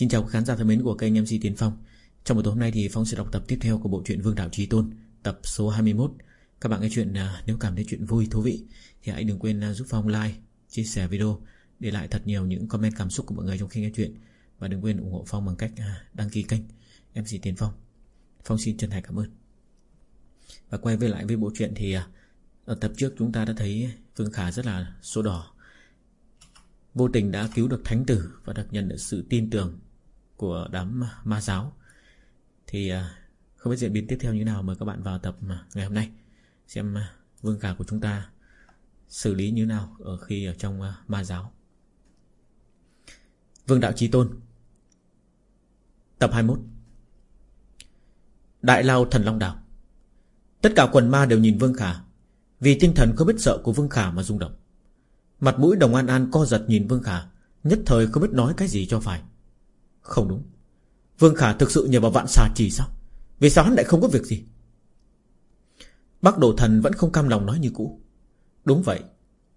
Xin chào khán giả thân mến của kênh MC Tiến Phong. Trong buổi tối hôm nay thì Phong sẽ đọc tập tiếp theo của bộ truyện Vương Đạo Trí Tôn Tập số 21 Các bạn nghe chuyện à, nếu cảm thấy chuyện vui, thú vị Thì hãy đừng quên à, giúp Phong like, chia sẻ video Để lại thật nhiều những comment cảm xúc của mọi người trong khi nghe chuyện. Và đừng quên ủng hộ Phong bằng cách à, đăng ký kênh MC Tiến Phong. Phong xin chân thành cảm ơn. Và quay về lại với bộ truyện thì Ở tập trước chúng ta đã thấy Vương Khả rất là số đỏ. Vô tình đã cứu được thánh tử Và được nhận được sự tin tưởng của đám ma giáo. Thì à, không biết diễn biến tiếp theo như nào, Mời các bạn vào tập ngày hôm nay. Xem à, vương khả của chúng ta Xử lý như nào Ở khi ở trong à, ma giáo. Vương đạo trí tôn, Tập 21 Đại lao thần long đảo. Tất cả quần ma đều nhìn Vương Khả, Vì tinh thần không biết sợ của Vương Khả mà rung động. Mặt mũi đồng an an co giật nhìn Vương Khả, Nhất thời không biết nói cái gì cho phải. Không đúng. Vương Khả thực sự nhờ vào vạn xà chỉ sao? Vì sao hắn lại không có việc gì? Bác đồ thần vẫn không cam lòng nói như cũ. Đúng vậy.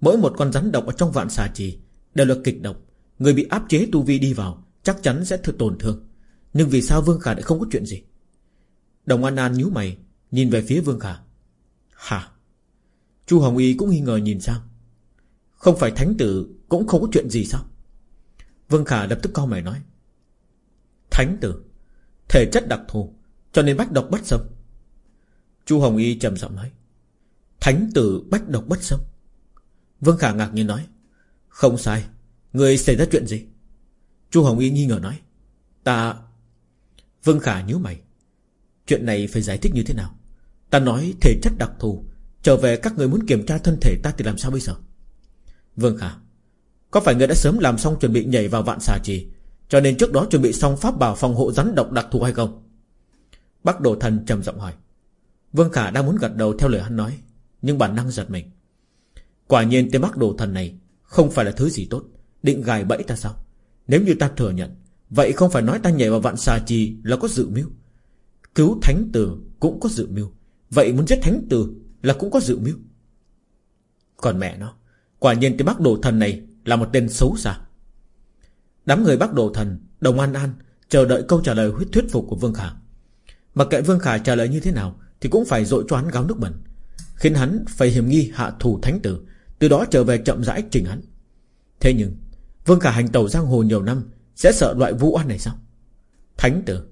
Mỗi một con rắn độc ở trong vạn xà trì Đều là kịch độc. Người bị áp chế tu vi đi vào Chắc chắn sẽ thực tổn thương. Nhưng vì sao Vương Khả lại không có chuyện gì? Đồng An An nhíu mày, Nhìn về phía Vương Khả. Hả? Chu Hồng Y cũng nghi ngờ nhìn sang không phải thánh tử Cũng không có chuyện gì sao? Vương Khả lập tức cau mày nói. Thánh tử, Thể chất đặc thù, Cho nên bách độc bất xâm. Chu Hồng Y trầm giọng nói, Thánh tử bách độc bất xâm? Vương Khả ngạc nhiên nói, Không sai, Người xảy ra chuyện gì? Chu Hồng Y nghi ngờ nói, Ta Vương Khả nhíu mày, Chuyện này phải giải thích như thế nào? Ta nói thể chất đặc thù, Trở về các người muốn kiểm tra thân thể ta thì làm sao bây giờ? Vương Khả, Có phải người đã sớm làm xong chuẩn bị nhảy vào vạn xà trì cho nên trước đó chuẩn bị xong pháp bảo phòng hộ rắn độc đặc thù hay không? Bắc Đồ Thần trầm giọng hỏi. Vương Khả đang muốn gật đầu theo lời hắn nói, Nhưng bản năng giật mình. Quả nhiên tên Bắc Đồ Thần này Không phải là thứ gì tốt. Định gài bẫy ta sao? Nếu như ta thừa nhận, Vậy không phải nói ta nhảy vào vạn xà trì là có dự mưu? Cứu thánh tử cũng có dự mưu. Vậy muốn giết thánh tử là cũng có dự mưu. Còn mẹ nó, Quả nhiên tên Bắc Đồ Thần này Là một tên xấu xa. Đám người Bắc Đồ Thần, Đồng An An, Chờ đợi câu trả lời huyết thuyết phục của Vương Khả. Mặc kệ Vương Khả trả lời như thế nào Thì cũng phải dội cho hắn gáo nước bẩn, Khiến hắn phải hiểm nghi hạ thủ thánh tử, Từ đó trở về chậm rãi trình hắn. Thế nhưng, Vương Khả hành tàu giang hồ nhiều năm, Sẽ sợ loại vũ oan này sao? Thánh tử,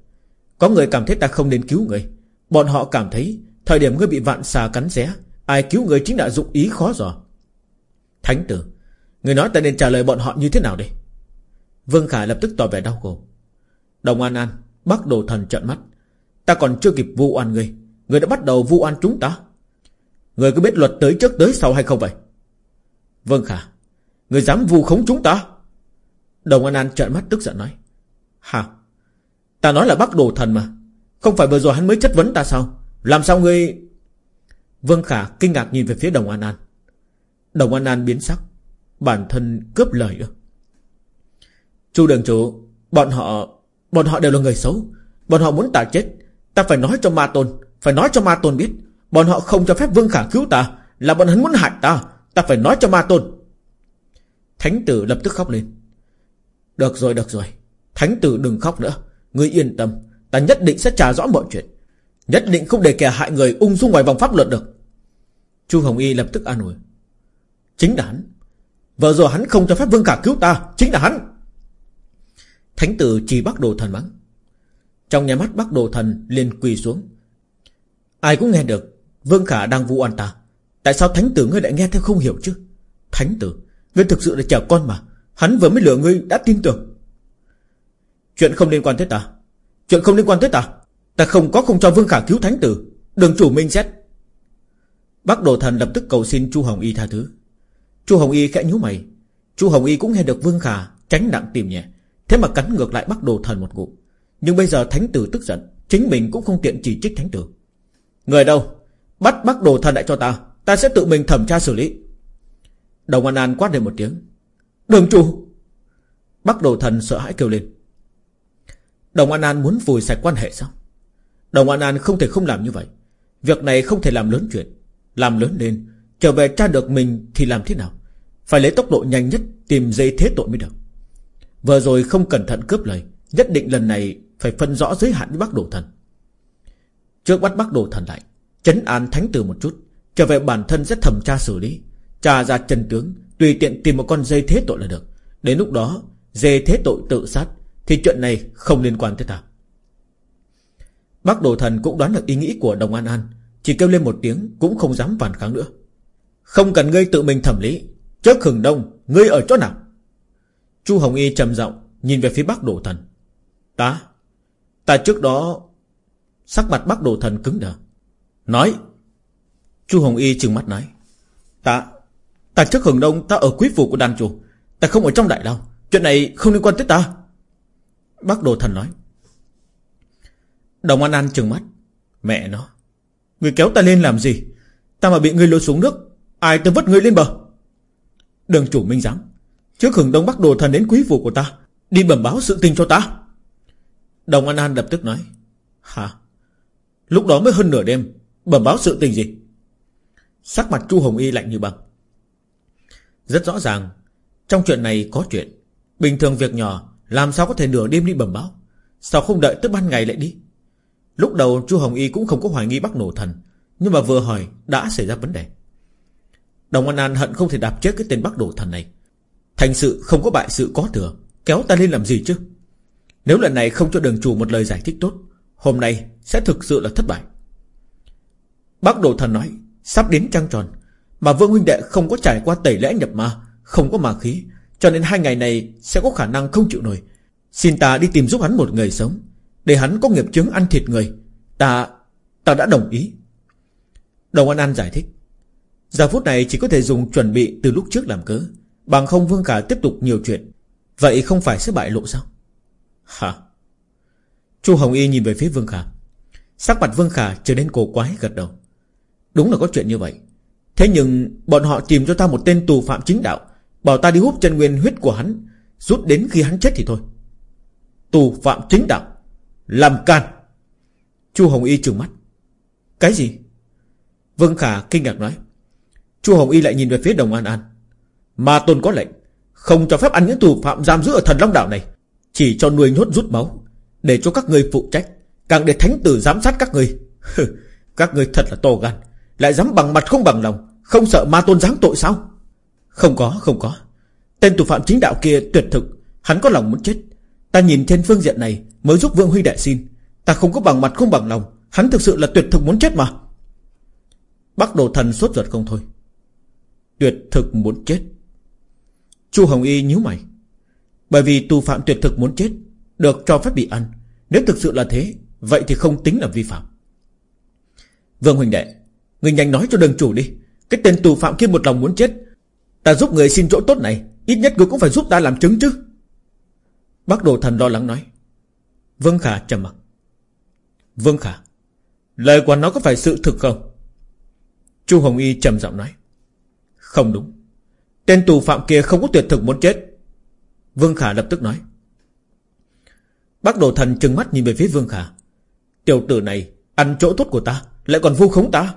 Có người cảm thấy ta không nên cứu người. Bọn họ cảm thấy Thời điểm ngươi bị vạn xà cắn xé, Ai cứu người chính là dụng ý khó dò. Thánh tử, Người nói ta nên trả lời bọn họ như thế nào đây? Vương Khả lập tức tỏ vẻ đau khổ. Đồng An An, Bác đồ thần trợn mắt. Ta còn chưa kịp vu oan người Người đã bắt đầu vu oan chúng ta. Người có biết luật tới trước tới sau hay không vậy? Vương Khả Người dám vu khống chúng ta? Đồng An An trợn mắt tức giận nói. Hả? Ta nói là bác đồ thần mà. Không phải vừa rồi hắn mới chất vấn ta sao? Làm sao ngươi? Vương Khả kinh ngạc nhìn về phía Đồng An An. Đồng An An biến sắc. Bản thân cướp lời ư? Chu đường chủ, Bọn họ Bọn họ đều là người xấu. Bọn họ muốn ta chết, Ta phải nói cho ma tôn, Phải nói cho ma tôn biết. Bọn họ không cho phép Vương Khả cứu ta, Là bọn hắn muốn hại ta Ta phải nói cho ma tôn. Thánh tử lập tức khóc lên. Được rồi được rồi. Thánh tử đừng khóc nữa. Ngươi yên tâm, Ta nhất định sẽ trả rõ mọi chuyện. Nhất định không để kẻ hại người ung dung ngoài vòng pháp luật được. Chu Hồng Y lập tức an ủi. Chính là hắn. Vợ rồi hắn không cho phép Vương Khả cứu ta, Chính là hắn. Thánh tử chỉ bắt đồ thần mắng. Trong nhà mắt bắt đồ thần liền quỳ xuống. Ai cũng nghe được, Vương Khả đang vu oan ta. Tại sao thánh tử ngươi lại nghe theo không hiểu chứ? Thánh tử, Ngươi thực sự là trẻ con mà. Hắn vừa mới lừa ngươi đã tin tưởng. Chuyện không liên quan tới ta. Chuyện không liên quan tới ta. Ta không có không cho Vương Khả cứu thánh tử. Đừng chủ minh xét. Bác đồ thần lập tức cầu xin Chu Hồng Y tha thứ. Chu Hồng Y khẽ nhíu mày. Chu Hồng Y cũng nghe được Vương Khả tránh nặng tìm nhẹ. Thế mà cắn ngược lại bắt đồ thần một ngụm. Nhưng bây giờ thánh tử tức giận, Chính mình cũng không tiện chỉ trích thánh tử. Người đâu? Bắt bắt đồ thần lại cho ta Ta sẽ tự mình thẩm tra xử lý. Đồng An An quát lên một tiếng. Đường chủ! Bắc đồ thần sợ hãi kêu lên. Đồng An An muốn vùi sạch quan hệ sao? Đồng An An không thể không làm như vậy. Việc này không thể làm lớn chuyện. Làm lớn lên, Trở về tra được mình thì làm thế nào? Phải lấy tốc độ nhanh nhất Tìm dây thế tội mới được. Vừa rồi không cẩn thận cướp lời, Nhất định lần này Phải phân rõ giới hạn với Bắc Đồ Thần. Trước bắt Bắc Đồ Thần lại, Chấn an thánh tử một chút, Trở về bản thân sẽ thẩm tra xử lý, Tra ra chân tướng, Tùy tiện tìm một con dây thế tội là được. Đến lúc đó Dê thế tội tự sát, Thì chuyện này không liên quan tới ta. Bác Đồ Thần cũng đoán được ý nghĩ của Đồng An An, Chỉ kêu lên một tiếng Cũng không dám phản kháng nữa. Không cần ngươi tự mình thẩm lý, Trước hừng đông, Ngươi ở chỗ nào? Chu Hồng Y trầm giọng Nhìn về phía Bắc Đồ Thần. Ta Ta trước đó Sắc mặt Bắc Đồ Thần cứng đờ. Nói. Chu Hồng Y trừng mắt nói. Ta Ta trước hưởng đông ta ở quý phủ của đàn chủ, Ta không ở trong đại lao, Chuyện này không liên quan tới ta. Bác Đồ Thần nói. Đồng An An trừng mắt. Mẹ nó, Người kéo ta lên làm gì? Ta mà bị ngươi lôi xuống nước, Ai tới vứt ngươi lên bờ? Đường chủ minh giám. Trước hưởng đông bắc đồ thần đến quý phụ của ta, Đi bẩm báo sự tình cho ta. Đồng An An lập tức nói, Hả? Lúc đó mới hơn nửa đêm, Bẩm báo sự tình gì? Sắc mặt Chu Hồng Y lạnh như băng. Rất rõ ràng, Trong chuyện này có chuyện. Bình thường việc nhỏ, Làm sao có thể nửa đêm đi bẩm báo? Sao không đợi tới ban ngày lại đi? Lúc đầu Chu Hồng Y cũng không có hoài nghi Bắc Nổ Thần, Nhưng mà vừa hỏi đã xảy ra vấn đề. Đồng An An hận không thể đạp chết cái tên Bắc Nổ Thần này. Thành sự không có bại sự có thừa, Kéo ta lên làm gì chứ? Nếu lần này không cho đường chủ một lời giải thích tốt, Hôm nay sẽ thực sự là thất bại. Bác Đồ Thần nói, Sắp đến trăng tròn, Mà Vương Huynh Đệ không có trải qua tẩy lễ nhập ma, Không có ma khí, Cho nên hai ngày này sẽ có khả năng không chịu nổi. Xin ta đi tìm giúp hắn một người sống, để hắn có nghiệp chứng ăn thịt người. Ta Ta đã đồng ý. Đồng An An giải thích, Giờ phút này chỉ có thể dùng chuẩn bị từ lúc trước làm cớ. Bằng không Vương Khả tiếp tục nhiều chuyện. Vậy không phải sẽ bại lộ sao? Hả? Chu Hồng Y nhìn về phía Vương Khả. Sắc mặt Vương Khả trở nên cổ quái gật đầu. Đúng là có chuyện như vậy. Thế nhưng bọn họ tìm cho ta một tên tù phạm chính đạo, Bảo ta đi hút chân nguyên huyết của hắn, Rút đến khi hắn chết thì thôi. Tù phạm chính đạo? Làm can! Chu Hồng Y trừng mắt. Cái gì? Vương Khả kinh ngạc nói. Chu Hồng Y lại nhìn về phía Đồng An An. Ma tôn có lệnh, Không cho phép ăn những tù phạm giam giữ ở thần Long Đảo này. Chỉ cho nuôi nhốt rút máu, Để cho các người phụ trách, Càng để thánh tử giám sát các người. Các người thật là to gan, Lại dám bằng mặt không bằng lòng, Không sợ ma tôn giáng tội sao? Không có không có. Tên tù phạm chính đạo kia tuyệt thực, Hắn có lòng muốn chết. Ta nhìn trên phương diện này Mới giúp Vương Huy Đại xin. Ta không có bằng mặt không bằng lòng, Hắn thực sự là tuyệt thực muốn chết mà. Bắc đồ thần sốt ruột không thôi. Tuyệt thực muốn chết. Chu Hồng Y nhíu mày. Bởi vì tù phạm tuyệt thực muốn chết, Được cho phép bị ăn. Nếu thực sự là thế, Vậy thì không tính là vi phạm. Vương Huỳnh Đệ, Người nhanh nói cho đường chủ đi. Cái tên tù phạm kia một lòng muốn chết, Ta giúp người xin chỗ tốt này, Ít nhất người cũng phải giúp ta làm chứng chứ. Bác đồ thần lo lắng nói. Vương Khả trầm mặc. Vương Khả, Lời của nó có phải sự thực không? Chu Hồng Y trầm giọng nói. Không đúng. Tên tù phạm kia không có tuyệt thực muốn chết. Vương Khả lập tức nói. Bác đồ thần trừng mắt nhìn về phía Vương Khả. Tiểu tử này Ăn chỗ tốt của ta, Lại còn vu khống ta.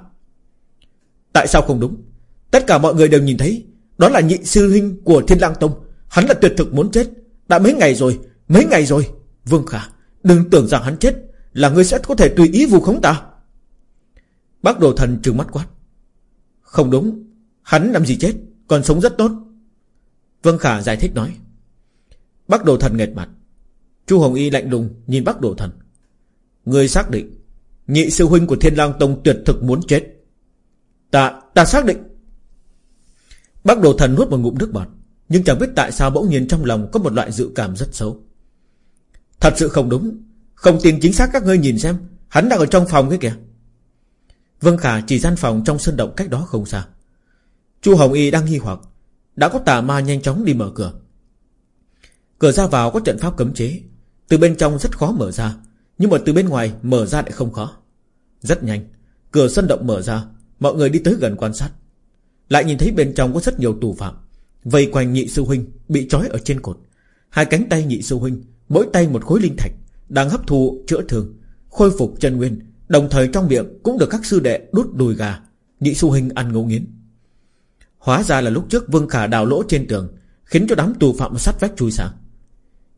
Tại sao không đúng? Tất cả mọi người đều nhìn thấy, Đó là nhị sư huynh của Thiên Lang Tông. Hắn là tuyệt thực muốn chết. Đã mấy ngày rồi, Mấy ngày rồi. Vương Khả, Đừng tưởng rằng hắn chết, Là ngươi sẽ có thể tùy ý vu khống ta. Bác đồ thần trừng mắt quát. Không đúng, Hắn làm gì chết? Còn sống rất tốt. Vương Khả giải thích nói Bác đồ thần nghệt mặt. Chu Hồng Y lạnh lùng nhìn bác đồ thần. Người xác định Nhị sư huynh của Thiên lang Tông tuyệt thực muốn chết? Ta, ta xác định. Bác đồ thần nuốt một ngụm nước bọt Nhưng chẳng biết tại sao bỗng nhiên trong lòng Có một loại dự cảm rất xấu. Thật sự không đúng Không tin chính xác các ngươi nhìn xem Hắn đang ở trong phòng cái kìa. Vân Khả chỉ gian phòng trong sân động cách đó không xa. Chu Hồng Y đang nghi hoặc, Đã có tà ma nhanh chóng đi mở cửa. Cửa ra vào có trận pháp cấm chế, Từ bên trong rất khó mở ra, Nhưng mà từ bên ngoài mở ra lại không khó. Rất nhanh, Cửa sân động mở ra, Mọi người đi tới gần quan sát. Lại nhìn thấy bên trong có rất nhiều tù phạm, Vây quanh nhị sư huynh Bị trói ở trên cột. Hai cánh tay nhị sư huynh, Mỗi tay một khối linh thạch, Đang hấp thụ chữa thương, Khôi phục chân nguyên, Đồng thời trong miệng cũng được các sư đệ đút đùi gà. Nhị sư huynh ăn ngấu nghiến. Hóa ra là lúc trước Vương Khả đào lỗ trên tường, Khiến cho đám tù phạm sát vách chui sang.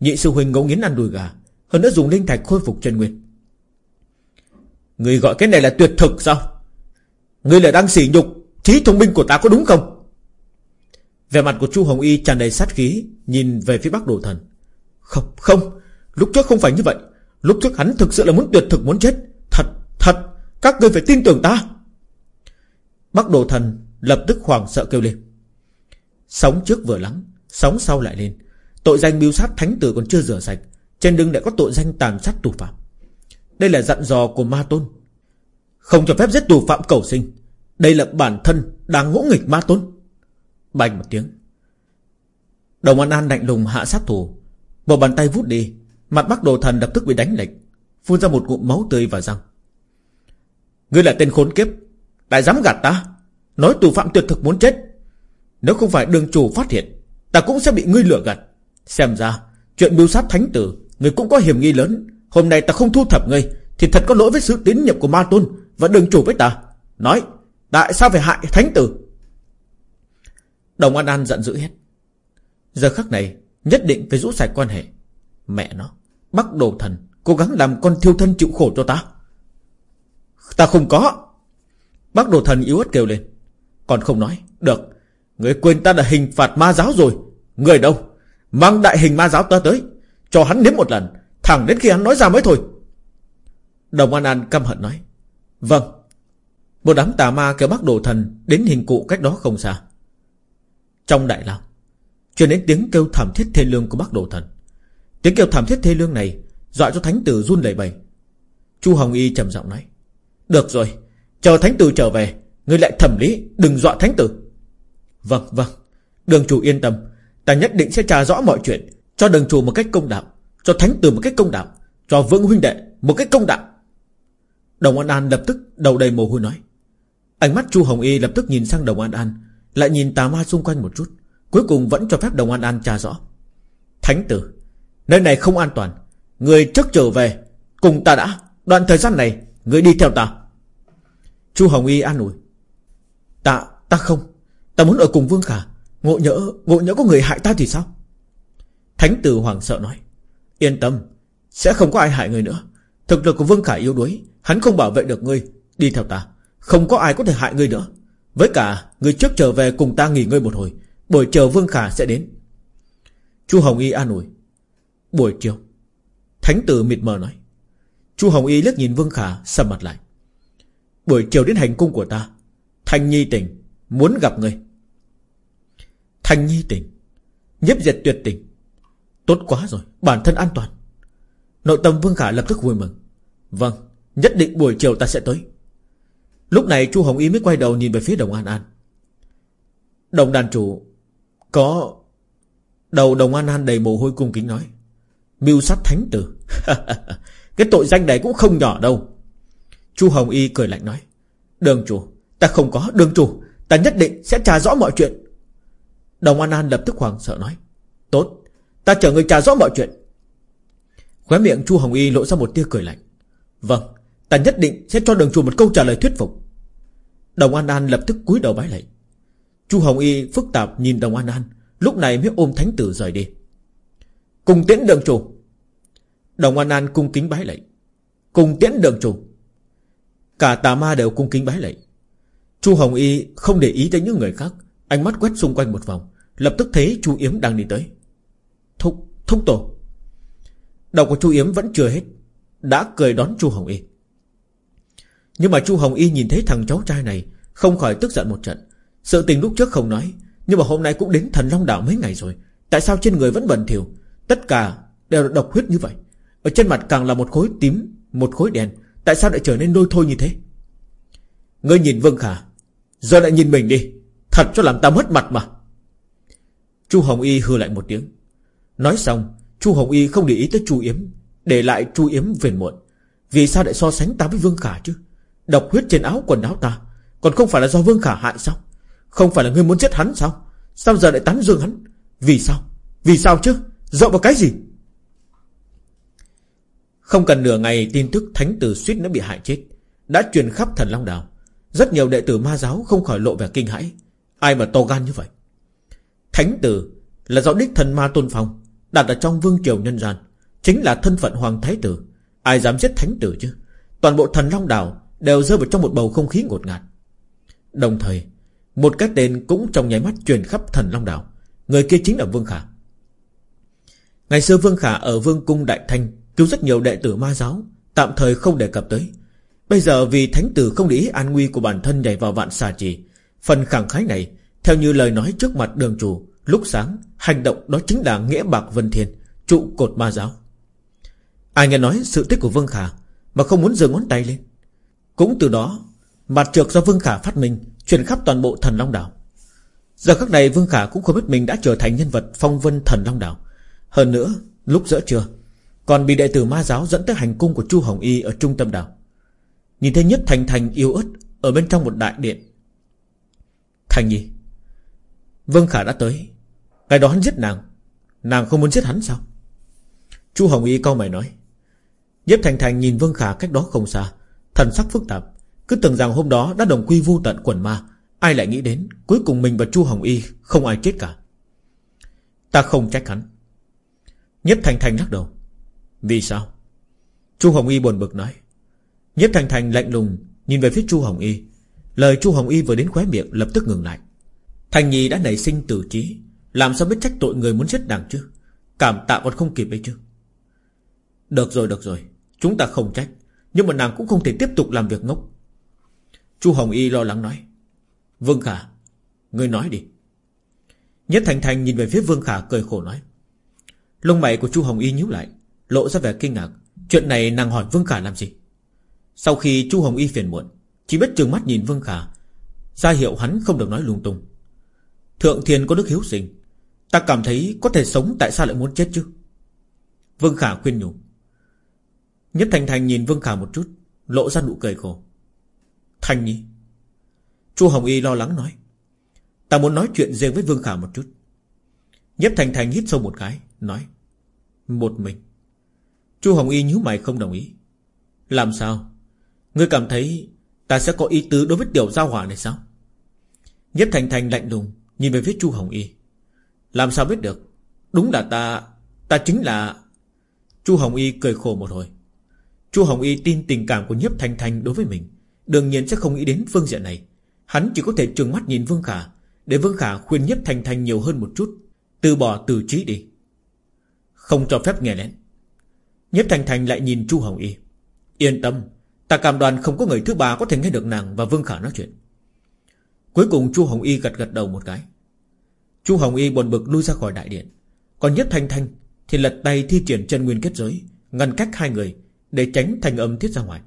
Nhị sư huynh ngấu nghiến ăn đùi gà, Hơn nữa dùng linh thạch khôi phục chân nguyên. Người gọi cái này là tuyệt thực sao? Người là đang sỉ nhục, Trí thông minh của ta có đúng không? Về mặt của Chu Hồng Y tràn đầy sát khí, Nhìn về phía Bắc Đồ Thần. Không không, Lúc trước không phải như vậy. Lúc trước hắn thực sự là muốn tuyệt thực muốn chết. Thật thật, Các ngươi phải tin tưởng ta. Bắc Đồ Thần lập tức hoảng sợ kêu lên. Sóng trước vừa lắng, Sóng sau lại lên. Tội danh biêu sát thánh tử còn chưa rửa sạch, Trên lưng lại có tội danh tàn sát tù phạm. Đây là dặn dò của ma tôn. Không cho phép giết tù phạm cầu sinh. Đây là bản thân đang ngỗ nghịch ma tôn. Bành một tiếng. Đồng An An lạnh lùng hạ sát thủ. Một bàn tay vút đi, Mặt bắc đồ thần lập tức bị đánh lệch, Phun ra một ngụm máu tươi và răng. Ngươi là tên khốn kiếp, Lại dám gạt ta? Nói tù phạm tuyệt thực muốn chết. Nếu không phải đường chủ phát hiện, Ta cũng sẽ bị ngươi lửa gạt. Xem ra, chuyện mưu sát thánh tử Ngươi cũng có hiểm nghi lớn. Hôm nay ta không thu thập ngươi, Thì thật có lỗi với sự tín nhiệm của ma tôn Và đường chủ với ta. Nói, tại sao phải hại thánh tử? Đồng An An giận dữ hết. Giờ khắc này, Nhất định phải rũ sạch quan hệ. Mẹ nó, Bắc đồ thần Cố gắng làm con thiêu thân chịu khổ cho ta. Ta không có. Bắc đồ thần yếu ớt kêu lên. Còn không nói, Được. Người quên ta đã hình phạt ma giáo rồi. Người đâu? Mang đại hình ma giáo ta tới. Cho hắn nếm một lần. Thẳng đến khi hắn nói ra mới thôi. Đồng An An căm hận nói. Vâng. Một đám tà ma kéo bác đồ thần Đến hình cụ cách đó không xa. Trong đại lao, Truyền đến tiếng kêu thảm thiết thê lương của bắc đồ thần. Tiếng kêu thảm thiết thê lương này Dọa cho thánh tử run lẩy bẩy. Chu Hồng Y trầm giọng nói. Được rồi, Chờ thánh tử trở về Ngươi lại thẩm lý, Đừng dọa thánh tử. Vâng vâng. Đường chủ yên tâm. Ta nhất định sẽ trả rõ mọi chuyện. Cho đường chủ một cách công đạo. Cho thánh tử một cách công đạo. Cho vương huynh đệ một cách công đạo. Đồng An An lập tức đầu đầy mồ hôi nói. Ánh mắt Chu Hồng Y lập tức nhìn sang Đồng An An, Lại nhìn tà ma xung quanh một chút, Cuối cùng vẫn cho phép Đồng An An trả rõ. Thánh tử, Nơi này không an toàn. Người trước trở về, Cùng ta đã. Đoạn thời gian này, Người đi theo ta. Chu Hồng Y an ủi. Ta, ta không. Ta muốn ở cùng Vương Khả. Ngộ nhỡ, ngộ nhỡ có người hại ta thì sao? Thánh tử hoàng sợ nói. Yên tâm Sẽ không có ai hại người nữa. Thực lực của Vương Khả yếu đuối Hắn không bảo vệ được ngươi. Đi theo ta Không có ai có thể hại ngươi nữa. Với cả Người trước trở về cùng ta nghỉ ngơi một hồi. Buổi chiều Vương Khả sẽ đến. Chu Hồng Y an ủi. Buổi chiều Thánh tử mịt mờ nói. Chu Hồng Y liếc nhìn Vương Khả sầm mặt lại. Buổi chiều đến hành cung của ta Thanh Nhi tỉnh, Muốn gặp người. Thanh Nhi tỉnh Nhếp diệt tuyệt tình. Tốt quá rồi, Bản thân an toàn. Nội tâm Vương Khả lập tức vui mừng. Vâng Nhất định buổi chiều ta sẽ tới. Lúc này Chu Hồng Y mới quay đầu nhìn về phía Đồng An An. Đồng đàn chủ, Có Đầu Đồng An An đầy mồ hôi cung kính nói, Mưu sát thánh tử. Cái tội danh này cũng không nhỏ đâu. Chu Hồng Y cười lạnh nói, Đường chủ Ta không có đường chủ, Ta nhất định sẽ trả rõ mọi chuyện. Đồng An An lập tức hoàng sợ nói, Tốt, Ta chờ người trả rõ mọi chuyện. Khóe miệng Chu Hồng Y lộ ra một tia cười lạnh. Vâng Ta nhất định sẽ cho đường chủ một câu trả lời thuyết phục. Đồng An An lập tức cúi đầu bái lạy. Chu Hồng Y phức tạp nhìn Đồng An An, Lúc này mới ôm thánh tử rời đi. Cùng tiễn đường chủ. Đồng An An cung kính bái lạy. Cùng tiễn đường chủ. Cả tà ma đều cung kính bái lạy. Chu Hồng Y không để ý tới những người khác. Ánh mắt quét xung quanh một vòng. Lập tức thấy Chu Yếm đang đi tới. Thúc, thúc tổ. Đầu của Chu Yếm vẫn chưa hết. Đã cười đón Chu Hồng Y. Nhưng mà Chu Hồng Y nhìn thấy thằng cháu trai này Không khỏi tức giận một trận. Sự tình lúc trước không nói Nhưng mà hôm nay cũng đến thần Long Đảo mấy ngày rồi. Tại sao trên người vẫn bẩn thỉu? Tất cả đều là độc huyết như vậy. Ở trên mặt càng là một khối tím Một khối đen. Tại sao lại trở nên đôi thôi như thế? Ngươi nhìn Vương Khả Giờ lại nhìn mình đi. Thật cho làm ta mất mặt mà. Chu Hồng Y hư lại một tiếng. Nói xong, Chu Hồng Y không để ý tới Chu Yếm, Để lại Chu Yếm về muộn. Vì sao lại so sánh ta với Vương Khả chứ? Độc huyết trên áo quần áo ta, Còn không phải là do Vương Khả hại sao? Không phải là ngươi muốn giết hắn sao? Sao giờ lại tán dương hắn? Vì sao? Vì sao chứ? Dựa vào cái gì? Không cần nửa ngày, tin tức thánh tử suýt nó bị hại chết, Đã truyền khắp thần Long Đào. Rất nhiều đệ tử ma giáo không khỏi lộ vẻ kinh hãi. Ai mà to gan như vậy? Thánh tử là do đích thần ma tôn phong, Đặt ở trong vương triều nhân gian, Chính là thân phận Hoàng Thái Tử. Ai dám giết Thánh Tử chứ? Toàn bộ thần Long Đảo Đều rơi vào trong một bầu không khí ngột ngạt. Đồng thời, Một cái tên cũng trong nháy mắt truyền khắp thần Long Đảo. Người kia chính là Vương Khả. Ngày xưa Vương Khả ở Vương Cung Đại Thanh Cứu rất nhiều đệ tử ma giáo, Tạm thời không đề cập tới. Bây giờ vì thánh tử không để ý an nguy của bản thân nhảy vào vạn xà trì, Phần khẳng khái này, Theo như lời nói trước mặt đường chủ, Lúc sáng, hành động đó chính là nghĩa bạc vân thiên, Trụ cột ma giáo. Ai nghe nói sự tích của Vương Khả Mà không muốn giơ ngón tay lên? Cũng từ đó, Mặt trược do Vương Khả phát minh Truyền khắp toàn bộ thần Long Đảo. Giờ khắc này Vương Khả cũng không biết mình đã trở thành nhân vật Phong vân thần Long Đảo. Hơn nữa, lúc giữa trưa, Còn bị đệ tử ma giáo dẫn tới hành cung của Chu Hồng Y Ở trung tâm đảo. Nhìn thấy nhất Thành Thành yêu ớt Ở bên trong một đại điện. Thành Nhi Vương Khả đã tới. Ngày đó hắn giết nàng. Nàng không muốn giết hắn sao? Chu Hồng Y câu mày nói. Nhếp Thành Thành nhìn Vương Khả cách đó không xa. Thần sắc phức tạp. Cứ tưởng rằng hôm đó đã đồng quy vu tận quần ma. Ai lại nghĩ đến Cuối cùng mình và Chu Hồng Y không ai chết cả. Ta không trách hắn. Nhếp Thành Thành lắc đầu. Vì sao? Chu Hồng Y buồn bực nói. Nhếp Thành Thành lạnh lùng Nhìn về phía Chu Hồng Y. Lời Chu Hồng Y vừa đến khóe miệng lập tức ngừng lại. Thành Nhi đã nảy sinh tử trí, Làm sao biết trách tội người muốn giết nàng chứ? Cảm tạ còn không kịp ấy chứ? Được rồi được rồi, Chúng ta không trách, Nhưng mà nàng cũng không thể tiếp tục làm việc ngốc. Chu Hồng Y lo lắng nói. Vương Khả, Ngươi nói đi. Nhất Thành Thành nhìn về phía Vương Khả cười khổ nói. Lông mày của Chu Hồng Y nhíu lại, Lộ ra vẻ kinh ngạc. Chuyện này nàng hỏi Vương Khả làm gì? Sau khi Chu Hồng Y phiền muộn, Chỉ biết trừng mắt nhìn Vương Khả. Ra hiệu hắn không được nói lung tung. Thượng thiên có đức hiếu sinh, Ta cảm thấy có thể sống tại sao lại muốn chết chứ? Vương Khả khuyên nhủ. Nhất Thành Thành nhìn Vương Khả một chút, Lộ ra nụ cười khổ. Thành nhi. Chu Hồng Y lo lắng nói. Ta muốn nói chuyện riêng với Vương Khả một chút. Nhất Thành Thành hít sâu một cái, Nói. Một mình. Chu Hồng Y nhíu mày không đồng ý. Làm sao? Ngươi cảm thấy Ta sẽ có ý tứ đối với tiểu giao hỏa này sao? Nhất Thành Thành lạnh lùng, Nhìn về phía Chu Hồng Y. Làm sao biết được? Đúng là ta Ta chính là Chu Hồng Y cười khổ một hồi. Chu Hồng Y tin tình cảm của Nhiếp Thành Thành đối với mình, Đương nhiên sẽ không nghĩ đến phương diện này. Hắn chỉ có thể trừng mắt nhìn Vương Khả, Để Vương Khả khuyên Nhiếp Thành Thành nhiều hơn một chút, Từ bỏ từ trí đi. Không cho phép nghe lén. Nhiếp Thành Thành lại nhìn Chu Hồng Y. Yên tâm Ta cảm đoàn không có người thứ ba có thể nghe được nàng và Vương Khả nói chuyện. Cuối cùng Chu Hồng Y gật gật đầu một cái. Chu Hồng Y buồn bực lui ra khỏi đại điện. Còn Nhất Thanh Thanh Thì lật tay thi triển chân nguyên kết giới, Ngăn cách hai người Để tránh thanh âm thiết ra ngoài.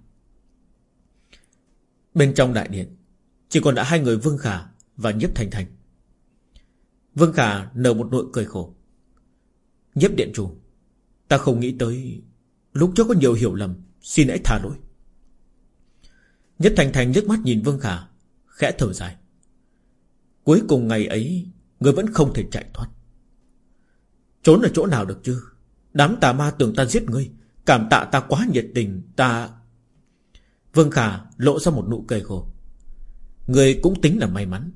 Bên trong đại điện, Chỉ còn đã hai người Vương Khả Và Nhất Thanh Thanh. Vương Khả nở một nụ cười khổ. Nhiếp điện chủ, Ta không nghĩ tới Lúc trước có nhiều hiểu lầm, Xin hãy tha lỗi. Nhất Thành Thành nước mắt nhìn Vương Khả, Khẽ thở dài. Cuối cùng ngày ấy, Người vẫn không thể chạy thoát. Trốn ở chỗ nào được chứ? Đám tà ma tưởng ta giết ngươi, Cảm tạ ta quá nhiệt tình, Ta Vương Khả lộ ra một nụ cười khổ. Người cũng tính là may mắn,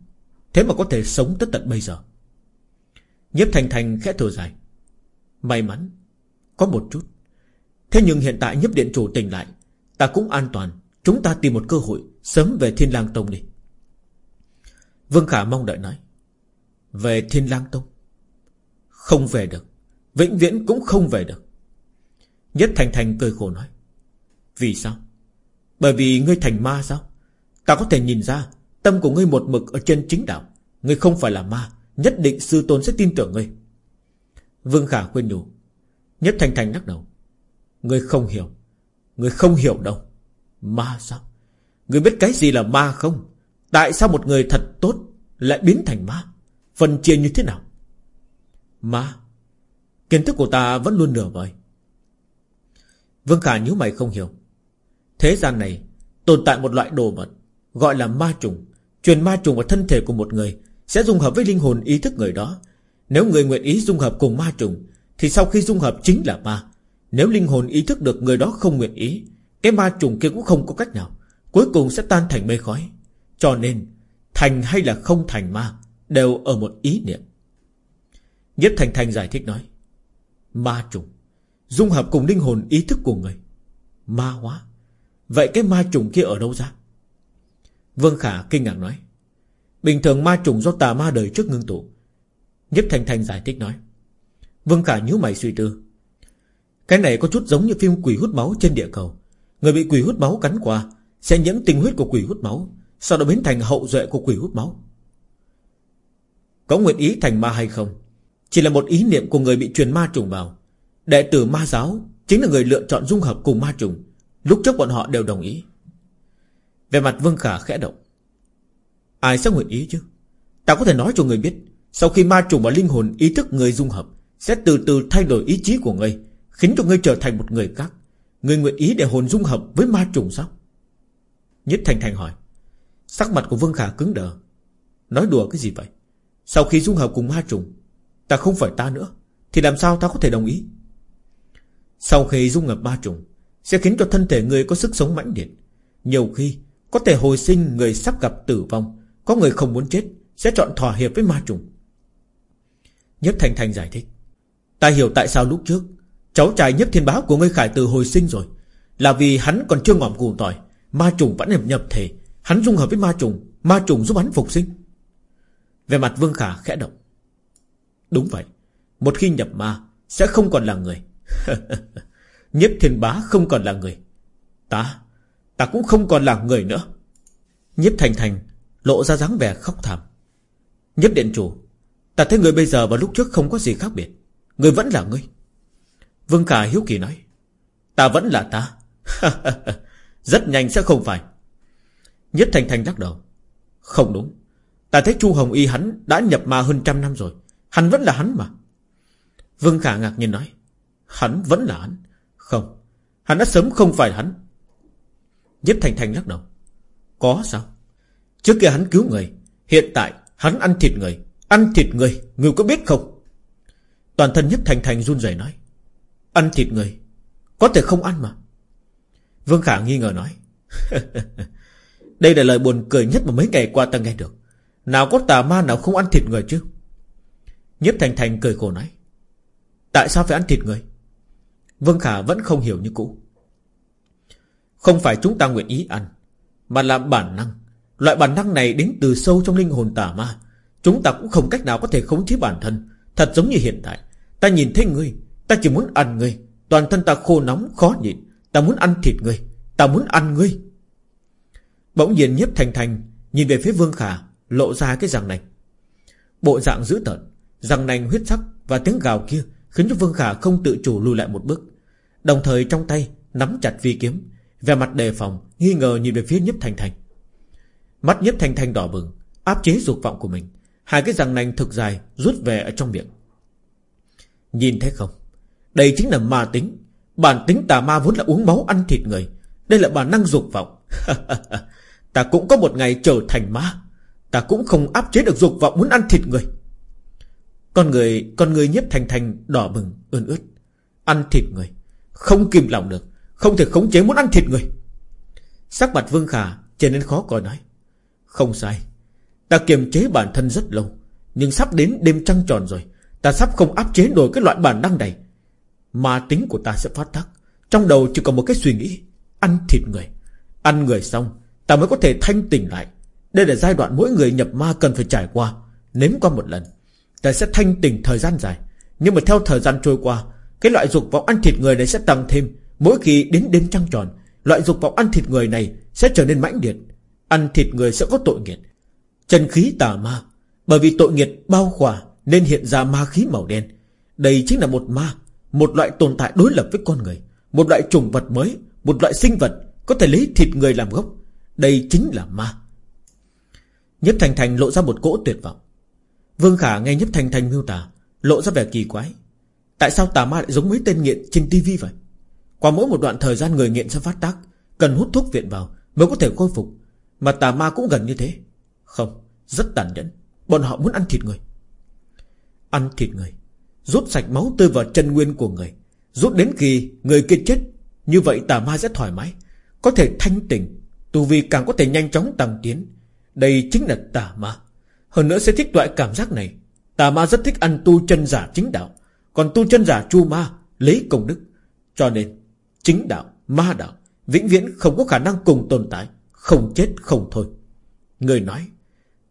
Thế mà có thể sống tới tận bây giờ. Nhếp Thành Thành khẽ thở dài. May mắn, Có một chút. Thế nhưng hiện tại nhếp điện chủ tỉnh lại, Ta cũng an toàn. Chúng ta tìm một cơ hội Sớm về Thiên lang Tông đi. Vương Khả mong đợi nói. Về Thiên lang Tông? Không về được. Vĩnh viễn cũng không về được. Nhất Thành Thành cười khổ nói. Vì sao? Bởi vì ngươi thành ma sao? Ta có thể nhìn ra Tâm của ngươi một mực ở trên chính đạo. Ngươi không phải là ma, Nhất định sư tôn sẽ tin tưởng ngươi. Vương Khả khuyên nhủ Nhất Thành Thành lắc đầu. Ngươi không hiểu. Ngươi không hiểu đâu. Ma sao? Người biết cái gì là ma không? Tại sao một người thật tốt Lại biến thành ma? Phần chia như thế nào? Ma, Kiến thức của ta vẫn luôn nửa vời. Vương Khả nhíu mày không hiểu. Thế gian này Tồn tại một loại đồ vật Gọi là ma trùng. Truyền ma trùng vào thân thể của một người Sẽ dung hợp với linh hồn ý thức người đó. Nếu người nguyện ý dung hợp cùng ma trùng, Thì sau khi dung hợp chính là ma. Nếu linh hồn ý thức được người đó không nguyện ý cái ma trùng kia cũng không có cách nào. Cuối cùng sẽ tan thành mây khói. Cho nên, Thành hay là không thành ma Đều ở một ý niệm. Nhất Thành Thành giải thích nói, Ma trùng, Dung hợp cùng linh hồn ý thức của người, Ma hóa. Vậy cái ma trùng kia ở đâu ra? Vương Khả kinh ngạc nói, Bình thường ma trùng do tà ma đời trước ngưng tụ. Nhếp Thành Thành giải thích nói, Vương Khả nhíu mày suy tư. Cái này có chút giống như phim quỷ hút máu trên địa cầu. Người bị quỷ hút máu cắn qua, Sẽ nhiễm tinh huyết của quỷ hút máu, Sau đó biến thành hậu duệ của quỷ hút máu. Có nguyện ý thành ma hay không? Chỉ là một ý niệm của người bị truyền ma trùng vào. Đệ tử ma giáo Chính là người lựa chọn dung hợp cùng ma trùng. Lúc trước bọn họ đều đồng ý. Về mặt Vương Khả khẽ động. Ai sẽ nguyện ý chứ? Ta có thể nói cho người biết, Sau khi ma trùng và linh hồn ý thức người dung hợp, Sẽ từ từ thay đổi ý chí của người, Khiến cho ngươi trở thành một người khác. Người nguyện ý để hồn dung hợp với ma trùng sao? Nhất Thành Thành hỏi. Sắc mặt của Vương Khả cứng đờ. Nói đùa cái gì vậy? Sau khi dung hợp cùng ma trùng, Ta không phải ta nữa, Thì làm sao ta có thể đồng ý? Sau khi dung hợp ma trùng, Sẽ khiến cho thân thể người có sức sống mãnh liệt. Nhiều khi, có thể hồi sinh người sắp gặp tử vong, Có người không muốn chết, Sẽ chọn thỏa hiệp với ma trùng. Nhất Thành Thành giải thích. Ta hiểu tại sao lúc trước Cháu trai nhất thiên báo của ngươi khải từ hồi sinh rồi. Là vì hắn còn chưa ngỏm củ tỏi, Ma trùng vẫn nhập nhập thể. Hắn dung hợp với ma trùng Ma trùng giúp hắn phục sinh. Về mặt Vương Khả khẽ động. Đúng vậy, Một khi nhập ma, Sẽ không còn là người. Nhất thiên bá không còn là người. Ta Ta cũng không còn là người nữa. Nhiếp thành thành Lộ ra dáng vẻ khóc thảm. Nhất điện chủ, Ta thấy người bây giờ và lúc trước không có gì khác biệt. Người vẫn là người Vương Khả hiếu kỳ nói, Ta vẫn là ta. Rất nhanh sẽ không phải. Nhất Thành Thành lắc đầu, Không đúng. Ta thấy Chu Hồng Y hắn đã nhập ma hơn trăm năm rồi. Hắn vẫn là hắn mà. Vương Khả ngạc nhiên nói, Hắn vẫn là hắn. Không, Hắn đã sớm không phải hắn. Nhất Thành Thành lắc đầu, Có sao? Trước kia hắn cứu người, Hiện tại hắn ăn thịt người. Ăn thịt người Người có biết không? Toàn thân Nhất Thành Thành run rẩy nói Ăn thịt người. Có thể không ăn mà. Vương Khả nghi ngờ nói. Đây là lời buồn cười nhất mà mấy ngày qua ta nghe được. Nào có tà ma nào không ăn thịt người chứ? Nhếp Thành Thành cười khổ nói. Tại sao phải ăn thịt người? Vương Khả vẫn không hiểu như cũ. Không phải chúng ta nguyện ý ăn, Mà là bản năng. Loại bản năng này đến từ sâu trong linh hồn tà ma. Chúng ta cũng không cách nào có thể khống chế bản thân. Thật giống như hiện tại. Ta nhìn thấy ngươi Ta chỉ muốn ăn ngươi. Toàn thân ta khô nóng, khó nhịn. Ta muốn ăn thịt ngươi. Ta muốn ăn ngươi. Bỗng nhiên nhiếp thành thành, Nhìn về phía Vương Khả, Lộ ra cái răng nành Bộ dạng dữ tợn. Răng nành huyết sắc và tiếng gào kia Khiến cho Vương Khả không tự chủ lùi lại một bước. Đồng thời trong tay Nắm chặt vi kiếm Về mặt đề phòng, Nghi ngờ nhìn về phía nhiếp thành thành. Mắt nhiếp thành thành đỏ bừng, Áp chế dục vọng của mình. Hai cái răng nành thực dài rút về ở trong miệng. Nhìn thấy không? Đây chính là ma tính. Bản tính tà ma vốn là uống máu ăn thịt người. Đây là bản năng dục vọng. Ta cũng có một ngày trở thành ma. Ta cũng không áp chế được dục vọng muốn ăn thịt người. Con người Con người nhiếp thành thành đỏ bừng, ươn ướt. Ăn thịt người. Không kìm lòng được. Không thể khống chế muốn ăn thịt người. Sắc mặt Vương Khả trở nên khó coi nói. Không sai. Ta kiềm chế bản thân rất lâu, Nhưng sắp đến đêm trăng tròn rồi, Ta sắp không áp chế nổi cái loại bản năng này. Mà tính của ta sẽ phát tác. Trong đầu chỉ còn một cái suy nghĩ, Ăn thịt người. Ăn người xong, Ta mới có thể thanh tỉnh lại. Đây là giai đoạn mỗi người nhập ma cần phải trải qua. Nếm qua một lần, Ta sẽ thanh tỉnh thời gian dài. Nhưng mà theo thời gian trôi qua, Cái loại dục vọng ăn thịt người này sẽ tăng thêm. Mỗi khi đến đêm trăng tròn, Loại dục vọng ăn thịt người này sẽ trở nên mãnh liệt. Ăn thịt người sẽ có tội nghiệt. Trần khí tà ma, Bởi vì tội nghiệt bao khỏa Nên hiện ra ma khí màu đen. Đây chính là một ma một loại tồn tại đối lập với con người Một loại trùng vật mới Một loại sinh vật Có thể lấy thịt người làm gốc. Đây chính là ma. Nhếp Thành Thành lộ ra một cỗ tuyệt vọng. Vương Khả nghe Nhếp Thành Thành miêu tả Lộ ra vẻ kỳ quái. Tại sao tà ma lại giống mấy tên nghiện trên tivi vậy? Qua mỗi một đoạn thời gian người nghiện sẽ phát tác Cần hút thuốc viện vào Mới có thể khôi phục. Mà tà ma cũng gần như thế. Không, rất tàn nhẫn. Bọn họ muốn ăn thịt người. Ăn thịt người. Rút sạch máu tươi vào chân nguyên của người. Rút đến khi người kia chết Như vậy tà ma sẽ thoải mái Có thể thanh tỉnh Tu vi càng có thể nhanh chóng tăng tiến. Đây chính là tà ma. Hơn nữa sẽ thích loại cảm giác này. Tà ma rất thích ăn tu chân giả chính đạo Còn tu chân giả chu ma Lấy công đức. Cho nên Chính đạo, ma đạo Vĩnh viễn không có khả năng cùng tồn tại Không chết không thôi. Người nói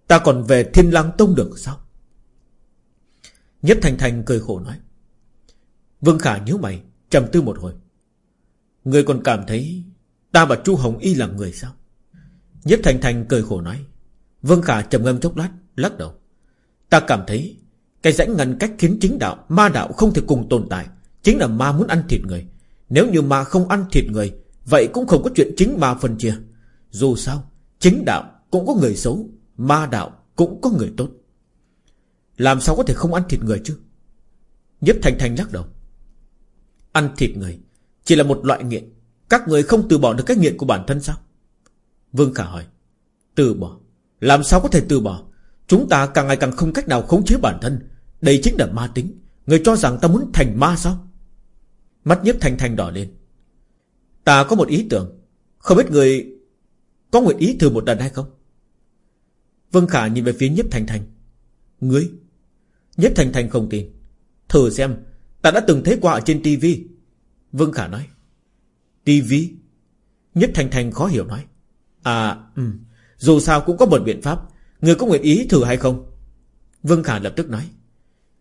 Ta còn về thiên lang tông được sao? Nhất Thành Thành cười khổ nói. Vương Khả nhíu mày, trầm tư một hồi. Người còn cảm thấy Ta và Chu Hồng Y là người sao? Nhất Thành Thành cười khổ nói. Vương Khả trầm ngâm chốc lát, Lắc đầu. Ta cảm thấy Cái rãnh ngăn cách khiến chính đạo, Ma đạo không thể cùng tồn tại. Chính là ma muốn ăn thịt người. Nếu như ma không ăn thịt người, Vậy cũng không có chuyện chính ma phân chia. Dù sao, Chính đạo cũng có người xấu, Ma đạo cũng có người tốt. Làm sao có thể không ăn thịt người chứ? Nhếp Thành Thành lắc đầu. Ăn thịt người Chỉ là một loại nghiện. Các người không từ bỏ được cái nghiện của bản thân sao? Vương Khả hỏi. Từ bỏ. Làm sao có thể từ bỏ? Chúng ta càng ngày càng không cách nào khống chế bản thân. Đây chính là ma tính. Người cho rằng ta muốn thành ma sao? Mắt Nhếp thành thành đỏ lên. Ta có một ý tưởng. Không biết người Có nguyện ý thử một lần hay không? Vương Khả nhìn về phía Nhếp thành thành Ngươi Nhất thành thành không tin. Thử xem Ta đã từng thấy qua ở trên tivi Vương Khả nói. Tivi Nhất thành thành khó hiểu nói. À ừ Dù sao cũng có một biện pháp. Người có nguyện ý thử hay không? Vương Khả lập tức nói.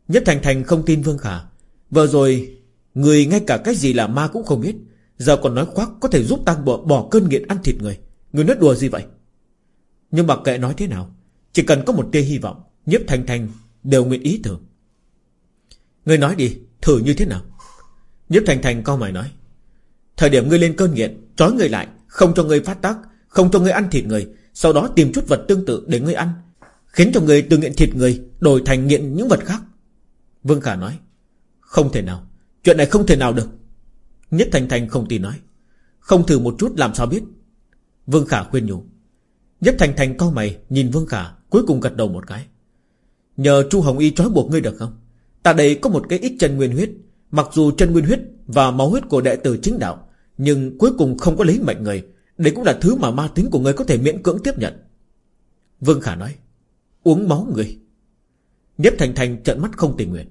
Nhất Thành Thành không tin Vương Khả. Vừa rồi Người ngay cả cái gì là ma cũng không biết. Giờ còn nói khoác có thể giúp tăng bỏ, bỏ cơn nghiện ăn thịt người. Người nói đùa gì vậy? Nhưng mặc kệ nói thế nào Chỉ cần có một tia hy vọng Nhiếp Thành Thành đều nguyện ý thử Người nói đi, Thử như thế nào? Nhếp Thành Thành cao mày nói, Thời điểm ngươi lên cơn nghiện, Trói người lại, Không cho ngươi phát tác, Không cho ngươi ăn thịt người, Sau đó tìm chút vật tương tự để ngươi ăn, Khiến cho ngươi từ nghiện thịt người, Đổi thành nghiện những vật khác. Vương Khả nói, Không thể nào, Chuyện này không thể nào được. Nhất Thành Thành không tin nói, Không thử một chút làm sao biết? Vương Khả khuyên nhủ, Nhất Thành Thành cau mày nhìn Vương Khả, Cuối cùng gật đầu một cái. Nhờ Chu Hồng Y trói buộc ngươi được không? Ta đây có một cái ít chân nguyên huyết. Mặc dù chân nguyên huyết và máu huyết của đệ tử chính đạo, Nhưng cuối cùng không có lấy mệnh người. Đây cũng là thứ mà ma tính của ngươi có thể miễn cưỡng tiếp nhận. Vương Khả nói, Uống máu người. Nhếp Thành Thành trận mắt không tình nguyện.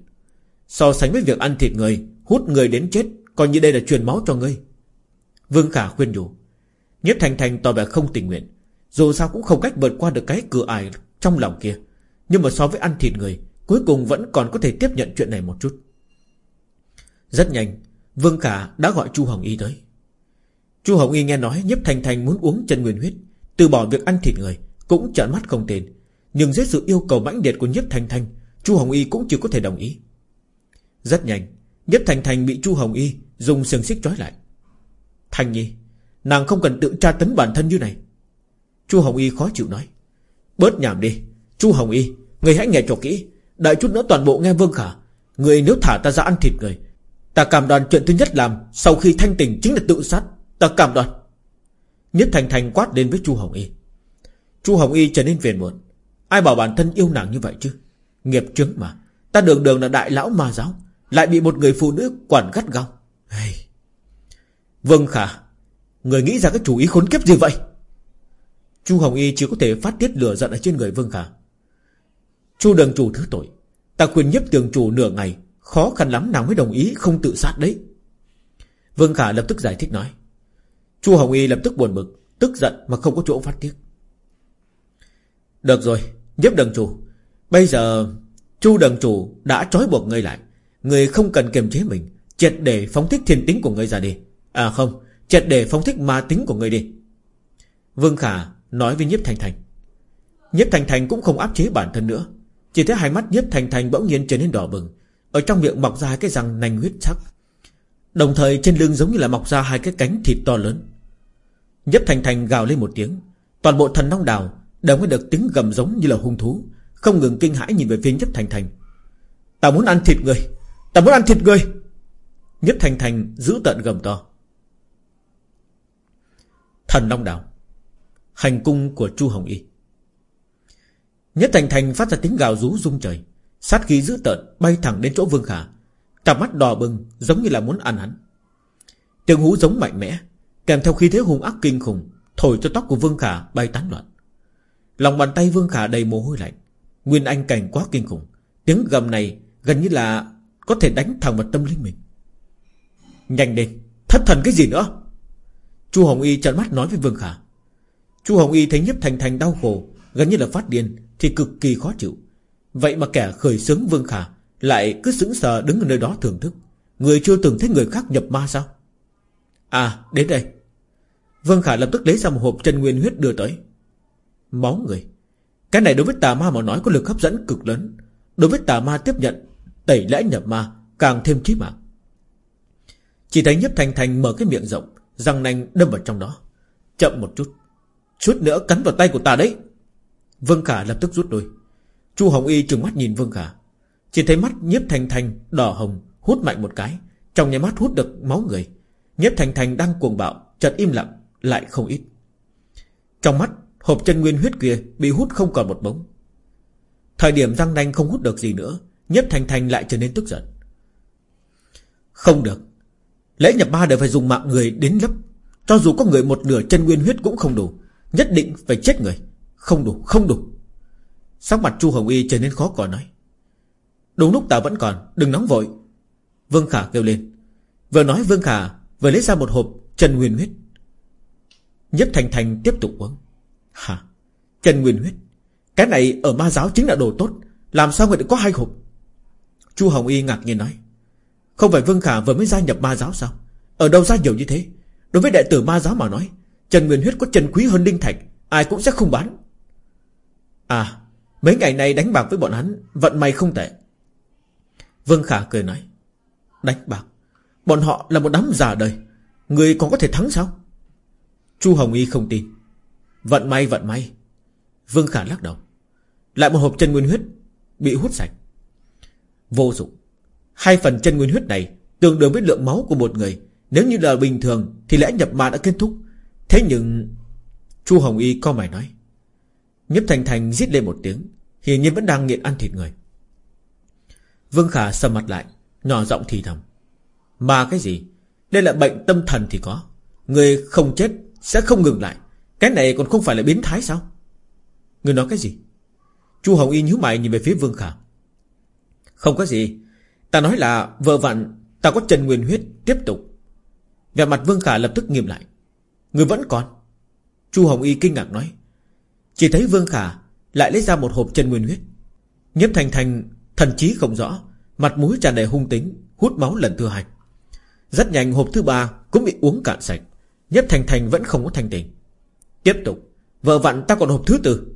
So sánh với việc ăn thịt người, Hút người đến chết, Coi như đây là truyền máu cho ngươi. Vương Khả khuyên nhủ. Nhếp Thành Thành tỏ vẻ không tình nguyện. Dù sao cũng không cách vượt qua được cái cửa ải Trong lòng kia. Nhưng mà so với ăn thịt người, Cuối cùng vẫn còn có thể tiếp nhận chuyện này một chút. Rất nhanh, Vương Khả đã gọi Chu Hồng Y tới. Chu Hồng Y nghe nói Nhếp Thành Thành muốn uống chân nguyên huyết, Từ bỏ việc ăn thịt người, Cũng trợn mắt không tên Nhưng dưới sự yêu cầu mãnh liệt của Nhếp Thành Thành, Chu Hồng Y cũng chưa có thể đồng ý. Rất nhanh Nhếp Thành Thành bị Chu Hồng Y Dùng sừng xích trói lại. Thành Nhi, Nàng không cần tự tra tấn bản thân như này. Chu Hồng Y khó chịu nói, Bớt nhảm đi, Chu Hồng Y Người hãy nghe cho kỹ. Đợi chút nữa toàn bộ nghe Vương Khả. Người nếu thả ta ra ăn thịt người. Ta cảm đoàn chuyện thứ nhất làm Sau khi thanh tình chính là tự sát. Ta cảm đoàn Nhất Thành Thành quát đến với Chu Hồng Y. Chu Hồng Y trở nên phiền muộn. Ai bảo bản thân yêu nàng như vậy chứ? Nghiệp chứng mà. Ta đường đường là đại lão ma giáo, Lại bị một người phụ nữ quản gắt gao. Hey. Vâng khả, Người nghĩ ra cái chủ ý khốn kiếp gì vậy? Chu Hồng Y chỉ có thể phát tiết lửa giận ở trên người Vương Khả. Chu đường chủ thứ tội. Ta khuyên nhấp tường chủ nửa ngày, Khó khăn lắm nào mới đồng ý không tự sát đấy. Vương Khả lập tức giải thích nói. Chu Hồng Y lập tức buồn bực, Tức giận mà không có chỗ phát tiết. Được rồi, Nhấp đường chủ. Bây giờ, Chu đường chủ đã trói buộc ngươi lại. Ngươi không cần kiềm chế mình, Triệt để phóng thích thiên tính của ngươi ra đi. À không, Triệt để phóng thích ma tính của ngươi đi. Vương Khả nói với Nhiếp Thành Thành Nhiếp Thành Thành cũng không áp chế bản thân nữa. Chỉ thấy hai mắt Nhiếp Thành Thành bỗng nhiên trở nên đỏ bừng. Ở trong miệng mọc ra hai cái răng nanh huyết sắc. Đồng thời trên lưng giống như là mọc ra hai cái cánh thịt to lớn. Nhiếp Thành Thành gào lên một tiếng. Toàn bộ thần long đào Đều nghe được tiếng gầm giống như là hung thú, Không ngừng kinh hãi nhìn về phía Nhiếp Thành Thành. Ta muốn ăn thịt người, Ta muốn ăn thịt người! Nhiếp Thành Thành giữ tận gầm to. Thần Long đào, Hành cung của Chu Hồng Y. Nhất Thành Thành phát ra tiếng gào rú rung trời. Sát khí dữ tợn bay thẳng đến chỗ Vương Khả. Cặp mắt đỏ bừng, giống như là muốn ăn hắn. Tiếng hú giống mạnh mẽ, Kèm theo khí thế hung ác kinh khủng, Thổi cho tóc của Vương Khả bay tán loạn. Lòng bàn tay Vương Khả đầy mồ hôi lạnh. Nguyên Anh cảnh quá kinh khủng. Tiếng gầm này gần như là Có thể đánh thẳng vào tâm linh mình. Nhanh lên, Thất thần cái gì nữa? Chu Hồng Y trợn mắt nói với Vương Khả. Chu Hồng Y thấy nhiếp thành thành đau khổ, Gần như là phát điên. Thì cực kỳ khó chịu. Vậy mà kẻ khởi xướng Vương Khả Lại cứ sững sờ đứng ở nơi đó thưởng thức. Người chưa từng thấy người khác nhập ma sao? À đến đây. Vương Khả lập tức lấy ra một hộp chân nguyên huyết đưa tới. Máu người. Cái này đối với tà ma mà nói có lực hấp dẫn cực lớn. Đối với tà ma tiếp nhận, Tẩy lẽ nhập ma, Càng thêm chí mạng. Chỉ thấy nhấp thành thành mở cái miệng rộng, Răng nanh đâm vào trong đó. Chậm một chút. Chút nữa cắn vào tay của ta đấy. Vương Khả lập tức rút lui Chu Hồng Y trừng mắt nhìn Vương Khả. Chỉ thấy mắt nhiếp thành thành đỏ hồng, Hút mạnh một cái. Trong nhà mắt hút được máu người. Nhiếp thành thành đang cuồng bạo, Chợt im lặng, lại không ít. Trong mắt, hộp chân nguyên huyết kia Bị hút không còn một bóng. Thời điểm răng nanh không hút được gì nữa, Nhiếp thành thành lại trở nên tức giận. Không được. Lễ nhập ma đều phải dùng mạng người đến lấp. Cho dù có người một nửa chân nguyên huyết cũng không đủ, Nhất định phải chết người. Không đủ, không đủ. Sắc mặt Chu Hồng Y trở nên khó coi nói. Đúng lúc ta vẫn còn, đừng nóng vội. Vương Khả kêu lên. Vừa nói Vương Khả vừa lấy ra một hộp Trần nguyên huyết. Nhất Thành Thành tiếp tục uống. Hả? Trần nguyên huyết? Cái này ở ma giáo chính là đồ tốt. Làm sao người lại có hai hộp? Chu Hồng Y ngạc nhiên nói. Không phải Vương Khả vừa mới gia nhập ma giáo sao? Ở đâu ra nhiều như thế? Đối với đệ tử ma giáo mà nói Trần Nguyên Huyết có Trần quý hơn Đinh Thạch Ai cũng sẽ không bán. À Mấy ngày này đánh bạc với bọn hắn, Vận may không tệ. Vương Khả cười nói, Đánh bạc? Bọn họ là một đám già đời, Người còn có thể thắng sao? Chu Hồng Y không tin. Vận may vận may. Vương Khả lắc đầu. Lại một hộp chân nguyên huyết Bị hút sạch. Vô dụng. Hai phần chân nguyên huyết này Tương đương với lượng máu của một người. Nếu như là bình thường Thì lẽ nhập ma đã kết thúc. Thế nhưng, Chu Hồng Y co mày nói Nhếp Thành Thành giết lên một tiếng, Hiển nhiên vẫn đang nghiện ăn thịt người. Vương Khả sầm mặt lại, Nhỏ giọng thì thầm, Mà cái gì? Đây là bệnh tâm thần thì có. Người không chết sẽ không ngừng lại. Cái này còn không phải là biến thái sao? Người nói cái gì? Chu Hồng Y nhíu mày nhìn về phía Vương Khả. Không có gì. Ta nói là vợ vặn, Ta có Trần Nguyên Huyết, tiếp tục. Về mặt Vương Khả lập tức nghiêm lại. Người vẫn còn. Chu Hồng Y kinh ngạc nói. Chỉ thấy Vương Khả lại lấy ra một hộp chân nguyên huyết. Nhếp Thành Thành thần trí không rõ, Mặt mũi tràn đầy hung tính, Hút máu lần thứ hai. Rất nhanh hộp thứ ba cũng bị uống cạn sạch Nhếp Thành Thành vẫn không có thanh tình Tiếp tục, Vợ vặn ta còn hộp thứ tư.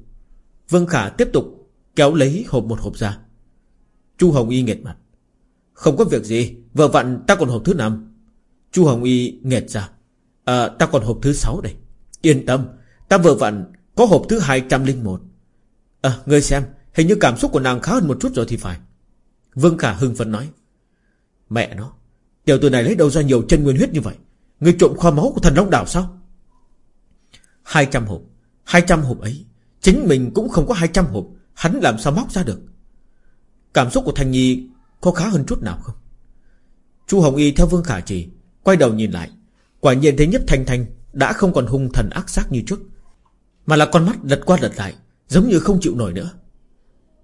Vương Khả tiếp tục kéo lấy hộp một hộp ra. Chu Hồng Y nghệt mặt. Không có việc gì, Vợ vặn ta còn hộp thứ năm. Chu Hồng Y nghệt ra. À ta còn hộp thứ sáu đây. Yên tâm, Ta vợ vặn có hộp thứ 201 À ngươi xem, Hình như cảm xúc của nàng khá hơn một chút rồi thì phải. Vương Khả hưng phấn nói. Mẹ nó, Tiểu tử này lấy đâu ra nhiều chân nguyên huyết như vậy? Ngươi trộm kho máu của thần Long Đảo sao? 200 hộp 200 hộp ấy, Chính mình cũng không có 200 hộp, Hắn làm sao móc ra được? Cảm xúc của Thanh Nhi có khá hơn chút nào không? Chu Hồng Y theo Vương Khả chỉ, Quay đầu nhìn lại. Quả nhiên thấy Nhấp Thanh Thanh Đã không còn hung thần ác sát như trước. Mà là con mắt lật qua lật lại, Giống như không chịu nổi nữa.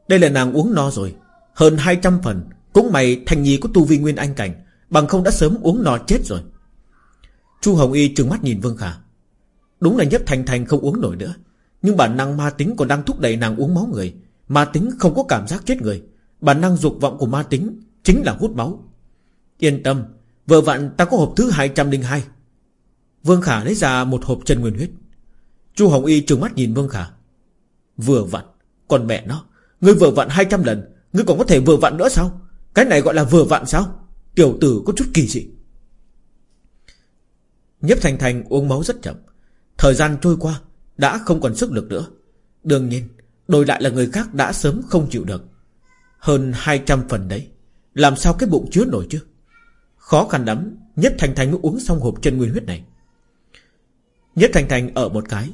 Đây là nàng uống no rồi, Hơn 200 phần, Cũng mày thành Nhi có tu vi nguyên anh cảnh, Bằng không đã sớm uống no chết rồi. Chu Hồng Y trừng mắt nhìn Vương Khả. Đúng là nhất thành thành không uống nổi nữa, Nhưng bản năng ma tính còn đang thúc đẩy nàng uống máu người. Ma tính không có cảm giác chết người, Bản năng dục vọng của ma tính Chính là hút máu. Yên tâm, Vừa vặn ta có hộp thứ 202 Vương Khả lấy ra một hộp chân nguyên huyết. Chu Hồng Y trừng mắt nhìn Vương Khả. Vừa vặn Còn mẹ nó, Ngươi vừa vặn 200 lần, Ngươi còn có thể vừa vặn nữa sao? Cái này gọi là vừa vặn sao? Tiểu tử có chút kỳ dị. Nhếp Thành Thành uống máu rất chậm. Thời gian trôi qua, Đã không còn sức lực nữa. Đương nhiên, Đổi lại là người khác đã sớm không chịu được. Hơn 200 phần đấy, Làm sao cái bụng chứa nổi chứ? Khó khăn lắm Nhất Thành Thành mới uống xong hộp chân nguyên huyết này. Nhất Thành Thành ở một cái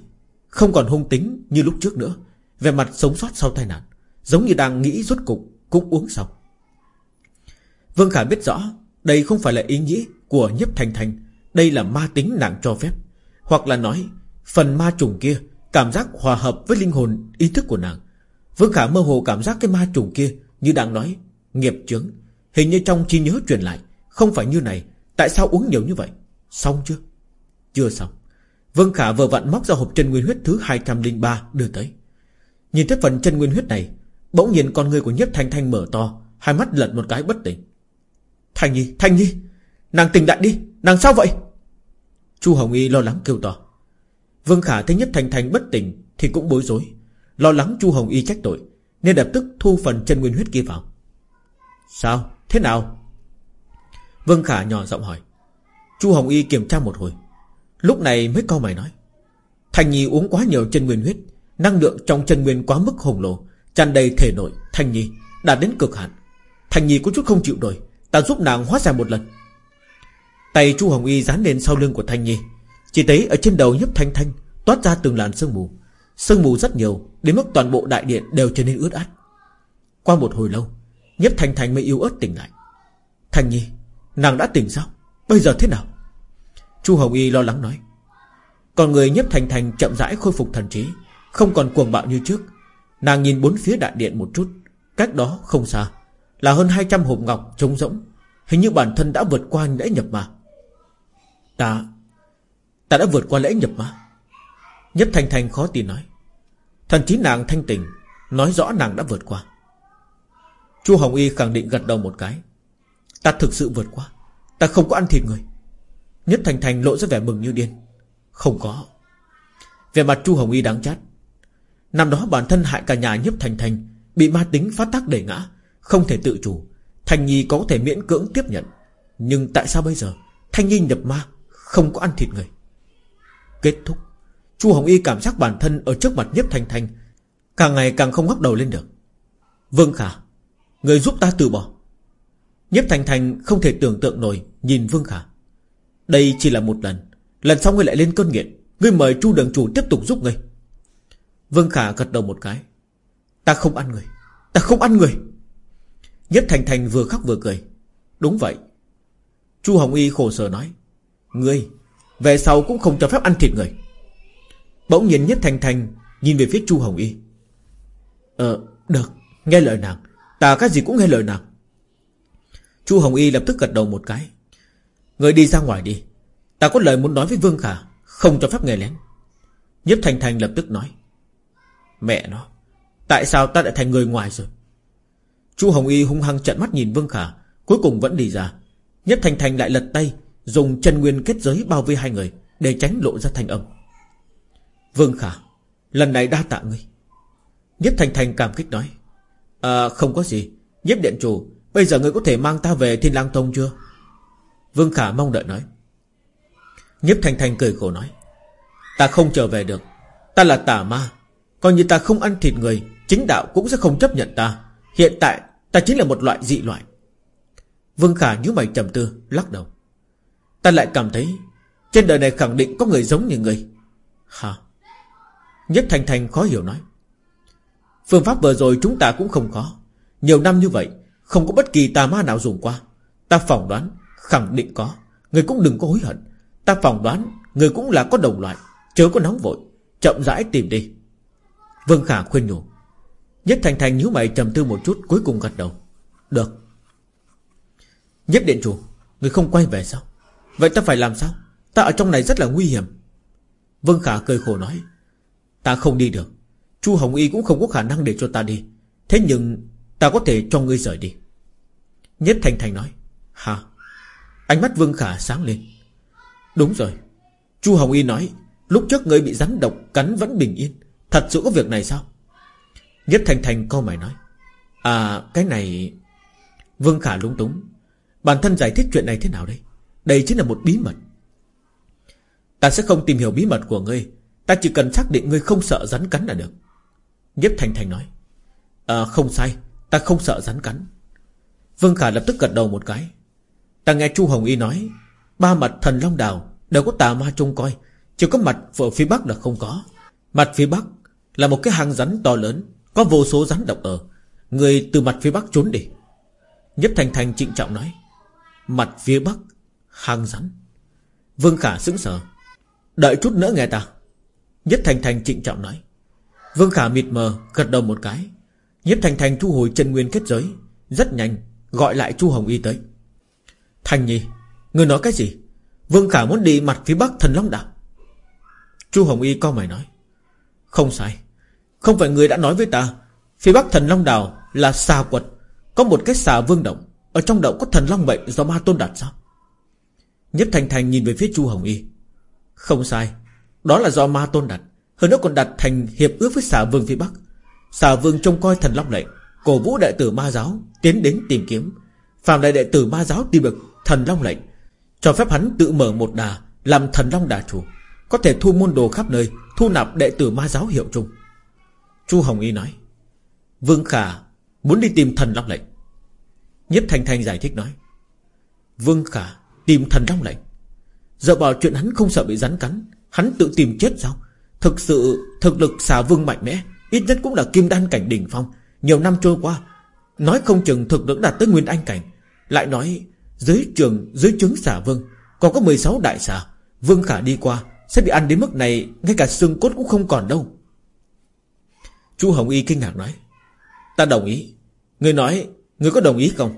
không còn hung tính như lúc trước nữa. Về mặt sống sót sau tai nạn, Giống như đang nghĩ rốt cục Cũng uống xong. Vương Khả biết rõ, Đây không phải là ý nghĩ của Nhấp Thành Thành, Đây là ma tính nàng cho phép. Hoặc là nói, Phần ma trùng kia, Cảm giác hòa hợp với linh hồn, ý thức của nàng. Vương Khả mơ hồ cảm giác cái ma trùng kia Như đang nói, Nghiệp chướng. Hình như trong trí nhớ truyền lại, Không phải như này, Tại sao uống nhiều như vậy? Xong chưa? Chưa xong. Vương Khả vừa vặn móc ra hộp chân nguyên huyết thứ 203 đưa tới. Nhìn thấy phần chân nguyên huyết này Bỗng nhiên con người của Nhiếp Thanh Thanh mở to Hai mắt lật một cái bất tỉnh. Thanh Nhi, Thanh Nhi Nàng tỉnh lại đi, nàng sao vậy? Chu Hồng Y lo lắng kêu to. Vương Khả thấy Nhiếp Thanh Thanh bất tỉnh Thì cũng bối rối Lo lắng Chu Hồng Y trách tội Nên lập tức thu phần chân nguyên huyết kia vào. Sao, thế nào? Vương Khả nhỏ giọng hỏi. Chu Hồng Y kiểm tra một hồi. Lúc này mới câu mày nói. Thanh Nhi uống quá nhiều chân nguyên huyết, Năng lượng trong chân nguyên quá mức hùng lồ, tràn đầy thể nội, Thanh Nhi đạt đến cực hạn. Thanh Nhi có chút không chịu nổi, Ta giúp nàng hóa giải một lần. Tay Chu Hồng Y dán lên sau lưng của Thanh Nhi, Chỉ thấy ở trên đầu nhấp thanh thanh, Toát ra từng làn sương mù. Sương mù rất nhiều, Đến mức toàn bộ đại điện đều trở nên ướt át. Qua một hồi lâu, Nhấp thanh thanh mới yếu ớt tỉnh lại. Thanh Nhi, Nàng đã tỉnh sao? Bây giờ thế nào? Chu Hồng Y lo lắng nói. Còn người nhấp Thành Thành chậm rãi khôi phục thần trí, Không còn cuồng bạo như trước. Nàng nhìn bốn phía đại điện một chút, Cách đó không xa, Là hơn 200 hộp ngọc trống rỗng. Hình như bản thân đã vượt qua lễ nhập mà Ta Ta đã vượt qua lễ nhập mà Nhấp Thành Thành khó tin nói. Thần trí nàng thanh tình Nói rõ nàng đã vượt qua. Chu Hồng Y khẳng định gật đầu một cái. Ta thực sự vượt qua, Ta không có ăn thịt người. Nhất Thành Thành lộ ra vẻ mừng như điên. Không có. Về mặt Chu Hồng Y đáng chát. Năm đó bản thân hại cả nhà nhấp Thành Thành, Bị ma tính phát tác đẩy ngã, Không thể tự chủ. Thành Nhi có thể miễn cưỡng tiếp nhận. Nhưng tại sao bây giờ Thanh Nhi nhập ma, Không có ăn thịt người? Kết thúc. Chu Hồng Y cảm giác bản thân ở trước mặt nhấp Thành Thành Càng ngày càng không ngóc đầu lên được. Vương Khả, Người giúp ta từ bỏ. Nhếp Thành Thành không thể tưởng tượng nổi Nhìn Vương Khả. Đây chỉ là một lần. Lần sau ngươi lại lên cơn nghiện. Ngươi mời Chu Đường Chủ tiếp tục giúp ngươi. Vương Khả gật đầu một cái. Ta không ăn người. Ta không ăn người. Nhất Thành Thành vừa khóc vừa cười. Đúng vậy. Chu Hồng Y khổ sở nói. Ngươi, Về sau cũng không cho phép ăn thịt người. Bỗng nhiên Nhất Thành Thành Nhìn về phía Chu Hồng Y. Ờ được. Nghe lời nàng. Ta cái gì cũng nghe lời nàng. Chu Hồng Y lập tức gật đầu một cái. Người đi ra ngoài đi. Ta có lời muốn nói với Vương Khả, Không cho phép nghe lén. Nhếp Thành Thành lập tức nói. Mẹ nó, Tại sao ta lại thành người ngoài rồi? Chu Hồng Y hung hăng trận mắt nhìn Vương Khả, Cuối cùng vẫn đi ra. Nhếp Thành Thành lại lật tay, Dùng chân nguyên kết giới bao vây hai người, Để tránh lộ ra thành âm. Vương Khả, Lần này đa tạ ngươi. Nhếp Thành Thành cảm kích nói. À không có gì. Nhếp Điện Chủ, Bây giờ ngươi có thể mang ta về Thiên Lang Tông chưa? Vương Khả mong đợi nói. Nhếp Thành Thành cười khổ nói. Ta không trở về được. Ta là tà ma. Coi như ta không ăn thịt người, Chính đạo cũng sẽ không chấp nhận ta. Hiện tại, ta chính là một loại dị loại. Vương Khả nhíu mày trầm tư, Lắc đầu. Ta lại cảm thấy, Trên đời này khẳng định có người giống như người. Hả? Nhất Thành Thành khó hiểu nói. Phương pháp vừa rồi chúng ta cũng không có. Nhiều năm như vậy, Không có bất kỳ tà ma nào dùng qua. Ta phỏng đoán Khẳng định có. Người cũng đừng có hối hận. Ta phỏng đoán, Người cũng là có đồng loại, Chớ có nóng vội. Chậm rãi tìm đi. Vương Khả khuyên nhủ. Nhất Thành Thành nhíu mày trầm tư một chút, Cuối cùng gật đầu. Được. Nhất Điện Chủ, Người không quay về sao? Vậy ta phải làm sao? Ta ở trong này rất là nguy hiểm. Vương Khả cười khổ nói. Ta không đi được. Chu Hồng Y cũng không có khả năng để cho ta đi. Thế nhưng, ta có thể cho ngươi rời đi. Nhất Thành Thành nói. Hả? Ánh mắt Vương Khả sáng lên. Đúng rồi. Chu Hồng Y nói, Lúc trước ngươi bị rắn độc cắn vẫn bình yên. Thật sự có việc này sao? Nhất Thành Thành câu mày nói À cái này, Vương Khả lúng túng. Bản thân giải thích chuyện này thế nào đây? Đây chính là một bí mật. Ta sẽ không tìm hiểu bí mật của ngươi. Ta chỉ cần xác định ngươi không sợ rắn cắn là được. Nhất Thành Thành nói À không sai. Ta không sợ rắn cắn. Vương Khả lập tức gật đầu một cái. Ta nghe Chu Hồng Y nói, Ba mặt thần Long Đào Đều có tà ma trông coi, Chỉ có mặt vợ phía Bắc là không có. Mặt phía Bắc là một cái hang rắn to lớn, Có vô số rắn độc ở. Người từ mặt phía Bắc trốn đi. Nhất Thành Thành trịnh trọng nói, Mặt phía Bắc, Hang rắn. Vương Khả sững sờ, Đợi chút nữa nghe ta. Nhất Thành Thành trịnh trọng nói, Vương Khả mịt mờ, gật đầu một cái. Nhất Thành Thành thu hồi chân nguyên kết giới, Rất nhanh gọi lại Chu Hồng Y tới. Thành Nhi, Người nói cái gì? Vương Khả muốn đi mặt phía bắc thần Long Đạo. Chu Hồng Y co mày nói, Không sai. Không phải người đã nói với ta, Phía bắc thần Long Đảo là xà quật, Có một cái xà vương động. Ở trong động có thần Long bệnh do ma tôn đặt sao Nhất Thành Thành nhìn về phía Chu Hồng Y, Không sai. Đó là do ma tôn đặt, Hơn nữa còn đặt thành hiệp ước với xà vương phía bắc. Xà vương trông coi thần Long lệnh Cổ vũ đại tử ma giáo, Tiến đến tìm kiếm. Phạm đại đệ tử ma giáo tìm được thần Long lệnh, Cho phép hắn tự mở một đà Làm thần Long đà chủ, Có thể thu môn đồ khắp nơi, Thu nạp đệ tử ma giáo hiệu chung. Chu Hồng Y nói, Vương Khả muốn đi tìm thần Long lệnh. Nhất Thanh Thanh giải thích nói, Vương Khả tìm thần Long lệnh? Giờ bảo chuyện hắn không sợ bị rắn cắn, Hắn tự tìm chết sao? Thực sự, thực lực xà vương mạnh mẽ, Ít nhất cũng là kim đan cảnh đỉnh phong, Nhiều năm trôi qua, Nói không chừng thực lực đạt tới nguyên anh cảnh lại nói, dưới trường, dưới trứng xả vương, Còn có 16 đại xà, Vương Khả đi qua, Sẽ bị ăn đến mức này, Ngay cả xương cốt cũng không còn đâu. Chu Hồng Y kinh ngạc nói, Ta đồng ý. Người nói Người có đồng ý không?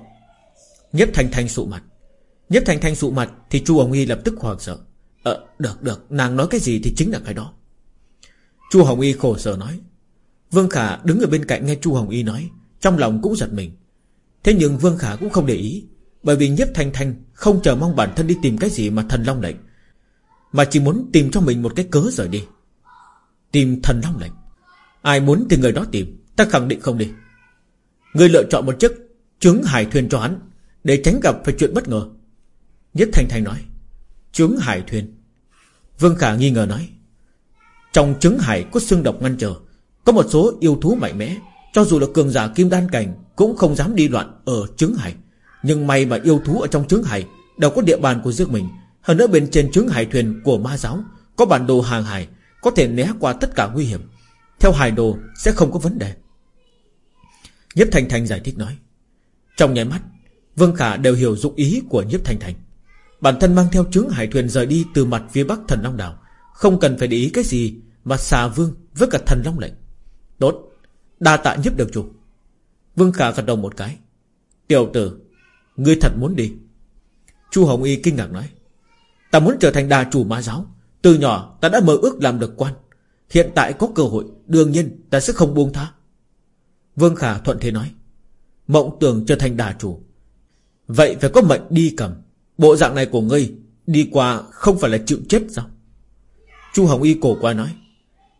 Nhếp Thanh Thanh sụ mặt. Nhếp Thanh Thanh sụ mặt Thì Chu Hồng Y lập tức hoảng sợ. Ờ được được, Nàng nói cái gì thì chính là cái đó. Chu Hồng Y khổ sở nói, Vương Khả đứng ở bên cạnh nghe Chu Hồng Y nói, Trong lòng cũng giật mình. Thế nhưng Vương Khả cũng không để ý, Bởi vì nhiếp Thanh Thanh không chờ mong bản thân đi tìm cái gì mà thần long lệnh, Mà chỉ muốn tìm cho mình một cái cớ rời đi. Tìm thần long lệnh? Ai muốn thì người đó tìm, Ta khẳng định không đi. Người lựa chọn một chiếc trứng hải thuyền cho hắn, Để tránh gặp phải chuyện bất ngờ. Nhất Thanh Thanh nói Trứng hải thuyền? Vương Khả nghi ngờ nói, Trong trứng hải có xương độc ngăn trở, Có một số yêu thú mạnh mẽ cho dù là cường giả kim đan cảnh Cũng không dám đi loạn ở trứng hải. Nhưng may mà yêu thú ở trong trứng hải Đều có địa bàn của riêng mình. Hơn nữa bên trên trứng hải thuyền của ma giáo Có bản đồ hàng hải, Có thể né qua tất cả nguy hiểm. Theo hải đồ sẽ không có vấn đề. Nhếp thành thành giải thích nói, Trong nháy mắt, Vương Khả đều hiểu dụng ý của Nhếp thành thành. Bản thân mang theo trứng hải thuyền rời đi Từ mặt phía bắc thần Long Đảo, Không cần phải để ý cái gì Mà xà vương với cả thần Long lệnh. Tốt Đa tạ nhếp được chủ. Vương Khả gật đầu một cái. Tiểu tử, Ngươi thật muốn đi. Chu Hồng Y kinh ngạc nói. Ta muốn trở thành đà chủ ma giáo. Từ nhỏ ta đã mơ ước làm được quan. Hiện tại có cơ hội, Đương nhiên ta sẽ không buông tha. Vương Khả thuận thế nói. Mộng tưởng trở thành đà chủ. Vậy phải có mệnh đi cầm. Bộ dạng này của ngươi Đi qua không phải là chịu chết sao? Chu Hồng Y cổ qua nói.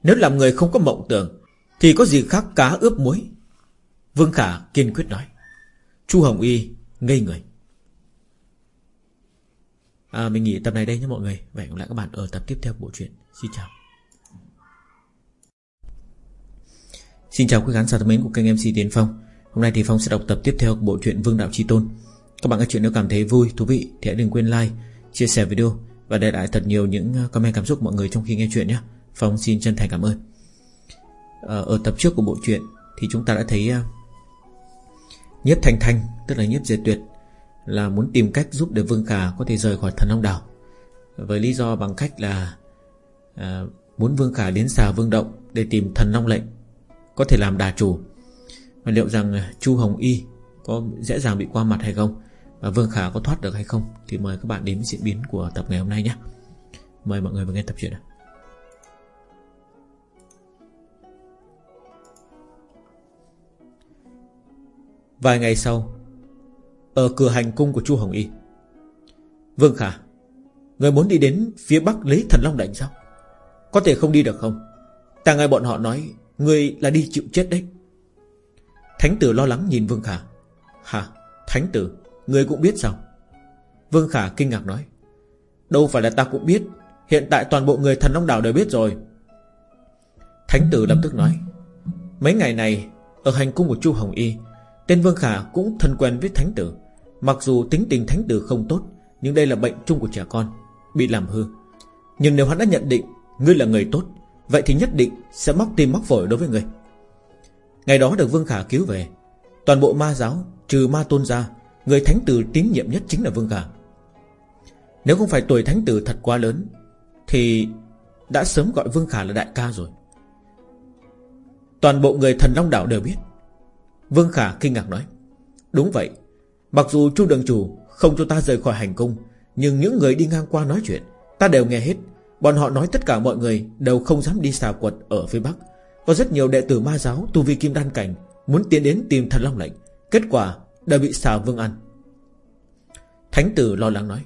Nếu làm người không có mộng tưởng thì có gì khác cá ướp muối? Vương Khả kiên quyết nói. Chu Hồng Y ngây người. À, Mình nghỉ tập này đây nhé mọi người. Vậy gặp lại các bạn ở tập tiếp theo của bộ truyện. Xin chào. Xin chào quý khán giả thân mến của kênh MC Tiến Phong. Hôm nay thì Phong sẽ đọc tập tiếp theo của bộ truyện Vương Đạo Chi Tôn. Các bạn nghe chuyện nếu cảm thấy vui, thú vị Thì hãy đừng quên like, chia sẻ video Và để lại thật nhiều những à, comment cảm xúc mọi người trong khi nghe chuyện nhé. Phong xin chân thành cảm ơn. Ờ, ở tập trước của bộ truyện Thì chúng ta đã thấy ờ, Nhiếp Thanh Thanh Tức là Nhiếp Diệt Tuyệt Là muốn tìm cách giúp để Vương Khả có thể rời khỏi thần Long Đảo. Với lý do bằng cách là à, Muốn Vương Khả đến xà Vương Động Để tìm thần Long Lệnh có thể làm đà chủ. Và liệu rằng Chu Hồng Y Có dễ dàng bị qua mặt hay không? Và Vương Khả có thoát được hay không? Thì mời các bạn đến diễn biến của tập ngày hôm nay nhé. Mời mọi người vào nghe tập truyện Vài ngày sau, Ở cửa hành cung của Chu Hồng Y. Vương Khả, Người muốn đi đến phía bắc lấy thần Long Đảnh sao? Có thể không đi được không? Ta nghe bọn họ nói Người là đi chịu chết đấy. Thánh tử lo lắng nhìn Vương Khả. Hả, Thánh tử Người cũng biết sao? Vương Khả kinh ngạc nói. Đâu phải là ta cũng biết, Hiện tại toàn bộ người thần Long Đảo đều biết rồi. Thánh tử lập tức nói. Mấy ngày này, Ở hành cung của Chu Hồng Y Tên Vương Khả cũng thân quen với thánh tử. Mặc dù tính tình thánh tử không tốt, Nhưng đây là bệnh chung của trẻ con, Bị làm hư. Nhưng nếu hắn đã nhận định Ngươi là người tốt, Vậy thì nhất định sẽ móc tim móc phổi đối với ngươi. Ngày đó được Vương Khả cứu về, Toàn bộ ma giáo, Trừ ma tôn ra Người thánh tử tín nhiệm nhất chính là Vương Khả. Nếu không phải tuổi thánh tử thật quá lớn, Thì Đã sớm gọi Vương Khả là đại ca rồi. Toàn bộ người thần Long Đảo đều biết Vương Khả kinh ngạc nói, Đúng vậy, Mặc dù chu đường chủ không cho ta rời khỏi hành cung, Nhưng những người đi ngang qua nói chuyện, Ta đều nghe hết. Bọn họ nói tất cả mọi người đều không dám đi xà quật ở phía Bắc. Có rất nhiều đệ tử ma giáo tu vi kim đan cảnh Muốn tiến đến tìm thần long lệnh, Kết quả đã bị xà vương ăn. Thánh tử lo lắng nói,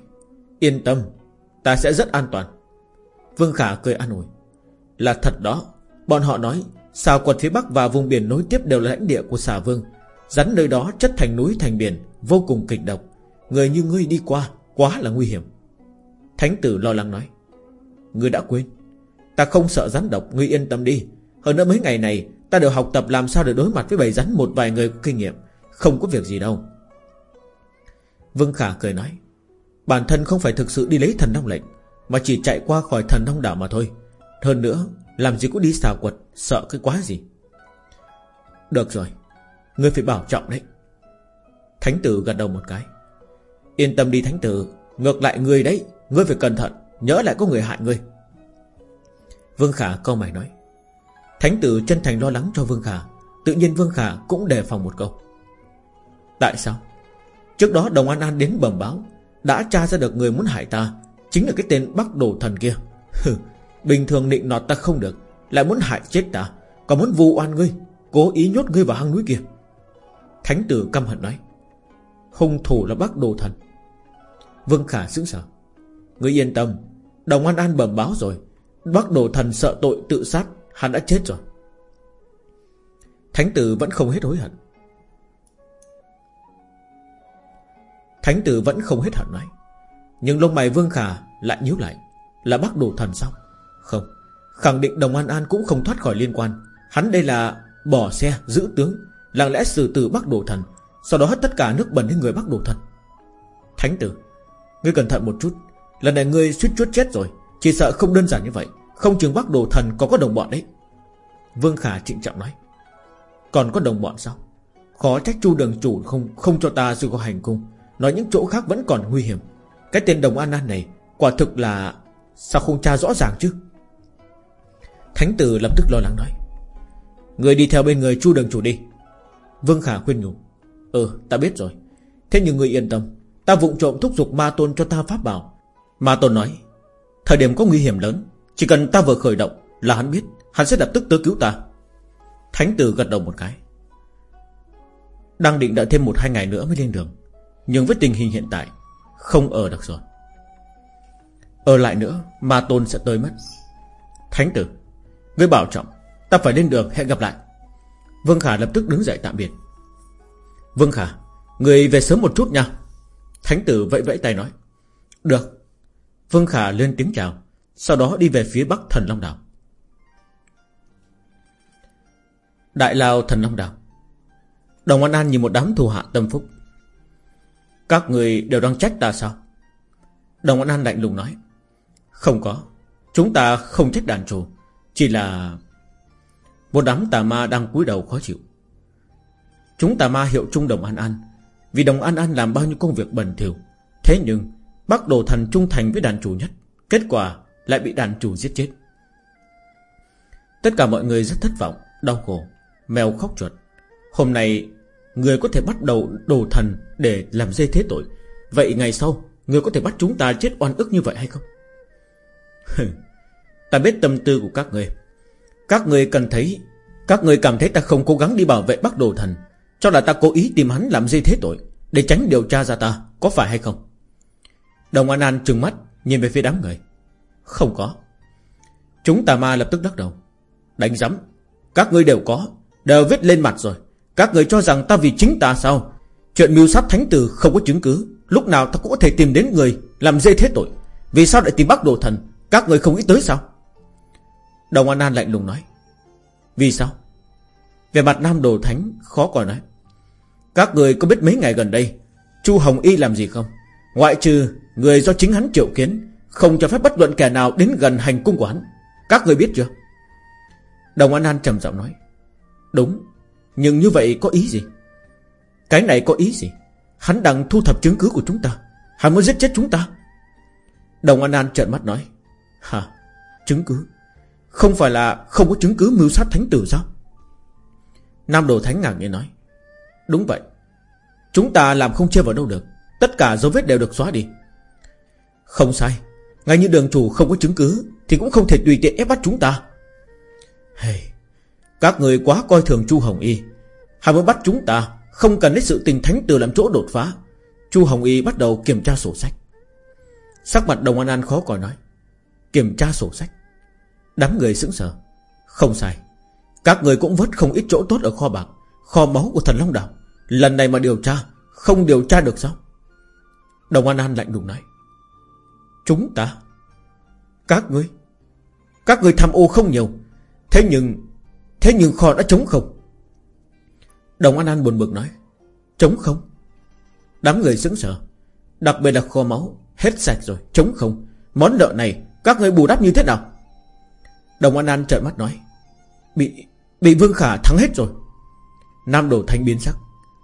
Yên tâm, Ta sẽ rất an toàn. Vương Khả cười an ủi, Là thật đó, Bọn họ nói Xà quật phía Bắc và vùng biển nối tiếp đều là lãnh địa của xà vương. Rắn nơi đó chất thành núi thành biển, Vô cùng kịch độc. Người như ngươi đi qua, Quá là nguy hiểm. Thánh tử lo lắng nói, Ngươi đã quên. Ta không sợ rắn độc, Ngươi yên tâm đi. Hơn nữa mấy ngày này, Ta đều học tập làm sao để đối mặt với bầy rắn Một vài người có kinh nghiệm. Không có việc gì đâu. Vương Khả cười nói, Bản thân không phải thực sự đi lấy thần đông lệnh, Mà chỉ chạy qua khỏi thần đông đảo mà thôi. Hơn nữa làm gì có đi xào quật, Sợ cái quá gì? Được rồi, Ngươi phải bảo trọng đấy. Thánh tử gật đầu một cái. Yên tâm đi thánh tử, Ngược lại ngươi đấy, Ngươi phải cẩn thận, Nhớ lại có người hại ngươi. Vương Khả câu mày nói. Thánh tử chân thành lo lắng cho Vương Khả, Tự nhiên Vương Khả cũng đề phòng một câu. Tại sao? Trước đó Đồng An An đến bẩm báo, Đã tra ra được người muốn hại ta, Chính là cái tên Bắc Đồ Thần kia. Bình thường định nọt ta không được, Lại muốn hại chết ta, Còn muốn vu oan ngươi, Cố ý nhốt ngươi vào hang núi kia. Thánh tử căm hận nói, Hung thủ là Bắc Đồ Thần. Vương Khả sững sờ, Ngươi yên tâm, Đồng An An bẩm báo rồi Bắc Đồ Thần sợ tội tự sát, Hắn đã chết rồi. Thánh tử vẫn không hết hối hận. Thánh tử vẫn không hết hận nói, Nhưng lông mày Vương Khả lại nhíu lại, Là Bắc Đồ Thần xong không, Khẳng định Đồng An An cũng không thoát khỏi liên quan. Hắn đây là bỏ xe giữ tướng, Lặng lẽ xử tử Bắc Đồ Thần, Sau đó hất tất cả nước bẩn lên người Bắc Đồ Thần. Thánh tử, Ngươi cẩn thận một chút. Lần này ngươi suýt chút chết rồi, Chỉ sợ không đơn giản như vậy. Không chừng Bắc Đồ Thần có có đồng bọn đấy. Vương Khả trịnh trọng nói. Còn có đồng bọn sao? Khó trách chu đường chủ không không cho ta sư có hành cung. Nói những chỗ khác vẫn còn nguy hiểm. Cái tên đồng an an này Quả thực là Sao không tra rõ ràng chứ? Thánh tử lập tức lo lắng nói, Người đi theo bên người chu đường chủ đi. Vương Khả khuyên nhủ Ừ ta biết rồi. Thế nhưng người yên tâm, Ta vụng trộm thúc giục ma tôn cho ta pháp bảo. Ma tôn nói, Thời điểm có nguy hiểm lớn, Chỉ cần ta vừa khởi động Là hắn biết, Hắn sẽ lập tức tới cứu ta. Thánh tử gật đầu một cái, Đang định đợi thêm một hai ngày nữa mới lên đường, Nhưng với tình hình hiện tại, Không ở được rồi. Ở lại nữa, Ma tôn sẽ tới mất. Thánh tử Ngươi bảo trọng, Ta phải lên đường hẹn gặp lại. Vương Khả lập tức đứng dậy tạm biệt. Vương Khả, Người về sớm một chút nha. Thánh tử vẫy vẫy tay nói. Được. Vương Khả lên tiếng chào, Sau đó đi về phía bắc thần Long Đảo. Đại Lao thần Long Đảo. Đồng An An nhìn một đám thù hạ tâm phúc. Các người đều đang trách ta sao? Đồng An An lạnh lùng nói. Không có. Chúng ta không trách đàn chủ chỉ là Một đám tà ma đang cúi đầu khó chịu. Chúng tà ma hiệu trung Đồng An An, Vì Đồng An An làm bao nhiêu công việc bẩn thỉu. Thế nhưng Bác đồ thần trung thành với đàn chủ nhất, Kết quả lại bị đàn chủ giết chết. Tất cả mọi người rất thất vọng, Đau khổ, Mèo khóc chuột. Hôm nay, Người có thể bắt đầu đồ thần Để làm dây thế tội. Vậy ngày sau, Người có thể bắt chúng ta chết oan ức như vậy hay không? Ta biết tâm tư của các người. Các người cần thấy, Các người cảm thấy ta không cố gắng đi bảo vệ Bắc Đồ Thần, Cho là ta cố ý tìm hắn làm dây thế tội, Để tránh điều tra ra ta, Có phải hay không? Đồng An An trừng mắt, Nhìn về phía đám người. Không có. Chúng tà ma lập tức đắc đầu. Đánh giấm. Các ngươi đều có, Đều viết lên mặt rồi. Các người cho rằng ta vì chính ta sao? Chuyện mưu sát thánh tử không có chứng cứ. Lúc nào ta cũng có thể tìm đến người Làm dây thế tội. Vì sao lại tìm Bắc Đồ Thần? Các người không nghĩ tới sao? Đồng An An lạnh lùng nói. Vì sao? Về mặt Nam Đồ Thánh khó còn nói. Các người có biết mấy ngày gần đây, Chu Hồng Y làm gì không? Ngoại trừ người do chính hắn triệu kiến, Không cho phép bất luận kẻ nào đến gần hành cung của hắn. Các người biết chưa? Đồng An An trầm giọng nói. Đúng, Nhưng như vậy có ý gì? Cái này có ý gì? Hắn đang thu thập chứng cứ của chúng ta. Hắn muốn giết chết chúng ta. Đồng An An trợn mắt nói. Hả? Chứng cứ? Không phải là không có chứng cứ mưu sát thánh tử sao? Nam Đồ Thánh ngạc nhiên nói Đúng vậy. Chúng ta làm không chê vào đâu được. Tất cả dấu vết đều được xóa đi. Không sai. Ngay như đường chủ không có chứng cứ Thì cũng không thể tùy tiện ép bắt chúng ta. Hey, Các người quá coi thường Chu Hồng Y. Hai muốn bắt chúng ta Không cần lấy sự tình thánh từ làm chỗ đột phá. Chu Hồng Y bắt đầu kiểm tra sổ sách. Sắc mặt đồng an an khó coi nói Kiểm tra sổ sách? Đám người sững sờ. Không sai. Các người cũng vớt không ít chỗ tốt ở kho bạc, Kho máu của thần Long Đảo. Lần này mà điều tra, Không điều tra được sao? Đồng An An lạnh lùng nói. Chúng ta? Các ngươi? Các ngươi tham ô không nhiều. Thế nhưng Thế nhưng kho đã trống không? Đồng An An buồn bực nói. Trống không? Đám người sững sờ. Đặc biệt là kho máu Hết sạch rồi, Trống không. Món nợ này, Các người bù đắp như thế nào? Đồng An An trợn mắt nói, Bị Bị Vương Khả thắng hết rồi. Nam Đồ Thanh biến sắc,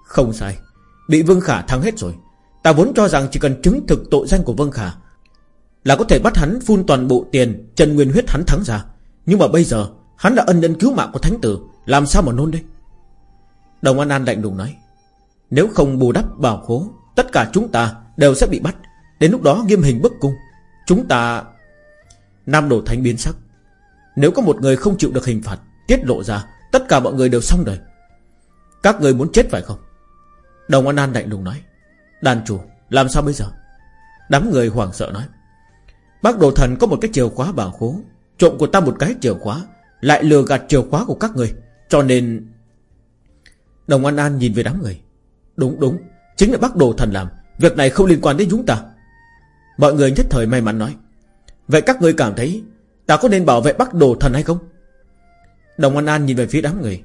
Không sai, Bị Vương Khả thắng hết rồi. Ta vốn cho rằng chỉ cần chứng thực tội danh của Vương Khả Là có thể bắt hắn phun toàn bộ tiền Trần Nguyên huyết hắn thắng ra. Nhưng mà bây giờ, Hắn đã ân nhân cứu mạng của Thánh Tử, Làm sao mà nôn đây? Đồng An An lạnh lùng nói, Nếu không bù đắp bảo khố, Tất cả chúng ta đều sẽ bị bắt. Đến lúc đó nghiêm hình bức cung, Chúng ta Nam Đồ Thánh biến sắc nếu có một người không chịu được hình phạt, Tiết lộ ra, Tất cả mọi người đều xong đời. Các người muốn chết phải không? Đồng An An lạnh lùng nói. Đàn chủ, làm sao bây giờ? Đám người hoảng sợ nói. Bác đồ thần có một cái chìa khóa bảo khố. Trộm của ta một cái chìa khóa, Lại lừa gạt chìa khóa của các người. Cho nên, Đồng An An nhìn về đám người. Đúng đúng, Chính là bác đồ thần làm. Việc này không liên quan đến chúng ta. Mọi người nhất thời may mắn nói. Vậy các người cảm thấy Ta có nên bảo vệ bắc đồ thần hay không? Đồng An An nhìn về phía đám người.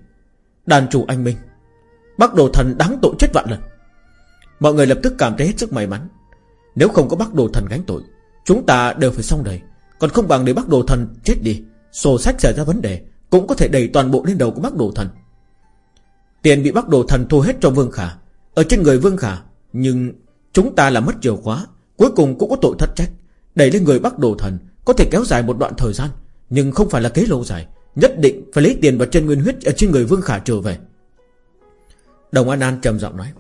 Đàn chủ anh Minh. Bắc đồ thần đáng tội chết vạn lần. Mọi người lập tức cảm thấy hết sức may mắn. Nếu không có bắc đồ thần gánh tội, Chúng ta đều phải xong đời. Còn không bằng để bắc đồ thần chết đi, Sổ sách xảy ra vấn đề, Cũng có thể đẩy toàn bộ lên đầu của bắc đồ thần. Tiền bị bắc đồ thần thu hết cho Vương Khả. Ở trên người Vương Khả, Nhưng chúng ta là mất chìa khóa, Cuối cùng cũng có tội thất trách, Đẩy lên người bắc đồ thần có thể kéo dài một đoạn thời gian, Nhưng không phải là kế lâu dài. Nhất định phải lấy tiền và chân nguyên huyết Ở trên người Vương Khả trở về. Đồng An An trầm giọng nói,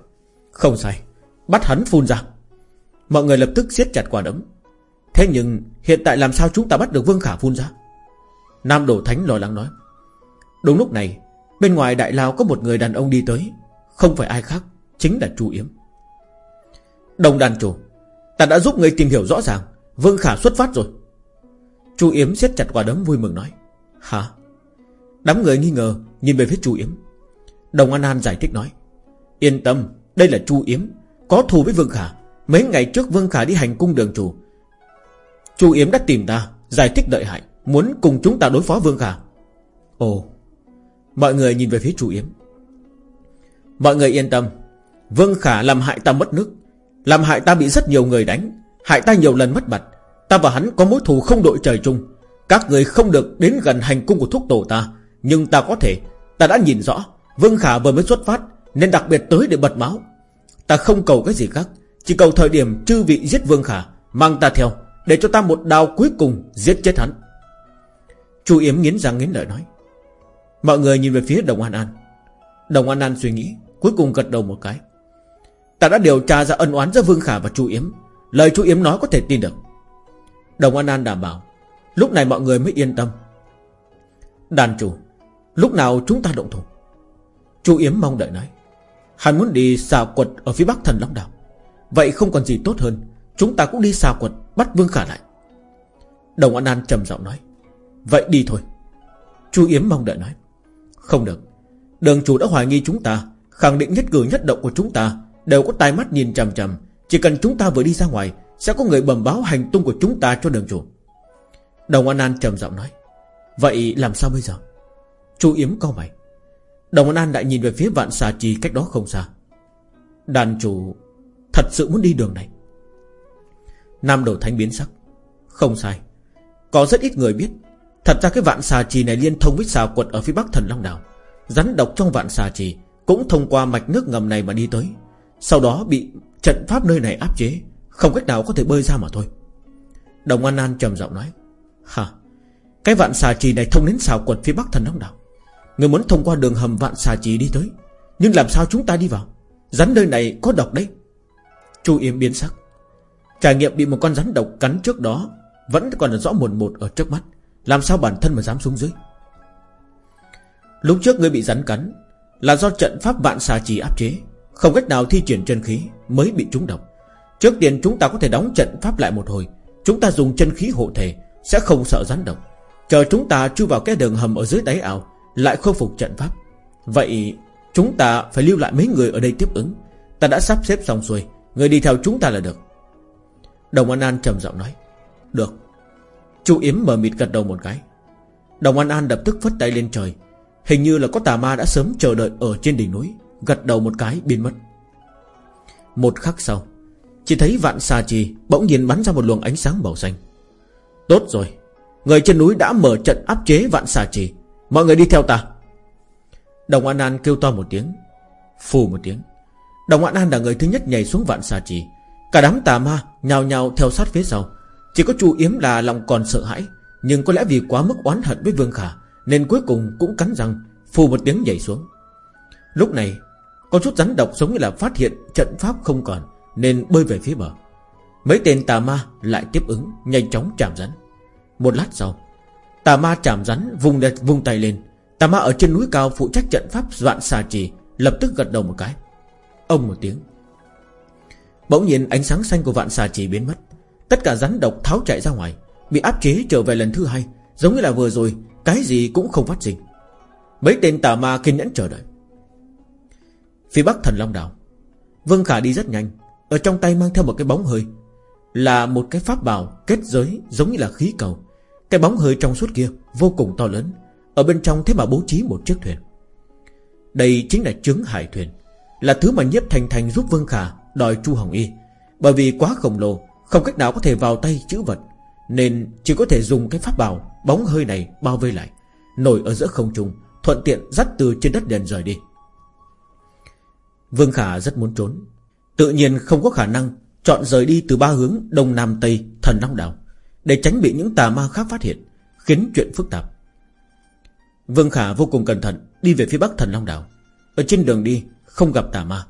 Không sai, Bắt hắn phun ra. Mọi người lập tức siết chặt quả đấm. Thế nhưng hiện tại làm sao chúng ta bắt được Vương Khả phun ra? Nam Đổ Thánh lo lắng nói, Đúng lúc này, Bên ngoài đại lao có một người đàn ông đi tới, Không phải ai khác, Chính là Chu Yếm. Đồng đàn chủ, Ta đã giúp người tìm hiểu rõ ràng, Vương Khả xuất phát rồi. Chu Yếm siết chặt quả đấm vui mừng nói. Hả? Đám người nghi ngờ, Nhìn về phía Chu Yếm. Đồng An An giải thích nói. Yên tâm, Đây là Chu Yếm. Có thù với Vương Khả. Mấy ngày trước Vương Khả đi hành cung đường chủ. Chu Yếm đã tìm ta, Giải thích lợi hại. Muốn cùng chúng ta đối phó Vương Khả. Ồ. Mọi người nhìn về phía Chu Yếm. Mọi người yên tâm. Vương Khả làm hại ta mất nước. Làm hại ta bị rất nhiều người đánh. Hại ta nhiều lần mất mặt. Ta và hắn có mối thù không đội trời chung. Các người không được đến gần hành cung của thúc tổ ta, Nhưng ta có thể. Ta đã nhìn rõ, Vương Khả vừa mới xuất phát, Nên đặc biệt tới để bật máu. Ta không cầu cái gì khác, Chỉ cầu thời điểm chư vị giết Vương Khả, Mang ta theo, Để cho ta một đao cuối cùng giết chết hắn. Chu Yếm nghiến răng nghiến lợi nói. Mọi người nhìn về phía Đồng An An. Đồng An An suy nghĩ, Cuối cùng gật đầu một cái. Ta đã điều tra ra ân oán giữa Vương Khả và Chu Yếm. Lời Chu Yếm nói có thể tin được. Đồng An An đảm bảo, Lúc này mọi người mới yên tâm. Đàn chủ, Lúc nào chúng ta động thủ? Chu Yếm mong đợi nói, Hắn muốn đi xà quật ở phía bắc thần Long Đảo. Vậy không còn gì tốt hơn, Chúng ta cũng đi xà quật bắt Vương Khả lại. Đồng An An trầm giọng nói, Vậy đi thôi. Chu Yếm mong đợi nói, Không được. Đường chủ đã hoài nghi chúng ta, Khẳng định nhất cử nhất động của chúng ta Đều có tai mắt nhìn chằm chằm. Chỉ cần chúng ta vừa đi ra ngoài sẽ có người bẩm báo hành tung của chúng ta cho đường chủ. Đồng An An trầm giọng nói. Vậy làm sao bây giờ? Chu Yếm câu mày. Đồng An An lại nhìn về phía vạn xà trì cách đó không xa. Đàn chủ Thật sự muốn đi đường này. Nam đầu thánh biến sắc. Không sai. Có rất ít người biết. Thật ra cái vạn xà trì này liên thông với xà quật ở phía bắc thần Long Đảo. Rắn độc trong vạn xà trì Cũng thông qua mạch nước ngầm này mà đi tới. Sau đó bị trận pháp nơi này áp chế. Không cách nào có thể bơi ra mà thôi. Đồng An An trầm giọng nói, Hả? Cái vạn xà trì này thông đến xào quật phía bắc thần đông Đảo Người muốn thông qua đường hầm vạn xà trì đi tới, Nhưng làm sao chúng ta đi vào? Rắn nơi này có độc đấy. Chu Yếm biến sắc. Trải nghiệm bị một con rắn độc cắn trước đó Vẫn còn là rõ mồn một ở trước mắt. Làm sao bản thân mà dám xuống dưới? Lúc trước ngươi bị rắn cắn Là do trận pháp vạn xà trì áp chế, Không cách nào thi triển chân khí Mới bị trúng độc. Trước tiên chúng ta có thể đóng trận pháp lại một hồi. Chúng ta dùng chân khí hộ thể, Sẽ không sợ rắn độc. Chờ chúng ta chui vào cái đường hầm ở dưới đáy ảo Lại khôi phục trận pháp. Vậy, chúng ta phải lưu lại mấy người ở đây tiếp ứng. Ta đã sắp xếp xong xuôi, Người đi theo chúng ta là được. Đồng An An trầm giọng nói, Được. Chu Yếm mờ mịt gật đầu một cái. Đồng An An lập tức phất tay lên trời. Hình như là có tà ma đã sớm chờ đợi ở trên đỉnh núi, Gật đầu một cái, biến mất. Một khắc sau chỉ thấy vạn xà trì Bỗng nhiên bắn ra một luồng ánh sáng màu xanh. Tốt rồi, Người trên núi đã mở trận áp chế vạn xà trì Mọi người đi theo ta. Đồng An An kêu to một tiếng, Phù một tiếng. Đồng An An là người thứ nhất nhảy xuống vạn xà trì Cả đám tà ma nhào nhào theo sát phía sau. Chỉ có chu Yếm là lòng còn sợ hãi, Nhưng có lẽ vì quá mức oán hận với Vương Khả Nên cuối cùng cũng cắn răng, Phù một tiếng nhảy xuống. Lúc này, Có chút rắn độc giống như là phát hiện trận pháp không còn. Nên bơi về phía bờ. Mấy tên tà ma lại tiếp ứng Nhanh chóng chạm rắn. Một lát sau Tà ma chạm rắn vùng, đẹp, vùng tay lên. Tà ma ở trên núi cao phụ trách trận pháp Vạn xà trì Lập tức gật đầu một cái. Ông một tiếng. Bỗng nhiên ánh sáng xanh của vạn xà trì biến mất. Tất cả rắn độc tháo chạy ra ngoài Bị áp chế trở về lần thứ hai Giống như là vừa rồi Cái gì cũng không phát sinh. Mấy tên tà ma kiên nhẫn chờ đợi. Phía bắc thần Long Đảo Vương Khả đi rất nhanh ở trong tay mang theo một cái bóng hơi, Là một cái pháp bào kết giới Giống như là khí cầu. Cái bóng hơi trong suốt kia vô cùng to lớn, Ở bên trong thế mà bố trí một chiếc thuyền. Đây chính là trứng hải thuyền, Là thứ mà nhiếp thành thành giúp Vương Khả Đòi Chu Hồng Y. Bởi vì quá khổng lồ, Không cách nào có thể vào tay chữ vật, Nên chỉ có thể dùng cái pháp bào Bóng hơi này bao vây lại, Nổi ở giữa không trung, Thuận tiện dắt từ trên đất đền rời đi. Vương Khả rất muốn trốn Tự nhiên không có khả năng Chọn rời đi từ ba hướng Đông Nam Tây Thần Long Đảo, Để tránh bị những tà ma khác phát hiện, Khiến chuyện phức tạp. Vương Khả vô cùng cẩn thận Đi về phía bắc Thần Long Đảo. Ở trên đường đi, không gặp tà ma.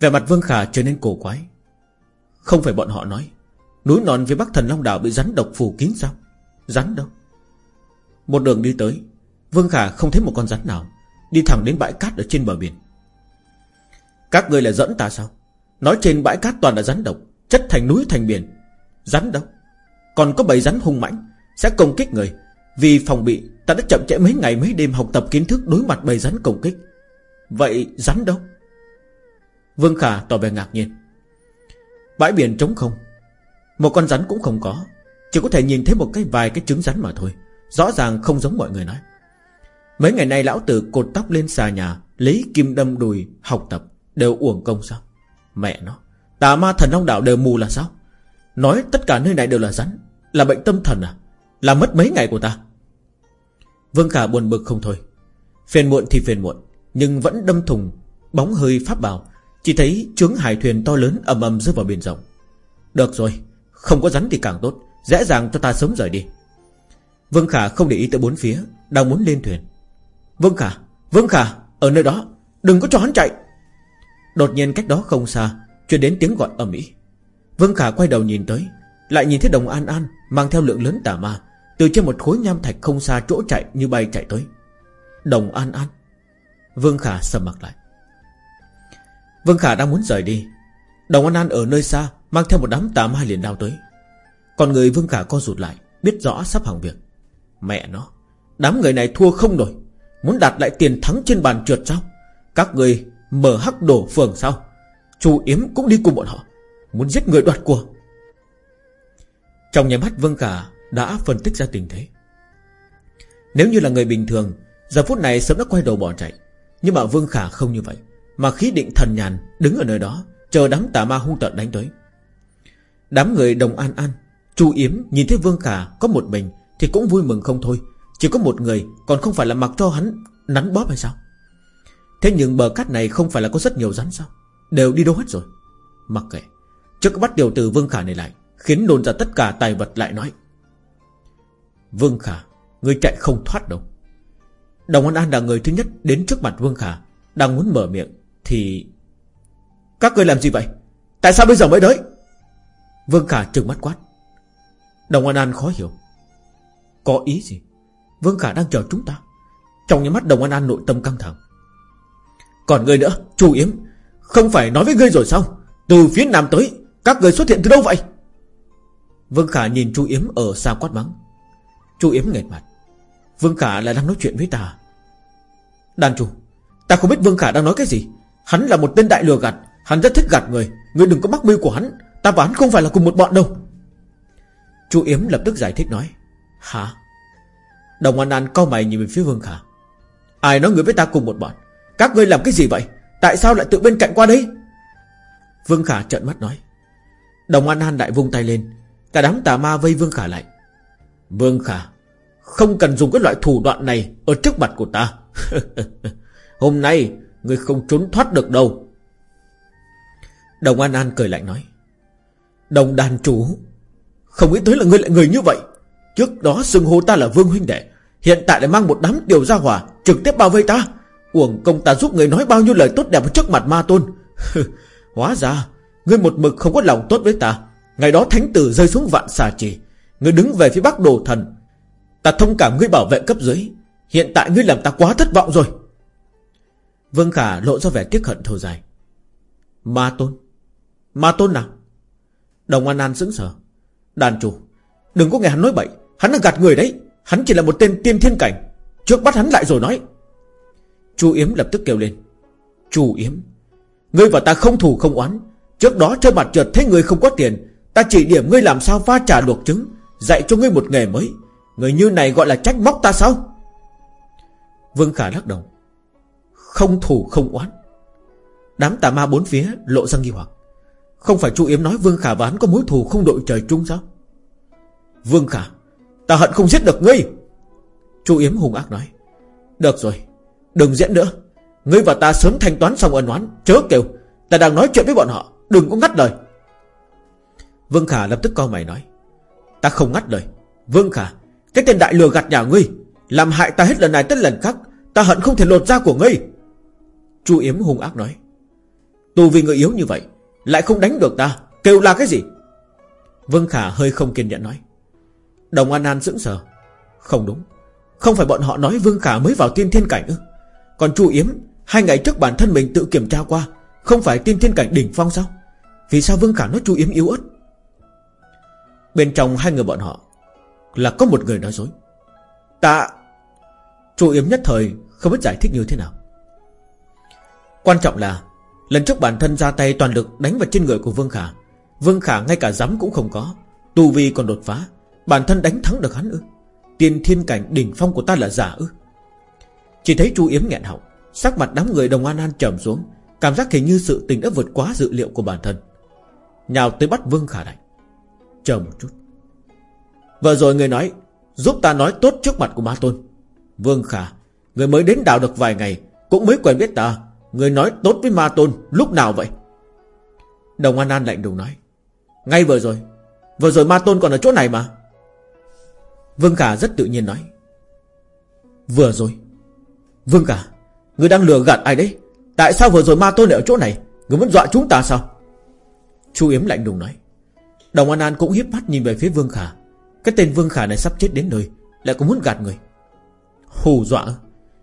Vẻ mặt Vương Khả trở nên cổ quái. Không phải bọn họ nói, Núi non phía bắc Thần Long Đảo bị rắn độc phủ kín sao? Rắn đâu? Một đường đi tới, Vương Khả không thấy một con rắn nào Đi thẳng đến bãi cát ở trên bờ biển. Các người là dẫn ta sao? Nói trên bãi cát toàn là rắn độc, Chất thành núi thành biển. Rắn đâu Còn có bầy rắn hung mãnh, Sẽ công kích người. Vì phòng bị, ta đã chậm trễ mấy ngày mấy đêm học tập kiến thức Đối mặt bầy rắn công kích. Vậy rắn đâu? Vương Khả tỏ vẻ ngạc nhiên. Bãi biển trống không. Một con rắn cũng không có. Chỉ có thể nhìn thấy một cái vài cái trứng rắn mà thôi. Rõ ràng không giống mọi người nói. Mấy ngày nay lão tử cột tóc lên xà nhà, Lấy kim đâm đùi học tập. Đều uổng công sao? Mẹ nó, Tà ma thần long đạo đều mù là sao? Nói tất cả nơi này đều là rắn, Là bệnh tâm thần à? Là mất mấy ngày của ta? Vương Khả buồn bực không thôi. Phiền muộn thì phiền muộn, Nhưng vẫn đâm thùng, Bóng hơi pháp bào Chỉ thấy trướng hải thuyền to lớn ầm ầm rơi vào biển rộng. Được rồi, Không có rắn thì càng tốt, Dễ dàng cho ta sớm rời đi. Vương Khả không để ý tới bốn phía, Đang muốn lên thuyền. Vương Khả Vương Khả, Ở nơi đó, Đừng có cho hắn chạy. Đột nhiên cách đó không xa, Truyền đến tiếng gọi ầm ĩ. Vương Khả quay đầu nhìn tới, Lại nhìn thấy đồng An An Mang theo lượng lớn tà ma, Từ trên một khối nham thạch không xa chỗ chạy như bay chạy tới. Đồng An An. Vương Khả sầm mặt lại. Vương Khả đang muốn rời đi. Đồng An An ở nơi xa, Mang theo một đám tà ma liền đao tới. Còn người Vương Khả co rụt lại, Biết rõ sắp hỏng việc. Mẹ nó, Đám người này thua không nổi. Muốn đạt lại tiền thắng trên bàn trượt sao? Các người mở hắc đổ phường sao Chu Yếm cũng đi cùng bọn họ, Muốn giết người đoạt của. Trong nhà mắt Vương Khả Đã phân tích ra tình thế. Nếu như là người bình thường, Giờ phút này sớm đã quay đầu bỏ chạy. Nhưng mà Vương Khả không như vậy, Mà khí định thần nhàn đứng ở nơi đó, Chờ đám tà ma hung tợn đánh tới. Đám người đồng an an, Chu Yếm nhìn thấy Vương Khả có một mình Thì cũng vui mừng không thôi. Chỉ có một người, còn không phải là mặc cho hắn Nắn bóp hay sao? Thế nhưng bờ cát này không phải là có rất nhiều rắn sao? Đều đi đâu hết rồi? Mặc kệ. Trước bắt điều từ Vương Khả này lại, Khiến nôn ra tất cả tài vật lại nói. Vương Khả, Người chạy không thoát đâu. Đồng An An là người thứ nhất đến trước mặt Vương Khả, Đang muốn mở miệng Thì Các người làm gì vậy? Tại sao bây giờ mới tới? Vương Khả trừng mắt quát. Đồng An An khó hiểu. Có ý gì? Vương Khả đang chờ chúng ta. Trong những mắt Đồng An An nội tâm căng thẳng. Còn ngươi nữa, Chu Yếm, Không phải nói với ngươi rồi sao? Từ phía nam tới, Các người xuất hiện từ đâu vậy? Vương Khả nhìn Chu Yếm ở xa quát mắng. Chu Yếm nghẹt mặt. Vương Khả lại đang nói chuyện với ta. Đàn chủ, Ta không biết Vương Khả đang nói cái gì. Hắn là một tên đại lừa gạt, Hắn rất thích gạt người. Người đừng có mắc mưu của hắn, Ta và hắn không phải là cùng một bọn đâu. Chu Yếm lập tức giải thích nói, Hả? Đồng An An cau mày nhìn về phía Vương Khả. Ai nói người với ta cùng một bọn? Các ngươi làm cái gì vậy? Tại sao lại tự bên cạnh qua đây? Vương Khả trợn mắt nói. Đồng An An đại vung tay lên. Cả đám tà ma vây Vương Khả lại. Vương Khả, Không cần dùng cái loại thủ đoạn này Ở trước mặt của ta. Hôm nay, ngươi không trốn thoát được đâu. Đồng An An cười lạnh nói. Đồng đàn chủ, Không nghĩ tới là ngươi lại người như vậy. Trước đó xưng hô ta là Vương Huynh Đệ, Hiện tại lại mang một đám tiểu gia hỏa Trực tiếp bao vây ta. Uổng công ta giúp người nói bao nhiêu lời tốt đẹp trước mặt ma tôn. Hóa ra, Ngươi một mực không có lòng tốt với ta. Ngày đó thánh tử rơi xuống vạn xà trì, Ngươi đứng về phía bắc đồ thần. Ta thông cảm ngươi bảo vệ cấp dưới, Hiện tại ngươi làm ta quá thất vọng rồi. Vương Khả lộ ra vẻ tiếc hận thở dài. Ma tôn Ma tôn nào? Đồng An An sững sờ. Đàn chủ, Đừng có nghe hắn nói bậy, Hắn đang gạt người đấy. Hắn chỉ là một tên tiên thiên cảnh. Trước bắt hắn lại rồi nói Chu Yếm lập tức kêu lên. Chu Yếm, Ngươi và ta không thù không oán. Trước đó trên mặt chợt thấy ngươi không có tiền. Ta chỉ điểm ngươi làm sao pha trà luộc trứng, Dạy cho ngươi một nghề mới. Người như này gọi là trách móc ta sao? Vương Khả lắc đầu. Không thù không oán. Đám tà ma bốn phía lộ ra nghi hoặc. Không phải chu Yếm nói Vương Khả và hắn có mối thù không đội trời chung sao? Vương Khả, Ta hận không giết được ngươi. Chu Yếm hung ác nói. Được rồi Đừng diễn nữa. Ngươi và ta sớm thanh toán xong ân oán, Chớ kêu. Ta đang nói chuyện với bọn họ, Đừng có ngắt lời. Vương Khả lập tức co mày nói. Ta không ngắt lời. Vương Khả, Cái tên đại lừa gạt nhà ngươi, Làm hại ta hết lần này tới lần khác, Ta hận không thể lột da của ngươi. Chu Yếm hung ác nói. Tù vì người yếu như vậy, Lại không đánh được ta, Kêu là cái gì? Vương Khả hơi không kiên nhẫn nói. Đồng An An sững sờ. Không đúng. Không phải bọn họ nói Vương Khả mới vào tiên thiên cảnh ư? Còn Chu Yếm, Hai ngày trước bản thân mình tự kiểm tra qua, Không phải tiên thiên cảnh đỉnh phong sao? Vì sao Vương Khả nói Chu Yếm yếu ớt? Bên trong hai người bọn họ Là có một người nói dối. Ta, Chu Yếm nhất thời không biết giải thích như thế nào. Quan trọng là, Lần trước bản thân ra tay toàn lực đánh vào trên người của Vương Khả Vương Khả ngay cả dám cũng không có. Tu vi còn đột phá, Bản thân đánh thắng được hắn ư? Tiên thiên cảnh đỉnh phong của ta là giả ư? Chỉ thấy chu Yếm nghẹn họng, Sắc mặt đám người đồng an an trầm xuống, Cảm giác hình như sự tình đã vượt quá dự liệu của bản thân. Nhào tới bắt Vương Khả Đại. Chờ một chút. Vừa rồi người nói, Giúp ta nói tốt trước mặt của Ma Tôn. Vương Khả, Người mới đến đảo được vài ngày, Cũng mới quen biết ta. Người nói tốt với Ma Tôn lúc nào vậy? Đồng An An lạnh đùng nói. Ngay vừa rồi. Vừa rồi Ma Tôn còn ở chỗ này mà. Vương Khả rất tự nhiên nói. Vừa rồi. Vương à, Khả Người đang lừa gạt ai đấy? Tại sao vừa rồi Ma Tôn lại ở chỗ này? Người muốn dọa chúng ta sao? Chu Yếm lạnh đùng nói. Đồng An An cũng hiếp mắt nhìn về phía Vương Khả. Cái tên Vương Khả này sắp chết đến nơi, Lại cũng muốn gạt người. Hù dọa?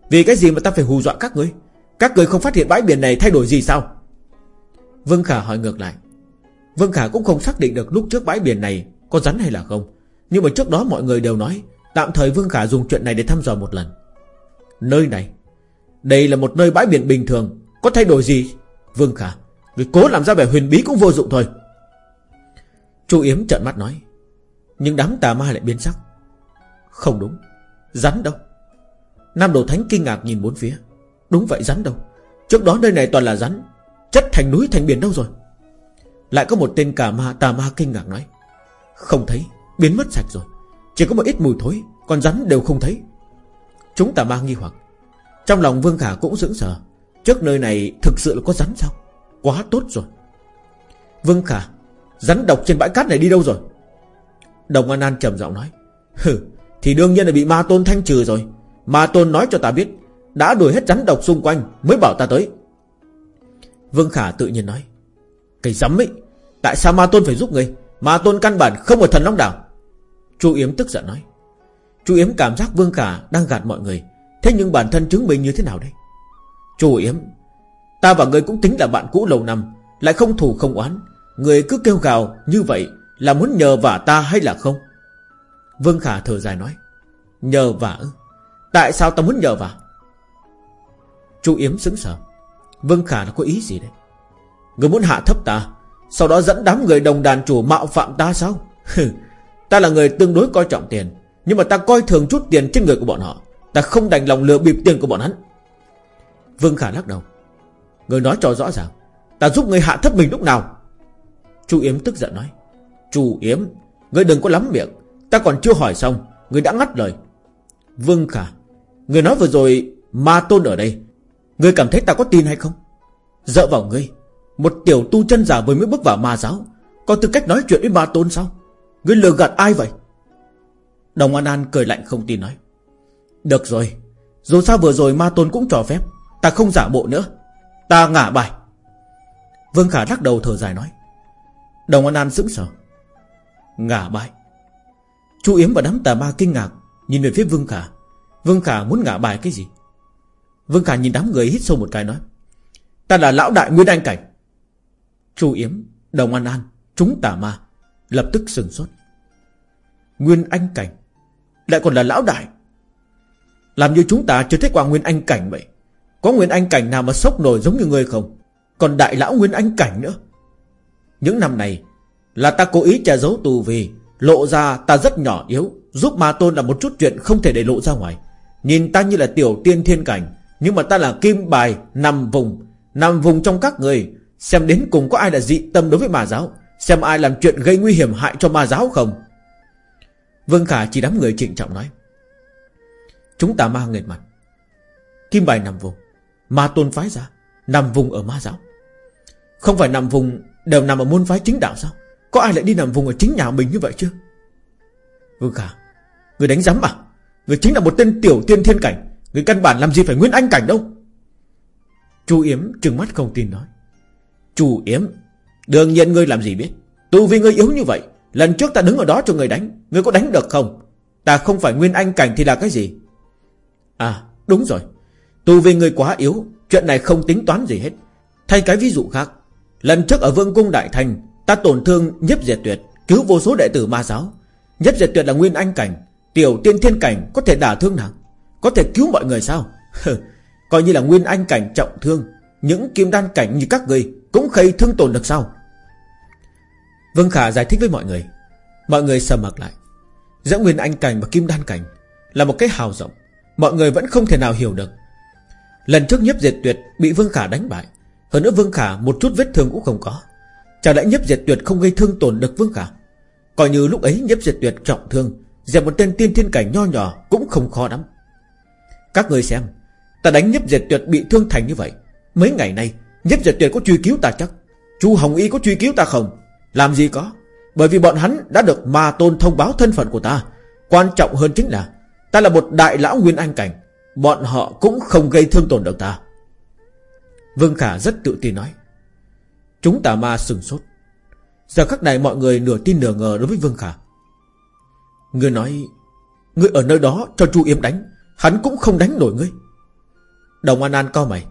Vì cái gì mà ta phải hù dọa các người Các người không phát hiện bãi biển này thay đổi gì sao? Vương Khả hỏi ngược lại. Vương Khả cũng không xác định được lúc trước bãi biển này Có rắn hay là không. Nhưng mà trước đó mọi người đều nói, Tạm thời Vương Khả dùng chuyện này để thăm dò một lần. Nơi này đây là một nơi bãi biển bình thường. Có thay đổi gì? Vương Khả, Người cố làm ra vẻ huyền bí cũng vô dụng thôi. Chu Yếm trợn mắt nói, Nhưng đám tà ma lại biến sắc. Không đúng, Rắn đâu. Nam Đồ Thánh kinh ngạc nhìn bốn phía. Đúng vậy, rắn đâu. Trước đó nơi này toàn là rắn, Chất thành núi, thành biển đâu rồi? Lại có một tên cà ma, tà ma kinh ngạc nói, Không thấy, Biến mất sạch rồi. Chỉ có một ít mùi thối, Còn rắn đều không thấy. Chúng tà ma nghi hoặc trong lòng Vương Khả cũng sững sờ. Trước nơi này thực sự là có rắn sao? Quá tốt rồi. Vương Khả, Rắn độc trên bãi cát này đi đâu rồi? Đồng An An trầm giọng nói. Hừ, Thì đương nhiên là bị ma tôn thanh trừ rồi. Ma tôn nói cho ta biết, Đã đuổi hết rắn độc xung quanh Mới bảo ta tới. Vương Khả tự nhiên nói. Cái rắm ấy, Tại sao ma tôn phải giúp người? Ma tôn căn bản không ở thần Long Đảo. Chu Yếm tức giận nói. Chu Yếm cảm giác Vương Khả đang gạt mọi người. Thế nhưng bản thân chứng minh như thế nào đây? Chủ Yếm, Ta và người cũng tính là bạn cũ lâu năm, Lại không thù không oán. Người cứ kêu gào như vậy Là muốn nhờ vả ta hay là không? Vương Khả thở dài nói, Nhờ vả Tại sao ta muốn nhờ vả? Chu Yếm sững sờ. Vương Khả là có ý gì đấy Người muốn hạ thấp ta, Sau đó dẫn đám người đồng đàn chủ mạo phạm ta sao? Ta là người tương đối coi trọng tiền, Nhưng mà ta coi thường chút tiền trên người của bọn họ. Ta không đành lòng lừa bịp tiền của bọn hắn. Vương Khả lắc đầu. Người nói cho rõ ràng, Ta giúp người hạ thấp mình lúc nào? Chu Yếm tức giận nói. Chu Yếm, Người đừng có lắm miệng. Ta còn chưa hỏi xong, Người đã ngắt lời. Vương Khả, Người nói vừa rồi Ma Tôn ở đây, Người cảm thấy ta có tin hay không? Dợ vào ngươi, Một tiểu tu chân giả vừa mới bước vào ma giáo, Có tư cách nói chuyện với Ma Tôn sao? Ngươi lừa gạt ai vậy? Đồng An An cười lạnh không tin nói. Được rồi. Dù sao vừa rồi Ma Tôn cũng cho phép. Ta không giả bộ nữa. Ta ngả bài. Vương Khả lắc đầu thở dài nói. Đồng An An sững sờ. Ngả bài. Chu Yếm và đám tà ma kinh ngạc Nhìn về phía Vương Khả. Vương Khả muốn ngả bài cái gì? Vương Khả nhìn đám người hít sâu một cái nói. Ta là lão đại Nguyên Anh Cảnh. Chu Yếm, Đồng An An, Chúng tà ma Lập tức sừng sốt. Nguyên Anh Cảnh Lại còn là lão đại. Làm như chúng ta chưa thấy qua Nguyên Anh Cảnh vậy. Có Nguyên Anh Cảnh nào mà sốc nổi giống như người không? Còn đại lão Nguyên Anh Cảnh nữa. Những năm này, Là ta cố ý che giấu tù vì Lộ ra ta rất nhỏ yếu, Giúp ma tôn là một chút chuyện không thể để lộ ra ngoài. Nhìn ta như là tiểu tiên thiên cảnh, Nhưng mà ta là kim bài nằm vùng Nằm vùng trong các người. Xem đến cùng có ai là dị tâm đối với ma giáo? Xem ai làm chuyện gây nguy hiểm hại cho ma giáo không? Vương Khả chỉ đám người trịnh trọng nói. Chúng ta ma nghệt mặt. Kim bài nằm vùng. Ma tôn phái ra. Nằm vùng ở ma giáo. Không phải nằm vùng Đều nằm ở môn phái chính đạo sao? Có ai lại đi nằm vùng ở chính nhà mình như vậy chưa? Vương Khả, Người đánh giám à? Người chính là một tên tiểu tiên thiên cảnh. Người căn bản làm gì phải nguyên anh cảnh đâu? Chu Yếm trừng mắt không tin nói. Chu Yếm, Đương nhiên ngươi làm gì biết? Tu vì ngươi yếu như vậy, Lần trước ta đứng ở đó cho người đánh. Ngươi có đánh được không? Ta không phải nguyên anh cảnh thì là cái gì? À đúng rồi. Tu vì người quá yếu, Chuyện này không tính toán gì hết. Thay cái ví dụ khác. Lần trước ở Vương Cung Đại Thành, Ta tổn thương nhếp diệt tuyệt, Cứu vô số đệ tử ma giáo. Nhếp diệt tuyệt là nguyên anh cảnh, Tiểu tiên thiên cảnh, có thể đả thương nàng, Có thể cứu mọi người sao? Coi như là nguyên anh cảnh trọng thương, Những kim đan cảnh như các người Cũng khây thương tổn được sao? Vương Khả giải thích với mọi người. Mọi người sầm mặt lại. Giữa nguyên anh cảnh và kim đan cảnh Là một cái hào rộng. Mọi người vẫn không thể nào hiểu được. Lần trước nhếp diệt tuyệt bị Vương Khả đánh bại, Hơn nữa Vương Khả một chút vết thương cũng không có. Chả lẽ nhếp diệt tuyệt không gây thương tổn được Vương Khả? Coi như lúc ấy nhếp diệt tuyệt trọng thương, Dẹp một tên tiên thiên cảnh nho nhỏ Cũng không khó lắm. Các người xem, Ta đánh nhếp diệt tuyệt bị thương thành như vậy, Mấy ngày nay nhếp diệt tuyệt có truy cứu ta chắc? Chu Hồng Y có truy cứu ta không? Làm gì có? Bởi vì bọn hắn đã được ma tôn thông báo thân phận của ta. Quan trọng hơn chính là Ta là một đại lão nguyên anh cảnh. Bọn họ cũng không gây thương tổn được ta. Vương Khả rất tự tin nói. Chúng tà ma sừng sốt. Giờ khắc này mọi người nửa tin nửa ngờ đối với Vương Khả. Ngươi nói, Ngươi ở nơi đó cho chu Yếm đánh, Hắn cũng không đánh nổi ngươi. Đồng An An cao mày.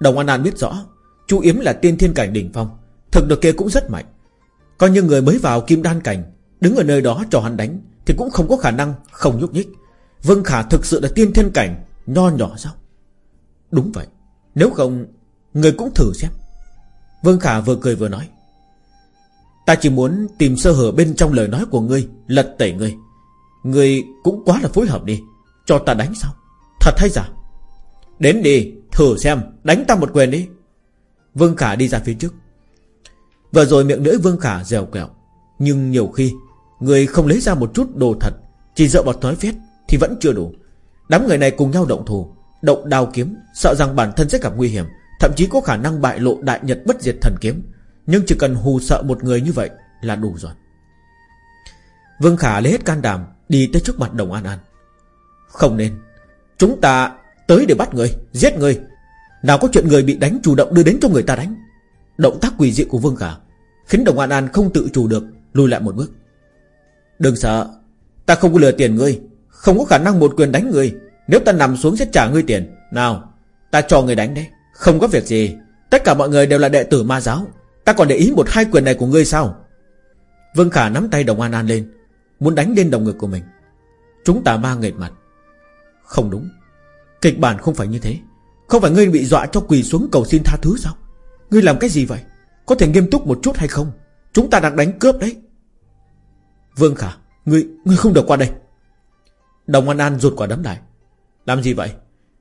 Đồng An An biết rõ, chu Yếm là tiên thiên cảnh đỉnh phong, Thực lực kia cũng rất mạnh. Coi như người mới vào kim đan cảnh, Đứng ở nơi đó cho hắn đánh Thì cũng không có khả năng không nhúc nhích. Vương Khả thực sự là tiên thiên cảnh, Nho nhỏ sao? Đúng vậy. Nếu không, Người cũng thử xem. Vương Khả vừa cười vừa nói. Ta chỉ muốn tìm sơ hở bên trong lời nói của ngươi, Lật tẩy ngươi. Ngươi cũng quá là phối hợp đi. Cho ta đánh sao? Thật hay giả? Đến đi, thử xem. Đánh ta một quyền đi. Vương Khả đi ra phía trước. Vừa rồi miệng lưỡi Vương Khả dèo kẹo Nhưng nhiều khi, Người không lấy ra một chút đồ thật, Chỉ dựa vào thói phét thì vẫn chưa đủ. Đám người này cùng nhau động thủ, Động đao kiếm, Sợ rằng bản thân sẽ gặp nguy hiểm, Thậm chí có khả năng bại lộ đại nhật bất diệt thần kiếm. Nhưng chỉ cần hù sợ một người như vậy Là đủ rồi. Vương Khả lấy hết can đảm, Đi tới trước mặt Đồng An An. Không nên. Chúng ta tới để bắt người, Giết người. Nào có chuyện người bị đánh chủ động đưa đến cho người ta đánh. Động tác quỷ dị của Vương Khả Khiến Đồng An An không tự chủ được, Lùi lại một bước. Đừng sợ, Ta không có lừa tiền ngươi. Không có khả năng một quyền đánh người. Nếu ta nằm xuống sẽ trả ngươi tiền. Nào Ta cho người đánh đấy. Không có việc gì. Tất cả mọi người đều là đệ tử ma giáo. Ta còn để ý một hai quyền này của ngươi sao? Vương Khả nắm tay đồng An An lên Muốn đánh lên đồng ngực của mình. Chúng ta ma nghệt mặt. Không đúng. Kịch bản không phải như thế. Không phải ngươi bị dọa cho quỳ xuống cầu xin tha thứ sao? Ngươi làm cái gì vậy? Có thể nghiêm túc một chút hay không? Chúng ta đang đánh cướp đấy. Vương Khả Ngươi, ngươi không được qua đây. Đồng An An rụt quả đấm lại. Làm gì vậy?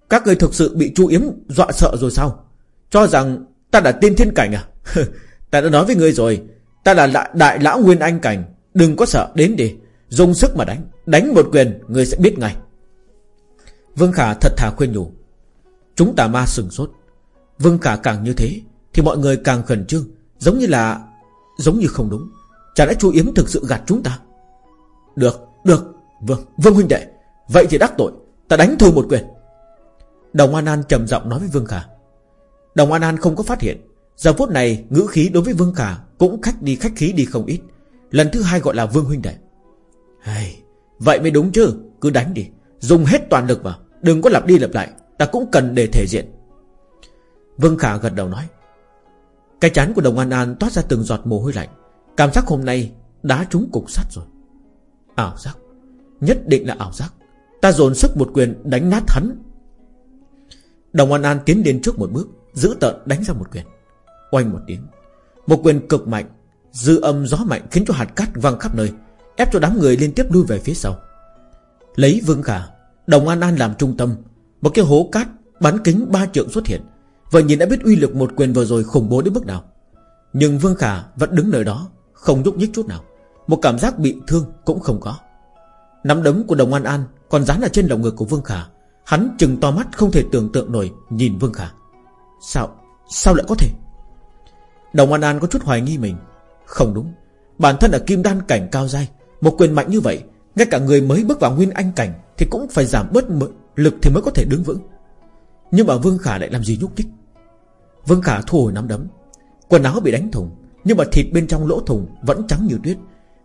Các người thực sự bị chu Yếm dọa sợ rồi sao? Cho rằng ta đã tiên thiên cảnh à? Ta đã nói với ngươi rồi Ta là đại, đại lão Nguyên Anh cảnh Đừng có sợ đến đi. Dùng sức mà đánh Đánh một quyền Ngươi sẽ biết ngay. Vương Khả thật thà khuyên nhủ. Chúng tà ma sừng sốt. Vương Khả càng như thế Thì mọi người càng khẩn trương Giống như là Giống như không đúng. Chả lẽ chú Yếm thực sự gạt chúng ta? Được, được Vâng, Vương huynh đệ. Vậy thì đắc tội Ta đánh thôi một quyền. Đồng An An trầm giọng nói với Vương Khả. Đồng An An không có phát hiện. Giờ phút này ngữ khí đối với Vương Khả Cũng khách đi khách khí đi không ít. Lần thứ hai gọi là Vương huynh đệ. Hey, Vậy mới đúng chứ Cứ đánh đi. Dùng hết toàn lực vào Đừng có lặp đi lặp lại Ta cũng cần để thể diện. Vương Khả gật đầu nói. Cái chán của đồng An An toát ra từng giọt mồ hôi lạnh. Cảm giác hôm nay Đá trúng cục sắt rồi. Ảo giác. Nhất định là ảo giác. Ta dồn sức một quyền đánh nát hắn. Đồng An An tiến đến trước một bước, Giữ tợn đánh ra một quyền. Oanh một tiếng, Một quyền cực mạnh, Dư âm gió mạnh khiến cho hạt cát văng khắp nơi, Ép cho đám người liên tiếp lui về phía sau. Lấy Vương Khả Đồng An An làm trung tâm, Một cái hố cát bắn kính ba trượng xuất hiện. Vậy nhìn đã biết uy lực một quyền vừa rồi khủng bố đến mức nào. Nhưng Vương Khả vẫn đứng nơi đó, Không nhúc nhích chút nào. Một cảm giác bị thương cũng không có. Nắm đấm của Đồng An An còn dán ở trên lồng ngực của Vương Khả Hắn chừng to mắt không thể tưởng tượng nổi Nhìn Vương Khả. Sao, sao lại có thể? Đồng An An có chút hoài nghi mình. Không đúng Bản thân là kim đan cảnh cao dai Một quyền mạnh như vậy Ngay cả người mới bước vào nguyên anh cảnh Thì cũng phải giảm bớt lực thì mới có thể đứng vững. Nhưng mà Vương Khả lại làm gì nhúc nhích? Vương Khả thu hồi nắm đấm. Quần áo bị đánh thùng Nhưng mà thịt bên trong lỗ thùng vẫn trắng như tuyết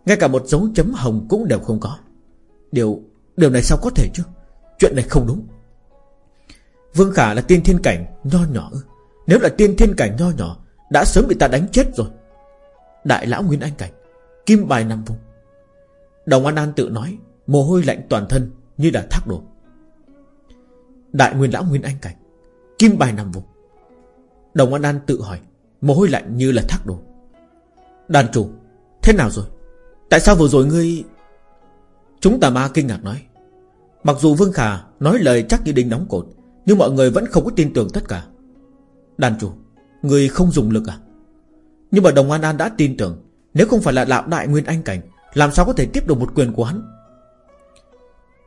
Ngay cả một dấu chấm hồng cũng đều không có. Điều Điều này sao có thể chứ? Chuyện này không đúng. Vương Khả là tiên thiên cảnh nho nhỏ Nếu là tiên thiên cảnh nho nhỏ, Đã sớm bị ta đánh chết rồi. Đại lão Nguyên Anh Cảnh, Kim bài năm vùng. Đồng An An tự nói, Mồ hôi lạnh toàn thân như là thác đổ. Đại Nguyên Lão Nguyên Anh Cảnh, Kim bài năm vùng. Đồng An An tự hỏi, Mồ hôi lạnh như là thác đổ. Đàn chủ, Thế nào rồi? Tại sao vừa rồi ngươi Chúng tà ma kinh ngạc nói Mặc dù Vương Khả nói lời chắc như đinh đóng cột, Nhưng mọi người vẫn không có tin tưởng tất cả. Đàn chủ, Người không dùng lực à? Nhưng mà Đồng An An đã tin tưởng, Nếu không phải là đạo đại nguyên anh cảnh, Làm sao có thể tiếp được một quyền của hắn?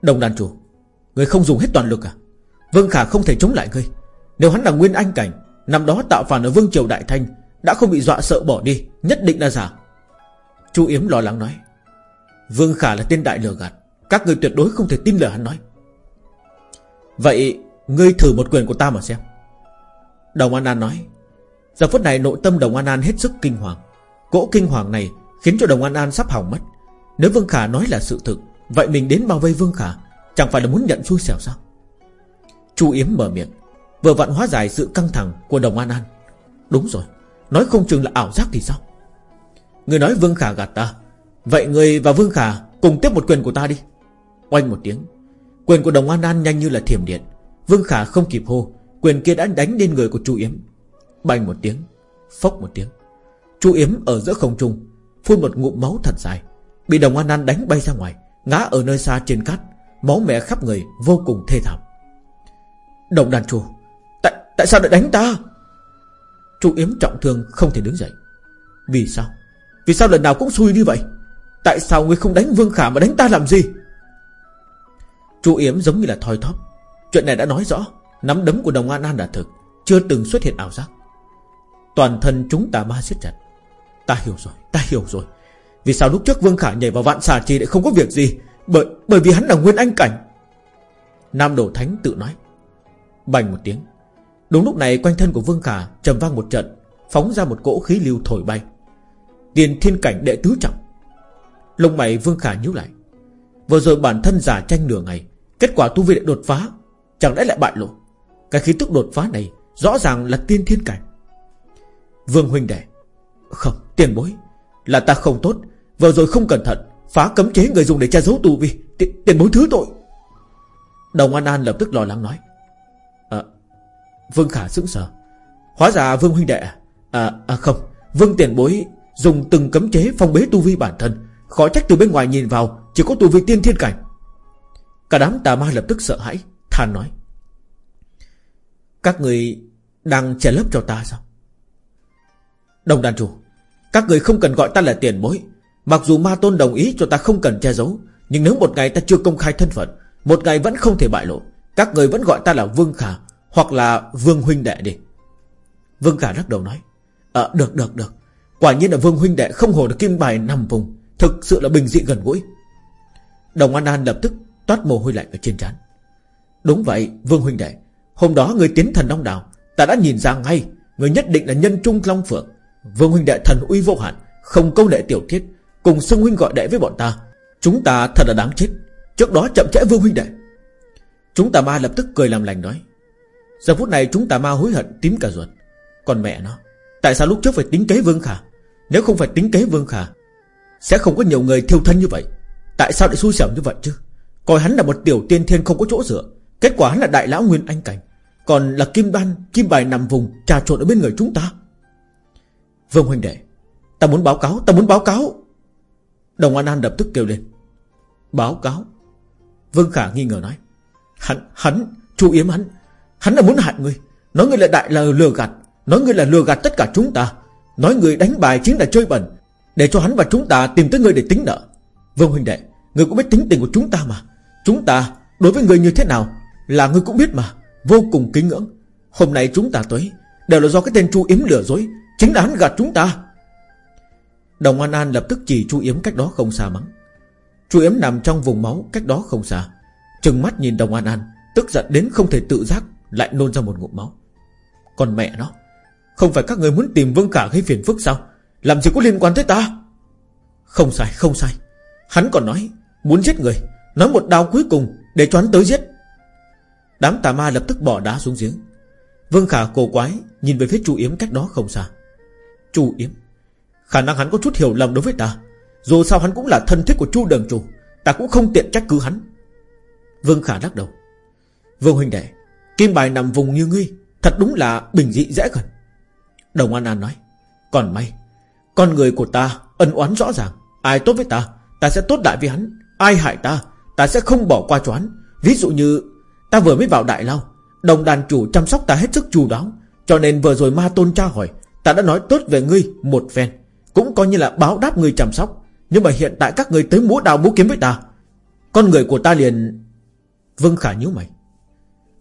Đồng đàn chủ, Người không dùng hết toàn lực à? Vương Khả không thể chống lại ngươi. Nếu hắn là nguyên anh cảnh, Năm đó tạo phản ở Vương Triều Đại Thanh, Đã không bị dọa sợ bỏ đi, Nhất định là giả. Chu Yếm lo lắng nói, Vương Khả là tên đại lừa gạt. Các người tuyệt đối không thể tin lời hắn nói. Vậy, Ngươi thử một quyền của ta mà xem. Đồng An An nói, Giờ phút này nội tâm Đồng An An hết sức kinh hoàng. Cỗ kinh hoàng này Khiến cho Đồng An An sắp hỏng mất. Nếu Vương Khả nói là sự thực, Vậy mình đến bao vây Vương Khả, Chẳng phải là muốn nhận xui xẻo sao? Chu Yếm mở miệng, Vừa vặn hóa giải sự căng thẳng của Đồng An An. Đúng rồi, Nói không chừng là ảo giác thì sao? Người nói Vương Khả gạt ta, Vậy người và Vương Khả cùng tiếp một quyền của ta đi. Oanh một tiếng. Quyền của Đồng An An nhanh như là thiểm điện. Vương Khả không kịp hô Quyền kia đã đánh lên người của Chu Yếm. Bành một tiếng Phốc một tiếng. Chu Yếm ở giữa không trung Phun một ngụm máu thật dài Bị Đồng An An đánh bay ra ngoài Ngã ở nơi xa trên cát Máu mẹ khắp người vô cùng thê thảm. Đồng đàn chủ Tại, tại sao lại đánh ta? Chu Yếm trọng thương không thể đứng dậy. Vì sao? Vì sao lần nào cũng xui như vậy? Tại sao ngươi không đánh Vương Khả mà đánh ta làm gì? Chu Yếm giống như là thoi thóp. Chuyện này đã nói rõ Nắm đấm của đồng An An là thực Chưa từng xuất hiện ảo giác. Toàn thân chúng ta ma siết chặt. Ta hiểu rồi, ta hiểu rồi. Vì sao lúc trước Vương Khả nhảy vào vạn xà trì lại không có việc gì? Bởi bởi vì hắn là Nguyên Anh Cảnh. Nam Đổ Thánh tự nói. Bành một tiếng. Đúng lúc này quanh thân của Vương Khả trầm vang một trận Phóng ra một cỗ khí lưu thổi bay. Tiền thiên cảnh đệ tứ trọng. Lông mày Vương Khả nhíu lại. Vừa rồi bản thân giả tranh nửa ngày Kết quả tu vi lại đột phá Chẳng lẽ lại bại lộ? Cái khí tức đột phá này Rõ ràng là tiên thiên cảnh. Vương huynh đệ Không tiền bối Là ta không tốt. Vừa rồi không cẩn thận Phá cấm chế người dùng để che giấu tu vi. Ti Tiền bối thứ tội. Đồng An An lập tức lo lắng nói. À, Vương Khả sững sờ. Hóa ra Vương huynh đệ à, à, à không Vương tiền bối dùng từng cấm chế phong bế tu vi bản thân. Khó trách từ bên ngoài nhìn vào Chỉ có tu vi tiên thiên cảnh. Cả đám tà ma lập tức sợ hãi. Than nói, Các người đang che lấp cho ta sao? Đồng đàn chủ, Các người không cần gọi ta là tiền bối. Mặc dù ma tôn đồng ý cho ta không cần che giấu, Nhưng nếu một ngày ta chưa công khai thân phận, Một ngày vẫn không thể bại lộ. Các người vẫn gọi ta là Vương Khả Hoặc là Vương Huynh Đệ đi. Vương Khả lắc đầu nói Ờ được được được. Quả nhiên là Vương Huynh Đệ không hồ được kim bài nằm vùng. Thực sự là bình dị gần gũi. Đồng An An lập tức toát mồ hôi lạnh ở trên trán. Đúng vậy, Vương Huynh Đệ, Hôm đó người tiến thần Long Đào, Ta đã nhìn ra ngay, Người nhất định là nhân trung Long Phượng. Vương Huynh Đệ thần uy vô hạn, Không câu lệ tiểu thiết, Cùng xưng huynh gọi đệ với bọn ta. Chúng ta thật là đáng chết, Trước đó chậm trễ Vương Huynh Đệ. Chúng ta ma lập tức cười làm lành nói, Giờ phút này chúng ta ma hối hận tím cả ruột. Còn mẹ nó, Tại sao lúc trước phải tính kế Vương Khả? Nếu không phải tính kế Vương Khả, Sẽ không có nhiều người thiêu thân như vậy. Tại sao lại xui xẻo như vậy chứ? Coi hắn là một tiểu tiên thiên không có chỗ dựa. Kết quả hắn là đại lão nguyên anh cảnh. Còn là kim đan Kim bài nằm vùng trà trộn ở bên người chúng ta. Vương huynh đệ Ta muốn báo cáo Ta muốn báo cáo. Đồng An An đập tức kêu lên. Báo cáo? Vương Khả nghi ngờ nói. Hắn, hắn, chú yếm hắn Hắn là muốn hại ngươi Nói ngươi là đại là lừa gạt Nói ngươi là lừa gạt tất cả chúng ta. Nói ngươi đánh bài chính là chơi bẩn. Để cho hắn và chúng ta tìm tới ngươi để tính nợ. Vương huynh đệ Ngươi cũng biết tính tình của chúng ta mà. Chúng ta, đối với người như thế nào, Là ngươi cũng biết mà, Vô cùng kính ngưỡng. Hôm nay chúng ta tới, Đều là do cái tên Chu Yếm lừa dối, Chính là hắn gạt chúng ta. Đồng An An lập tức chỉ Chu Yếm cách đó không xa mắng. Chu Yếm nằm trong vùng máu cách đó không xa, Trừng mắt nhìn Đồng An An, Tức giận đến không thể tự giác, Lại nôn ra một ngụm máu. Còn mẹ nó, Không phải các người muốn tìm Vương Khả gây phiền phức sao? Làm gì có liên quan tới ta? Không sai không sai. Hắn còn nói, Muốn giết người Nói một đao cuối cùng Để cho hắn tới giết. Đám tà ma lập tức bỏ đá xuống giếng. Vương Khả cổ quái Nhìn về phía chu Yếm cách đó không xa. Chu Yếm, Khả năng hắn có chút hiểu lầm đối với ta. Dù sao hắn cũng là thân thích của chu đường chủ, Ta cũng không tiện trách cứ hắn. Vương Khả lắc đầu. Vương huynh đệ, Kim bài nằm vùng như ngươi, Thật đúng là bình dị dễ gần. Đồng An An nói, Còn may, Con người của ta ân oán rõ ràng. Ai tốt với ta Ta sẽ tốt đại với hắn. Ai hại ta Ta sẽ không bỏ qua choán. Ví dụ như, Ta vừa mới vào đại lao, Đồng đàn chủ chăm sóc ta hết sức chu đáo, Cho nên vừa rồi ma tôn tra hỏi, Ta đã nói tốt về ngươi một phen. Cũng coi như là báo đáp ngươi chăm sóc. Nhưng mà hiện tại các ngươi tới múa đào múa kiếm với ta. Con người của ta liền Vương Khả nhíu mày.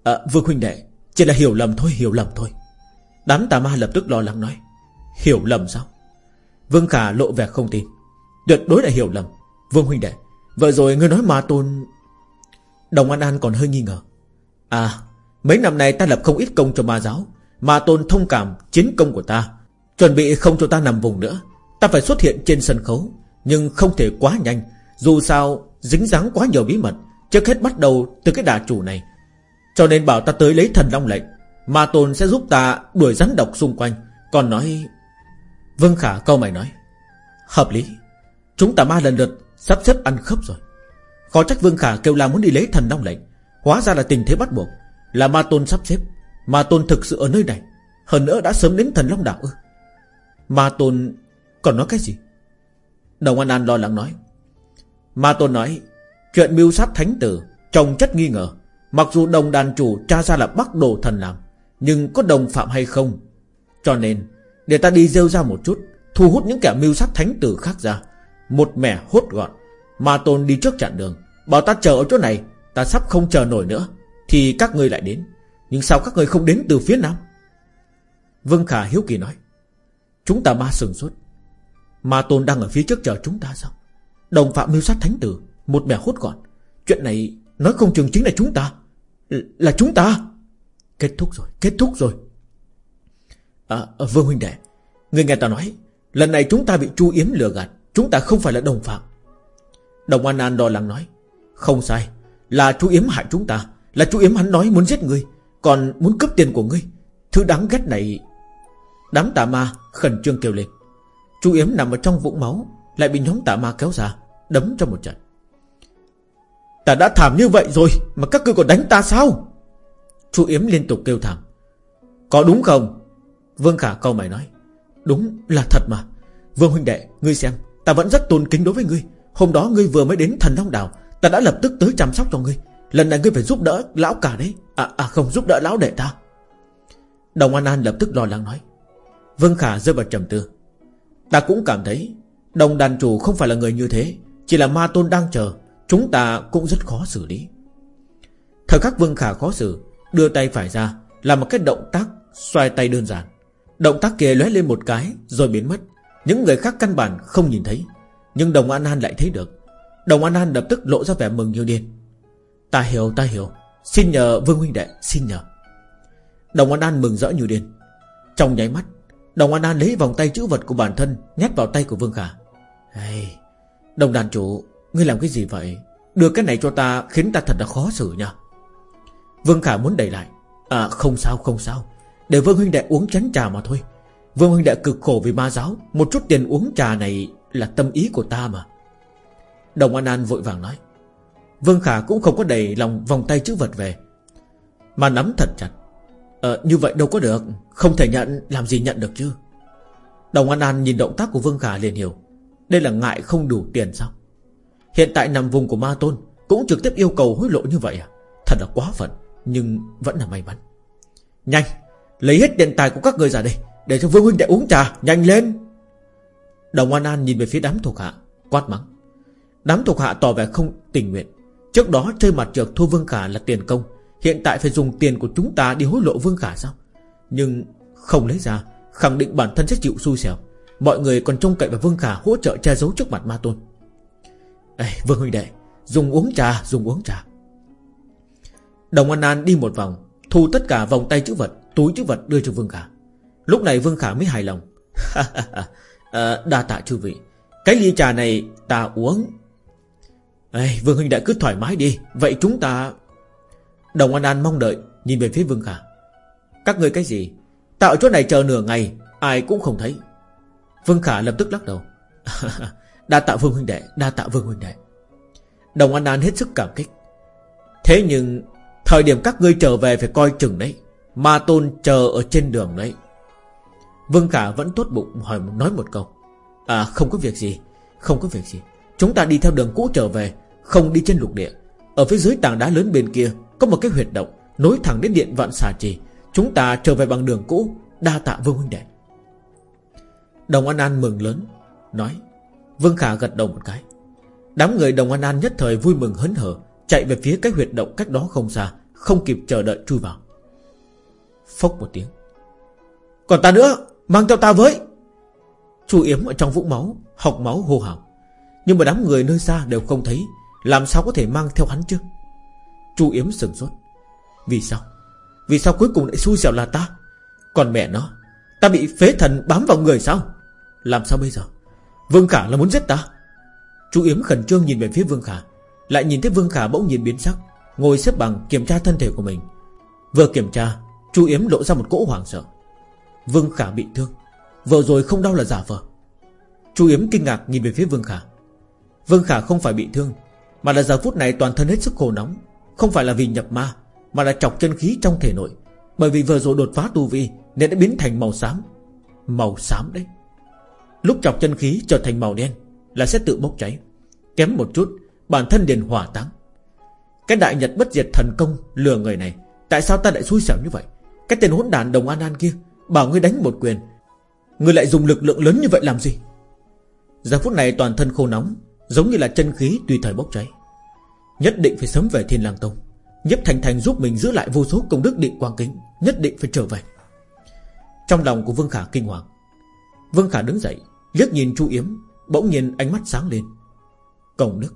À Vương huynh đệ, Chỉ là hiểu lầm thôi, hiểu lầm thôi. Đám tà ma lập tức lo lắng nói, Hiểu lầm sao? Vương Khả lộ vẻ không tin. Tuyệt đối là hiểu lầm, Vương huynh đệ vậy rồi ngươi nói ma tôn, Đồng An An còn hơi nghi ngờ. À mấy năm nay ta lập không ít công cho ma giáo. Ma tôn thông cảm chiến công của ta. Chuẩn bị không cho ta nằm vùng nữa. Ta phải xuất hiện trên sân khấu, Nhưng không thể quá nhanh. Dù sao, dính dáng quá nhiều bí mật, Trước hết bắt đầu từ cái đà chủ này. Cho nên bảo ta tới lấy thần long lệnh. Ma tôn sẽ giúp ta đuổi rắn độc xung quanh. Còn nói, Vương Khả, câu mày nói. Hợp lý. Chúng ta ma lần lượt sắp xếp ăn khớp rồi. Khó trách Vương Khả kêu là muốn đi lấy thần long lệnh. Hóa ra là tình thế bắt buộc. Là ma tôn sắp xếp. Ma tôn thực sự ở nơi này. Hơn nữa đã sớm đến thần long đảo ư. Ma tôn còn nói cái gì? Đồng An An lo lắng nói. Ma tôn nói, Chuyện mưu sát thánh tử trong chất nghi ngờ. Mặc dù đồng đàn chủ tra ra là bắc đồ thần làm, Nhưng có đồng phạm hay không? Cho nên, Để ta đi rêu ra một chút, Thu hút những kẻ mưu sát thánh tử khác ra. Một mẻ hốt gọn. Ma tôn đi trước chặn đường Bảo ta chờ ở chỗ này Ta sắp không chờ nổi nữa Thì các ngươi lại đến. Nhưng sao các ngươi không đến từ phía nam? Vương Khả hiếu kỳ nói. Chúng ta ma sừng sốt. Ma tôn đang ở phía trước chờ chúng ta sao? Đồng phạm mưu sát thánh tử Một mẻ hốt gọn. Chuyện này nói không chừng chính là chúng ta. Là chúng ta. Kết thúc rồi kết thúc rồi. À, Vương huynh đệ Người nghe ta nói Lần này chúng ta bị chu yếm lừa gạt. Chúng ta không phải là đồng phạm. Đồng An An đo lắng nói, Không sai, Là chú Yếm hại chúng ta, Là chú Yếm hắn nói muốn giết ngươi Còn muốn cướp tiền của ngươi. Thứ đáng ghét này, Đám tà ma khẩn trương kêu lên. Chú Yếm nằm ở trong vũng máu, Lại bị nhóm tà ma kéo ra, Đấm cho một trận. Ta đã thảm như vậy rồi, Mà các ngươi còn đánh ta sao? Chú Yếm liên tục kêu thảm. Có đúng không? Vương Khả câu mày nói. Đúng là thật mà. Vương huynh đệ, Ngươi xem Ta vẫn rất tôn kính đối với ngươi. Hôm đó ngươi vừa mới đến thần Long Đảo Ta đã lập tức tới chăm sóc cho ngươi. Lần này ngươi phải giúp đỡ lão cả đấy. À, à không giúp đỡ lão đệ ta. Đồng An An lập tức lo lắng nói. Vương Khả rơi vào trầm tư. Ta cũng cảm thấy Đồng đàn chủ không phải là người như thế Chỉ là ma tôn đang chờ. Chúng ta cũng rất khó xử lý. Thời khắc Vương Khả khó xử Đưa tay phải ra Làm một cái động tác xoay tay đơn giản. Động tác kia lóe lên một cái Rồi biến mất. Những người khác căn bản không nhìn thấy. Nhưng Đồng An An lại thấy được. Đồng An An lập tức lộ ra vẻ mừng như điên. Ta hiểu ta hiểu. Xin nhờ Vương Huynh Đệ xin nhờ. Đồng An An mừng rỡ như điên. Trong nháy mắt Đồng An An lấy vòng tay chữ vật của bản thân Nhét vào tay của Vương Khả. Hey, Đồng đàn chủ Ngươi làm cái gì vậy? Đưa cái này cho ta khiến ta thật là khó xử nha. Vương Khả muốn đẩy lại. À không sao không sao. Để Vương Huynh Đệ uống chén trà mà thôi. Vương Huynh Đệ cực khổ vì ma giáo, Một chút tiền uống trà này là tâm ý của ta mà. Đồng An An vội vàng nói, Vương Khả cũng không có đầy lòng vòng tay chữ vật về. Mà nắm thật chặt Ờ như vậy đâu có được, Không thể nhận, làm gì nhận được chứ? Đồng An An nhìn động tác của Vương Khả liền hiểu, Đây là ngại không đủ tiền sao? Hiện tại nằm vùng của Ma Tôn Cũng trực tiếp yêu cầu hối lộ như vậy à? Thật là quá phận, Nhưng vẫn là may mắn. Nhanh, Lấy hết tiền tài của các người ra đây. Để cho Vương Huynh Đệ uống trà Nhanh lên. Đồng An An nhìn về phía đám thuộc hạ Quát mắng. Đám thuộc hạ tỏ vẻ không tình nguyện. Trước đó chơi mặt trượt thua Vương Khả là tiền công Hiện tại phải dùng tiền của chúng ta đi hối lộ Vương Khả sao? Nhưng không lấy ra Khẳng định bản thân sẽ chịu xui xẻo. Mọi người còn trông cậy vào Vương Khả hỗ trợ che giấu trước mặt Ma Tôn. Ê, Vương Huynh Đệ Dùng uống trà, dùng uống trà. Đồng An An đi một vòng Thu tất cả vòng tay chữ vật Túi chữ vật đưa cho Vương Khả. Lúc này Vương Khả mới hài lòng. À, Đa tạ chư vị. Cái ly trà này ta uống. Ê, Vương Huynh Đệ cứ thoải mái đi. Vậy chúng ta Đồng An An mong đợi Nhìn về phía Vương Khả. Các người cái gì? Tạo chỗ này chờ nửa ngày Ai cũng không thấy. Vương Khả lập tức lắc đầu. Đa tạ Vương Huynh Đệ Đa tạ Vương Huynh Đệ. Đồng An An hết sức cảm kích. Thế nhưng Thời điểm các ngươi trở về phải coi chừng đấy. Ma Tôn chờ ở trên đường đấy. Vương Khả vẫn tốt bụng hỏi nói một câu. À không có việc gì, Không có việc gì. Chúng ta đi theo đường cũ trở về, Không đi trên lục địa. Ở phía dưới tảng đá lớn bên kia, Có một cái huyệt động, Nối thẳng đến điện vạn xà trì. Chúng ta trở về bằng đường cũ, Đa tạ Vương Huynh Đệ. Đồng An An mừng lớn, Nói. Vương Khả gật đầu một cái. Đám người Đồng An An nhất thời vui mừng hớn hở, Chạy về phía cái huyệt động cách đó không xa, Không kịp chờ đợi chui vào. Phốc một tiếng. Còn ta nữa! Mang theo ta với. Chu Yếm ở trong vũng máu Học máu hô hào. Nhưng mà đám người nơi xa đều không thấy, Làm sao có thể mang theo hắn chứ? Chu Yếm sừng sốt. Vì sao? Vì sao cuối cùng lại xui xẻo là ta? Còn mẹ nó, Ta bị phế thần bám vào người sao? Làm sao bây giờ? Vương Khả là muốn giết ta. Chu Yếm khẩn trương nhìn về phía Vương Khả, Lại nhìn thấy Vương Khả bỗng nhiên biến sắc, Ngồi xếp bằng kiểm tra thân thể của mình. Vừa kiểm tra, Chu Yếm lộ ra một cỗ hoảng sợ. Vương Khả bị thương. Vợ rồi không đau là giả vờ. Chu Yếm kinh ngạc nhìn về phía Vương Khả. Vương Khả không phải bị thương, Mà là giờ phút này toàn thân hết sức khổ nóng. Không phải là vì nhập ma, Mà là chọc chân khí trong thể nội. Bởi vì vừa rồi đột phá tu vi Nên đã biến thành màu xám. Màu xám đấy. Lúc chọc chân khí trở thành màu đen Là sẽ tự bốc cháy, Kém một chút, Bản thân liền hỏa táng. Cái đại nhật bất diệt thần công lừa người này, Tại sao ta lại xui xẻo như vậy? Cái tên hỗn đàn đồng an an kia Bảo ngươi đánh một quyền. Ngươi lại dùng lực lượng lớn như vậy làm gì? Giờ phút này toàn thân khô nóng, Giống như là chân khí tùy thời bốc cháy. Nhất định phải sớm về Thiên Lang Tông. Nhếp Thành Thành giúp mình giữ lại vô số công đức định quang kính, Nhất định phải trở về. Trong lòng của Vương Khả kinh hoàng. Vương Khả đứng dậy, liếc nhìn Chu Yếm, Bỗng nhiên ánh mắt sáng lên. Công đức?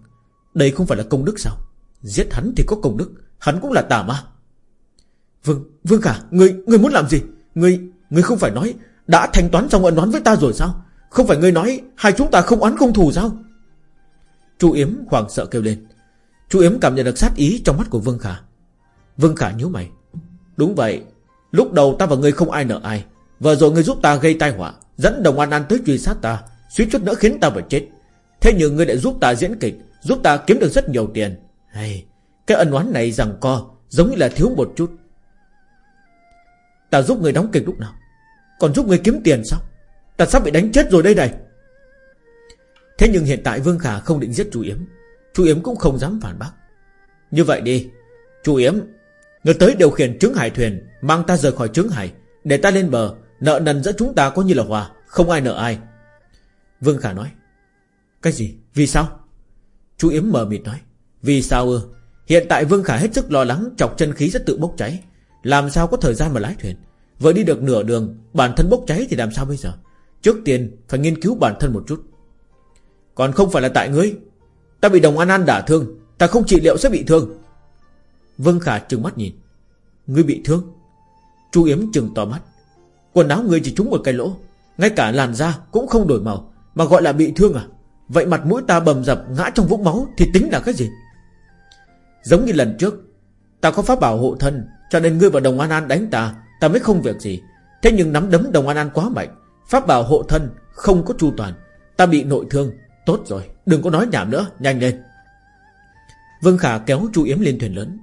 Đây không phải là công đức sao? Giết hắn thì có công đức, Hắn cũng là tà ma. Vương Vương Khả Người người muốn làm gì? Người Ngươi không phải nói, Đã thanh toán xong ân oán với ta rồi sao? Không phải ngươi nói, Hai chúng ta không oán không thù sao? Chu Yếm hoàng sợ kêu lên. Chu Yếm cảm nhận được sát ý trong mắt của Vương Khả. Vương Khả nhíu mày. Đúng vậy, Lúc đầu ta và ngươi không ai nợ ai. Vừa rồi ngươi giúp ta gây tai họa, Dẫn đồng an an tới truy sát ta, Suýt chút nữa khiến ta phải chết. Thế nhưng ngươi lại giúp ta diễn kịch, Giúp ta kiếm được rất nhiều tiền. Hay, Cái ân oán này rằng co, Giống như là thiếu một chút. Ta giúp người đóng kịch lúc nào? Còn giúp người kiếm tiền sao? Ta sắp bị đánh chết rồi đây này. Thế nhưng hiện tại Vương Khả không định giết chú Yếm. Chú Yếm cũng không dám phản bác. Như vậy đi. Chú Yếm, Người tới điều khiển trứng hải thuyền, Mang ta rời khỏi trứng hải, Để ta lên bờ, Nợ nần giữa chúng ta có như là hòa, Không ai nợ ai. Vương Khả nói, Cái gì? Vì sao? Chú Yếm mờ mịt nói, Vì sao ư? Hiện tại Vương Khả hết sức lo lắng, Chọc chân khí rất tự bốc cháy. Làm sao có thời gian mà lái thuyền? Vừa đi được nửa đường, Bản thân bốc cháy thì làm sao bây giờ? Trước tiên, phải nghiên cứu bản thân một chút. Còn không phải là tại ngươi. Ta bị đồng an an đả thương, Ta không trị liệu sẽ bị thương. Vương Khả trừng mắt nhìn. Ngươi bị thương? Chu Yếm trừng to mắt. Quần áo ngươi chỉ trúng một cái lỗ, Ngay cả làn da cũng không đổi màu, Mà gọi là bị thương à? Vậy mặt mũi ta bầm dập ngã trong vũng máu Thì tính là cái gì? Giống như lần trước, Ta có pháp bảo hộ thân cho nên ngươi và đồng an an đánh ta Ta mới không việc gì. Thế nhưng nắm đấm đồng an an quá mạnh, Pháp bảo hộ thân không có chu toàn, Ta bị nội thương, Tốt rồi, đừng có nói nhảm nữa, Nhanh lên. Vương Khả kéo chu Yếm lên thuyền lớn.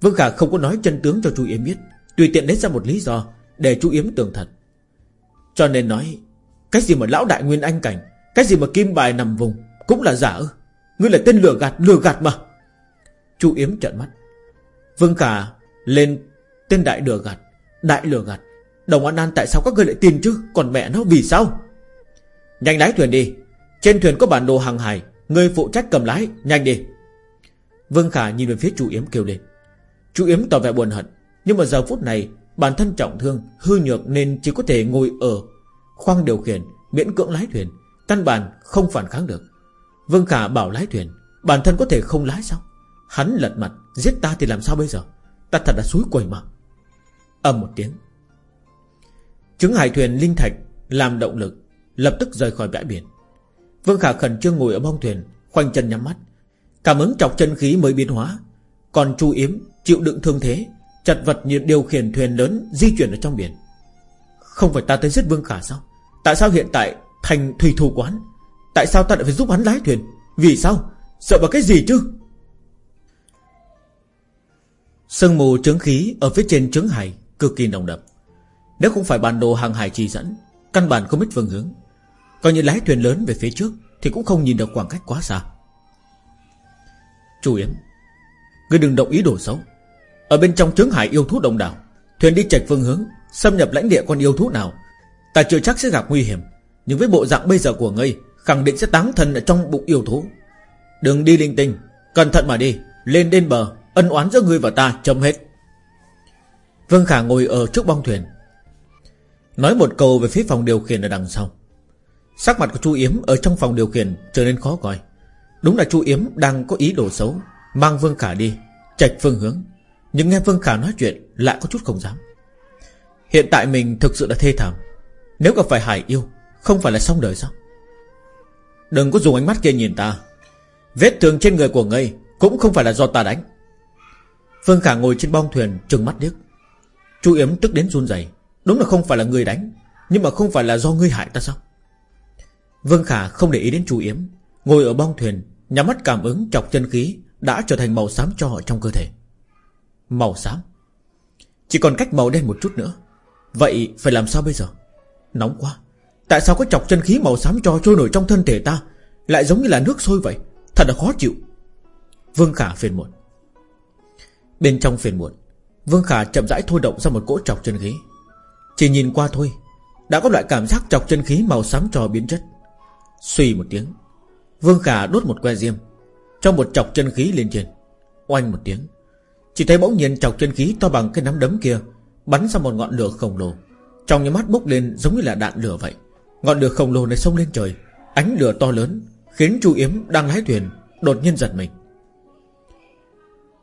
Vương Khả không có nói chân tướng cho chu Yếm biết, Tùy tiện lấy ra một lý do Để chu Yếm tưởng thật. Cho nên nói, Cái gì mà lão đại nguyên anh cảnh, Cái gì mà kim bài nằm vùng, Cũng là giả ư? Ngươi là tên lừa gạt lừa gạt mà. Chu Yếm trợn mắt. Vương Khả lên, tên đại lừa gạt. Đại lừa gạt. Đồng An An tại sao các ngươi lại tin chứ? Còn mẹ nó, vì sao? Nhanh lái thuyền đi. Trên thuyền có bản đồ hàng hải. Người phụ trách cầm lái. Nhanh đi. Vương Khả nhìn về phía chú Yếm kêu lên. Chú Yếm tỏ vẻ buồn hận. Nhưng mà giờ phút này, Bản thân trọng thương, Hư nhược nên chỉ có thể ngồi ở Khoang điều khiển, Miễn cưỡng lái thuyền. Căn bản không phản kháng được. Vương Khả bảo lái thuyền. Bản thân có thể không lái sao? Hắn lật mặt, Giết ta thì làm sao bây giờ? Ta thật là suối quẩy mà. Âm một tiếng. Trứng hải thuyền linh thạch Làm động lực, Lập tức rời khỏi bãi biển. Vương Khả khẩn trương ngồi ở bong thuyền, Khoanh chân nhắm mắt. Cảm ứng chọc chân khí mới biến hóa, Còn Chu Yếm, chịu đựng thương thế, Chật vật như điều khiển thuyền lớn Di chuyển ở trong biển. Không phải ta tới giết Vương Khả sao? Tại sao hiện tại thành thủy thủ quán? Tại sao ta lại phải giúp hắn lái thuyền? Vì sao? Sợ vào cái gì chứ? Sương mù trướng khí ở phía trên trướng hải Cực kỳ nồng đậm. Nếu không phải bản đồ hàng hải chỉ dẫn, Căn bản không biết phương hướng. Coi như lái thuyền lớn về phía trước Thì cũng không nhìn được khoảng cách quá xa. Chủ Yếm, Ngươi đừng động ý đồ xấu. Ở bên trong trướng hải yêu thú đông đảo, Thuyền đi chạch phương hướng, Xâm nhập lãnh địa con yêu thú nào, Ta chưa chắc sẽ gặp nguy hiểm. Nhưng với bộ dạng bây giờ của ngươi, Khẳng định sẽ táng thân ở trong bụng yêu thú. Đừng đi linh tinh, Cẩn thận mà đi, Lên đến bờ Ân oán giữa ngươi và ta chấm hết. Vương Khả ngồi ở trước bong thuyền, Nói một câu về phía phòng điều khiển ở đằng sau. Sắc mặt của chu Yếm Ở trong phòng điều khiển trở nên khó coi. Đúng là chu Yếm đang có ý đồ xấu, Mang Vương Khả đi, Chạch phương hướng. Nhưng nghe Vương Khả nói chuyện, Lại có chút không dám. Hiện tại mình thực sự đã thê thảm. Nếu gặp phải hải yêu, Không phải là xong đời sao? Đừng có dùng ánh mắt kia nhìn ta. Vết thương trên người của ngươi Cũng không phải là do ta đánh. Vương Khả ngồi trên bong thuyền, trừng mắt điếc Chu Yếm tức đến run rẩy. Đúng là không phải là người đánh, Nhưng mà không phải là do ngươi hại ta sao? Vương Khả không để ý đến Chu Yếm, Ngồi ở bong thuyền, Nhắm mắt cảm ứng chọc chân khí Đã trở thành màu xám cho ở trong cơ thể. Màu xám? Chỉ còn cách màu đen một chút nữa. Vậy phải làm sao bây giờ? Nóng quá. Tại sao có chọc chân khí màu xám cho trôi nổi trong thân thể ta, Lại giống như là nước sôi vậy? Thật là khó chịu. Vương Khả phiền muộn. Bên trong phiền muộn, Vương Khả chậm rãi thôi động ra một cỗ chọc chân khí. Chỉ nhìn qua thôi, Đã có loại cảm giác chọc chân khí màu xám trò biến chất. Xùy một tiếng, Vương Khả đốt một que diêm, Trong một chọc chân khí lên trên Oanh một tiếng, Chỉ thấy bỗng nhiên chọc chân khí to bằng cái nắm đấm kia Bắn ra một ngọn lửa khổng lồ. Trong những mắt bốc lên giống như là đạn lửa vậy. Ngọn lửa khổng lồ này xông lên trời, Ánh lửa to lớn Khiến chu Yếm đang lái thuyền Đột nhiên giật mình.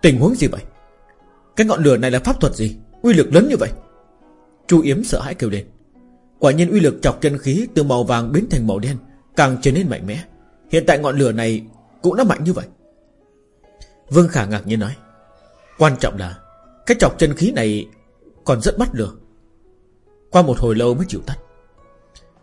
Tình huống gì vậy? Cái ngọn lửa này là pháp thuật gì? Uy lực lớn như vậy. Chu Yếm sợ hãi kêu lên. Quả nhiên uy lực chọc chân khí từ màu vàng biến thành màu đen, Càng trở nên mạnh mẽ. Hiện tại ngọn lửa này Cũng đã mạnh như vậy. Vương Khả ngạc nhiên nói. Quan trọng là, Cái chọc chân khí này Còn rất bắt lửa. Qua một hồi lâu mới chịu tắt.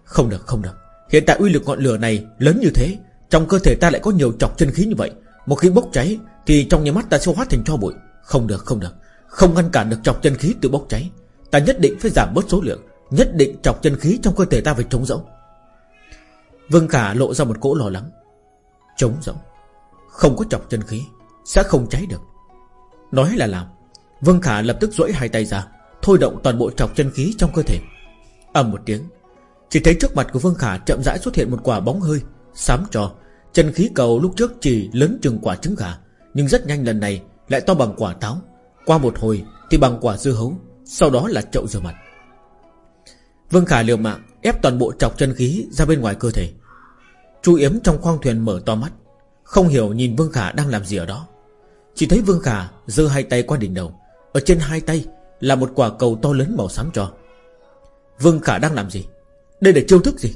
Không được không được. Hiện tại uy lực ngọn lửa này lớn như thế, Trong cơ thể ta lại có nhiều chọc chân khí như vậy. Một khi bốc cháy, Thì trong nhà mắt ta sẽ hóa thành cho bụi. Không được không được. Không ngăn cản được chọc chân khí từ bốc cháy. Ta nhất định phải giảm bớt số lượng, Nhất định chọc chân khí trong cơ thể ta phải trống rỗng. Vương Khả lộ ra một cỗ lo lắng. Trống rỗng. Không có chọc chân khí, Sẽ không cháy được. Nói là làm, Vương Khả lập tức duỗi hai tay ra, Thôi động toàn bộ chọc chân khí trong cơ thể. Ầm một tiếng, Chỉ thấy trước mặt của Vương Khả chậm rãi xuất hiện một quả bóng hơi, Xám trò. Chân khí cầu lúc trước chỉ lớn chừng quả trứng gà, Nhưng rất nhanh lần này lại to bằng quả táo. Qua một hồi thì bằng quả dưa hấu, Sau đó là chậu rửa mặt. Vương Khả liều mạng ép toàn bộ chọc chân khí ra bên ngoài cơ thể. Chu Yếm trong khoang thuyền mở to mắt, Không hiểu nhìn Vương Khả đang làm gì ở đó. Chỉ thấy Vương Khả giơ hai tay qua đỉnh đầu. Ở trên hai tay là một quả cầu to lớn màu xám cho Vương Khả đang làm gì? Đây là chiêu thức gì?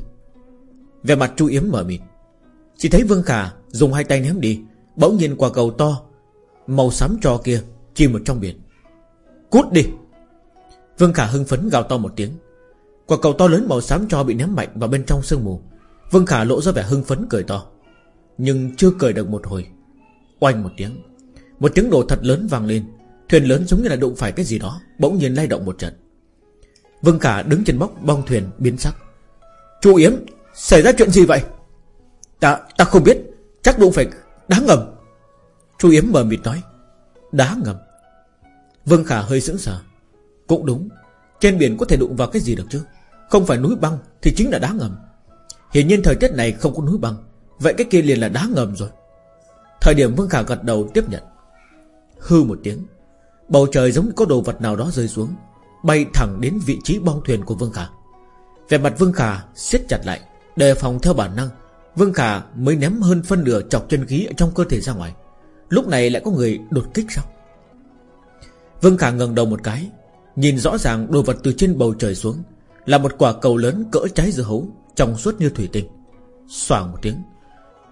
Về mặt Chu Yếm mở mịt. Chỉ thấy Vương Khả dùng hai tay ném đi, Bỗng nhìn quả cầu to Màu xám cho kia chìm một trong biển. Cút đi! Vương Khả hưng phấn gào to một tiếng. Quả cầu to lớn màu xám cho bị ném mạnh vào bên trong sương mù. Vương Khả lộ ra vẻ hưng phấn cười to. Nhưng chưa cười được một hồi. Oanh một tiếng. Một tiếng nổ thật lớn vang lên. Thuyền lớn giống như là đụng phải cái gì đó, Bỗng nhiên lay động một trận. Vương Khả đứng trên bóc bong thuyền biến sắc. Chu Yếm, Xảy ra chuyện gì vậy? Ta ta không biết. Chắc đụng phải đá ngầm. Chu Yếm mờ mịt nói, Đá ngầm. Vương Khả hơi sững sờ. Cũng đúng, Trên biển có thể đụng vào cái gì được chứ? Không phải núi băng thì chính là đá ngầm. Hiển nhiên thời tiết này không có núi băng, Vậy cái kia liền là đá ngầm rồi. Thời điểm Vương Khả gật đầu tiếp nhận. Hư một tiếng, Bầu trời giống như có đồ vật nào đó rơi xuống, Bay thẳng đến vị trí bong thuyền của Vương Khả. Về mặt Vương Khả siết chặt lại, Đề phòng theo bản năng, Vương Khả mới ném hơn phân nửa chọc chân khí ở trong cơ thể ra ngoài. Lúc này lại có người đột kích sao? Vương Khả ngẩng đầu một cái, Nhìn rõ ràng đồ vật từ trên bầu trời xuống, Là một quả cầu lớn cỡ trái dưa hấu, Trong suốt như thủy tinh. Xoảng một tiếng,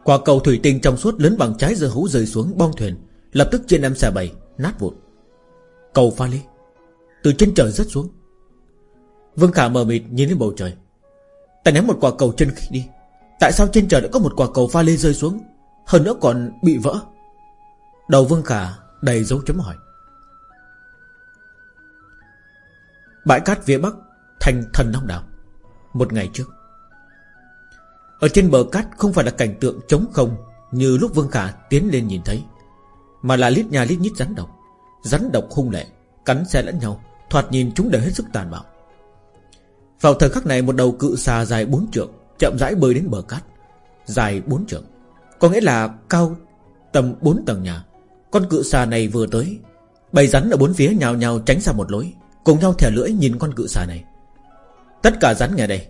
Quả cầu thủy tinh trong suốt lớn bằng trái dưa hấu rơi xuống bong thuyền, Lập tức trên em xà bầy, Nát vụn. Cầu pha ly, Từ trên trời rớt xuống. Vương Khả mờ mịt nhìn lên bầu trời. Ta ném một quả cầu chân khí đi, Tại sao trên trời đã có một quả cầu pha lê rơi xuống? Hơn nữa còn bị vỡ. Đầu Vương Khả đầy dấu chấm hỏi. Bãi cát phía bắc Thành thần Long Đảo, Một ngày trước. Ở trên bờ cát không phải là cảnh tượng trống không Như lúc Vương Khả tiến lên nhìn thấy, Mà là lít nhà lít nhít rắn độc. Rắn độc hung lệ, Cắn xe lẫn nhau, Thoạt nhìn chúng đều hết sức tàn bạo. Vào thời khắc này một đầu cự xà dài bốn trượng Chậm rãi bơi đến bờ cát, Dài bốn trượng, Có nghĩa là cao tầm bốn tầng nhà. Con cự xà này vừa tới. Bầy rắn ở bốn phía nhào nhào tránh ra một lối, Cùng nhau thẻ lưỡi nhìn con cự xà này. Tất cả rắn nghe đây.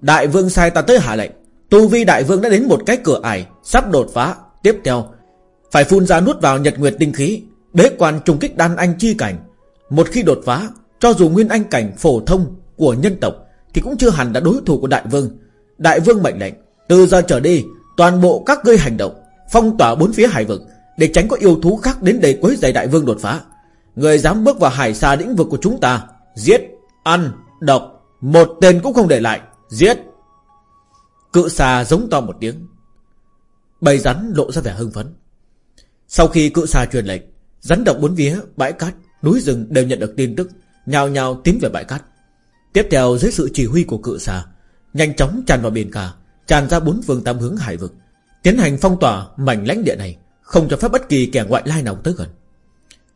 Đại vương sai ta tới hạ lệnh. Tu vi đại vương đã đến một cái cửa ải, Sắp đột phá. Tiếp theo, Phải phun ra nuốt vào nhật nguyệt tinh khí, Bế quan trùng kích đan anh chi cảnh. Một khi đột phá, Cho dù nguyên anh cảnh phổ thông của nhân tộc, Thì cũng chưa hẳn là đối thủ của đại vương. Đại vương mệnh lệnh, Từ giờ trở đi, Toàn bộ các ngươi hành động, Phong tỏa bốn phía hải vực để tránh có yêu thú khác đến đây quấy giày đại vương đột phá. Người dám bước vào hải xa lĩnh vực của chúng ta Giết, ăn, độc Một tên cũng không để lại Giết. Cự xà giống to một tiếng. Bầy rắn lộ ra vẻ hưng phấn. Sau khi cự xà truyền lệnh Rắn độc bốn phía, bãi cát, núi rừng đều nhận được tin tức Nhào nhào tiến về bãi cát. Tiếp theo dưới sự chỉ huy của cự xà Nhanh chóng tràn vào biển cả Tràn ra bốn phương tam hướng hải vực Tiến hành phong tỏa mảnh lãnh địa này. Không cho phép bất kỳ kẻ ngoại lai nào tới gần.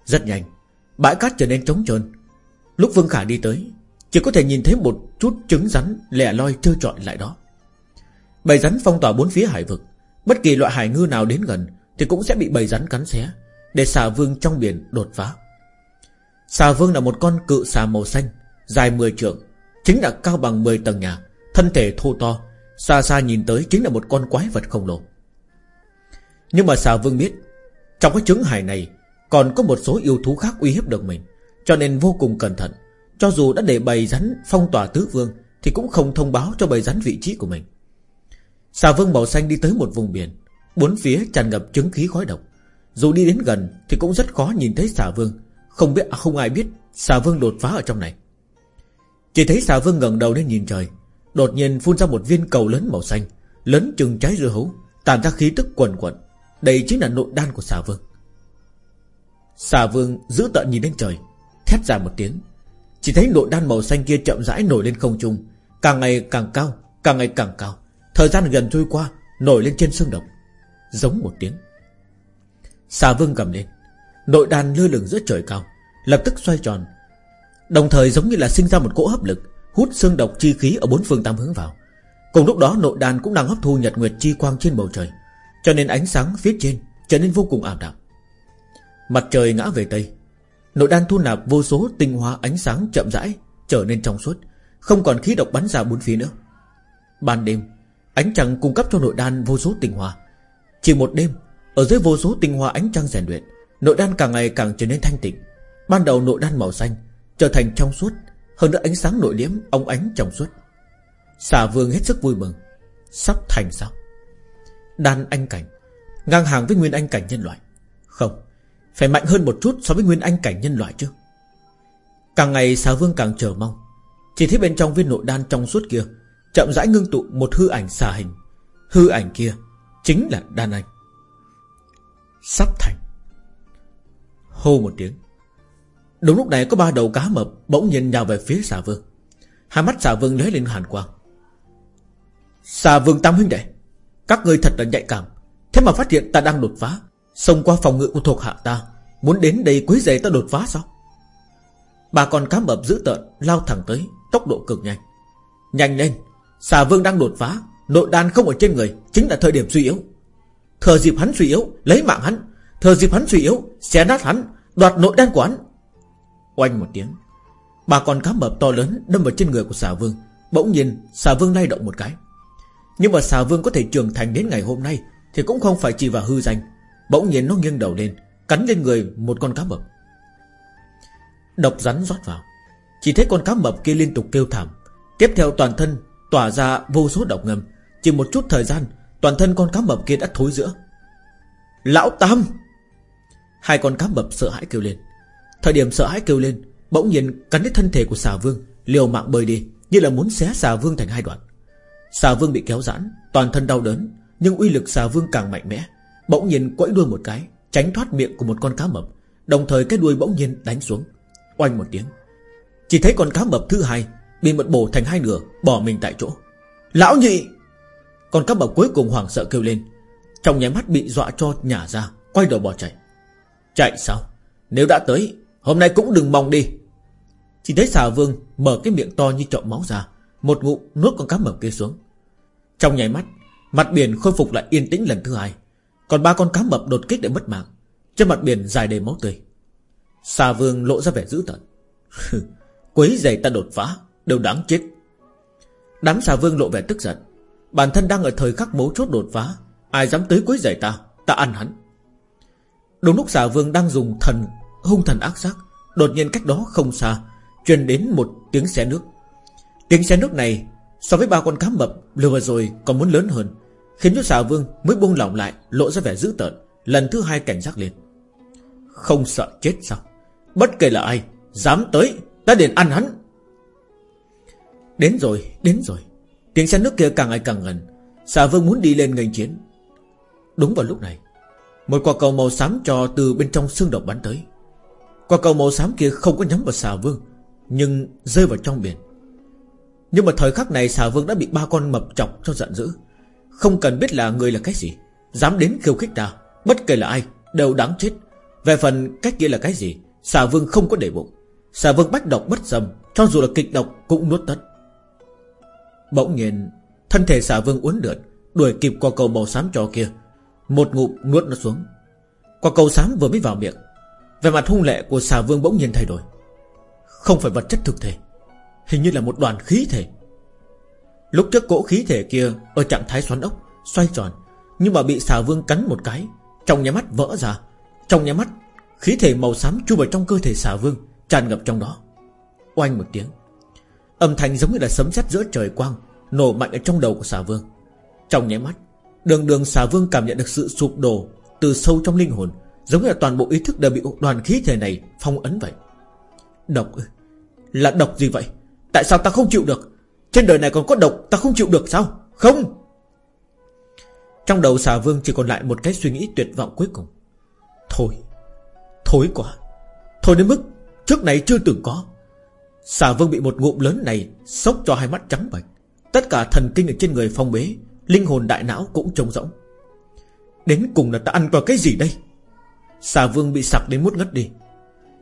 Rất nhanh, Bãi cát trở nên trống trơn. Lúc Vương Khả đi tới, Chỉ có thể nhìn thấy một chút trứng rắn lẻ loi trơ trọi lại đó. Bầy rắn phong tỏa bốn phía hải vực. Bất kỳ loại hải ngư nào đến gần Thì cũng sẽ bị bầy rắn cắn xé Để xà vương trong biển đột phá. Xà vương là một con cự xà màu xanh, Dài 10 trượng, Chính là cao bằng 10 tầng nhà, Thân thể thô to, Xa xa nhìn tới chính là một con quái vật khổng lồ. Nhưng mà xà vương biết, Trong cái trứng hải này Còn có một số yêu thú khác uy hiếp được mình, Cho nên vô cùng cẩn thận. Cho dù đã để bầy rắn phong tỏa tứ vương, Thì cũng không thông báo cho bầy rắn vị trí của mình. Xà vương màu xanh đi tới một vùng biển, Bốn phía tràn ngập trứng khí khói độc. Dù đi đến gần thì cũng rất khó nhìn thấy xà vương. Không biết à, không ai biết xà vương đột phá ở trong này. Chỉ thấy xà vương ngẩng đầu lên nhìn trời, Đột nhiên phun ra một viên cầu lớn màu xanh, Lớn chừng trái dưa hấu Tàn ra khí tức quần quẩn đây chính là nội đan của xà vương. Xà vương giữ tợn nhìn lên trời Thét ra một tiếng. Chỉ thấy nội đan màu xanh kia chậm rãi nổi lên không trung Càng ngày càng cao Càng ngày càng cao. Thời gian gần trôi qua Nổi lên trên xương độc, Giống một tiếng. Xà vương gầm lên. Nội đan lơ lửng giữa trời cao Lập tức xoay tròn. Đồng thời giống như là sinh ra một cỗ hấp lực Hút xương độc chi khí ở bốn phương tám hướng vào. Cùng lúc đó nội đan cũng đang hấp thu nhật nguyệt chi quang trên bầu trời. Cho nên ánh sáng phía trên Trở nên vô cùng ảm đạm. Mặt trời ngã về Tây. Nội đan thu nạp vô số tinh hoa ánh sáng chậm rãi Trở nên trong suốt, Không còn khí độc bắn ra bốn phía nữa. Ban đêm, Ánh trăng cung cấp cho nội đan vô số tinh hoa. Chỉ một đêm, Ở dưới vô số tinh hoa ánh trăng rèn luyện, Nội đan càng ngày càng trở nên thanh tịnh. Ban đầu nội đan màu xanh Trở thành trong suốt, Hơn nữa ánh sáng nội liễm ông ánh trong suốt. Xà vương hết sức vui mừng, Sắp thành sao? Đan anh cảnh, Ngang hàng với nguyên anh cảnh nhân loại. Không, Phải mạnh hơn một chút so với nguyên anh cảnh nhân loại chứ. Càng ngày xà vương càng chờ mong. Chỉ thấy bên trong viên nội đan trong suốt kia, Chậm rãi ngưng tụ một hư ảnh xà hình. Hư ảnh kia Chính là đan anh. Sắp thành. Hô một tiếng. Đúng lúc này có ba đầu cá mập Bỗng nhìn nhào về phía xà vương. Hai mắt xà vương lóe lên hàn quang. Xà vương tam huynh đệ các người thật là nhạy cảm. Thế mà phát hiện ta đang đột phá. Xông qua phòng ngự của thuộc hạ ta. Muốn đến đây quấy rầy ta đột phá sao? Bà con cá mập dữ tợn, Lao thẳng tới, Tốc độ cực nhanh. Nhanh lên. Xà vương đang đột phá. Nội đan không ở trên người, Chính là thời điểm suy yếu. Thờ dịp hắn suy yếu, Lấy mạng hắn. Thờ dịp hắn suy yếu, Xé nát hắn, Đoạt nội đan của hắn. Oanh một tiếng. Bà con cá mập to lớn, đâm vào trên người của xà vương. Bỗng nhiên, xà vương lay động một cái. Nhưng mà xà vương có thể trưởng thành đến ngày hôm nay Thì cũng không phải chỉ vào hư danh. Bỗng nhiên nó nghiêng đầu lên, Cắn lên người một con cá mập. Độc rắn rót vào. Chỉ thấy con cá mập kia liên tục kêu thảm. Tiếp theo toàn thân Tỏa ra vô số độc ngầm. Chỉ một chút thời gian, Toàn thân con cá mập kia đã thối giữa. Lão Tam! Hai con cá mập sợ hãi kêu lên. Thời điểm sợ hãi kêu lên, Bỗng nhiên cắn đến thân thể của xà vương, Liều mạng bơi đi, Như là muốn xé xà vương thành hai đoạn. Xà vương bị kéo giãn, Toàn thân đau đớn, Nhưng uy lực xà vương càng mạnh mẽ. Bỗng nhiên quẫy đuôi một cái, Tránh thoát miệng của một con cá mập, Đồng thời cái đuôi bỗng nhiên đánh xuống. Oanh một tiếng. Chỉ thấy con cá mập thứ hai Bị mật bổ thành hai nửa, Bỏ mình tại chỗ. Lão nhị! Con cá mập cuối cùng hoảng sợ kêu lên. Trong nháy mắt bị dọa cho nhả ra, Quay đầu bỏ chạy. Chạy sao? Nếu đã tới, Hôm nay cũng đừng mong đi. Chỉ thấy xà vương mở cái miệng to như trộm máu ra một ngụm nuốt con cá mập kia xuống. Trong nháy mắt, Mặt biển khôi phục lại yên tĩnh lần thứ hai. Còn ba con cá mập đột kích để mất mạng. Trên mặt biển dài đầy máu tươi. Xà vương lộ ra vẻ dữ tợn. Quấy giày ta đột phá, Đều đáng chết. Đám xà vương lộ vẻ tức giận. Bản thân đang ở thời khắc mấu chốt đột phá, Ai dám tới quấy giày ta Ta ăn hắn. Đúng lúc xà vương đang dùng thần, hung thần ác sắc Đột nhiên cách đó không xa, Truyền đến một tiếng xé nước. Tiếng xe nước này So với ba con cá mập Lừa rồi còn muốn lớn hơn, Khiến cho xà vương mới buông lỏng lại, Lộ ra vẻ dữ tợn, Lần thứ hai cảnh giác lên Không sợ chết sao? Bất kể là ai, Dám tới, Ta liền ăn hắn. Đến rồi Đến rồi. Tiếng xe nước kia càng ngày càng gần. Xà vương muốn đi lên nghênh chiến. Đúng vào lúc này, Một quả cầu màu xám cho từ bên trong xương độc bắn tới. Quả cầu màu xám kia không có nhắm vào xà vương, Nhưng rơi vào trong biển. Nhưng mà thời khắc này xà vương đã bị ba con mập chọc cho giận dữ. Không cần biết là người là cái gì, Dám đến khiêu khích ta, Bất kể là ai, đều đáng chết. Về phần cách kia là cái gì, Xà vương không có để bụng. Xà vương bách độc bất dầm Cho dù là kịch độc cũng nuốt tất. Bỗng nhiên, Thân thể xà vương uốn lượn, Đuổi kịp qua cầu màu xám cho kia. Một ngụm nuốt nó xuống. Quả cầu xám vừa mới vào miệng về mặt hung lệ của xà vương bỗng nhiên thay đổi. Không phải vật chất thực thể Hình như là một đoàn khí thể. Lúc trước cỗ khí thể kia Ở trạng thái xoắn ốc, Xoay tròn, Nhưng mà bị xà vương cắn một cái, Trong nhà mắt vỡ ra. Trong nhà mắt, Khí thể màu xám chui vào trong cơ thể xà vương, Tràn ngập trong đó. Oanh một tiếng, Âm thanh giống như là sấm sét giữa trời quang, Nổ mạnh ở trong đầu của xà vương. Trong nháy mắt, Đường đường xà vương cảm nhận được sự sụp đổ Từ sâu trong linh hồn, Giống như là toàn bộ ý thức đều bị đoàn khí thể này phong ấn vậy. Độc ư? Là độc gì vậy? Tại sao ta không chịu được? Trên đời này còn có độc, ta không chịu được sao? Không. Trong đầu xà vương chỉ còn lại một cái suy nghĩ tuyệt vọng cuối cùng. Thôi, Thối quá. Thôi đến mức trước này chưa từng có. Xà vương bị một ngụm lớn này Sốc cho hai mắt trắng bệch. Tất cả thần kinh ở trên người phong bế, Linh hồn đại não cũng trống rỗng. Đến cùng là ta ăn qua cái gì đây? Xà vương bị sặc đến mút ngất đi.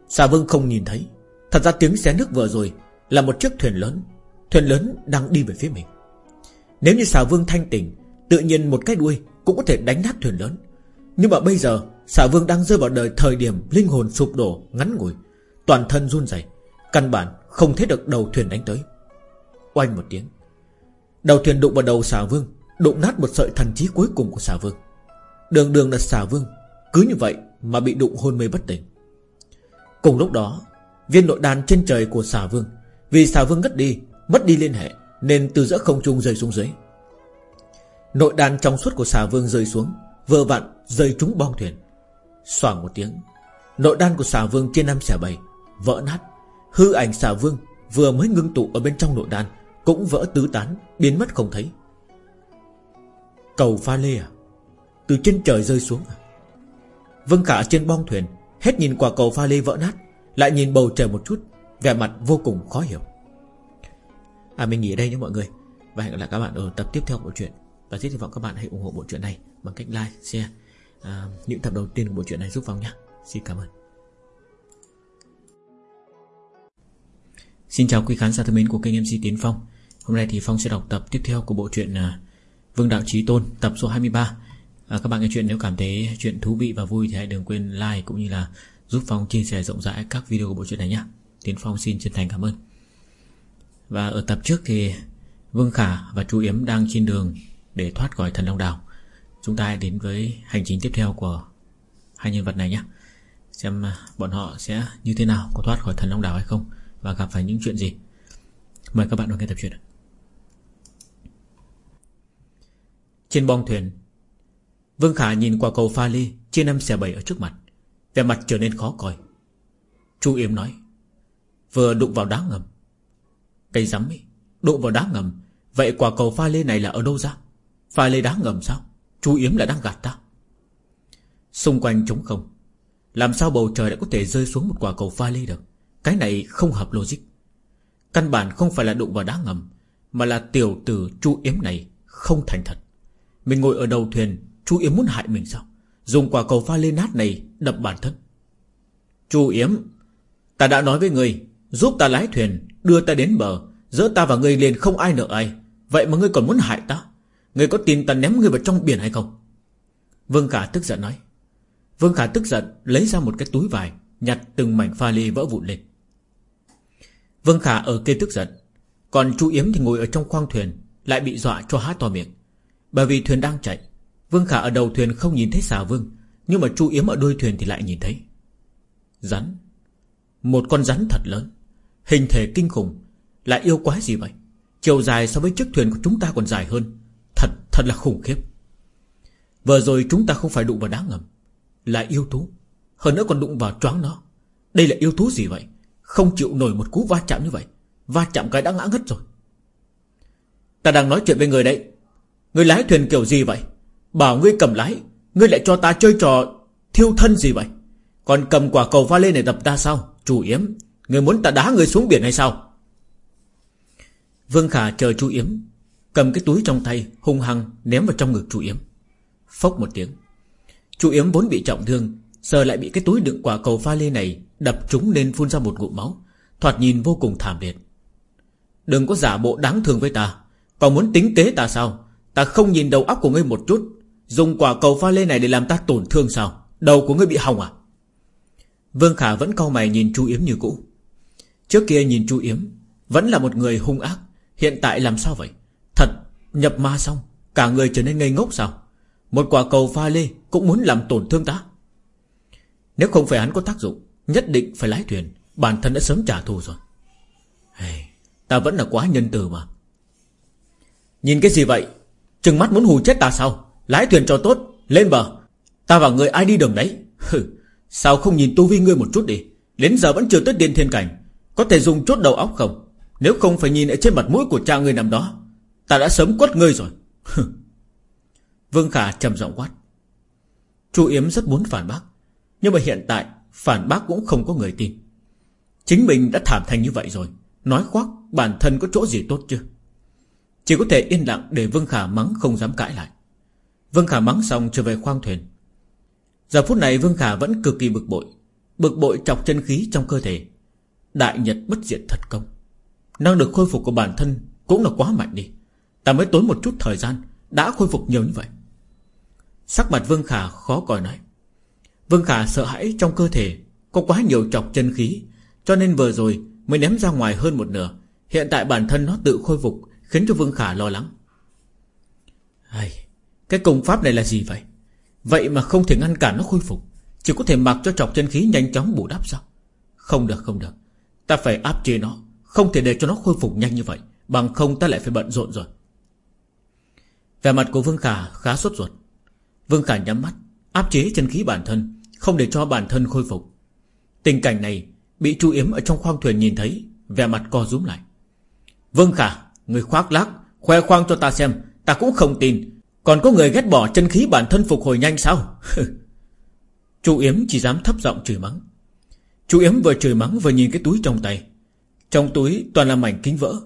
Xà vương không nhìn thấy. Thật ra tiếng xé nước vừa rồi là một chiếc thuyền lớn. Thuyền lớn đang đi về phía mình. Nếu như xà vương thanh tỉnh, Tự nhiên một cái đuôi cũng có thể đánh nát thuyền lớn. Nhưng mà bây giờ, xà vương đang rơi vào đời thời điểm Linh hồn sụp đổ, ngắn ngủi. Toàn thân run rẩy, Căn bản không thấy được đầu thuyền đánh tới. Oanh một tiếng. Đầu thuyền đụng vào đầu xà vương, Đụng nát một sợi thần trí cuối cùng của xà vương. Đường đường là xà vương, Cứ như vậy mà bị đụng hôn mê bất tỉnh. Cùng lúc đó, Viên nội đàn trên trời của xà vương vì xà vương ngất đi, Mất đi liên hệ, Nên từ giữa không trung rơi xuống dưới. Nội đàn trong suốt của xà vương rơi xuống Vừa vặn rơi trúng bong thuyền. Xoảng một tiếng, Nội đan của xà vương trên năm xẻ bảy, Vỡ nát. Hư ảnh xà vương vừa mới ngưng tụ ở bên trong nội đan Cũng vỡ tứ tán, Biến mất không thấy. Cầu pha lê à? Từ trên trời rơi xuống à? Vân Khả trên bong thuyền, Hết nhìn quả cầu pha lê vỡ nát, Lại nhìn bầu trời một chút. Vẻ mặt vô cùng khó hiểu. À mình nghỉ ở đây nhé mọi người. Và hẹn gặp lại các bạn ở tập tiếp theo của bộ truyện. Và rất hy vọng các bạn hãy ủng hộ bộ truyện này Bằng cách like, share à, Những tập đầu tiên của bộ truyện này giúp Phong nhé. Xin cảm ơn. Xin chào quý khán giả thân mến của kênh MC Tiến Phong. Hôm nay thì Phong sẽ đọc tập tiếp theo của bộ truyện à, Vương Đạo Trí Tôn tập số 23 à, Các bạn nghe chuyện nếu cảm thấy chuyện thú vị và vui Thì hãy đừng quên like cũng như là Giúp Phong chia sẻ rộng rãi các video của bộ truyện này nhé. Tiến Phong xin chân thành cảm ơn. Và ở tập trước thì Vương Khả và chú Yếm đang trên đường Để thoát khỏi thần Long Đảo Chúng ta đến với hành trình tiếp theo của Hai nhân vật này nhé. Xem à, bọn họ sẽ như thế nào, Có thoát khỏi thần Long Đảo hay không Và gặp phải những chuyện gì. Mời các bạn đón nghe tập truyện Trên bong thuyền, Vương Khả nhìn qua cầu pha ly Chia năm xẻ bảy ở trước mặt. Vẻ mặt trở nên khó coi. Chu Yếm nói Vừa đụng vào đá ngầm. Cây rắm ấy, Đụng vào đá ngầm. Vậy quả cầu pha lê này là ở đâu ra? Pha lê đá ngầm sao? Chu Yếm là đang gạt ta. Xung quanh trống không, Làm sao bầu trời đã có thể rơi xuống một quả cầu pha lê được? Cái này không hợp logic. Căn bản không phải là đụng vào đá ngầm, Mà là tiểu tử Chu Yếm này Không thành thật. Mình ngồi ở đầu thuyền, Chu Yếm muốn hại mình sao? Dùng quả cầu pha lê nát này đập bản thân. Chu Yếm, Ta đã nói với người Giúp ta lái thuyền, Đưa ta đến bờ Giữa ta và ngươi liền không ai nợ ai. Vậy mà ngươi còn muốn hại ta? Ngươi có tin ta ném ngươi vào trong biển hay không? Vương Khả tức giận nói. Vương Khả tức giận, Lấy ra một cái túi vải, Nhặt từng mảnh pha lê vỡ vụn lên. Vương Khả ở kia tức giận. Còn chú Yếm thì ngồi ở trong khoang thuyền, Lại bị dọa cho há to miệng. Bởi vì thuyền đang chạy, Vương Khả ở đầu thuyền không nhìn thấy xà vương, Nhưng mà chú Yếm ở đuôi thuyền thì lại nhìn thấy. Rắn. Một con rắn thật lớn. Hình thể kinh khủng Lại yêu quái gì vậy? Chiều dài so với chiếc thuyền của chúng ta còn dài hơn. Thật, thật là khủng khiếp. Vừa rồi chúng ta không phải đụng vào đá ngầm Là yêu thú. Hơn nữa còn đụng vào choáng nó. Đây là yêu thú gì vậy? Không chịu nổi một cú va chạm như vậy. Va chạm cái đã ngã ngất rồi. Ta đang nói chuyện với người đấy. Người lái thuyền kiểu gì vậy? Bảo ngươi cầm lái Ngươi lại cho ta chơi trò thiêu thân gì vậy? Còn cầm quả cầu va lên để đập ta sao? Chủ Yếm Người muốn ta đá người xuống biển hay sao? Vương Khả chờ chú Yếm, Cầm cái túi trong tay, hung hăng ném vào trong ngực chú Yếm. Phốc một tiếng. Chú Yếm vốn bị trọng thương, Giờ lại bị cái túi đựng quả cầu pha lê này Đập trúng nên phun ra một ngụm máu, Thoạt nhìn vô cùng thảm liệt. Đừng có giả bộ đáng thương với ta. Còn muốn tính kế ta sao? Ta không nhìn đầu óc của ngươi một chút. Dùng quả cầu pha lê này để làm ta tổn thương sao? Đầu của ngươi bị hỏng à? Vương Khả vẫn cau mày nhìn chú Yếm như cũ. Trước kia nhìn chú Yếm Vẫn là một người hung ác. Hiện tại làm sao vậy? Thật nhập ma xong Cả người trở nên ngây ngốc sao? Một quả cầu pha lê cũng muốn làm tổn thương ta? Nếu không phải hắn có tác dụng Nhất định phải lái thuyền. Bản thân đã sớm trả thù rồi. Hey, Ta vẫn là quá nhân từ mà. Nhìn cái gì vậy? Trừng mắt muốn hù chết ta sao? Lái thuyền cho tốt Lên bờ. Ta và người ai đi đường đấy? Hừ Sao không nhìn tu vi ngươi một chút đi? Đến giờ vẫn chưa tới điên thiên cảnh. Có thể dùng chốt đầu óc không? Nếu không phải nhìn ở trên mặt mũi của cha ngươi nằm đó, Ta đã sớm quất ngươi rồi. Vương Khả trầm giọng quát. Chu Yếm rất muốn phản bác, Nhưng mà hiện tại Phản bác cũng không có người tin. Chính mình đã thảm thành như vậy rồi, Nói khoác bản thân có chỗ gì tốt chưa? Chỉ có thể yên lặng để Vương Khả mắng không dám cãi lại. Vương Khả mắng xong trở về khoang thuyền. Giờ phút này Vương Khả vẫn cực kỳ bực bội Bực bội chọc chân khí trong cơ thể. Đại Nhật bất diệt thật công. Năng lực khôi phục của bản thân Cũng là quá mạnh đi. Ta mới tốn một chút thời gian Đã khôi phục nhiều như vậy. Sắc mặt Vương Khả khó coi nói. Vương Khả sợ hãi trong cơ thể Có quá nhiều chọc chân khí Cho nên vừa rồi mới ném ra ngoài hơn một nửa. Hiện tại bản thân nó tự khôi phục Khiến cho Vương Khả lo lắng. Ai, Cái công pháp này là gì vậy? Vậy mà không thể ngăn cản nó khôi phục. Chỉ có thể mặc cho chọc chân khí nhanh chóng bù đắp sao? Không được không được. Ta phải áp chế nó, Không thể để cho nó khôi phục nhanh như vậy, Bằng không ta lại phải bận rộn rồi. Vẻ mặt của Vương Khả khá sốt ruột. Vương Khả nhắm mắt, Áp chế chân khí bản thân, Không để cho bản thân khôi phục. Tình cảnh này Bị chu yếm ở trong khoang thuyền nhìn thấy, Vẻ mặt co rúm lại. Vương Khả, Người khoác lác, Khoe khoang cho ta xem, Ta cũng không tin. Còn có người ghét bỏ chân khí bản thân phục hồi nhanh sao? Chu Yếm chỉ dám thấp giọng chửi mắng. Chu Yếm vừa chửi mắng vừa nhìn cái túi trong tay. Trong túi toàn là mảnh kính vỡ.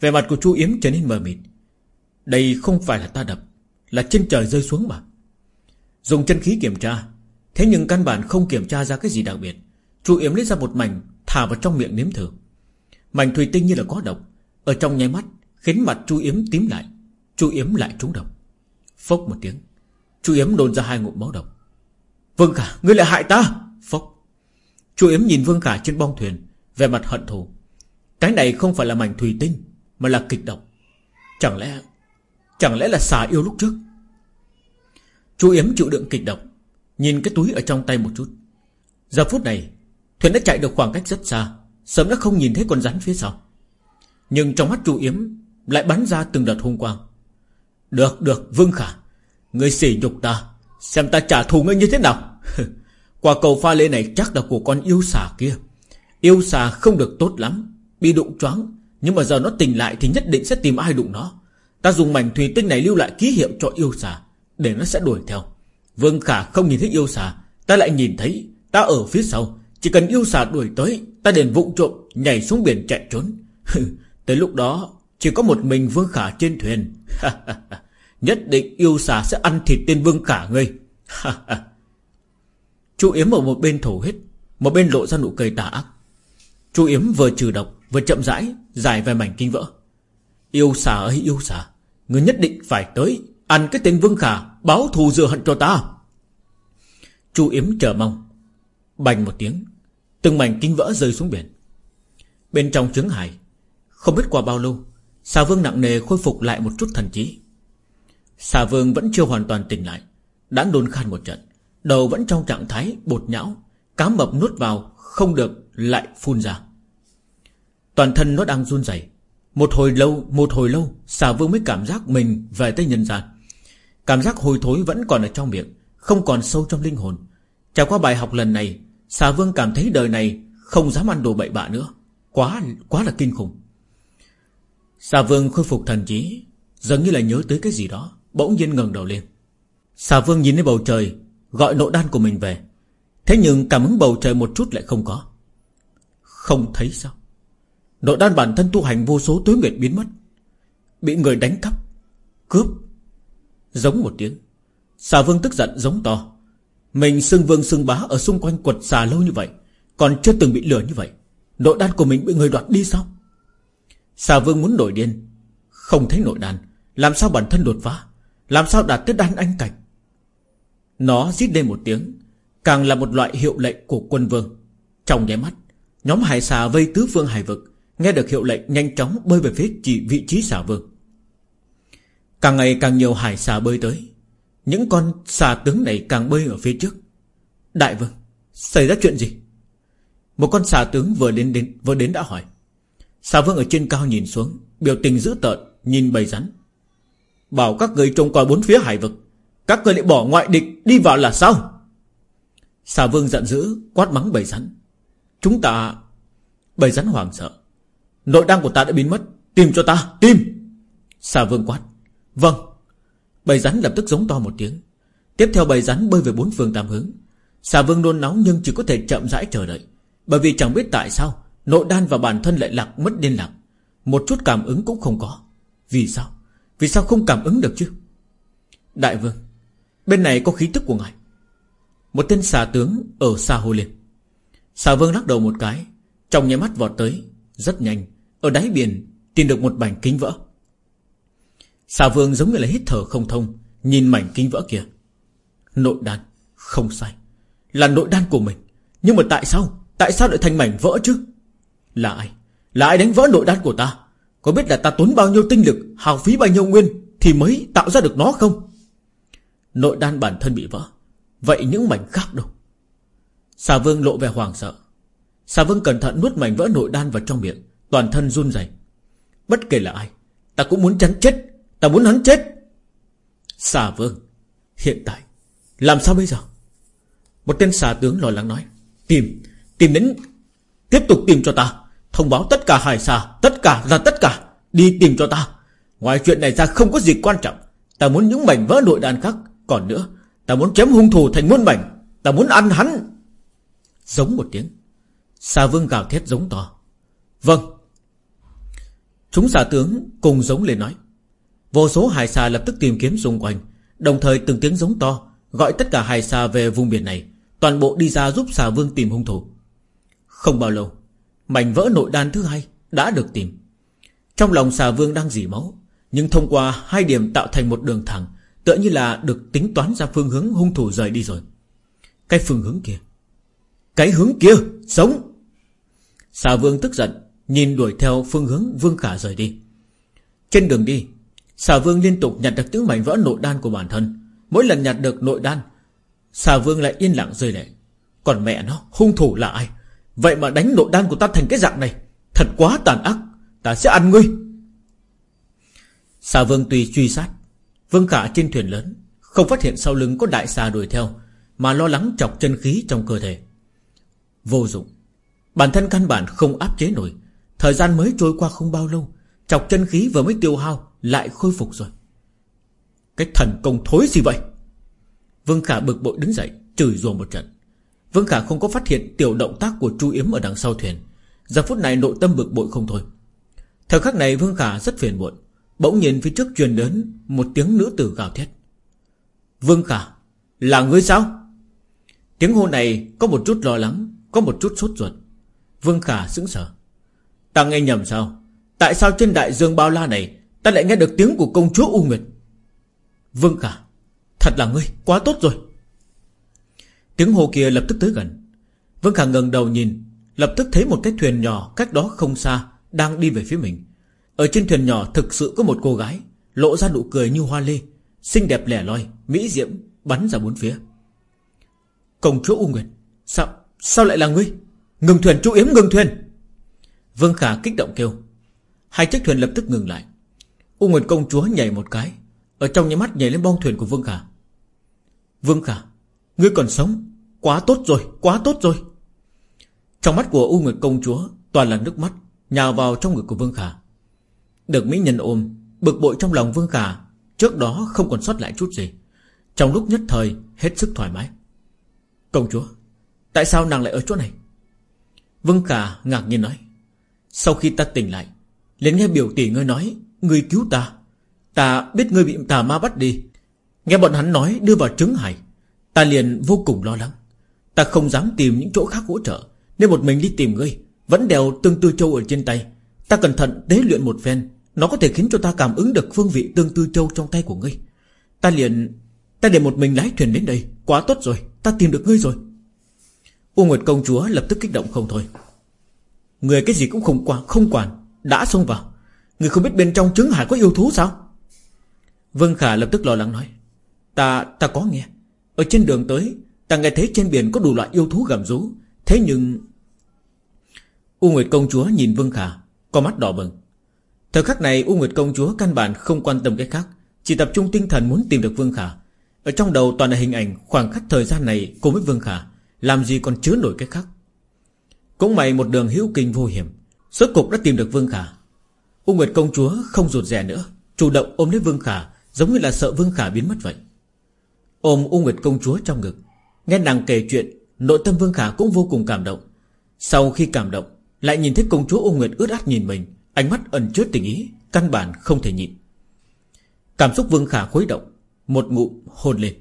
Vẻ mặt của Chu Yếm trở nên mờ mịt. Đây không phải là ta đập Là trên trời rơi xuống mà. Dùng chân khí kiểm tra. Thế nhưng căn bản không kiểm tra ra cái gì đặc biệt. Chu Yếm lấy ra một mảnh Thả vào trong miệng nếm thử. Mảnh thủy tinh như là có độc. Ở trong nháy mắt Khiến mặt Chu Yếm tím lại. Chu Yếm lại trúng độc. Phốc một tiếng. Chu Yếm đồn ra hai ngụm máu độc. Vâng cả, ngươi lại hại ta! Chu Yếm nhìn Vương Khả trên bong thuyền Về mặt hận thù. Cái này không phải là mảnh thủy tinh, Mà là kịch độc. Chẳng lẽ Chẳng lẽ là xà yêu lúc trước? Chu Yếm chịu đựng kịch độc, Nhìn cái túi ở trong tay một chút. Giờ phút này, Thuyền đã chạy được khoảng cách rất xa, Sớm đã không nhìn thấy con rắn phía sau. Nhưng trong mắt Chu Yếm Lại bắn ra từng đợt hung quang. Được được, Vương Khả Ngươi xỉ nhục ta, Xem ta trả thù ngươi như thế nào. Quả cầu pha lê này chắc là của con yêu xà kia. Yêu xà không được tốt lắm, Bị đụng choáng. Nhưng mà giờ nó tỉnh lại thì nhất định sẽ tìm ai đụng nó. Ta dùng mảnh thủy tinh này lưu lại ký hiệu cho yêu xà, Để nó sẽ đuổi theo. Vương Khả không nhìn thấy yêu xà, Ta lại nhìn thấy, Ta ở phía sau. Chỉ cần yêu xà đuổi tới, Ta đền vụng trộm, Nhảy xuống biển chạy trốn. Tới lúc đó, Chỉ có một mình Vương Khả trên thuyền. Nhất định yêu xà sẽ ăn thịt tên Vương Khả ngươi. Chu Yếm ở một bên thổ hít, Một bên lộ ra nụ cười tà ác. Chu Yếm vừa trừ độc Vừa chậm rãi Giải về mảnh kinh vỡ. Yêu xà ấy yêu xà người nhất định phải tới Ăn cái tên Vương Khả Báo thù rửa hận cho ta. Chu Yếm chờ mong Bành một tiếng Từng mảnh kinh vỡ rơi xuống biển. Bên trong trứng hải Không biết qua bao lâu Xà vương nặng nề khôi phục lại một chút thần trí. Xà vương vẫn chưa hoàn toàn tỉnh lại Đã đôn khan một trận. Đầu vẫn trong trạng thái bột nhão, Cá mập nuốt vào Không được lại phun ra. Toàn thân nó đang run rẩy. Một hồi lâu, Một hồi lâu, Xà vương mới cảm giác mình về tới nhân gian. Cảm giác hôi thối vẫn còn ở trong miệng, Không còn sâu trong linh hồn. Trải qua bài học lần này, Xà vương cảm thấy đời này Không dám ăn đồ bậy bạ nữa. Quá quá là kinh khủng. Xà vương khôi phục thần trí Giống như là nhớ tới cái gì đó, Bỗng nhiên ngẩng đầu lên. Xà vương nhìn lên bầu trời Gọi nội đan của mình về. Thế nhưng cảm ứng bầu trời một chút lại không có. Không thấy sao? Nội đan bản thân tu hành vô số tối nguyệt biến mất. Bị người đánh cắp, Cướp. Giống một tiếng. Xà vương tức giận giống to. Mình xưng vương xưng bá ở xung quanh quật xà lâu như vậy, Còn chưa từng bị lừa như vậy. Nội đan của mình bị người đoạt đi sao? Xà vương muốn nổi điên. Không thấy nội đan. Làm sao bản thân đột phá? Làm sao đạt tới đan anh cảnh? Nó rít lên một tiếng Càng là một loại hiệu lệnh của quân vương. Trong nháy mắt Nhóm hải xà vây tứ phương hải vực Nghe được hiệu lệnh nhanh chóng bơi về phía chỉ vị trí xà vương. Càng ngày càng nhiều hải xà bơi tới Những con xà tướng này càng bơi ở phía trước. Đại vương Xảy ra chuyện gì? Một con xà tướng vừa đến, đến vừa đến đã hỏi. Xà vương ở trên cao nhìn xuống Biểu tình dữ tợn Nhìn bầy rắn. Bảo các người trông coi bốn phía hải vực các người lại bỏ ngoại địch đi vào là sao? Xà vương giận dữ, Quát mắng bầy rắn. Chúng ta, Bầy rắn hoảng sợ. Nội đăng của ta đã biến mất. Tìm cho ta, Tìm! Xà vương quát. Vâng. Bầy rắn lập tức giống to một tiếng. Tiếp theo bầy rắn bơi về bốn phương tám hướng. Xà vương nôn nóng nhưng chỉ có thể chậm rãi chờ đợi. Bởi vì chẳng biết tại sao, Nội đan và bản thân lại lạc mất liên lạc. Một chút cảm ứng cũng không có. Vì sao? Vì sao không cảm ứng được chứ? Đại vương Bên này có khí tức của ngài. Một tên xà tướng ở xa hô lên. Xà vương lắc đầu một cái, Trong nháy mắt vọt tới, Rất nhanh, Ở đáy biển tìm được một mảnh kính vỡ. Xà vương giống như là hít thở không thông, Nhìn mảnh kính vỡ kia. Nội đan, Không sai, Là nội đan của mình. Nhưng mà tại sao? Tại sao lại thành mảnh vỡ chứ? Là ai? Là ai đánh vỡ nội đan của ta? Có biết là ta tốn bao nhiêu tinh lực Hào phí bao nhiêu nguyên Thì mới tạo ra được nó không? Nội đan bản thân bị vỡ. Vậy những mảnh khác đâu? Xà vương lộ vẻ hoàng sợ. Xà vương cẩn thận nuốt mảnh vỡ nội đan vào trong miệng, Toàn thân run rẩy. Bất kể là ai, Ta cũng muốn chắn chết, Ta muốn hắn chết. Xà vương, Hiện tại, Làm sao bây giờ? Một tên xà tướng lo lắng nói, Tìm Tìm đến, Tiếp tục tìm cho ta. Thông báo tất cả hải xà, Tất cả là tất cả, Đi tìm cho ta. Ngoài chuyện này ra không có gì quan trọng. Ta muốn những mảnh vỡ nội đan khác còn nữa, Ta muốn chém hung thủ thành muôn mảnh, Ta muốn ăn hắn. Giống một tiếng Xà vương gào thét giống to. Vâng. Chúng xà tướng cùng giống lên nói. Vô số hải xà lập tức tìm kiếm xung quanh, Đồng thời từng tiếng giống to Gọi tất cả hải xà về vùng biển này, Toàn bộ đi ra giúp xà vương tìm hung thủ. Không bao lâu, Mảnh vỡ nội đan thứ hai Đã được tìm. Trong lòng xà vương đang dỉ máu, Nhưng thông qua hai điểm tạo thành một đường thẳng Tựa như là được tính toán ra phương hướng hung thủ rời đi rồi. Cái phương hướng kia. Cái hướng kia Sống. Xà vương tức giận, Nhìn đuổi theo phương hướng vương khả rời đi. Trên đường đi Xà vương liên tục nhặt được những mảnh vỡ nội đan của bản thân. Mỗi lần nhặt được nội đan Xà vương lại yên lặng rơi lệ. Còn mẹ nó, hung thủ là ai? Vậy mà đánh nội đan của ta thành cái dạng này, Thật quá tàn ác. Ta sẽ ăn ngươi. Xà vương tùy truy sát Vương khả trên thuyền lớn, Không phát hiện sau lưng có đại xà đuổi theo, Mà lo lắng chọc chân khí trong cơ thể. Vô dụng. Bản thân căn bản không áp chế nổi. Thời gian mới trôi qua không bao lâu, Chọc chân khí vừa mới tiêu hao Lại khôi phục rồi. Cái thần công thối gì vậy? Vương Khả bực bội đứng dậy, Chửi rủa một trận. Vương Khả không có phát hiện tiểu động tác của Chu Yếm ở đằng sau thuyền. Giờ phút này nội tâm bực bội không thôi. Thời khắc này Vương Khả rất phiền muộn. Bỗng nhìn phía trước truyền đến Một tiếng nữ tử gào thét. Vương Khả, Là ngươi sao? Tiếng hô này có một chút lo lắng, Có một chút sốt ruột. Vương Khả sững sờ. Ta nghe nhầm sao? Tại sao trên đại dương bao la này Ta lại nghe được tiếng của công chúa U Nguyệt? Vương Khả, Thật là ngươi, quá tốt rồi. Tiếng hồ kia lập tức tới gần. Vương Khả ngẩng đầu nhìn, Lập tức thấy một cái thuyền nhỏ cách đó không xa Đang đi về phía mình. Ở trên thuyền nhỏ thực sự có một cô gái Lộ ra nụ cười như hoa lê Xinh đẹp lẻ loi, mỹ diễm Bắn ra bốn phía. Công chúa U Nguyệt Sao, sao lại là ngươi? Ngừng thuyền chú yếm ngừng thuyền! Vương Khả kích động kêu. Hai chiếc thuyền lập tức ngừng lại. U Nguyệt công chúa nhảy một cái Ở trong nhà mắt nhảy lên bong thuyền của Vương Khả. Vương Khả Ngươi còn sống? Quá tốt rồi Quá tốt rồi! Trong mắt của U Nguyệt công chúa Toàn là nước mắt Nhào vào trong ngực của Vương Khả. Được mỹ nhân ôm, Bực bội trong lòng Vương Khả, Trước đó không còn sót lại chút gì. Trong lúc nhất thời, hết sức thoải mái. Công chúa, Tại sao nàng lại ở chỗ này? Vương Khả ngạc nhiên nói. Sau khi ta tỉnh lại, liền nghe biểu tỷ ngươi nói, Ngươi cứu ta. Ta biết ngươi bị tà ma bắt đi. Nghe bọn hắn nói đưa vào trứng hải, Ta liền vô cùng lo lắng. Ta không dám tìm những chỗ khác hỗ trợ, Nên một mình đi tìm ngươi, Vẫn đèo tương tư châu ở trên tay. Ta cẩn thận tế luyện một phen nó có thể khiến cho ta cảm ứng được phương vị tương tư châu trong tay của ngươi. Ta liền Ta liền một mình lái thuyền đến đây. Quá tốt rồi, Ta tìm được ngươi rồi. U Nguyệt công chúa lập tức kích động không thôi. Người cái gì cũng không quản Không quản, Đã xông vào. Người không biết bên trong trứng hải có yêu thú sao? Vương Khả lập tức lo lắng nói. Ta ta có nghe. Ở trên đường tới, Ta nghe thấy trên biển có đủ loại yêu thú gầm rú. Thế nhưng, U Nguyệt công chúa nhìn Vương Khả Có mắt đỏ bừng. Thời khắc này, U Nguyệt công chúa căn bản không quan tâm cái khác, Chỉ tập trung tinh thần muốn tìm được Vương Khả. Ở trong đầu toàn là hình ảnh Khoảng khắc thời gian này cùng với Vương Khả, Làm gì còn chứa nổi cái khác. Cũng may một đường hữu kinh vô hiểm, Suốt cục đã tìm được Vương Khả. U Nguyệt công chúa không rụt rè nữa, Chủ động ôm lấy Vương Khả, Giống như là sợ Vương Khả biến mất vậy. Ôm U Nguyệt công chúa trong ngực, Nghe nàng kể chuyện, Nội tâm Vương Khả cũng vô cùng cảm động. Sau khi cảm động, Lại nhìn thấy công chúa U Nguyệt ướt át nhìn mình Ánh mắt ẩn chứa tình ý, Căn bản không thể nhịn. Cảm xúc Vương Khả khuấy động, Một ngụm hôn lên.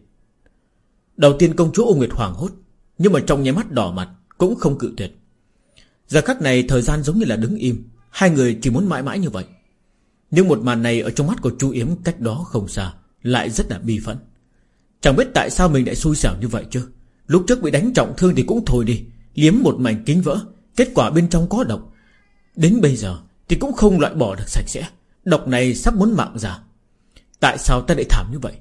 Đầu tiên công chúa U Nguyệt hoàng hốt, Nhưng mà trong nháy mắt đỏ mặt Cũng không cự tuyệt. Giờ khắc này thời gian giống như là đứng im, Hai người chỉ muốn mãi mãi như vậy. Nhưng một màn này ở trong mắt của chu Yếm cách đó không xa, Lại rất là bi phẫn. Chẳng biết tại sao mình lại xui xẻo như vậy chứ? Lúc trước bị đánh trọng thương thì cũng thôi đi, Liếm một mảnh kính vỡ, Kết quả bên trong có độc. Đến bây giờ thì cũng không loại bỏ được sạch sẽ. Độc này sắp muốn mạng ra Tại sao ta lại thảm như vậy?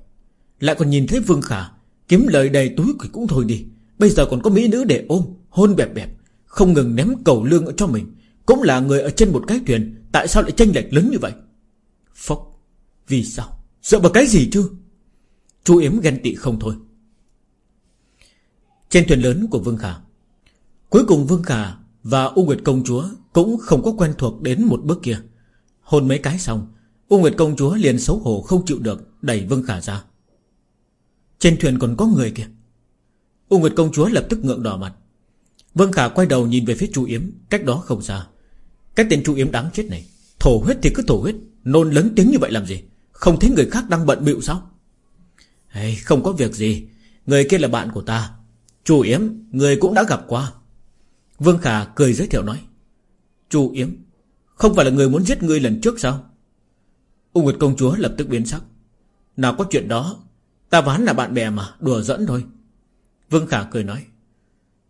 Lại còn nhìn thấy Vương Khả, Kiếm lời đầy túi thì cũng thôi đi. Bây giờ còn có mỹ nữ để ôm, Hôn bẹp bẹp, Không ngừng ném cầu lương ở cho mình. Cũng là người ở trên một cái thuyền, Tại sao lại tranh lệch lớn như vậy? Phốc, Vì sao? Sợ bởi cái gì chứ? Chú Yếm ghen tị không thôi. Trên thuyền lớn của Vương Khả, Cuối cùng Vương Khả và U Nguyệt Công Chúa Cũng không có quen thuộc đến một bước kia. Hôn mấy cái xong U Nguyệt Công Chúa liền xấu hổ không chịu được Đẩy Vương Khả ra. Trên thuyền còn có người kìa. U Nguyệt Công Chúa lập tức ngượng đỏ mặt. Vương Khả quay đầu nhìn về phía chủ Yếm Cách đó không xa. Cái tên chủ Yếm đáng chết này Thổ huyết thì cứ thổ huyết Nôn lớn tiếng như vậy làm gì? Không thấy người khác đang bận bịu sao? Hey, Không có việc gì. Người kia là bạn của ta. Chủ Yếm Người cũng đã gặp qua. Vương Khả cười giới thiệu nói Chú Yếm, Không phải là người muốn giết ngươi lần trước sao? U Nguyệt công chúa lập tức biến sắc, Nào có chuyện đó, Ta ván là bạn bè mà, Đùa dẫn thôi. Vương Khả cười nói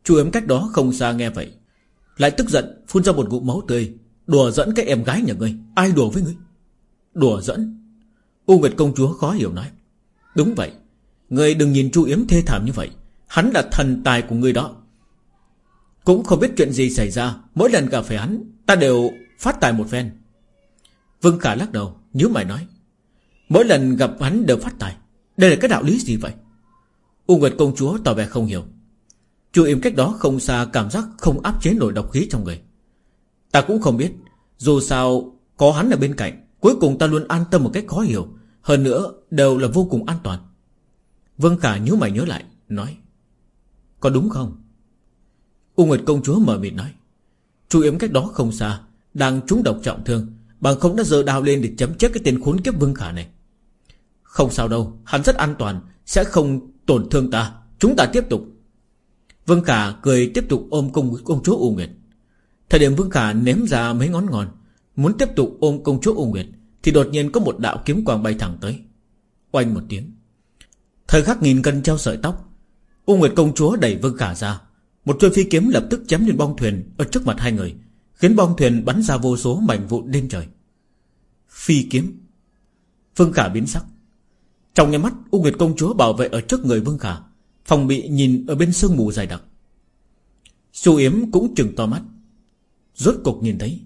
Chú Yếm cách đó không xa nghe vậy, Lại tức giận phun ra một ngụm máu tươi, Đùa dẫn cái em gái nhà ngươi, Ai đùa với ngươi? Đùa dẫn U Nguyệt công chúa khó hiểu nói, Đúng vậy, Ngươi đừng nhìn Chu Yếm thê thảm như vậy, Hắn là thần tài của ngươi đó. Cũng không biết chuyện gì xảy ra. Mỗi lần gặp phải hắn, Ta đều phát tài một phen. Vương Khả lắc đầu nhớ mày nói, Mỗi lần gặp hắn đều phát tài. Đây là cái đạo lý gì vậy? U Nguyệt công chúa tỏ vẻ không hiểu. Chu im cách đó không xa, cảm giác không áp chế nổi độc khí trong người. Ta cũng không biết, Dù sao có hắn ở bên cạnh, Cuối cùng ta luôn an tâm một cách khó hiểu. Hơn nữa, đều là vô cùng an toàn. Vương Khả nhớ mày nhớ lại, Nói, Có đúng không? U Nguyệt công chúa mở miệng nói Chu yếm cách đó không xa Đang trúng độc trọng thương Bằng không đã giờ đào lên để chấm chết cái tên khốn kiếp Vương Khả này. Không sao đâu Hắn rất an toàn Sẽ không tổn thương ta Chúng ta tiếp tục. Vương Khả cười tiếp tục ôm công, công chúa U Nguyệt. Thời điểm Vương Khả ném ra mấy ngón ngòn Muốn tiếp tục ôm công chúa U Nguyệt Thì đột nhiên có một đạo kiếm quang bay thẳng tới. Oanh một tiếng. Thời khắc nghìn cân treo sợi tóc U Nguyệt công chúa đẩy Vương Khả ra. Một chuôi phi kiếm lập tức chém lên bong thuyền Ở trước mặt hai người, Khiến bong thuyền bắn ra vô số mảnh vụn lên trời. Phi kiếm. Vương Khả biến sắc. Trong nhà mắt, U Nguyệt công chúa bảo vệ ở trước người Vương Khả, Phòng bị nhìn ở bên sương mù dày đặc. Su Yếm cũng chừng to mắt. Rốt cục nhìn thấy,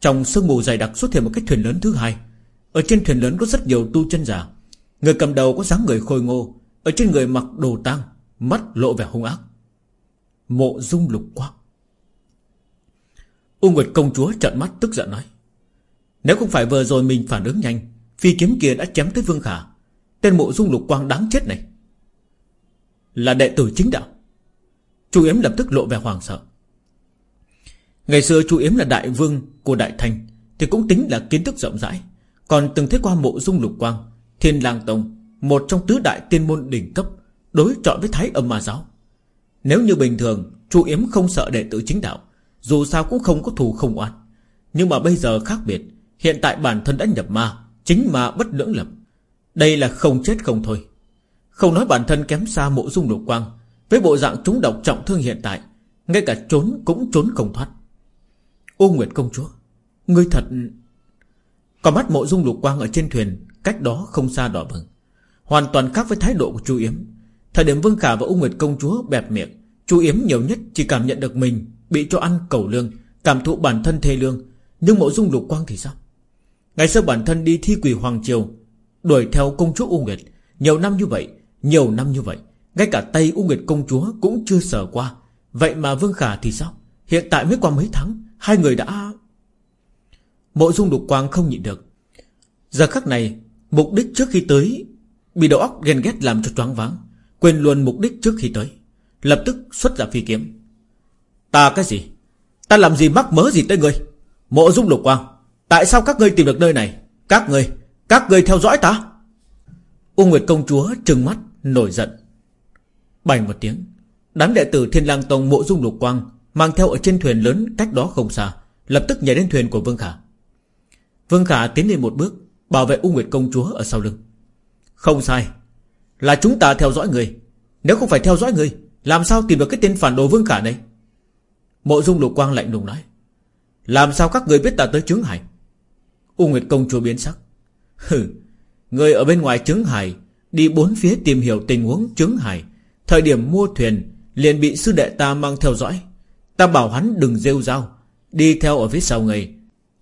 Trong sương mù dày đặc xuất hiện một cái thuyền lớn thứ hai. Ở trên thuyền lớn có rất nhiều tu chân giả. Người cầm đầu có dáng người khôi ngô, Ở trên người mặc đồ tang, Mắt lộ vẻ hung ác. Mộ dung lục quang. U Nguyệt công chúa trợn mắt tức giận nói, Nếu không phải vừa rồi mình phản ứng nhanh, Phi kiếm kia đã chém tới Vương Khả, Tên mộ dung lục quang đáng chết này. Là đệ tử chính đạo. Chu Yếm lập tức lộ vẻ hoàng sợ. Ngày xưa chu Yếm là đại vương của Đại Thanh Thì cũng tính là kiến thức rộng rãi, Còn từng thấy qua mộ dung lục quang, Thiên lang tông, Một trong tứ đại tiên môn đỉnh cấp, Đối chọn với thái âm ma giáo. Nếu như bình thường, chu Yếm không sợ đệ tử chính đạo, Dù sao cũng không có thù không oán Nhưng mà bây giờ khác biệt, Hiện tại bản thân đã nhập ma, Chính ma bất lưỡng lập. Đây là không chết không thôi. Không nói bản thân kém xa mộ dung lục quang, Với bộ dạng trúng độc trọng thương hiện tại, Ngay cả trốn cũng trốn không thoát. Ô Nguyệt công chúa, Ngươi thật Còn mắt mộ dung lục quang ở trên thuyền, Cách đó không xa đỏ bừng, Hoàn toàn khác với thái độ của chu Yếm. Thời điểm Vương Khả và U Nguyệt công chúa bẹp miệng, chú Yếm nhiều nhất chỉ cảm nhận được mình Bị cho ăn cầu lương, Cảm thụ bản thân thê lương. Nhưng mộ dung lục quang thì sao? Ngày xưa bản thân đi thi quỷ Hoàng Triều, Đuổi theo công chúa U Nguyệt. Nhiều năm như vậy, Nhiều năm như vậy, Ngay cả tay U Nguyệt Công Chúa cũng chưa sờ qua. Vậy mà Vương Khả thì sao? Hiện tại mới qua mấy tháng, Hai người đã Mộ dung đục quang không nhịn được. Giờ khắc này, Mục đích trước khi tới, Bị đầu óc ghen ghét làm cho choáng váng. Quên luôn mục đích trước khi tới. Lập tức xuất ra phi kiếm. Ta cái gì? Ta làm gì mắc mớ gì tới ngươi? Mộ dung lục quang, Tại sao các ngươi tìm được nơi này? Các ngươi Các ngươi theo dõi ta? U Nguyệt công chúa trừng mắt, Nổi giận. Bành một tiếng, Đám đệ tử Thiên lang Tông mộ dung lục quang Mang theo ở trên thuyền lớn cách đó không xa, Lập tức nhảy đến thuyền của Vương Khả. Vương Khả tiến lên một bước, Bảo vệ U Nguyệt công chúa ở sau lưng. Không sai là chúng ta theo dõi người. Nếu không phải theo dõi người, Làm sao tìm được cái tên phản đồ Vương Khả này? Mộ dung lục quang lạnh lùng nói, Làm sao các người biết ta tới chứng hải? U Nguyệt công chúa biến sắc, Hừ, Người ở bên ngoài chứng hải, Đi bốn phía tìm hiểu tình huống chứng hải, Thời điểm mua thuyền Liền bị sư đệ ta mang theo dõi. Ta bảo hắn đừng rêu rao, Đi theo ở phía sau người,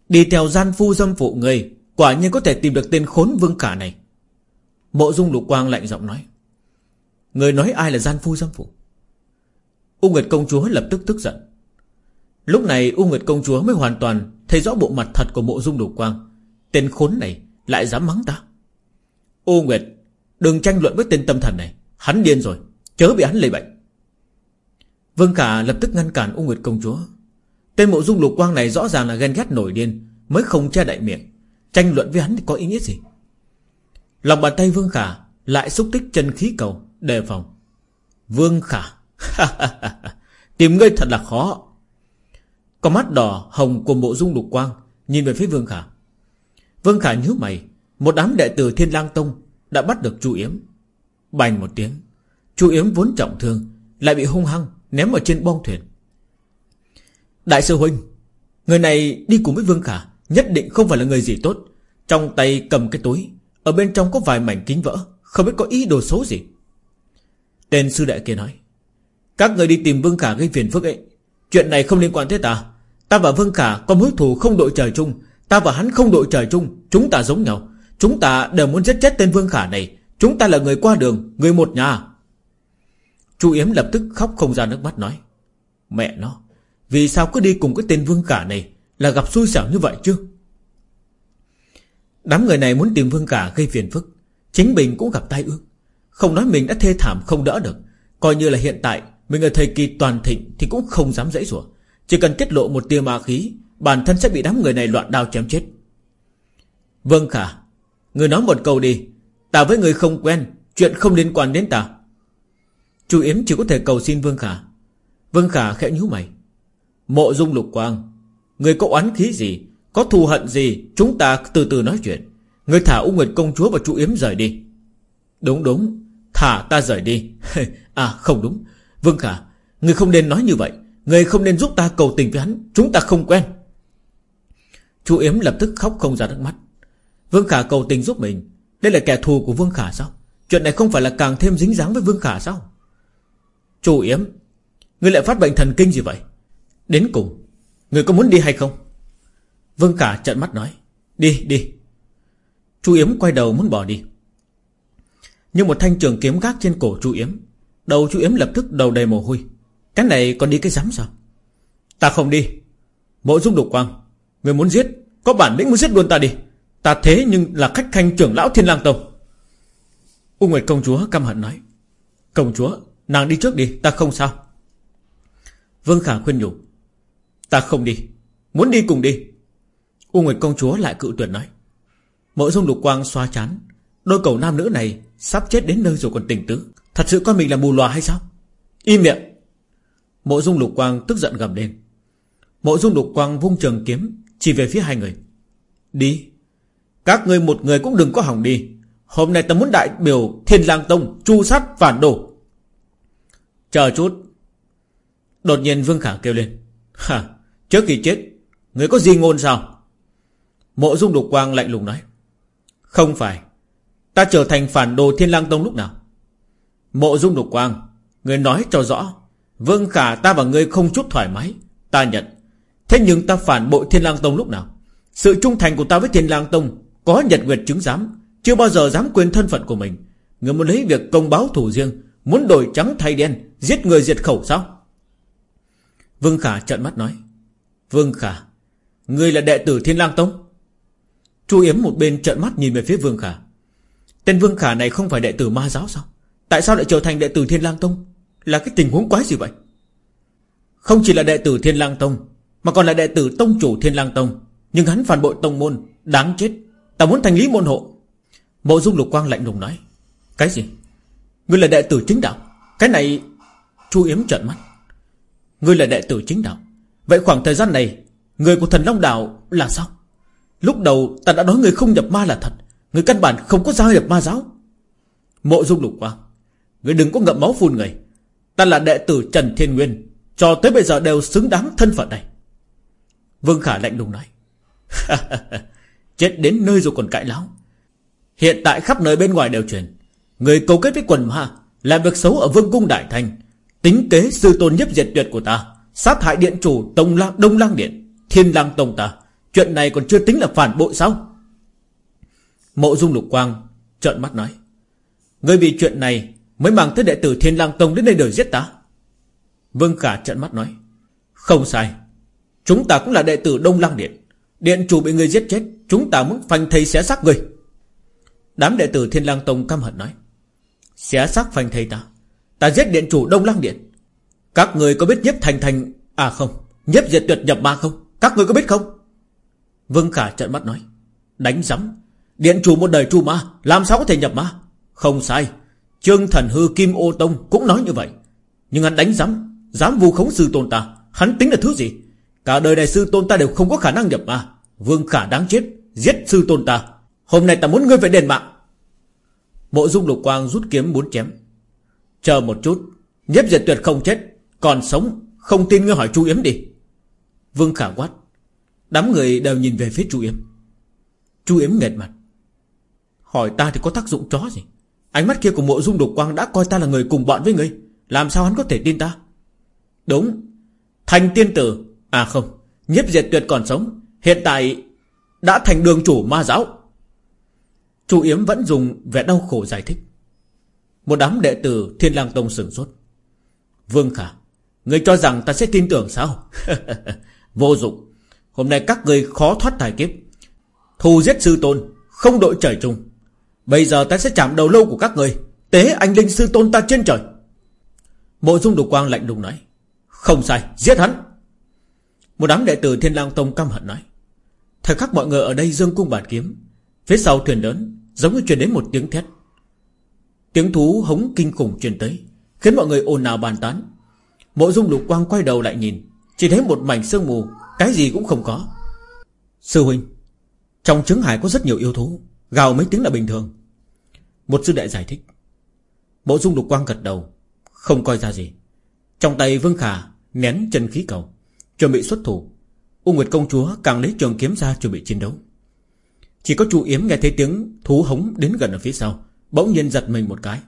Đi theo gian phu dâm phụ người, Quả nhiên có thể tìm được tên khốn vương cả này. Mộ dung lục quang lạnh giọng nói, Người nói ai là gian phu dâm phụ U Nguyệt công chúa lập tức tức giận. Lúc này U Nguyệt công chúa mới hoàn toàn Thấy rõ bộ mặt thật của mộ dung lục quang. Tên khốn này lại dám mắng ta. U Nguyệt, Đừng tranh luận với tên tâm thần này. Hắn điên rồi, Chớ bị hắn lây bệnh. Vương Khả lập tức ngăn cản U Nguyệt công chúa. Tên mộ dung lục quang này rõ ràng là ghen ghét nổi điên, Mới không che đại miệng. Tranh luận với hắn thì có ý nghĩa gì? Lòng bàn tay Vương Khả Lại xúc tích chân khí cầu, Đề phòng. Vương Khả, Tìm ngươi thật là khó. Có mắt đỏ hồng của mộ dung lục quang Nhìn về phía Vương Khả. Vương Khả nhíu mày, Một đám đệ tử Thiên lang Tông Đã bắt được Chu Yếm. Bành một tiếng, Chu Yếm vốn trọng thương, Lại bị hung hăng ném ở trên bong thuyền. Đại sư Huynh, Người này đi cùng với Vương Khả Nhất định không phải là người gì tốt, Trong tay cầm cái túi ở bên trong có vài mảnh kính vỡ, Không biết có ý đồ xấu gì. Tên sư đệ kia nói, Các người đi tìm Vương Khả gây phiền phức ấy. Chuyện này không liên quan tới ta. Ta và Vương Khả có mối thù không đội trời chung. Ta và hắn không đội trời chung. Chúng ta giống nhau. Chúng ta đều muốn giết chết tên Vương Khả này. Chúng ta là người qua đường, Người một nhà. Chu Yếm lập tức khóc không ra nước mắt nói, Mẹ nó, Vì sao cứ đi cùng cái tên Vương Khả này Là gặp xui xẻo như vậy chứ? Đám người này muốn tìm Vương cả gây phiền phức. Chính mình cũng gặp tai ương Không nói mình đã thê thảm không đỡ được. Coi như là hiện tại, Mình ở thời kỳ toàn thịnh Thì cũng không dám dãy rủa. Chỉ cần tiết lộ một tia ma khí, Bản thân sẽ bị đám người này loạn đao chém chết. Vương Khả, Người nói một câu đi. Ta với người không quen, Chuyện không liên quan đến ta. Chu Yếm chỉ có thể cầu xin Vương Khả. Vương Khả khẽ nhíu mày. Mộ dung lục quang, Người có oán khí gì? Có thù hận gì, Chúng ta từ từ nói chuyện. Người thả U Nguyệt công chúa và Chu Yếm rời đi. Đúng đúng. Thả ta rời đi. À không đúng. Vương Khả Người không nên nói như vậy. Người không nên giúp ta cầu tình với hắn. Chúng ta không quen. Chu Yếm lập tức khóc không ra nước mắt. Vương Khả cầu tình giúp mình. Đây là kẻ thù của Vương Khả sao? Chuyện này không phải là càng thêm dính dáng với Vương Khả sao? Chú Yếm, Ngươi lại phát bệnh thần kinh gì vậy? Đến cùng, Ngươi có muốn đi hay không? Vương Khả trận mắt nói, Đi đi. Chu Yếm quay đầu muốn bỏ đi. Nhưng một thanh trường kiếm gác trên cổ Chu Yếm, Đầu Chu Yếm lập tức đầu đầy mồ hôi. Cái này còn đi cái dám sao? Ta không đi. Mộ dung đục quang, Người muốn giết, Có bản lĩnh muốn giết luôn ta đi. Ta thế nhưng là khách khanh trưởng lão thiên lang tông. U Nguyệt công chúa căm hận nói, Công chúa, Nàng đi trước đi, ta không sao. Vương Khả khuyên nhủ, Ta không đi, Muốn đi cùng đi. U Nguyệt công chúa lại cự tuyệt nói, Mộ dung lục quang xoa chán, Đôi cầu nam nữ này Sắp chết đến nơi rồi còn tỉnh tứ. Thật sự con mình là mù lòa hay sao? Im miệng. Mộ dung lục quang tức giận gầm lên. Mộ dung lục quang vung trường kiếm, Chỉ về phía hai người. Đi, Các người một người cũng đừng có hỏng đi. Hôm nay ta muốn đại biểu Thiên lang Tông Chu sát phản đồ. Chờ chút. Đột nhiên Vương Khả kêu lên. Hả, trước khi chết Người có gì ngôn sao? Mộ dung đục quang lạnh lùng nói, Không phải, Ta trở thành phản đồ thiên lang tông lúc nào? Mộ dung đục quang Người nói cho rõ, Vương Khả ta và người không chút thoải mái, Ta nhận. Thế nhưng ta phản bội thiên lang tông lúc nào? Sự trung thành của ta với thiên lang tông Có nhật nguyệt chứng giám, Chưa bao giờ dám quên thân phận của mình. Người muốn lấy việc công báo thủ riêng, Muốn đổi trắng thay đen, Giết người diệt khẩu sao? Vương Khả trợn mắt nói, Vương Khả Người là đệ tử Thiên Lang Tông? Chu Yếm một bên trợn mắt nhìn về phía Vương Khả. Tên Vương Khả này không phải đệ tử ma giáo sao? Tại sao lại trở thành đệ tử Thiên Lang Tông? Là cái tình huống quái gì vậy? Không chỉ là đệ tử Thiên Lang Tông, Mà còn là đệ tử Tông chủ Thiên Lang Tông. Nhưng hắn phản bội Tông Môn, Đáng chết. Ta muốn thành lý môn hộ. Mộ dung lục quang lạnh lùng nói. Cái gì? Ngươi là đệ tử chính đạo. Cái này, Chu Yếm trợn mắt. Ngươi là đệ tử chính đạo. Vậy khoảng thời gian này, Người của thần Long Đạo là sao? Lúc đầu ta đã nói người không nhập ma là thật. Người căn bản không có giao nhập ma giáo. Mộ dung lục quang. Người đừng có ngậm máu phun người. Ta là đệ tử Trần Thiên Nguyên. Cho tới bây giờ đều xứng đáng thân phận này. Vương Khả lạnh lùng nói. Chết đến nơi rồi còn cãi láo. Hiện tại khắp nơi bên ngoài đều truyền. Người cầu kết với quần ma Làm việc xấu ở vương cung Đại Thành. Tính kế sư tôn nhất diệt tuyệt của ta. Sát hại điện chủ Tông lang, Đông Lang Điện. Thiên lang Tông ta. Chuyện này còn chưa tính là phản bội sao? Mộ dung lục quang trợn mắt nói, Ngươi vì chuyện này Mới mang tới đệ tử Thiên lang Tông đến đây đời giết ta. Vương Khả trợn mắt nói, Không sai, Chúng ta cũng là đệ tử Đông Lang Điện. Điện chủ bị người giết chết, Chúng ta muốn phanh thây xé xác người Đám đệ tử Thiên lang Tông căm hận nói, Xé xác phanh thây ta Ta giết điện chủ Đông Lang Điện. Các người có biết nhếp thành thành À không Nhếp diệt tuyệt nhập ma không? Các người có biết không? Vương Khả trợn mắt nói, Đánh rắm Điện chủ một đời tru ma, Làm sao có thể nhập ma? Không sai, Trương thần hư Kim ô Tông cũng nói như vậy. Nhưng hắn đánh rắm Dám vu khống sư tôn ta, Hắn tính là thứ gì? Cả đời đại sư tôn ta đều không có khả năng nhập ma. Vương Khả đáng chết, Giết sư tôn ta. Hôm nay ta muốn ngươi phải đền mạng. Mộ dung lục quang rút kiếm muốn chém. Chờ một chút Nhếp diệt tuyệt không chết, Còn sống, Không tin ngươi hỏi chu Yếm đi. Vương Khả quát Đám người đều nhìn về phía chu Yếm. Chu Yếm nghẹt mặt. Hỏi ta thì có tác dụng chó gì? Ánh mắt kia của mộ dung đục quang đã coi ta là người cùng bọn với ngươi Làm sao hắn có thể tin ta? Đúng. Thành tiên tử. À không. Nhiếp diệt tuyệt còn sống. Hiện tại Đã thành đường chủ ma giáo. Chu Yếm vẫn dùng vẻ đau khổ giải thích. Một đám đệ tử Thiên lang Tông sửng sốt. Vương Khả, Người cho rằng ta sẽ tin tưởng sao? Vô dụng. Hôm nay các người khó thoát tài kiếp. Thù giết sư tôn, Không đội trời chung. Bây giờ ta sẽ chạm đầu lâu của các người Tế anh linh sư tôn ta trên trời. Mộ dung đục quang lạnh lùng nói, Không sai, giết hắn. Một đám đệ tử Thiên lang Tông căm hận nói, Thời khắc mọi người ở đây dương cung bản kiếm, Phía sau thuyền lớn, Giống như truyền đến một tiếng thét. Tiếng thú hống kinh khủng truyền tới, Khiến mọi người ồn ào bàn tán. Mộ dung lục quang quay đầu lại nhìn, Chỉ thấy một mảnh sương mù cái gì cũng không có. Sư huynh, Trong trứng hải có rất nhiều yêu thú, Gào mấy tiếng là bình thường. Một sư đệ giải thích. Bộ dung lục quang gật đầu, Không coi ra gì. Trong tay Vương Khả nén chân khí cầu, Chuẩn bị xuất thủ. U Nguyệt công chúa càng lấy trường kiếm ra chuẩn bị chiến đấu. Chỉ có chu Yếm nghe thấy tiếng thú hống đến gần ở phía sau, Bỗng nhiên giật mình một cái.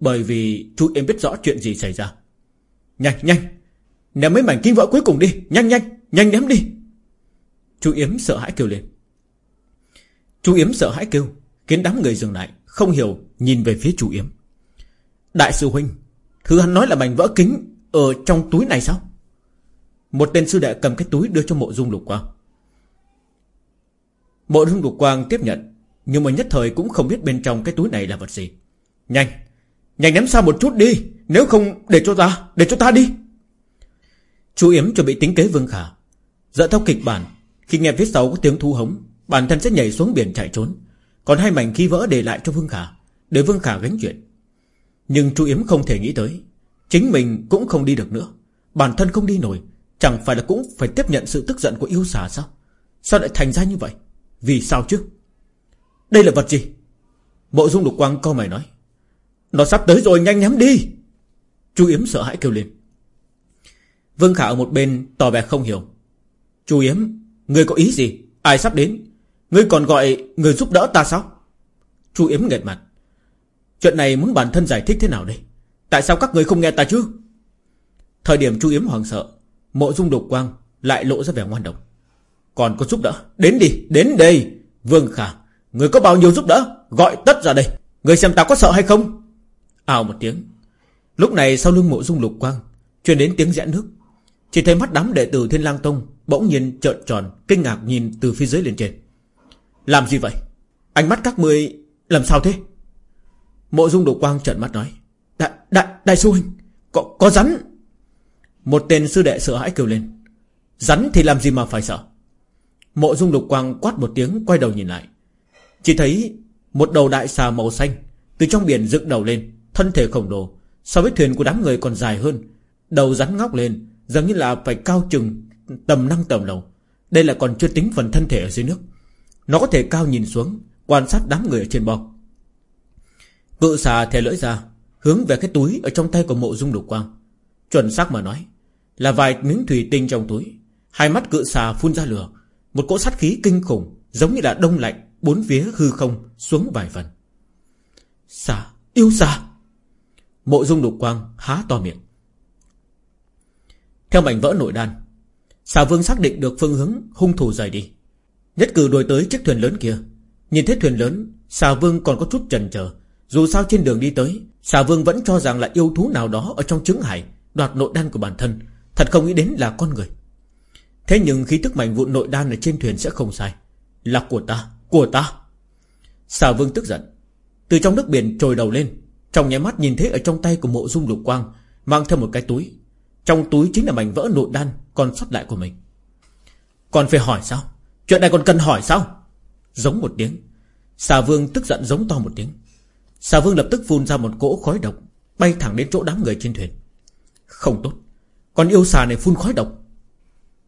Bởi vì chu Yếm biết rõ chuyện gì xảy ra. Nhanh nhanh, Ném mấy mảnh kim vỡ cuối cùng đi. Nhanh nhanh nhanh ném đi. Chú Yếm sợ hãi kêu lên. Chú Yếm sợ hãi kêu, Khiến đám người dừng lại, Không hiểu, nhìn về phía chú Yếm. Đại sư Huynh, Thứ hắn nói là mảnh vỡ kính Ở trong túi này sao? Một tên sư đệ cầm cái túi đưa cho mộ dung lục quang. Mộ dung lục quang tiếp nhận, Nhưng mà nhất thời cũng không biết bên trong cái túi này là vật gì. Nhanh Nhanh ném xa một chút đi, Nếu không để cho ta, Để cho ta đi. Chú Yếm chuẩn bị tính kế Vương Khả. Dựa theo kịch bản, Khi nghe phía sau có tiếng thu hống, Bản thân sẽ nhảy xuống biển chạy trốn. Còn hai mảnh khí vỡ để lại cho Vương Khả, Để Vương Khả gánh chuyện. Nhưng chu Yếm không thể nghĩ tới, Chính mình cũng không đi được nữa. Bản thân không đi nổi, Chẳng phải là cũng phải tiếp nhận sự tức giận của yêu xà sao? Sao lại thành ra như vậy? Vì sao chứ? Đây là vật gì? Mộ dung lục quang câu mày nói. Nó sắp tới rồi, nhanh ném đi! Chu Yếm sợ hãi kêu lên. Vương Khả ở một bên tỏ vẻ không hiểu. Chu Yếm, Người có ý gì? Ai sắp đến? Ngươi còn gọi người giúp đỡ ta sao? Chu Yếm nghẹt mặt. Chuyện này muốn bản thân giải thích thế nào đây? Tại sao các người không nghe ta chứ? Thời điểm Chu Yếm hoàng sợ, Mộ dung đục quang lại lộ ra vẻ ngoan độc còn có giúp đỡ? Đến đi, Đến đây. Vương Khả, Người có bao nhiêu giúp đỡ? Gọi tất ra đây. Người xem ta có sợ hay không? Ào một tiếng. Lúc này sau lưng mộ dung lục quang, Truyền đến tiếng rẽ nước. Chỉ thấy mắt đám đệ tử Thiên lang Tông Bỗng nhiên trợn tròn Kinh ngạc nhìn từ phía dưới lên trên. Làm gì vậy? Ánh mắt các ngươi làm sao thế? Mộ dung lục quang trợn mắt nói Đại, đại, đại sư huynh Có, có rắn. Một tên sư đệ sợ hãi kêu lên Rắn thì làm gì mà phải sợ? Mộ dung lục quang quát một tiếng Quay đầu nhìn lại. Chỉ thấy một đầu đại xà màu xanh Từ trong biển dựng đầu lên Thân thể khổng lồ So với thuyền của đám người còn dài hơn Đầu rắn ngóc lên Giống như là phải cao chừng tầm năng tầm lầu. Đây là còn chưa tính phần thân thể ở dưới nước. Nó có thể cao nhìn xuống Quan sát đám người ở trên bò Cự xà thè lưỡi ra Hướng về cái túi ở trong tay của mộ dung lục quang. Chuẩn xác mà nói Là vài miếng thủy tinh trong túi. Hai mắt cự xà phun ra lửa Một cỗ sát khí kinh khủng Giống như là đông lạnh Bốn phía hư không xuống vài phần. Xà, yêu xà! Mộ dung lục quang há to miệng. Theo mảnh vỡ nội đan Xà vương xác định được phương hướng, hung thủ rời đi. Nhất cử đuổi tới chiếc thuyền lớn kia. Nhìn thấy thuyền lớn, Xà vương còn có chút chần chờ. Dù sao trên đường đi tới, Xà vương vẫn cho rằng là yêu thú nào đó Ở trong trứng hải, Đoạt nội đan của bản thân. Thật không nghĩ đến là con người. Thế nhưng khí tức mạnh vụn nội đan ở trên thuyền sẽ không sai. Là của ta Của ta. Xà vương tức giận. Từ trong nước biển trồi đầu lên, Trong nháy mắt nhìn thấy ở trong tay của mộ dung lục quang, Mang theo một cái túi trong túi chính là mảnh vỡ nội đan, Còn sót lại của mình. Còn phải hỏi sao? Chuyện này còn cần hỏi sao? Giống một tiếng. Xà vương tức giận giống to một tiếng. Xà vương lập tức phun ra một cỗ khói độc, Bay thẳng đến chỗ đám người trên thuyền. Không tốt. Còn yêu xà này phun khói độc.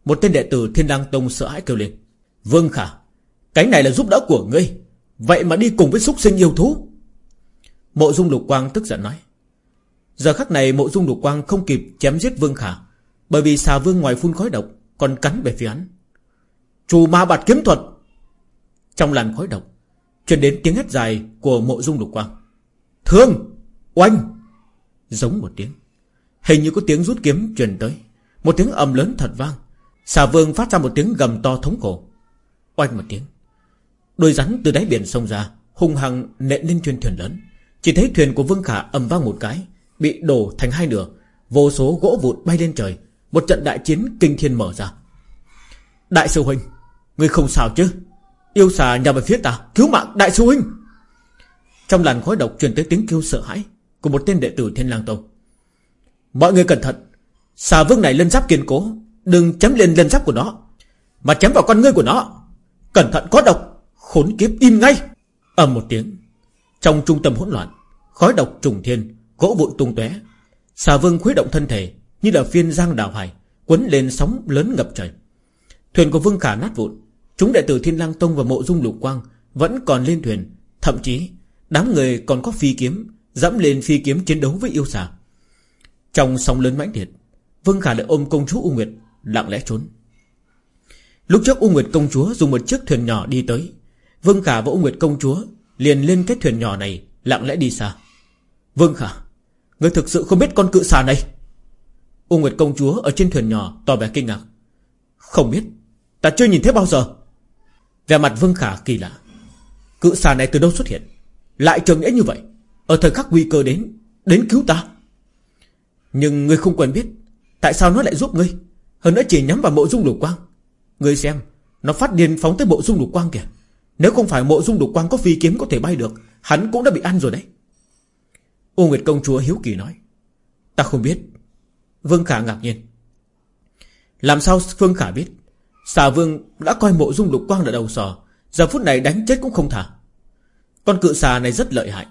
Một tên đệ tử Thiên lang Tông sợ hãi kêu lên. Vương Khả, Cái này là giúp đỡ của ngươi. Vậy mà đi cùng với súc sinh yêu thú. Mộ dung lục quang tức giận nói. Giờ khắc này mộ dung lục quang không kịp chém giết Vương Khả, Bởi vì xà vương ngoài phun khói độc Còn cắn về phía hắn. Chủ ma bạt kiếm thuật! Trong làn khói độc, Truyền đến tiếng hét dài của mộ dung lục quang. Thương! Oanh! Giống một tiếng, Hình như có tiếng rút kiếm truyền tới. Một tiếng ầm lớn thật vang. Xà vương phát ra một tiếng gầm to thống khổ. Oanh một tiếng, Đôi rắn từ đáy biển sông ra, Hung hăng nện lên trên thuyền lớn. Chỉ thấy thuyền của Vương Khả ầm vang một cái Bị đổ thành hai nửa, Vô số gỗ vụn bay lên trời, Một trận đại chiến kinh thiên mở ra. Đại sư huynh, Ngươi không sao chứ? Yêu xà nhằm về phía ta, Cứu mạng đại sư huynh! Trong làn khói độc truyền tới tiếng kêu sợ hãi Của một tên đệ tử Thiên lang Tông. Mọi người cẩn thận, Xà vương này lên giáp kiên cố, Đừng chém lên lên giáp của nó, Mà chém vào con ngươi của nó. Cẩn thận có độc, Khốn kiếp im ngay! Ầm một tiếng, Trong trung tâm hỗn loạn, Khói độc trùng thiên Gỗ vụn tung tóe. Xà vương khuấy động thân thể, Như là phiên giang đảo hải Quấn lên sóng lớn ngập trời. Thuyền của vương khả nát vụn, Chúng đệ tử Thiên Lang Tông và Mộ Dung Lục Quang Vẫn còn lên thuyền, Thậm chí đám người còn có phi kiếm, Dẫm lên phi kiếm chiến đấu với yêu xà. Trong sóng lớn mãnh liệt, Vương Khả lại ôm công chúa U Nguyệt, Lặng lẽ trốn. Lúc trước U Nguyệt công chúa dùng một chiếc thuyền nhỏ đi tới, Vương Khả và U Nguyệt công chúa Liền lên cái thuyền nhỏ này, Lặng lẽ đi xa. Vương Khả Người thực sự không biết con cự xà này. U Nguyệt công chúa ở trên thuyền nhỏ tỏ vẻ kinh ngạc. Không biết, Ta chưa nhìn thấy bao giờ. Về mặt Vương Khả kỳ lạ. Cự xà này từ đâu xuất hiện? Lại trường nghĩa như vậy, Ở thời khắc nguy cơ đến Đến cứu ta. Nhưng ngươi không quen biết, Tại sao nó lại giúp ngươi? Hơn nữa chỉ nhắm vào mộ dung lục quang. Ngươi xem, Nó phát điên phóng tới mộ dung lục quang kìa. Nếu không phải mộ dung lục quang có phi kiếm có thể bay được, Hắn cũng đã bị ăn rồi đấy. U Nguyệt công chúa hiếu kỳ nói. Ta không biết. Vương Khả ngạc nhiên. Làm sao Vương Khả biết? Xà vương đã coi mộ dung lục quang là đầu sò. Giờ phút này đánh chết cũng không thả Con cự xà này rất lợi hại.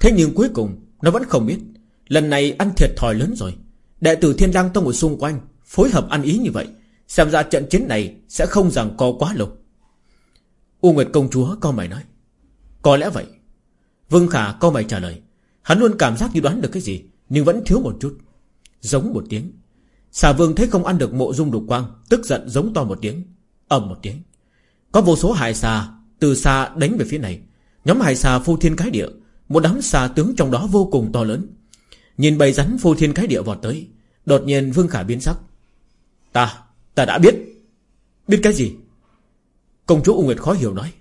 Thế nhưng cuối cùng, nó vẫn không biết. Lần này ăn thiệt thòi lớn rồi. Đệ tử Thiên lang Tông ở xung quanh Phối hợp ăn ý như vậy, Xem ra trận chiến này sẽ không rằng co quá lâu. U Nguyệt công chúa co mày nói. Có lẽ vậy. Vương Khả co mày trả lời. Hắn luôn cảm giác như đoán được cái gì Nhưng vẫn thiếu một chút. Giống một tiếng. Xà vương thấy không ăn được mộ dung đục quang Tức giận giống to một tiếng ầm một tiếng. Có vô số hải xà từ xa đánh về phía này. Nhóm hải xà phô thiên cái địa Một đám xà tướng trong đó vô cùng to lớn. Nhìn bầy rắn phô thiên cái địa vọt tới Đột nhiên Vương Khả biến sắc. Ta, ta đã biết. Biết cái gì? Công chúa U Nguyệt khó hiểu nói.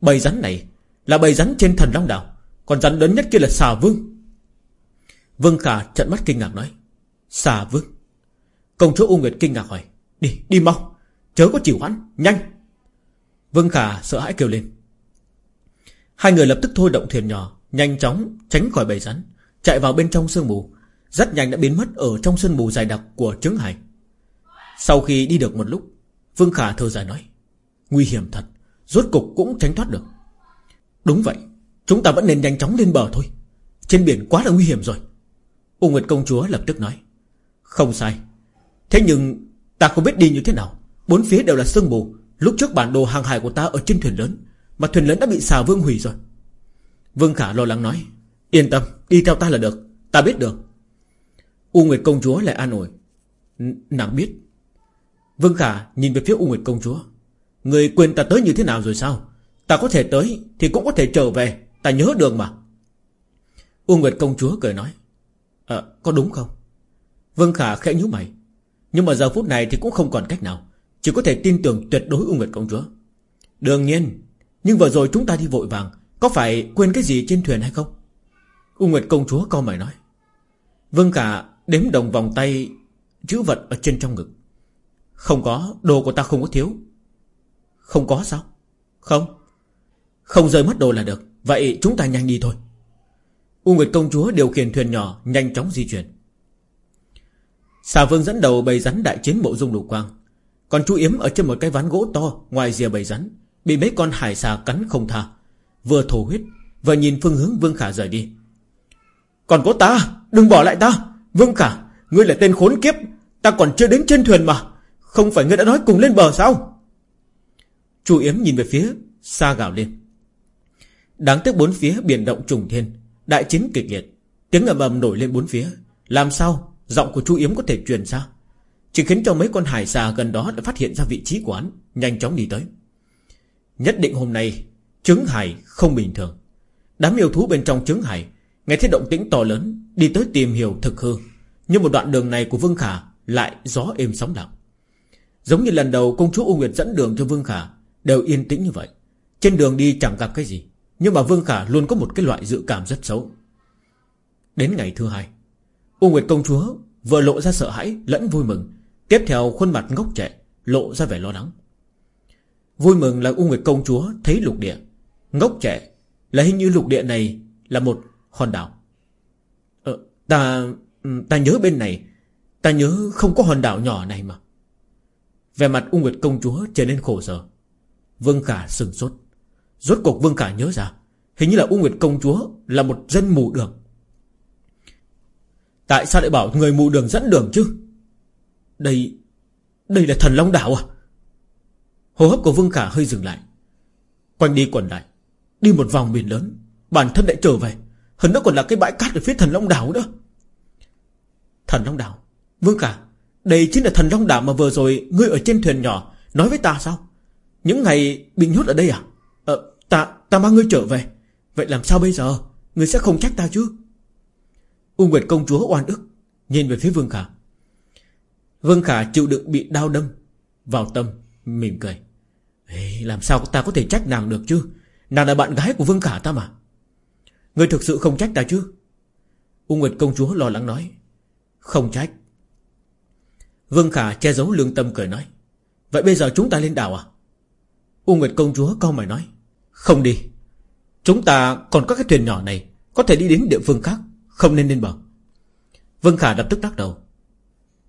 Bầy rắn này là bầy rắn trên thần Long Đảo. Còn rắn lớn nhất kia là xà vương. Vương Khả trận mắt kinh ngạc nói Xà vương. Công chúa U Nguyệt kinh ngạc hỏi Đi, đi mau Chớ có chịu hoãn, nhanh. Vương Khả sợ hãi kêu lên. Hai người lập tức thôi động thuyền nhỏ Nhanh chóng tránh khỏi bầy rắn Chạy vào bên trong sương mù. Rất nhanh đã biến mất ở trong sương mù dài đặc của trứng hải. Sau khi đi được một lúc Vương Khả thở dài nói Nguy hiểm thật Rốt cục cũng tránh thoát được. Đúng vậy Chúng ta vẫn nên nhanh chóng lên bờ thôi. Trên biển quá là nguy hiểm rồi. U Nguyệt công chúa lập tức nói. Không sai. Thế nhưng ta không biết đi như thế nào. Bốn phía đều là sương mù. Lúc trước bản đồ hàng hải của ta ở trên thuyền lớn, Mà thuyền lớn đã bị xà vương hủy rồi. Vương Khả lo lắng nói. Yên tâm, đi theo ta là được. Ta biết được. U Nguyệt công chúa lại an ủi. Nàng biết. Vương Khả nhìn về phía U Nguyệt công chúa. Người quên ta tới như thế nào rồi sao? Ta có thể tới Thì cũng có thể trở về. Ta nhớ đường mà. U Nguyệt công chúa cười nói Ờ có đúng không? Vương Khả khẽ nhíu mày, Nhưng mà giờ phút này thì cũng không còn cách nào, Chỉ có thể tin tưởng tuyệt đối U Nguyệt công chúa. Đương nhiên, Nhưng vừa rồi chúng ta đi vội vàng, Có phải quên cái gì trên thuyền hay không? U Nguyệt công chúa câu mày nói. Vương Khả đếm đồng vòng tay Chữ vật ở trên trong ngực. Không có, Đồ của ta không có thiếu. Không có sao? Không. Không rơi mất đồ là được. Vậy chúng ta nhanh đi thôi. U Nguyệt công chúa điều khiển thuyền nhỏ, Nhanh chóng di chuyển. Xà vương dẫn đầu bầy rắn đại chiến bộ dung lục quang. Còn chú Yếm ở trên một cái ván gỗ to Ngoài rìa bầy rắn, Bị mấy con hải xà cắn không tha, Vừa thổ huyết, Vừa nhìn phương hướng Vương Khả rời đi. Còn có ta, Đừng bỏ lại ta. Vương Khả, Ngươi là tên khốn kiếp, Ta còn chưa đến trên thuyền mà, Không phải ngươi đã nói cùng lên bờ sao? Chu Yếm nhìn về phía Xa gào lên. Đáng tiếc bốn phía biển động trùng thiên. Đại chiến kịch liệt. Tiếng ầm ầm nổi lên bốn phía. Làm sao? Giọng của Chu Yếm có thể truyền ra. Chỉ khiến cho mấy con hải xà gần đó Đã phát hiện ra vị trí của hắn Nhanh chóng đi tới. Nhất định hôm nay, Trứng hải không bình thường. Đám yêu thú bên trong trứng hải Nghe thấy động tĩnh to lớn, Đi tới tìm hiểu thực hư. Nhưng một đoạn đường này của Vương Khả Lại gió êm sóng lặng. Giống như lần đầu công chúa U Nguyệt dẫn đường cho Vương Khả, Đều yên tĩnh như vậy. Trên đường đi chẳng gặp cái gì. Nhưng mà Vương Khả luôn có một cái loại dự cảm rất xấu. Đến ngày thứ hai U Nguyệt công chúa vừa lộ ra sợ hãi lẫn vui mừng Tiếp theo khuôn mặt ngốc trẻ Lộ ra vẻ lo lắng. Vui mừng là U Nguyệt công chúa thấy lục địa. Ngốc trẻ Là hình như lục địa này là một hòn đảo. Ờ, Ta ừ, Ta nhớ bên này Ta nhớ không có hòn đảo nhỏ này mà. Về mặt U Nguyệt công chúa trở nên khổ sở. Vương Khả sừng sốt. Rốt cuộc Vương Khả nhớ ra, Hình như là U Nguyệt công chúa Là một dân mù đường. Tại sao lại bảo người mù đường dẫn đường chứ? Đây Đây là thần Long Đảo à? Hô hấp của Vương Khả hơi dừng lại. Quanh đi quẩn lại, Đi một vòng biển lớn, Bản thân lại trở về. Hơn nữa còn là cái bãi cát ở phía thần Long Đảo nữa. Thần Long Đảo, Vương Khả, Đây chính là thần Long Đảo mà vừa rồi Ngươi ở trên thuyền nhỏ Nói với ta sao? Những ngày bị nhốt ở đây à? Ta, ta mang ngươi trở về. Vậy làm sao bây giờ? Ngươi sẽ không trách ta chứ? U Nguyệt công chúa oan ức Nhìn về phía Vương Khả. Vương Khả chịu đựng bị đau đâm Vào tâm mỉm cười. Ê, Làm sao ta có thể trách nàng được chứ? Nàng là bạn gái của Vương Khả ta mà. Ngươi thực sự không trách ta chứ? U Nguyệt công chúa lo lắng nói. Không trách. Vương Khả che giấu lương tâm cười nói. Vậy bây giờ chúng ta lên đảo à? U Nguyệt công chúa câu mày nói. Không đi. Chúng ta còn có cái thuyền nhỏ này, Có thể đi đến địa phương khác, Không nên lên bờ. Vương Khả lập tức lắc đầu.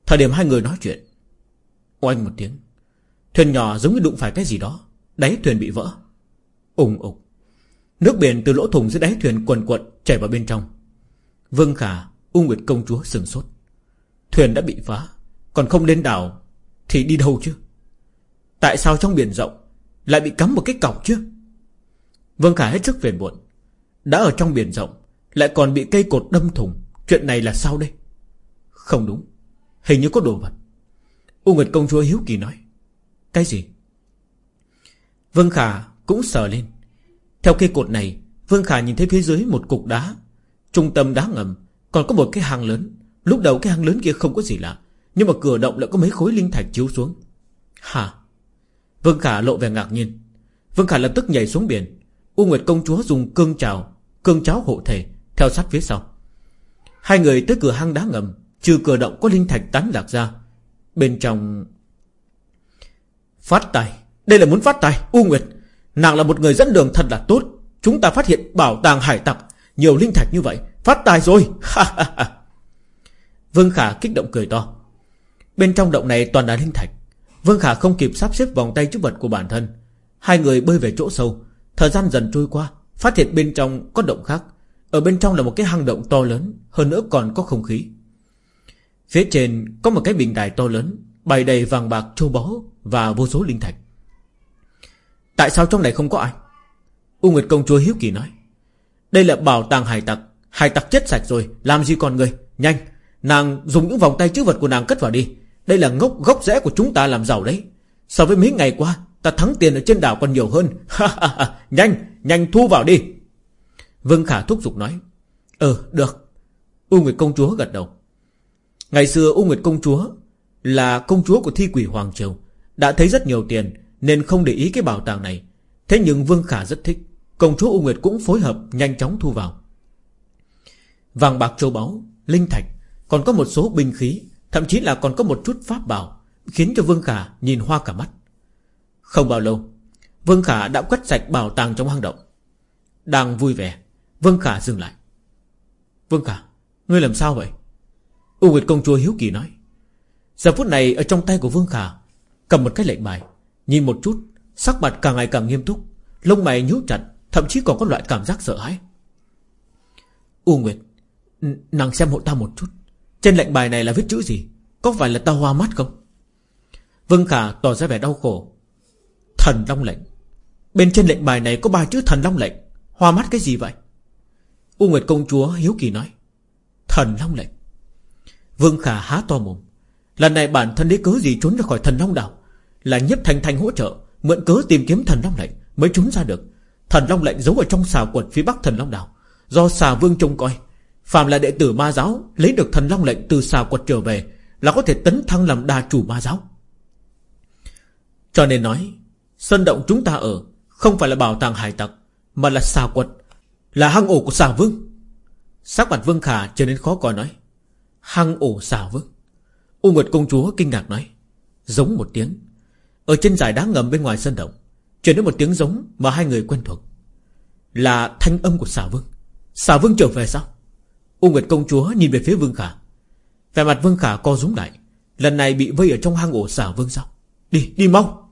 Thời điểm hai người nói chuyện, Oanh một tiếng. Thuyền nhỏ giống như đụng phải cái gì đó, Đáy thuyền bị vỡ. Ùng ục. Nước biển từ lỗ thủng dưới đáy thuyền quần quận chảy vào bên trong. Vương Khả, U Nguyệt công chúa sừng sốt. Thuyền đã bị phá, Còn không lên đảo Thì đi đâu chứ? Tại sao trong biển rộng Lại bị cắm một cái cọc chứ? Vương Khả hết sức phiền muộn. Đã ở trong biển rộng, Lại còn bị cây cột đâm thủng. Chuyện này là sao đây? Không đúng. Hình như có đồ vật. U Nguyệt công chúa hiếu kỳ nói. Cái gì? Vương Khả cũng sờ lên. Theo cây cột này, Vương Khả nhìn thấy phía dưới một cục đá. Trung tâm đá ngầm, Còn có một cái hang lớn. Lúc đầu cái hang lớn kia không có gì lạ, Nhưng mà cửa động lại có mấy khối linh thạch chiếu xuống. Hả? Vương Khả lộ vẻ ngạc nhiên. Vương Khả lập tức nhảy xuống biển. U Nguyệt công chúa dùng cương trào Cương cháo hộ thể, Theo sát phía sau. Hai người tới cửa hang đá ngầm, Trừ cửa động có linh thạch tán lạc ra. Bên trong, Phát tài. Đây là muốn phát tài, U Nguyệt. Nàng là một người dẫn đường thật là tốt. Chúng ta phát hiện bảo tàng hải tặc. Nhiều linh thạch như vậy, Phát tài rồi. Vương Khả kích động cười to. Bên trong động này toàn là linh thạch. Vương Khả không kịp sắp xếp vòng tay chức vật của bản thân. Hai người bơi về chỗ sâu. Thời gian dần trôi qua, Phát hiện bên trong có động khác. Ở bên trong là một cái hang động to lớn, Hơn nữa còn có không khí. Phía trên có một cái bình đài to lớn, Bày đầy vàng bạc, châu báu Và vô số linh thạch. Tại sao trong này không có ai? U Nguyệt Công Chúa Hiếu Kỳ nói. Đây là bảo tàng hải tặc. Hải tặc chết sạch rồi, Làm gì còn người? Nhanh, Nàng dùng những vòng tay chữ vật của nàng cất vào đi. Đây là ngốc gốc rẽ của chúng ta làm giàu đấy. So với mấy ngày qua Ta thắng tiền ở trên đảo còn nhiều hơn. Nhanh Nhanh thu vào đi. Vương Khả thúc giục nói. Ừ được. U Nguyệt Công Chúa gật đầu. Ngày xưa U Nguyệt Công Chúa Là công chúa của thi quỷ Hoàng Triều, Đã thấy rất nhiều tiền Nên không để ý cái bảo tàng này. Thế nhưng Vương Khả rất thích. Công chúa U Nguyệt cũng phối hợp nhanh chóng thu vào. Vàng bạc châu báu, Linh thạch, Còn có một số binh khí, Thậm chí là còn có một chút pháp bảo, Khiến cho Vương Khả nhìn hoa cả mắt. Không bao lâu, Vương Khả đã quét sạch bảo tàng trong hang động. Đang vui vẻ, Vương Khả dừng lại. Vương Khả, Ngươi làm sao vậy? U Nguyệt công chúa hiếu kỳ nói. Giờ phút này ở trong tay của Vương Khả, Cầm một cái lệnh bài, Nhìn một chút, Sắc mặt càng ngày càng nghiêm túc, Lông mày nhíu chặt, Thậm chí còn có loại cảm giác sợ hãi. U Nguyệt Nàng xem hộ ta một chút. Trên lệnh bài này là viết chữ gì? Có phải là ta hoa mắt không? Vương Khả tỏ ra vẻ đau khổ Thần Long lệnh. Bên trên lệnh bài này có ba chữ thần Long lệnh. Hoa mắt cái gì vậy? U Nguyệt công chúa hiếu kỳ nói. Thần Long lệnh. Vương Khả há to mồm. Lần này bản thân lấy cớ gì trốn ra khỏi thần Long đảo? Là nhấp thành thành hỗ trợ, Mượn cớ tìm kiếm thần Long lệnh Mới trốn ra được. Thần Long lệnh giấu ở trong xà quật phía bắc thần Long đảo. Do xà vương trông coi Phạm là đệ tử ma giáo Lấy được thần Long lệnh từ xà quật trở về Là có thể tấn thăng làm đa chủ ma giáo. Cho nên nói Sân động chúng ta ở Không phải là bảo tàng hải tặc, Mà là xà quật, Là hang ổ của xà vương. Sắc mặt vương khả trở nên khó coi nói, Hang ổ xà vương? U Nguyệt công chúa kinh ngạc nói, Giống một tiếng. Ở trên giải đá ngầm bên ngoài sân động Chuyển đến một tiếng giống mà hai người quen thuộc, Là thanh âm của xà vương. Xà vương trở về sao? U Nguyệt công chúa nhìn về phía vương khả, Vẻ mặt vương khả co rúm lại, Lần này bị vây ở trong hang ổ xà vương sao? Đi đi mau.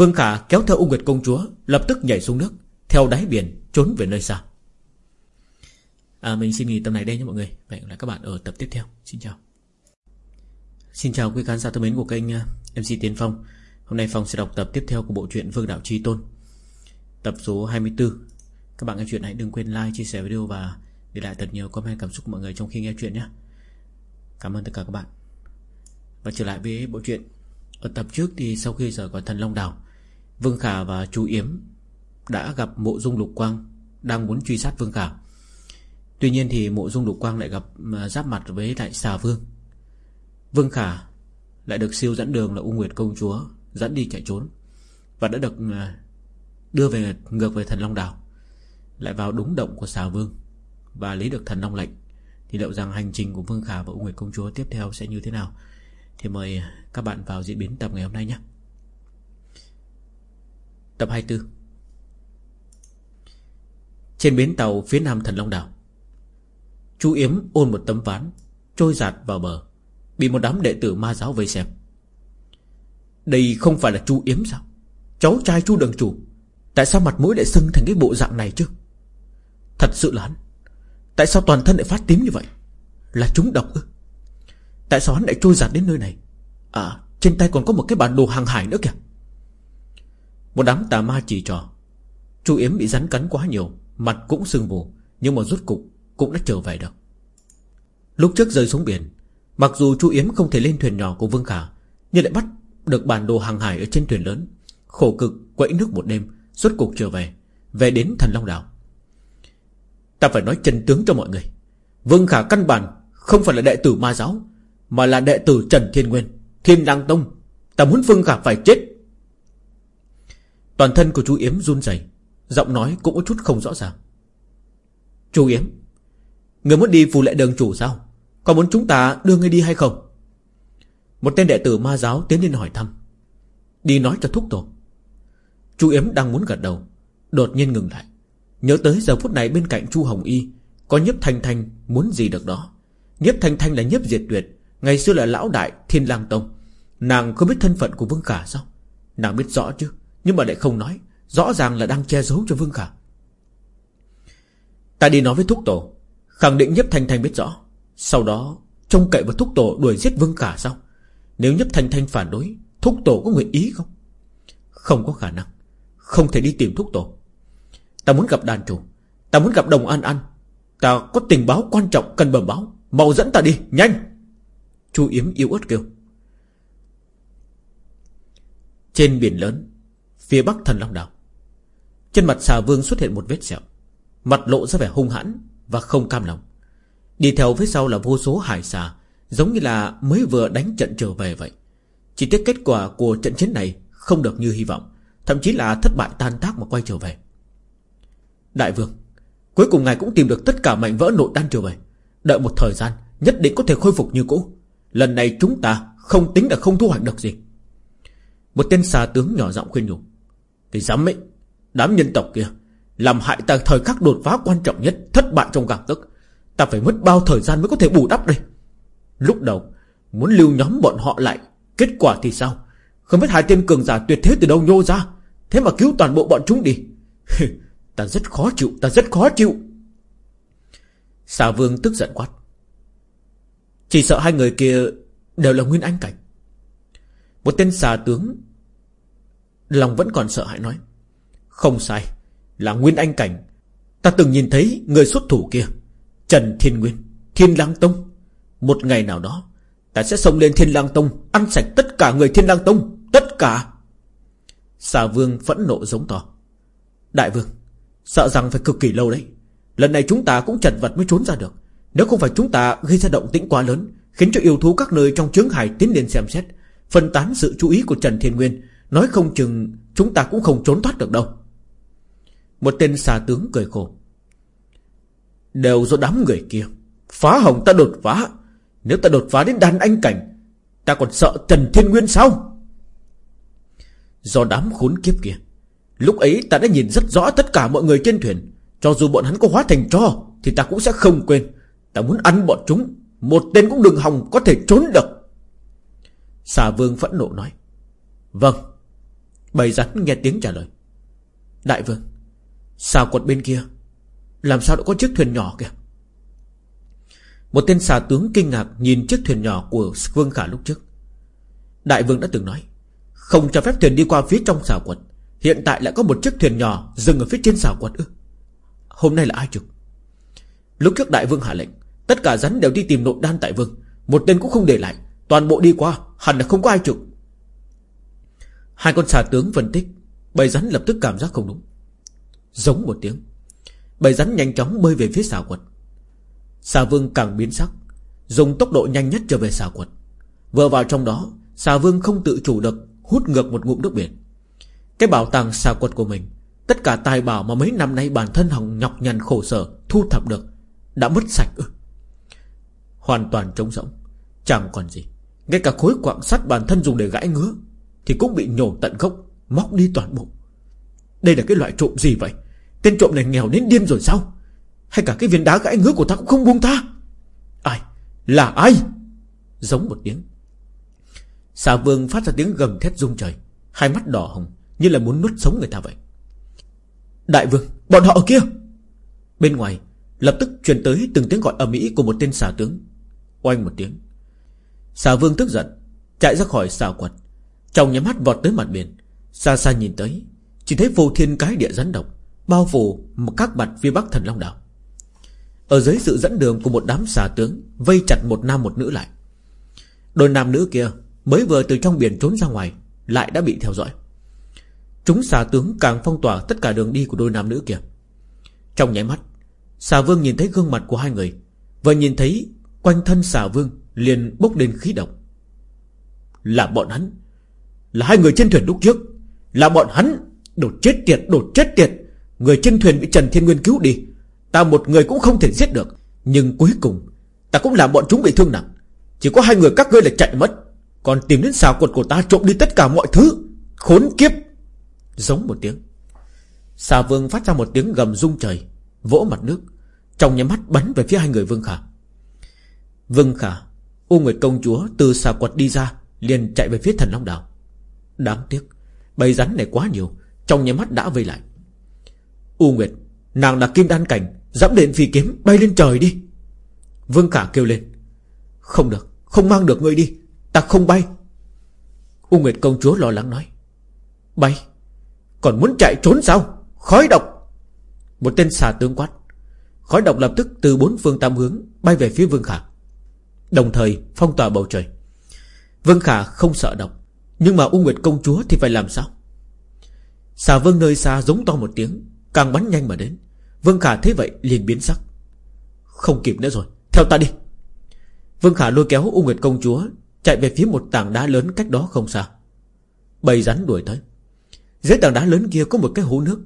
Vương khả kéo theo U Nguyệt công chúa Lập tức nhảy xuống nước Theo đáy biển trốn về nơi xa. À, Mình xin nghỉ tập này đây nhé mọi người. Hẹn gặp lại các bạn ở tập tiếp theo. Xin chào. Xin chào quý khán giả thân mến của kênh à, MC Tiến Phong. Hôm nay Phong sẽ đọc tập tiếp theo của bộ truyện Vương Đạo Chi Tôn Tập số 24 Các bạn nghe chuyện hãy đừng quên like, chia sẻ video và để lại thật nhiều comment cảm xúc của mọi người trong khi nghe chuyện nhé. Cảm ơn tất cả các bạn. Và trở lại với bộ truyện. Ở tập trước thì sau khi rời khỏi thần Long Đảo Vương Khả và chú Yếm Đã gặp mộ dung lục quang, Đang muốn truy sát Vương Khả. Tuy nhiên thì mộ dung lục quang lại gặp à, Giáp mặt với đại xà vương. Vương Khả Lại được siêu dẫn đường là U Nguyệt Công Chúa, Dẫn đi chạy trốn Và đã được à, đưa về, ngược về thần Long Đảo, Lại vào đúng động của xà vương Và lấy được thần Long lệnh. Thì liệu rằng hành trình của Vương Khả và U Nguyệt Công Chúa Tiếp theo sẽ như thế nào? Thì mời các bạn vào diễn biến tập ngày hôm nay nhé. Tập 24 Trên bến tàu phía nam thần Long Đảo Chu Yếm ôn một tấm ván, Trôi giạt vào bờ, Bị một đám đệ tử ma giáo vây xem. Đây không phải là Chu Yếm sao? Cháu trai Chu Đường Chủ, Tại sao mặt mũi lại sưng thành cái bộ dạng này chứ? Thật sự là hắn. Tại sao toàn thân lại phát tím như vậy? Là chúng độc ư? Tại sao hắn lại trôi giạt đến nơi này? À trên tay còn có một cái bản đồ hàng hải nữa kìa. Một đám tà ma chỉ trò. Chu Yếm bị rắn cắn quá nhiều, Mặt cũng sưng vù, Nhưng mà rút cục cũng đã trở về được. Lúc trước rơi xuống biển, Mặc dù Chu Yếm không thể lên thuyền nhỏ của Vương Khả, Nhưng lại bắt được bản đồ hàng hải Ở trên thuyền lớn, Khổ cực quẫy nước một đêm rút cục trở về Về đến thần Long Đảo. Ta phải nói chân tướng cho mọi người. Vương Khả căn bản không phải là đệ tử ma giáo, Mà là đệ tử Trần Thiên Nguyên, Thiên Đăng Tông. Ta muốn Vương Khả phải chết. Toàn thân của chú Yếm run rẩy, Giọng nói cũng có chút không rõ ràng. Chú Yếm, Người muốn đi phù lệ đường chủ sao? Còn muốn chúng ta đưa người đi hay không? Một tên đệ tử ma giáo tiến lên hỏi thăm. Đi nói cho thúc tổ. Chú Yếm đang muốn gật đầu, Đột nhiên ngừng lại. Nhớ tới giờ phút này bên cạnh Chu Hồng Y, Có nhiếp thanh thanh muốn gì được đó. Nhiếp thanh thanh là nhiếp diệt tuyệt, Ngày xưa là lão đại thiên lang tông. Nàng không biết thân phận của Vương Khả sao? Nàng biết rõ chứ? Nhưng mà lại không nói, Rõ ràng là đang che giấu cho Vương Khả. Ta đi nói với Thúc Tổ, Khẳng định nhấp Thanh Thanh biết rõ. Sau đó, trông cậy vào Thúc Tổ đuổi giết Vương Khả sao? Nếu nhấp Thanh Thanh phản đối, Thúc Tổ có nguyện ý không? Không có khả năng, Không thể đi tìm Thúc Tổ. Ta muốn gặp đàn chủ, Ta muốn gặp Đồng An An. Ta có tình báo quan trọng cần bẩm báo, Mau dẫn ta đi, nhanh! Chu Yếm yếu ớt kêu. Trên biển lớn Phía bắc thần Long Đảo Trên mặt xà vương xuất hiện một vết sẹo. Mặt lộ ra vẻ hung hãn Và không cam lòng. Đi theo phía sau là vô số hải xà, Giống như là mới vừa đánh trận trở về vậy. Chỉ tiếc kết quả của trận chiến này Không được như hy vọng, Thậm chí là thất bại tan tác mà quay trở về. Đại vương, Cuối cùng ngài cũng tìm được tất cả mảnh vỡ nội đan trở về. Đợi một thời gian, Nhất định có thể khôi phục như cũ. Lần này chúng ta không tính là không thu hoạch được gì. Một tên xà tướng nhỏ giọng khuyên nhủ. Cái dám ấy, Đám nhân tộc kia, Làm hại ta thời khắc đột phá quan trọng nhất, Thất bại trong gàng tức Ta phải mất bao thời gian mới có thể bù đắp đây. Lúc đầu, Muốn lưu nhóm bọn họ lại, Kết quả thì sao? Không biết hai tên cường giả tuyệt thế từ đâu nhô ra. Thế mà cứu toàn bộ bọn chúng đi. Ta rất khó chịu, Ta rất khó chịu. Xà vương tức giận quát. Chỉ sợ hai người kia Đều là nguyên anh cảnh. Một tên xà tướng Lòng vẫn còn sợ hãi nói, Không sai, Là nguyên anh cảnh. Ta từng nhìn thấy người xuất thủ kia, Trần Thiên Nguyên, Thiên Lang Tông. Một ngày nào đó, Ta sẽ xông lên Thiên Lang Tông, Ăn sạch tất cả người Thiên Lang Tông, Tất cả. Xà vương phẫn nộ giống to, Đại vương, Sợ rằng phải cực kỳ lâu đấy. Lần này chúng ta cũng chật vật mới trốn ra được. Nếu không phải chúng ta gây ra động tĩnh quá lớn, Khiến cho yêu thú các nơi trong chướng hải tiến lên xem xét, Phân tán sự chú ý của Trần Thiên Nguyên Nói không chừng Chúng ta cũng không trốn thoát được đâu. Một tên xà tướng cười khổ. Đều do đám người kia. Phá hỏng ta đột phá. Nếu ta đột phá đến đàn anh cảnh, Ta còn sợ Trần Thiên Nguyên sao? Do đám khốn kiếp kia, Lúc ấy ta đã nhìn rất rõ tất cả mọi người trên thuyền. Cho dù bọn hắn có hóa thành tro Thì ta cũng sẽ không quên. Ta muốn ăn bọn chúng. Một tên cũng đừng hòng có thể trốn được. Xà vương phẫn nộ nói. Vâng Bầy rắn nghe tiếng trả lời. Đại vương, Xà quật bên kia, Làm sao đã có chiếc thuyền nhỏ kìa? Một tên xà tướng kinh ngạc Nhìn chiếc thuyền nhỏ của Vương Khả lúc trước. Đại vương đã từng nói, Không cho phép thuyền đi qua phía trong xà quật, Hiện tại lại có một chiếc thuyền nhỏ Dừng ở phía trên xà quật ư? Hôm nay là ai trực Lúc trước đại vương hạ lệnh, Tất cả rắn đều đi tìm nội đan tại vương, Một tên cũng không để lại, Toàn bộ đi qua, Hẳn là không có ai trực Hai con xà tướng phân tích. Bầy rắn lập tức cảm giác không đúng. Giống một tiếng. Bầy rắn nhanh chóng bơi về phía xà quật. Xà vương càng biến sắc, Dùng tốc độ nhanh nhất trở về xà quật. Vừa vào trong đó, Xà vương không tự chủ được Hút ngược một ngụm nước biển. Cái bảo tàng xà quật của mình, Tất cả tài bảo mà mấy năm nay bản thân hồng nhọc nhằn khổ sở Thu thập được, Đã mất sạch ư. Hoàn toàn trống rỗng, Chẳng còn gì. Ngay cả khối quạng sắt bản thân dùng để gãi ngứa thì cũng bị nhổ tận gốc, Móc đi toàn bộ. Đây là cái loại trộm gì vậy? Tên trộm này nghèo đến điên rồi sao? Hay cả cái viên đá gãy ngứa của ta cũng không buông tha? Ai? Là ai? Giống một tiếng. Xà vương phát ra tiếng gầm thét rung trời. Hai mắt đỏ hồng, Như là muốn nuốt sống người ta vậy. Đại vương, Bọn họ ở kia. Bên ngoài, Lập tức truyền tới từng tiếng gọi ầm ĩ của một tên xà tướng. Oanh một tiếng. Xà vương tức giận, Chạy ra khỏi xà quật. Trong nhắm mắt vọt tới mặt biển, Xa xa nhìn tới, Chỉ thấy vô thiên cái địa rắn độc, Bao phủ một các mặt phía bắc thần Long Đảo. Ở dưới sự dẫn đường của một đám xà tướng, Vây chặt một nam một nữ lại. Đôi nam nữ kia Mới vừa từ trong biển trốn ra ngoài, Lại đã bị theo dõi. Chúng xà tướng càng phong tỏa tất cả đường đi của đôi nam nữ kia. Trong nháy mắt, Xà vương nhìn thấy gương mặt của hai người Và nhìn thấy quanh thân xà vương Liền bốc lên khí độc. Là bọn hắn là hai người trên thuyền lúc trước. Là bọn hắn Đột chết tiệt, đột chết tiệt. Người trên thuyền bị Trần Thiên Nguyên cứu đi. Ta một người cũng không thể giết được. Nhưng cuối cùng Ta cũng làm bọn chúng bị thương nặng. Chỉ có hai người các ngươi là chạy mất. Còn tìm đến xào quật của ta trộm đi tất cả mọi thứ. Khốn kiếp! Giống một tiếng. Xà vương phát ra một tiếng gầm rung trời Vỗ mặt nước. Trong nhà mắt bắn về phía hai người Vương Khả. Vương Khả U Nguyệt Công Chúa từ xà quật đi ra liền chạy về phía thần Long Đảo. Đáng tiếc, Bầy rắn này quá nhiều, Trong nhà mắt đã vây lại. U Nguyệt, Nàng là kim đan cảnh, Dẫm điện phi kiếm, bay lên trời đi. Vương Khả kêu lên, Không được, Không mang được ngươi đi, Ta không bay. U Nguyệt công chúa lo lắng nói, Bay? Còn muốn chạy trốn sao? Khói độc. Một tên xà tướng quát, Khói độc lập tức từ bốn phương tám hướng Bay về phía Vương Khả. Đồng thời phong tỏa bầu trời. Vương Khả không sợ độc nhưng mà U Nguyệt công chúa thì phải làm sao? Xà vương nơi xa giống to một tiếng, Càng bắn nhanh mà đến. Vương Khả thấy vậy liền biến sắc. Không kịp nữa rồi, Theo ta đi. Vương Khả lôi kéo U Nguyệt công chúa, Chạy về phía một tảng đá lớn cách đó không xa. Bầy rắn đuổi tới. Dưới tảng đá lớn kia có một cái hố nước.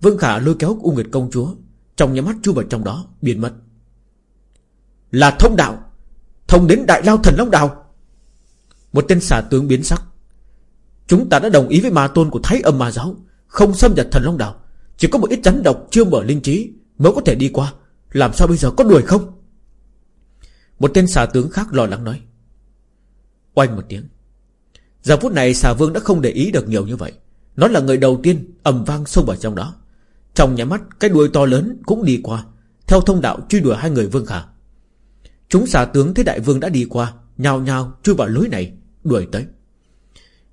Vương Khả lôi kéo U Nguyệt công chúa, Trong nhà mắt chu vào trong đó, biến mất. Là thông đạo, Thông đến đại lao thần long đào. Một tên xà tướng biến sắc. Chúng ta đã đồng ý với ma tôn của Thái âm ma giáo, Không xâm nhập thần long Đảo. Chỉ có một ít rắn độc chưa mở linh trí Mới có thể đi qua. Làm sao bây giờ, có đuổi không? Một tên xà tướng khác lo lắng nói. Oanh một tiếng. Giờ phút này xà vương đã không để ý được nhiều như vậy. Nó là người đầu tiên ầm vang sâu vào trong đó. Trong nhà mắt, Cái đuôi to lớn cũng đi qua. Theo thông đạo truy đuổi hai người vương khả. Chúng xà tướng thấy đại vương đã đi qua Nhào nhào chui vào lối này, Đuổi tới.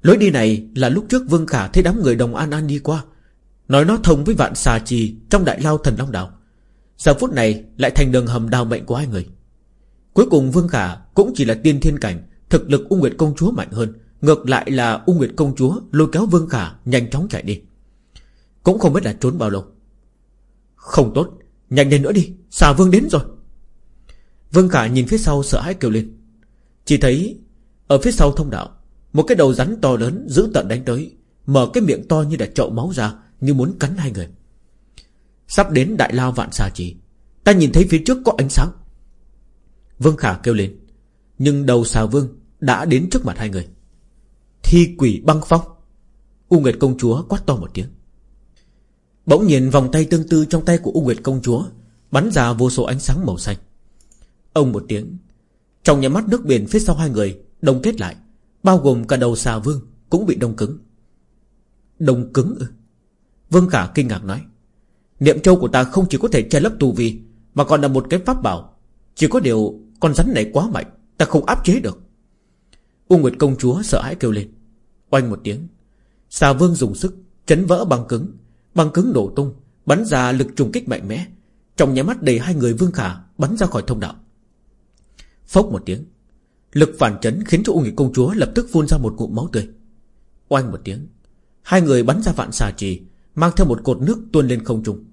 Lối đi này là lúc trước vương khả thấy đám người đồng an an đi qua. Nói nó thông với vạn xà trì Trong đại lao thần long đạo. Giờ phút này lại thành đường hầm đào mệnh của hai người. Cuối cùng vương khả Cũng chỉ là tiên thiên cảnh, Thực lực U Nguyệt công chúa mạnh hơn, Ngược lại là U Nguyệt công chúa lôi kéo vương khả Nhanh chóng chạy đi. Cũng không biết là trốn bao lâu. Không tốt, Nhanh lên nữa đi, Xà vương đến rồi. Vương Khả nhìn phía sau sợ hãi kêu lên. Chỉ thấy, Ở phía sau thông đạo một cái đầu rắn to lớn giữ tận đánh tới, Mở cái miệng to như đã chậu máu ra, Như muốn cắn hai người. Sắp đến đại lao vạn xà trì, Ta nhìn thấy phía trước có ánh sáng. Vương Khả kêu lên, Nhưng đầu xà vương đã đến trước mặt hai người. Thi quỷ băng phong. U Nguyệt công chúa quát to một tiếng. Bỗng nhìn vòng tay tương tư trong tay của U Nguyệt công chúa Bắn ra vô số ánh sáng màu xanh. Ông một tiếng, Trong nhà mắt nước biển phía sau hai người, Đông kết lại. Bao gồm cả đầu xà vương Cũng bị đông cứng. Đông cứng ư? Vương Khả kinh ngạc nói, Niệm châu của ta không chỉ có thể che lấp tù vi, Mà còn là một cái pháp bảo. Chỉ có điều con rắn này quá mạnh, Ta không áp chế được. U Nguyệt công chúa sợ hãi kêu lên, Oanh một tiếng. Xà vương dùng sức chấn vỡ băng cứng. Băng cứng nổ tung, Bắn ra lực trùng kích mạnh mẽ. Trong nhà mắt đầy hai người Vương Khả Bắn ra khỏi thông đạo. Phốc một tiếng Lực phản chấn khiến cho U Nguyệt công chúa lập tức phun ra một ngụm máu tươi. Oanh một tiếng, Hai người bắn ra vạn xà trì, Mang theo một cột nước tuôn lên không trung.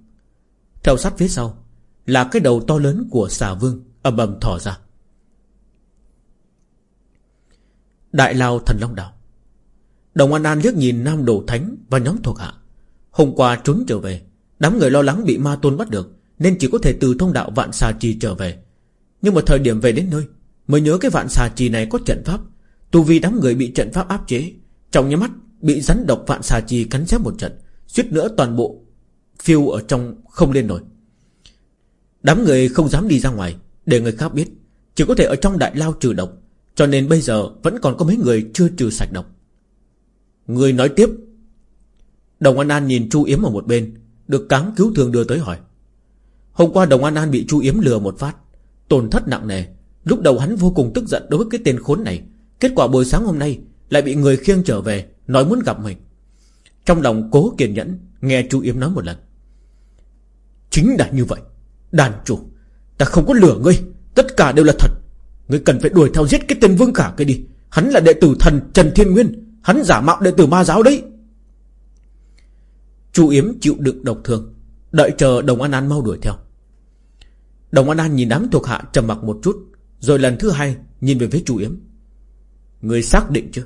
Theo sát phía sau, Là cái đầu to lớn của xà vương ầm ầm thỏ ra. Đại lao thần long đảo Đồng An An liếc nhìn Nam Đồ Thánh Và nhóm thuộc hạ. Hôm qua trốn trở về, Đám người lo lắng bị ma tôn bắt được, Nên chỉ có thể từ thông đạo vạn xà trì trở về. Nhưng mà thời điểm về đến nơi Mới nhớ cái vạn xà trì này có trận pháp. Tu vi đám người bị trận pháp áp chế. Trong nhắm mắt, bị rắn độc vạn xà trì cắn xếp một trận. Suýt nữa toàn bộ Phiêu ở trong không lên nổi. Đám người không dám đi ra ngoài, Để người khác biết. Chỉ có thể ở trong đại lao trừ độc. Cho nên bây giờ vẫn còn có mấy người chưa trừ sạch độc. Người nói tiếp. Đồng An An nhìn Chu Yếm ở một bên, Được cám cứu thương đưa tới hỏi. Hôm qua Đồng An An bị Chu Yếm lừa một phát, Tổn thất nặng nề. Lúc đầu hắn vô cùng tức giận đối với cái tên khốn này. Kết quả buổi sáng hôm nay Lại bị người khiêng trở về, Nói muốn gặp mình. Trong lòng cố kiên nhẫn, Nghe chú Yếm nói một lần. Chính là như vậy. Đàn chủ, Ta không có lửa ngươi. Tất cả đều là thật. Ngươi cần phải đuổi theo giết cái tên Vương Khả kia đi. Hắn là đệ tử thần Trần Thiên Nguyên. Hắn giả mạo đệ tử ma giáo đấy. Chu Yếm chịu đựng độc thương, Đợi chờ Đồng An An mau đuổi theo. Đồng An An nhìn đám thuộc hạ trầm mặc một chút. Rồi lần thứ hai, nhìn về phía chủ Yếm. Người xác định chưa?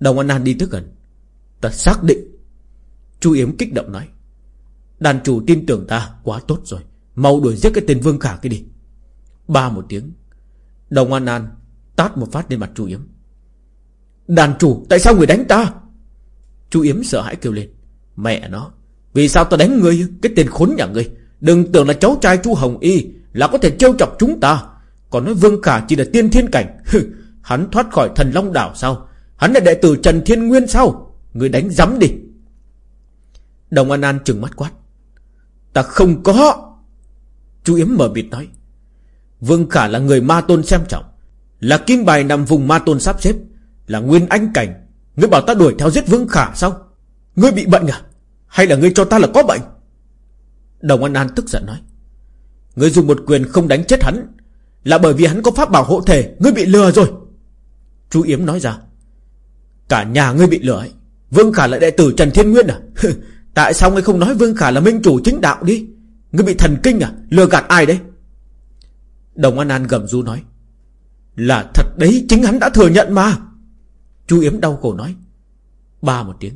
Đồng An An đi tới gần. Ta xác định. Chu Yếm kích động nói. Đàn chủ tin tưởng ta quá tốt rồi. Mau đuổi giết cái tên Vương Khả kia đi. Ba một tiếng. Đồng An An tát một phát lên mặt chú Yếm. Đàn chủ, tại sao người đánh ta? Chú Yếm sợ hãi kêu lên. Mẹ nó, Vì sao ta đánh ngươi? Cái tên khốn nhà ngươi. Đừng tưởng là cháu trai chú Hồng Y Là có thể trêu chọc chúng ta. Còn nói Vương Khả chỉ là tiên thiên cảnh. Hắn thoát khỏi thần Long Đảo sao? Hắn là đệ tử Trần Thiên Nguyên sao? Người đánh dám đi. Đồng An An trừng mắt quát. Ta không có. Chú Yếm mở bịt nói. Vương Khả là người ma tôn xem trọng. Là kim bài nằm vùng ma tôn sắp xếp. Là nguyên anh cảnh. Ngươi bảo ta đuổi theo giết Vương Khả sao? Ngươi bị bệnh à? Hay là ngươi cho ta là có bệnh? Đồng An An tức giận nói. Ngươi dùng một quyền không đánh chết hắn. Là bởi vì hắn có pháp bảo hộ thể, Ngươi bị lừa rồi. Chú Yếm nói ra, Cả nhà ngươi bị lừa ấy. Vương Khả là đệ tử Trần Thiên Nguyên à? Tại sao ngươi không nói Vương Khả là minh chủ chính đạo đi? Ngươi bị thần kinh à? Lừa gạt ai đấy? Đồng An An gầm du nói, Là thật đấy, chính hắn đã thừa nhận mà. Chu Yếm đau khổ nói, Ba một tiếng.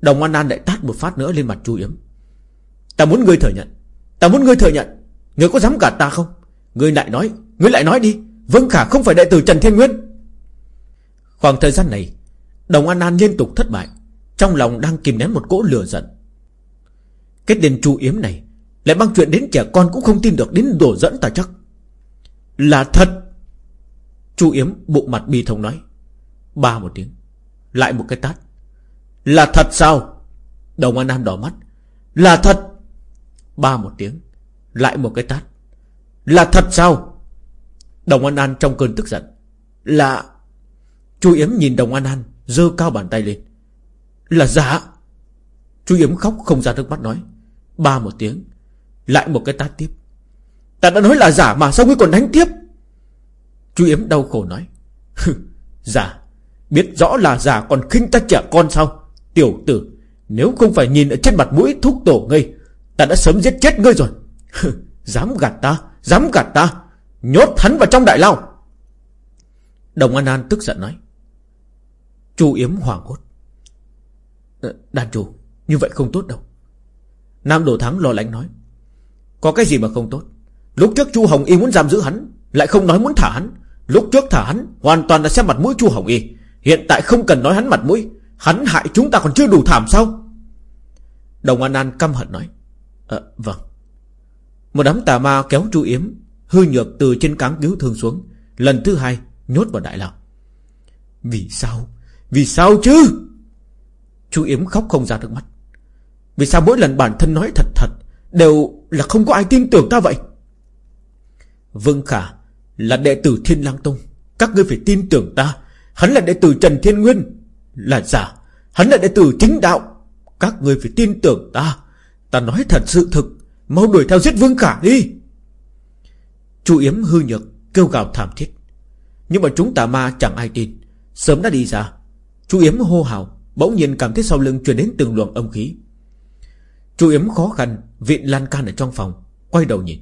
Đồng An An lại tát một phát nữa lên mặt Chu Yếm. Ta muốn ngươi thừa nhận, Ta muốn ngươi thừa nhận. Ngươi có dám gạt ta không? Ngươi lại nói Ngươi lại nói đi, Vương Khả không phải đệ tử Trần Thiên Nguyên. Khoảng thời gian này, Đồng An An liên tục thất bại, Trong lòng đang kìm nén một cỗ lửa giận. Cái đền Chu Yếm này Lại mang chuyện đến trẻ con cũng không tin được Đến đổ dẫn ta chắc. Là thật. Chu Yếm bụng mặt bi thông nói. Ba một tiếng, Lại một cái tát. Là thật sao? Đồng An An đỏ mắt. Là thật. Ba một tiếng, Lại một cái tát. Là thật sao? Đồng An An trong cơn tức giận. Là Chu Yếm nhìn Đồng An An Dơ cao bàn tay lên. Là dạ. giả Chu Yếm khóc không ra nước mắt nói. Ba một tiếng, Lại một cái tát tiếp. Ta đã nói là giả mà sao ngươi còn đánh tiếp? Chu Yếm đau khổ nói. Giả. Biết rõ là giả còn khinh ta trẻ con sao? Tiểu tử, Nếu không phải nhìn ở trên mặt mũi thúc tổ ngươi, Ta đã sớm giết chết ngươi rồi. Dám gạt ta, Dám gạt ta. Nhốt hắn vào trong đại lao. Đồng An An tức giận nói, Chu Yếm hoảng hốt. Ờ, Đàn chủ Như vậy không tốt đâu. Nam Đồ Thắng lo lắng nói, Có cái gì mà không tốt? Lúc trước Chu Hồng Y muốn giam giữ hắn, Lại không nói muốn thả hắn. Lúc trước thả hắn, Hoàn toàn là xem mặt mũi Chu Hồng Y. Hiện tại không cần nói hắn mặt mũi, Hắn hại chúng ta còn chưa đủ thảm sao? Đồng An An căm hận nói Ờ vâng. Một đám tà ma kéo Chu Yếm Hư nhược từ trên cáng cứu thương xuống, Lần thứ hai nhốt vào đại lao. Vì sao? Vì sao chứ? Chu Yếm khóc không ra nước mắt. Vì sao mỗi lần bản thân nói thật thật Đều là không có ai tin tưởng ta vậy? Vương Khả Là đệ tử Thiên Lang Tông, Các ngươi phải tin tưởng ta. Hắn là đệ tử Trần Thiên Nguyên, Là giả. Hắn là đệ tử chính đạo, Các ngươi phải tin tưởng ta. Ta nói thật sự thực, Mau đuổi theo giết Vương Khả đi. Chu Yếm hư nhược, Kêu gào thảm thiết. Nhưng mà chúng tà ma chẳng ai tin. Sớm đã đi ra, Chu Yếm hô hào, Bỗng nhiên cảm thấy sau lưng truyền đến từng luồng âm khí. Chu Yếm khó khăn Viện lan can ở trong phòng, Quay đầu nhìn.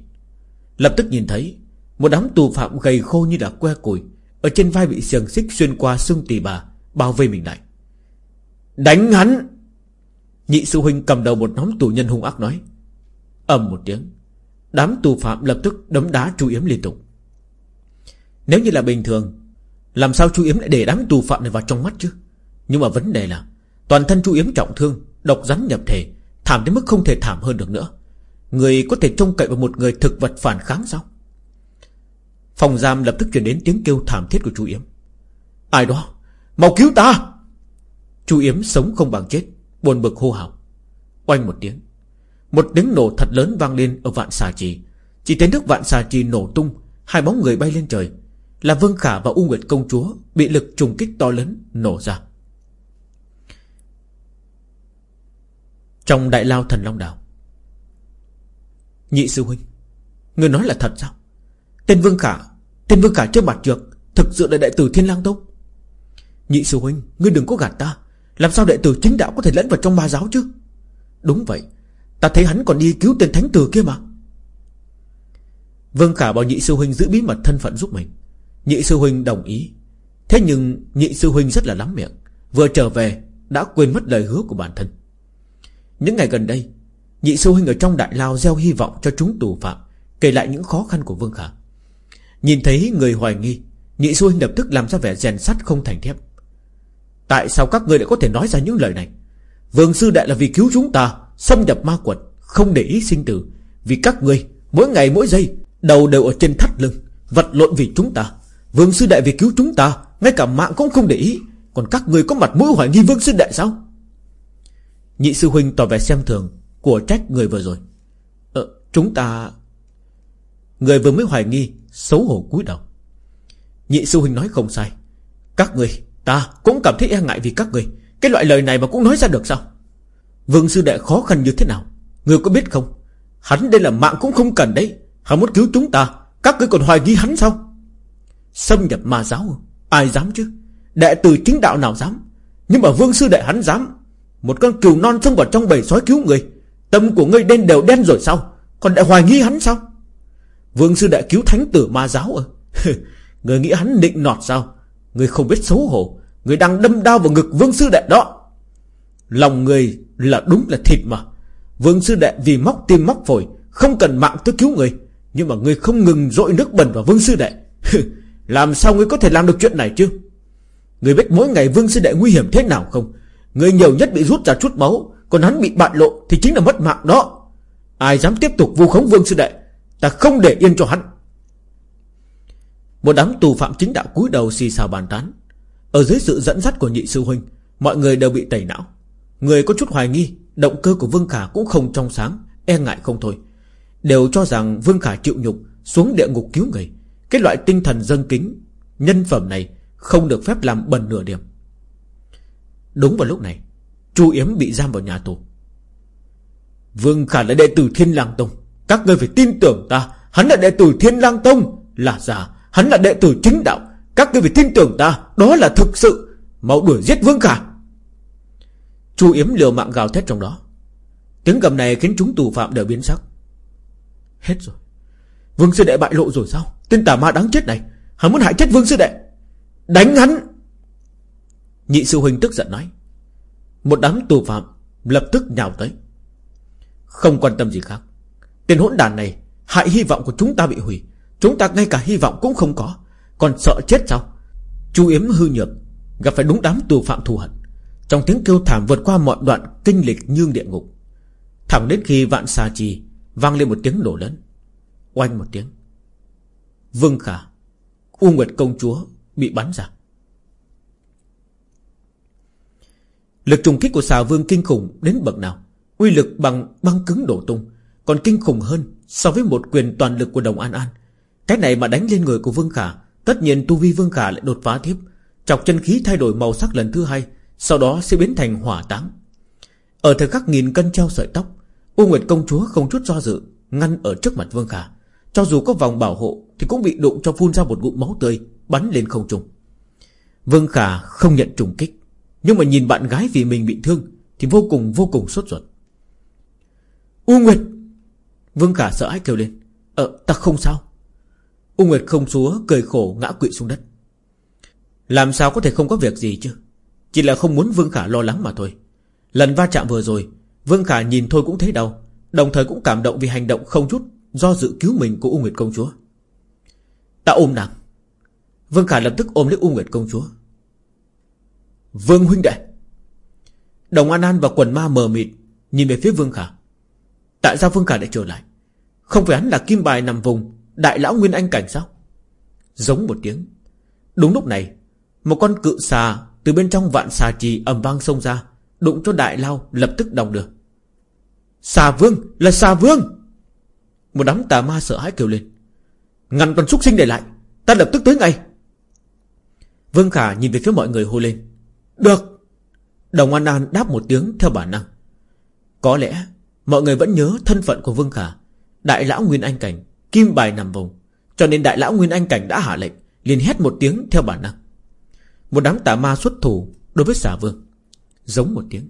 Lập tức nhìn thấy, Một đám tù phạm gầy khô như đã que củi, Ở trên vai bị xiềng xích xuyên qua xương tỳ bà, Bao vây mình lại. Đánh hắn! Nhị sư huynh cầm đầu một nhóm tù nhân hung ác nói. Ầm một tiếng Đám tù phạm lập tức đấm đá chu yếm liên tục. Nếu như là bình thường, Làm sao chu yếm lại để đám tù phạm này vào trong mắt chứ? Nhưng mà vấn đề là, Toàn thân chu yếm trọng thương, Độc rắn nhập thể, Thảm đến mức không thể thảm hơn được nữa. Người có thể trông cậy vào một người thực vật phản kháng sao? Phòng giam lập tức chuyển đến tiếng kêu thảm thiết của chu Yếm. Ai đó? Mau cứu ta! Chu Yếm sống không bằng chết, Buồn bực hô hào. Oanh một tiếng. Một tiếng nổ thật lớn vang lên ở vạn xà trì. Chỉ thấy nước vạn xà trì nổ tung, Hai bóng người bay lên trời. Là Vương Khả và U Nguyệt Công Chúa Bị lực trùng kích to lớn nổ ra. Trong đại lao thần Long Đảo. Nhị sư huynh, Người nói là thật sao? Tên Vương Khả, Tên Vương Khả trước mặt trượt Thực sự là đại tử Thiên Lang Tông. Nhị sư huynh, Ngươi đừng có gạt ta. Làm sao đệ tử chính đạo có thể lẫn vào trong ma giáo chứ? Đúng vậy Ta thấy hắn còn đi cứu tên thánh tử kia mà. Vương Khả bảo nhị sư huynh giữ bí mật thân phận giúp mình. Nhị sư huynh đồng ý. Thế nhưng nhị sư huynh rất là lắm miệng. Vừa trở về, Đã quên mất lời hứa của bản thân. Những ngày gần đây, Nhị sư huynh ở trong đại lao gieo hy vọng cho chúng tù phạm, Kể lại những khó khăn của Vương Khả. Nhìn thấy người hoài nghi, Nhị sư huynh lập tức làm ra vẻ rèn sắt không thành thép. Tại sao các người lại có thể nói ra những lời này? Vương sư đại là vì cứu chúng ta. Xâm nhập ma quật, Không để ý sinh tử. Vì các người mỗi ngày mỗi giây, Đầu đều ở trên thắt lưng, Vật lộn vì chúng ta. Vương sư đại vì cứu chúng ta, Ngay cả mạng cũng không để ý. Còn các người có mặt mũi hoài nghi vương sư đại sao? Nhị sư huynh tỏ vẻ xem thường Của trách người vừa rồi. Ờ chúng ta, Người vừa mới hoài nghi, Xấu hổ cúi đầu. Nhị sư huynh nói không sai. Các người Ta cũng cảm thấy e ngại vì các người Cái loại lời này mà cũng nói ra được sao? Vương sư đệ khó khăn như thế nào? Người có biết không? Hắn đây là mạng cũng không cần đấy. Hắn muốn cứu chúng ta. Các người còn hoài nghi hắn sao? Xâm nhập ma giáo, Ai dám chứ? Đệ tử chính đạo nào dám? Nhưng mà vương sư đệ hắn dám. Một con cừu non xông vào trong bầy sói cứu người. Tâm của ngươi đen đều đen rồi sao? Còn đệ hoài nghi hắn sao? Vương sư đệ cứu thánh tử ma giáo à? Người nghĩ hắn định nọt sao? Người không biết xấu hổ. Người đang đâm đao vào ngực vương sư đệ đó. Lòng người là đúng là thịt mà. Vương sư đệ vì móc tim móc phổi, Không cần mạng tôi cứu người. Nhưng mà người không ngừng dội nước bẩn vào vương sư đệ. Làm sao người có thể làm được chuyện này chứ? Người biết mỗi ngày vương sư đệ nguy hiểm thế nào không? Người nhiều nhất bị rút ra chút máu, Còn hắn bị bại lộ thì chính là mất mạng đó. Ai dám tiếp tục vu khống vương sư đệ, Ta không để yên cho hắn. Một đám tù phạm chính đạo cúi đầu xì xào bàn tán. Ở dưới sự dẫn dắt của nhị sư huynh, Mọi người đều bị tẩy não. Người có chút hoài nghi, Động cơ của Vương Khả cũng không trong sáng E ngại không thôi. Đều cho rằng Vương Khả chịu nhục, Xuống địa ngục cứu người. Cái loại tinh thần dân kính, Nhân phẩm này không được phép làm bần nửa điểm. Đúng vào lúc này, Chu Yếm bị giam vào nhà tù. Vương Khả là đệ tử Thiên Lang Tông. Các người phải tin tưởng ta. Hắn là đệ tử Thiên Lang Tông. Là giả Hắn là đệ tử chính đạo. Các người phải tin tưởng ta. Đó là thực sự. Mau đuổi giết Vương Khả. Chu Yếm liều mạng gào thét trong đó. Tiếng gầm này khiến chúng tù phạm đều biến sắc. Hết rồi. Vương sư đệ bại lộ rồi sao? Tên tà ma đáng chết này, Hắn muốn hại chết vương sư đệ. Đánh hắn! Nhị sư huynh tức giận nói. Một đám tù phạm lập tức nhào tới. Không quan tâm gì khác. Tên hỗn đàn này Hại hy vọng của chúng ta bị hủy. Chúng ta ngay cả hy vọng cũng không có. Còn sợ chết sao? Chu Yếm hư nhược, Gặp phải đúng đám tù phạm thù hận. Trong tiếng kêu thảm vượt qua mọi đoạn kinh lịch nhương địa ngục. Thẳng đến khi vạn xà trì Vang lên một tiếng nổ lớn. Oanh một tiếng. Vương Khả, U Nguyệt công chúa bị bắn ra. Lực trùng kích của xà vương kinh khủng đến bậc nào? Uy lực bằng băng cứng đổ tung, Còn kinh khủng hơn So với một quyền toàn lực của đồng An An. Cái này mà đánh lên người của Vương Khả, Tất nhiên tu vi Vương Khả lại đột phá tiếp. Chọc chân khí thay đổi màu sắc lần thứ hai sau đó sẽ biến thành hỏa táng. Ở thời khắc nghìn cân treo sợi tóc, U Nguyệt công chúa không chút do dự, Ngăn ở trước mặt Vương Khả. Cho dù có vòng bảo hộ Thì cũng bị đụng cho phun ra một ngụm máu tươi, Bắn lên không trung. Vương Khả không nhận trùng kích, Nhưng mà nhìn bạn gái vì mình bị thương Thì vô cùng vô cùng sốt ruột. U Nguyệt! Vương Khả sợ hãi kêu lên. Ờ ta không sao. U Nguyệt không xúa, cười khổ ngã quỵ xuống đất. Làm sao có thể không có việc gì chứ? Chỉ là không muốn Vương Khả lo lắng mà thôi. Lần va chạm vừa rồi, Vương Khả nhìn thôi cũng thấy đau, Đồng thời cũng cảm động vì hành động không chút Do dự cứu mình của U Nguyệt công chúa. Ta ôm nàng. Vương Khả lập tức ôm lấy U Nguyệt công chúa. Vương huynh đệ. Đồng An An và quần ma mờ mịt Nhìn về phía Vương Khả. Tại sao Vương Khả lại trở lại? Không phải hắn là kim bài nằm vùng, Đại lão Nguyên Anh cảnh sao? Giống một tiếng. Đúng lúc này, Một con cự xà từ bên trong vạn xà trì ầm vang xông ra, Đụng cho đại lao lập tức đồng được Xà vương là xà vương! Một đám tà ma sợ hãi kêu lên. Ngăn con súc sinh để lại, Ta lập tức tới ngay. Vương Khả nhìn về phía mọi người hô lên. Được! Đồng An An đáp một tiếng theo bản năng. Có lẽ mọi người vẫn nhớ thân phận của Vương Khả, Đại lão Nguyên Anh Cảnh, Kim bài nằm vùng. Cho nên đại lão Nguyên Anh Cảnh đã hạ lệnh, liền hét một tiếng theo bản năng. Một đám tà ma xuất thủ đối với xà vương. Giống một tiếng,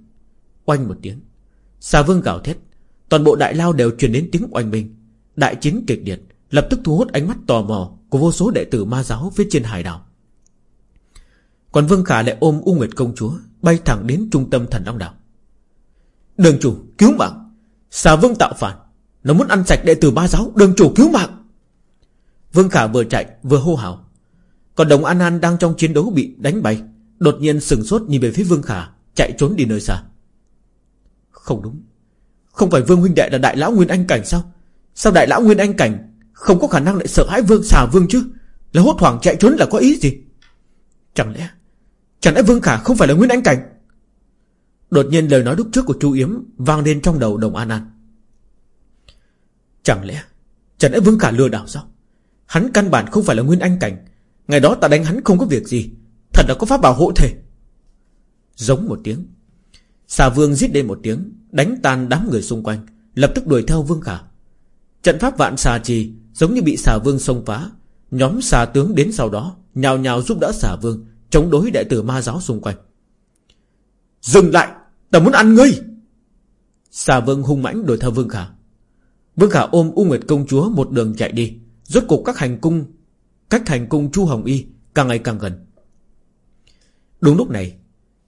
Oanh một tiếng. Xà vương gào thét. Toàn bộ đại lao đều truyền đến tiếng oanh minh. Đại chiến kịch liệt, Lập tức thu hút ánh mắt tò mò Của vô số đệ tử ma giáo phía trên hải đảo. Còn Vương Khả lại ôm U Nguyệt công chúa, Bay thẳng đến trung tâm thần Long Đảo. Đường chủ, cứu mạng! Xà vương tạo phản. Nó muốn ăn sạch đệ tử ba giáo, Đường chủ cứu mạng! Vương Khả vừa chạy, vừa hô hào. Còn đồng An An đang trong chiến đấu bị đánh bay, Đột nhiên sừng sốt nhìn về phía Vương Khả, Chạy trốn đi nơi xa. Không đúng. Không phải Vương huynh đệ là đại lão Nguyên Anh Cảnh sao? Sao đại lão Nguyên Anh Cảnh Không có khả năng lại sợ hãi Vương, xà Vương chứ? Là hốt hoảng chạy trốn là có ý gì? Chẳng lẽ Chẳng lẽ Vương Khả không phải là Nguyên Anh Cảnh? Đột nhiên lời nói lúc trước của chu Yếm Vang lên trong đầu đồng An An. Chẳng lẽ Chẳng lẽ Vương Khả lừa đảo sao? Hắn căn bản không phải là Nguyên Anh Cảnh Ngày đó ta đánh hắn không có việc gì. Thật là có pháp bảo hộ thể. Giống một tiếng. Xà vương giết lên một tiếng, Đánh tan đám người xung quanh, Lập tức đuổi theo vương khả. Trận pháp vạn xà trì Giống như bị xà vương xông phá. Nhóm xà tướng đến sau đó, Nhào nhào giúp đỡ xà vương, Chống đối đại tử ma giáo xung quanh. Dừng lại, Ta muốn ăn ngươi! Xà vương hung mãnh đuổi theo vương khả. Vương khả ôm U Nguyệt công chúa Một đường chạy đi. Rốt cục các hành cung Cách hành cung Chu Hồng Y càng ngày càng gần. Đúng lúc này,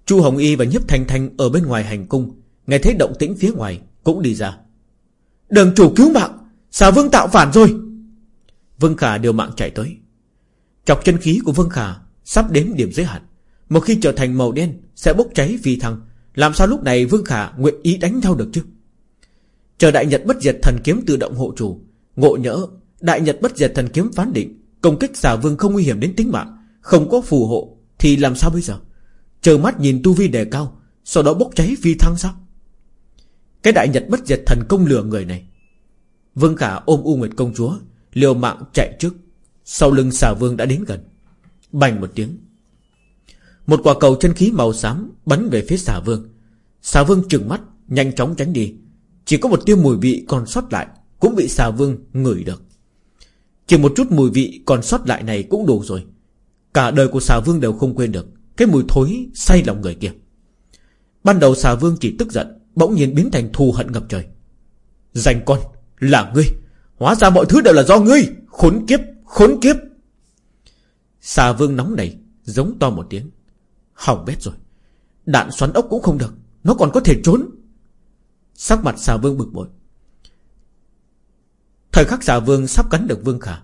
Chu Hồng Y và Nhấp Thanh Thanh ở bên ngoài hành cung, Nghe thấy động tĩnh phía ngoài, Cũng đi ra. Đường chủ cứu mạng, Xà Vương tạo phản rồi. Vương Khả điều mạng chạy tới. Chọc chân khí của Vương Khả Sắp đến điểm giới hạn Một khi trở thành màu đen, Sẽ bốc cháy vì thăng. Làm sao lúc này Vương Khả nguyện ý đánh nhau được chứ? Chờ đại nhật bất diệt thần kiếm tự động hộ chủ, Ngộ nhỡ, Đại nhật bất diệt thần kiếm phán định Công kích xà vương không nguy hiểm đến tính mạng, Không có phù hộ, Thì làm sao bây giờ? Chờ mắt nhìn tu vi đề cao, Sau đó bốc cháy phi thăng sao? Cái đại nhật bất diệt thần công lừa người này. Vương Khả ôm U Nguyệt công chúa, Liều mạng chạy trước. Sau lưng xà vương đã đến gần. Bành một tiếng. Một quả cầu chân khí màu xám Bắn về phía xà vương. Xà vương trừng mắt, Nhanh chóng tránh đi. Chỉ có một tiêu mùi vị còn sót lại, Cũng bị xà vương ngửi được. Chỉ một chút mùi vị còn sót lại này cũng đủ rồi. Cả đời của xà vương đều không quên được Cái mùi thối say lòng người kia. Ban đầu xà vương chỉ tức giận, Bỗng nhiên biến thành thù hận ngập trời. Dành con, Là ngươi. Hóa ra mọi thứ đều là do ngươi. Khốn kiếp Khốn kiếp. Xà vương nóng nảy, Giống to một tiếng. Hỏng bét rồi. Đạn xoắn ốc cũng không được. Nó còn có thể trốn. Sắc mặt xà vương bực bội. Thời khắc xà vương sắp cắn được vương khả.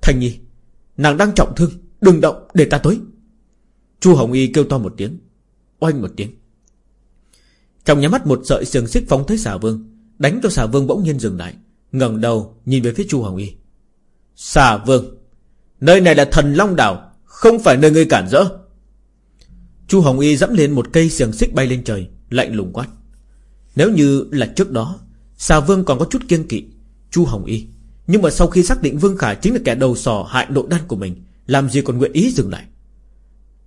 Thành nhi, Nàng đang trọng thương, Đừng động, để ta tới. Chu Hồng Y kêu to một tiếng, Oanh một tiếng. Trong nhà mắt một sợi xiềng xích phóng tới xà vương, Đánh cho xà vương bỗng nhiên dừng lại, ngẩng đầu nhìn về phía Chu Hồng Y. Xà vương, Nơi này là thần Long Đảo, Không phải nơi ngươi cản rỡ. Chu Hồng Y dẫm lên một cây xiềng xích bay lên trời, Lạnh lùng quát. Nếu như là trước đó Xà vương còn có chút kiên kỵ Chu Hồng Y. Nhưng mà sau khi xác định Vương Khả chính là kẻ đầu sò hại nội đan của mình, Làm gì còn nguyện ý dừng lại?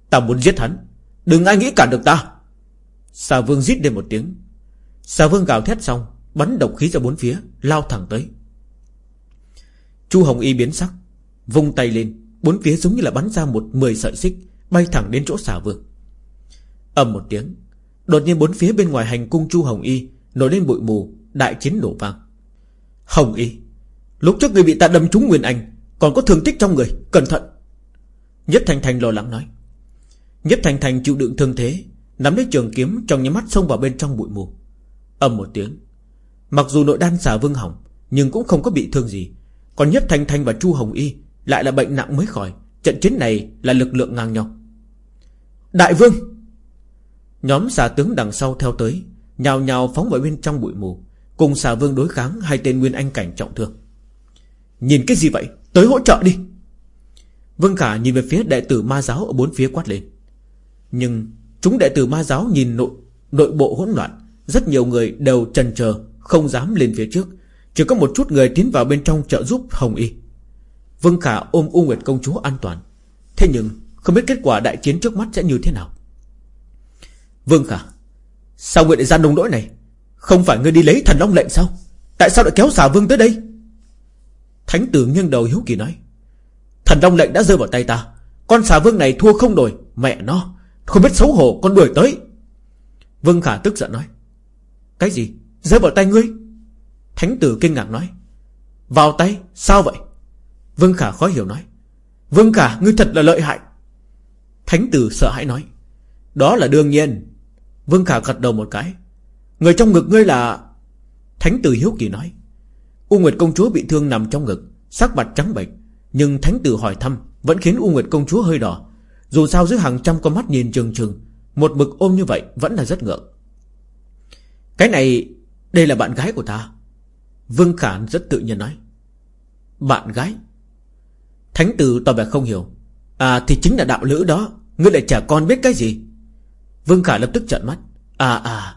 Ta muốn giết hắn. Đừng ai nghĩ cản được ta. Xà vương rít lên một tiếng. Xà vương gào thét xong, Bắn độc khí ra bốn phía, Lao thẳng tới. Chu Hồng Y biến sắc, Vung tay lên, Bốn phía giống như là bắn ra một mười sợi xích, Bay thẳng đến chỗ xà vương. Ầm một tiếng, Đột nhiên bốn phía bên ngoài hành cung Chu Hồng Y Nổi lên bụi mù, Đại chiến nổ vang. Hồng Y. Lúc trước người bị ta đâm trúng Nguyên Anh, Còn có thương tích trong người, Cẩn thận. Nhất Thành Thành lo lắng nói. Nhất Thành Thành chịu đựng thương thế, Nắm lấy trường kiếm trong nhắm mắt xông vào bên trong bụi mù. Ầm một tiếng. Mặc dù nội đan xà vương hỏng, Nhưng cũng không có bị thương gì. Còn Nhất Thành Thành và Chu Hồng Y Lại là bệnh nặng mới khỏi, Trận chiến này là lực lượng ngang nhau. Đại vương! Nhóm xà tướng đằng sau theo tới, Nhào nhào phóng vào bên trong bụi mù. Cùng xà vương đối kháng Hai tên Nguyên Anh cảnh trọng thương. Nhìn cái gì vậy? Tới hỗ trợ đi. Vương Khả nhìn về phía đệ tử ma giáo Ở bốn phía quát lên. Nhưng chúng đệ tử ma giáo nhìn nội, nội bộ hỗn loạn Rất nhiều người đều trần chờ Không dám lên phía trước. Chỉ có một chút người tiến vào bên trong trợ giúp Hồng Y. Vương Khả ôm U Nguyệt công chúa an toàn. Thế nhưng không biết kết quả đại chiến trước mắt sẽ như thế nào. Vương Khả Sao nguyệt lại ra nông nỗi này? Không phải ngươi đi lấy thần long lệnh sao? Tại sao lại kéo xà vương tới đây? Thánh tử nghiêng đầu hiếu kỳ nói, Thần long lệnh đã rơi vào tay ta, Con xà vương này thua không đổi Mẹ nó, Không biết xấu hổ con đuổi tới. Vương Khả tức giận nói, Cái gì? Rơi vào tay ngươi? Thánh tử kinh ngạc nói, Vào tay? Sao vậy? Vương Khả khó hiểu nói, Vương Khả, ngươi thật là lợi hại. Thánh tử sợ hãi nói, Đó là đương nhiên. Vương Khả gật đầu một cái Người trong ngực ngươi là Thánh tử hiếu kỳ nói. U Nguyệt công chúa bị thương nằm trong ngực, Sắc mặt trắng bệch, Nhưng thánh tử hỏi thăm, Vẫn khiến U Nguyệt công chúa hơi đỏ. Dù sao dưới hàng trăm con mắt nhìn trừng trừng, Một bực ôm như vậy vẫn là rất ngượng. Cái này, Đây là bạn gái của ta. Vương Khả rất tự nhiên nói. Bạn gái? Thánh tử tỏ vẻ không hiểu. À thì chính là đạo lữ đó, Ngươi lại chả con biết cái gì? Vương Khả lập tức trợn mắt. À à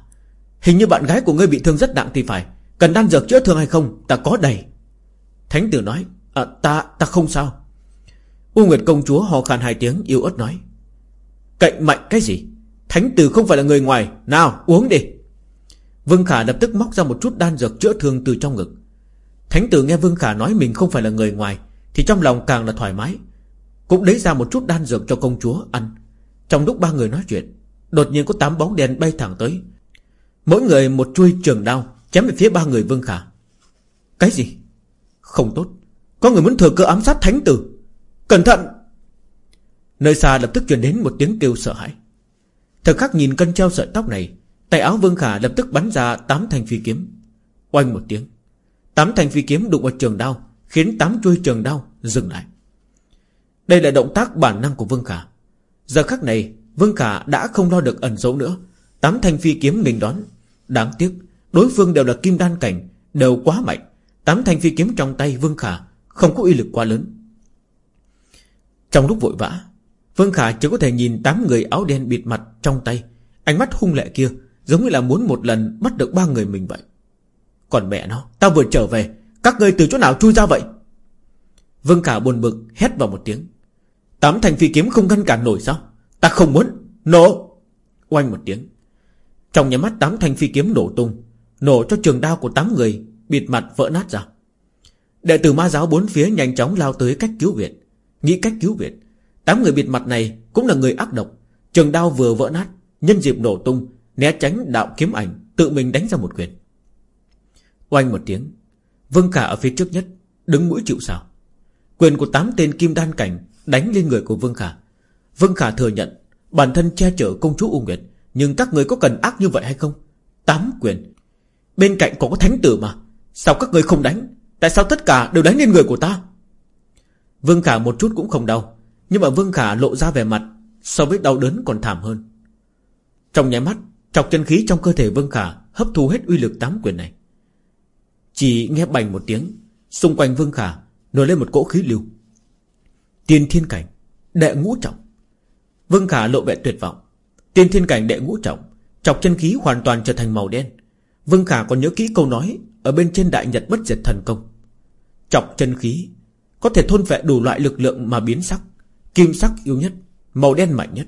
Hình như bạn gái của ngươi bị thương rất nặng thì phải. Cần đan dược chữa thương hay không? Ta có đầy. Thánh tử nói À ta ta không sao. U Nguyệt công chúa hò khan hai tiếng, yếu ớt nói Cạnh mạnh cái gì? Thánh tử không phải là người ngoài. Nào, uống đi. Vương Khả lập tức móc ra một chút đan dược chữa thương từ trong ngực. Thánh tử nghe Vương Khả nói mình không phải là người ngoài, Thì trong lòng càng là thoải mái. Cũng lấy ra một chút đan dược cho công chúa ăn. Trong lúc ba người nói chuyện, Đột nhiên có tám bóng đèn bay thẳng tới. Mỗi người một chuôi trường đao, Chém về phía ba người Vương Khả. Cái gì? Không tốt. Có người muốn thừa cơ ám sát thánh tử. Cẩn thận! Nơi xa lập tức truyền đến một tiếng kêu sợ hãi. Thời khắc nhìn cân treo sợi tóc này, Tay áo Vương Khả lập tức bắn ra tám thanh phi kiếm. Oanh một tiếng. Tám thanh phi kiếm đụng vào trường đao, Khiến tám chuôi trường đao dừng lại. Đây là động tác bản năng của Vương Khả. Giờ khắc này, Vương Khả đã không lo được ẩn giấu nữa. Tám thanh phi kiếm nghênh đón. Đáng tiếc, Đối phương đều là kim đan cảnh, Đều quá mạnh. Tám thanh phi kiếm trong tay Vương Khả Không có uy lực quá lớn. Trong lúc vội vã, Vương Khả chỉ có thể nhìn tám người áo đen bịt mặt trong tay. Ánh mắt hung lệ kia Giống như là muốn một lần bắt được ba người mình vậy. Còn mẹ nó Tao vừa trở về, Các ngươi từ chỗ nào chui ra vậy? Vương Khả buồn bực hét vào một tiếng. Tám thanh phi kiếm không ngăn cản nổi sao? Ta không muốn. Nổ! Oanh một tiếng. Trong nhà mắt tám thanh phi kiếm nổ tung, Nổ cho trường đao của tám người, Bịt mặt vỡ nát ra. Đệ tử ma giáo bốn phía nhanh chóng lao tới cách cứu viện. Nghĩ cách cứu viện, Tám người bịt mặt này cũng là người ác độc. Trường đao vừa vỡ nát, Nhân dịp nổ tung, Né tránh đạo kiếm ảnh, Tự mình đánh ra một quyền. Oanh một tiếng, Vương Khả ở phía trước nhất, Đứng mũi chịu sao Quyền của tám tên kim đan cảnh Đánh lên người của Vương Khả. Vương Khả thừa nhận, Bản thân che chở công chúa U Nguyệt nhưng các người có cần ác như vậy hay không? Tám quyền. Bên cạnh còn có thánh tử mà. Sao các người không đánh? Tại sao tất cả đều đánh lên người của ta? Vương Khả một chút cũng không đau. Nhưng mà Vương Khả lộ ra vẻ mặt So với đau đớn còn thảm hơn. Trong nháy mắt Chọc chân khí trong cơ thể Vương Khả Hấp thu hết uy lực tám quyền này. Chỉ nghe bành một tiếng, Xung quanh Vương Khả nổi lên một cỗ khí lưu. Tiên thiên cảnh, Đệ ngũ trọng. Vương Khả lộ vẻ tuyệt vọng. Tiên thiên cảnh đệ ngũ trọng Chọc chân khí hoàn toàn trở thành màu đen. Vương Khả còn nhớ kỹ câu nói Ở bên trên đại nhật bất diệt thần công. Chọc chân khí Có thể thôn vệ đủ loại lực lượng mà biến sắc. Kim sắc yếu nhất Màu đen mạnh nhất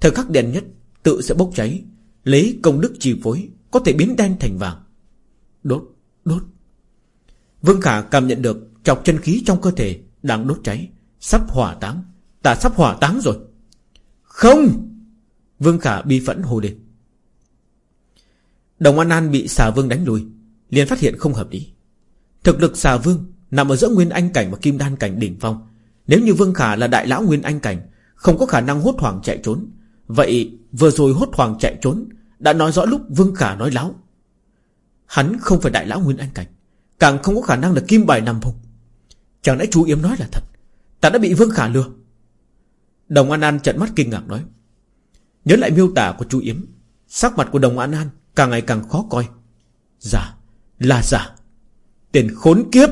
Thời khắc đen nhất tự sẽ bốc cháy Lấy công đức chi phối Có thể biến đen thành vàng. Đốt, đốt. Vương Khả cảm nhận được Chọc chân khí trong cơ thể đang đốt cháy Sắp hỏa táng. Ta sắp hỏa táng rồi. Không! Vương Khả bi phẫn hô lên. Đồng An An bị xà vương đánh lùi, liền phát hiện không hợp lý. Thực lực xà vương Nằm ở giữa Nguyên Anh Cảnh và Kim Đan Cảnh đỉnh phong. Nếu như Vương Khả là đại lão Nguyên Anh Cảnh, Không có khả năng hốt hoảng chạy trốn. Vậy vừa rồi hốt hoảng chạy trốn Đã nói rõ lúc Vương Khả nói láo. Hắn không phải đại lão Nguyên Anh Cảnh, Càng không có khả năng là kim bài nằm vùng. Chẳng lẽ chú Yếm nói là thật? Ta đã bị Vương Khả lừa. Đồng An An trận mắt kinh ngạc nói Nhớ lại miêu tả của chú Yếm. Sắc mặt của Đồng An An Càng ngày càng khó coi. Giả Là dạ. giả Tiền khốn kiếp.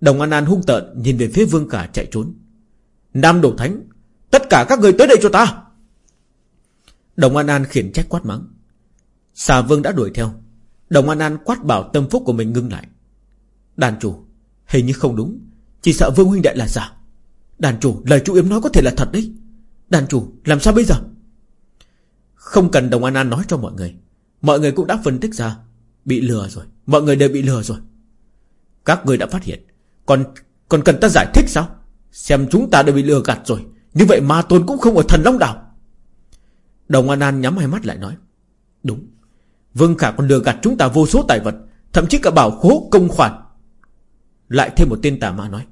Đồng An An hung tợn nhìn về phía Vương Khả chạy trốn. Nam Đổ Thánh, Tất cả các người tới đây cho ta. Đồng An An khiển trách quát mắng. Xà Vương đã đuổi theo. Đồng An An quát bảo tâm phúc của mình ngưng lại. Đàn chủ, Hình như không đúng. Chỉ sợ Vương Huynh Đệ là giả. Đàn chủ, lời chú Yếm nói có thể là thật đấy. Đàn chủ, làm sao bây giờ? Không cần Đồng An An nói cho mọi người. Mọi người cũng đã phân tích ra. Bị lừa rồi. Mọi người đều bị lừa rồi. Các người đã phát hiện. Còn còn cần ta giải thích sao? Xem chúng ta đều bị lừa gạt rồi. Như vậy ma tôn cũng không ở thần Long Đảo. Đồng An An nhắm hai mắt lại nói. Đúng. Vương Khả còn lừa gạt chúng ta vô số tài vật. Thậm chí cả bảo khố, công khoản. Lại thêm một tên tà ma nói.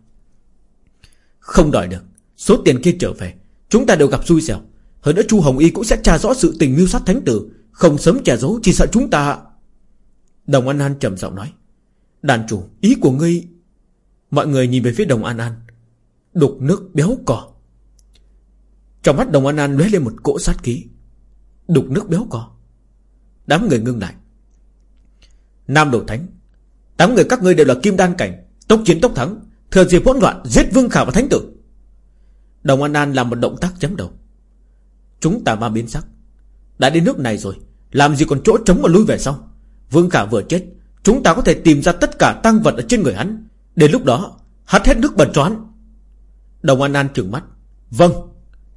Không đòi được. Số tiền kia trở về. Chúng ta đều gặp xui xẻo. Hơn nữa Chu Hồng Y cũng sẽ tra rõ sự tình mưu sát thánh tử. Không sớm che giấu, Chỉ sợ chúng ta. Đồng An An trầm giọng nói. Đàn chủ, ý của ngươi, Mọi người nhìn về phía đồng An An. Đục nước béo cỏ Trong mắt đồng An An lóe lên một cỗ sát khí. Đục nước béo cỏ Đám người ngưng lại. Nam Đồ Thánh Tám người các ngươi đều là kim đan cảnh, Tốc chiến tốc thắng. Thừa dịp hỗn loạn, giết Vương Khả và Thánh Tử. Đồng An An làm một động tác chấm đầu. Chúng ta ma biến sắc. Đã đến nước này rồi, Làm gì còn chỗ trống mà lui về sau? Vương Khả vừa chết, Chúng ta có thể tìm ra tất cả tăng vật ở trên người hắn. Đến lúc đó Hắt hết nước bẩn choán. Đồng An An trừng mắt. Vâng.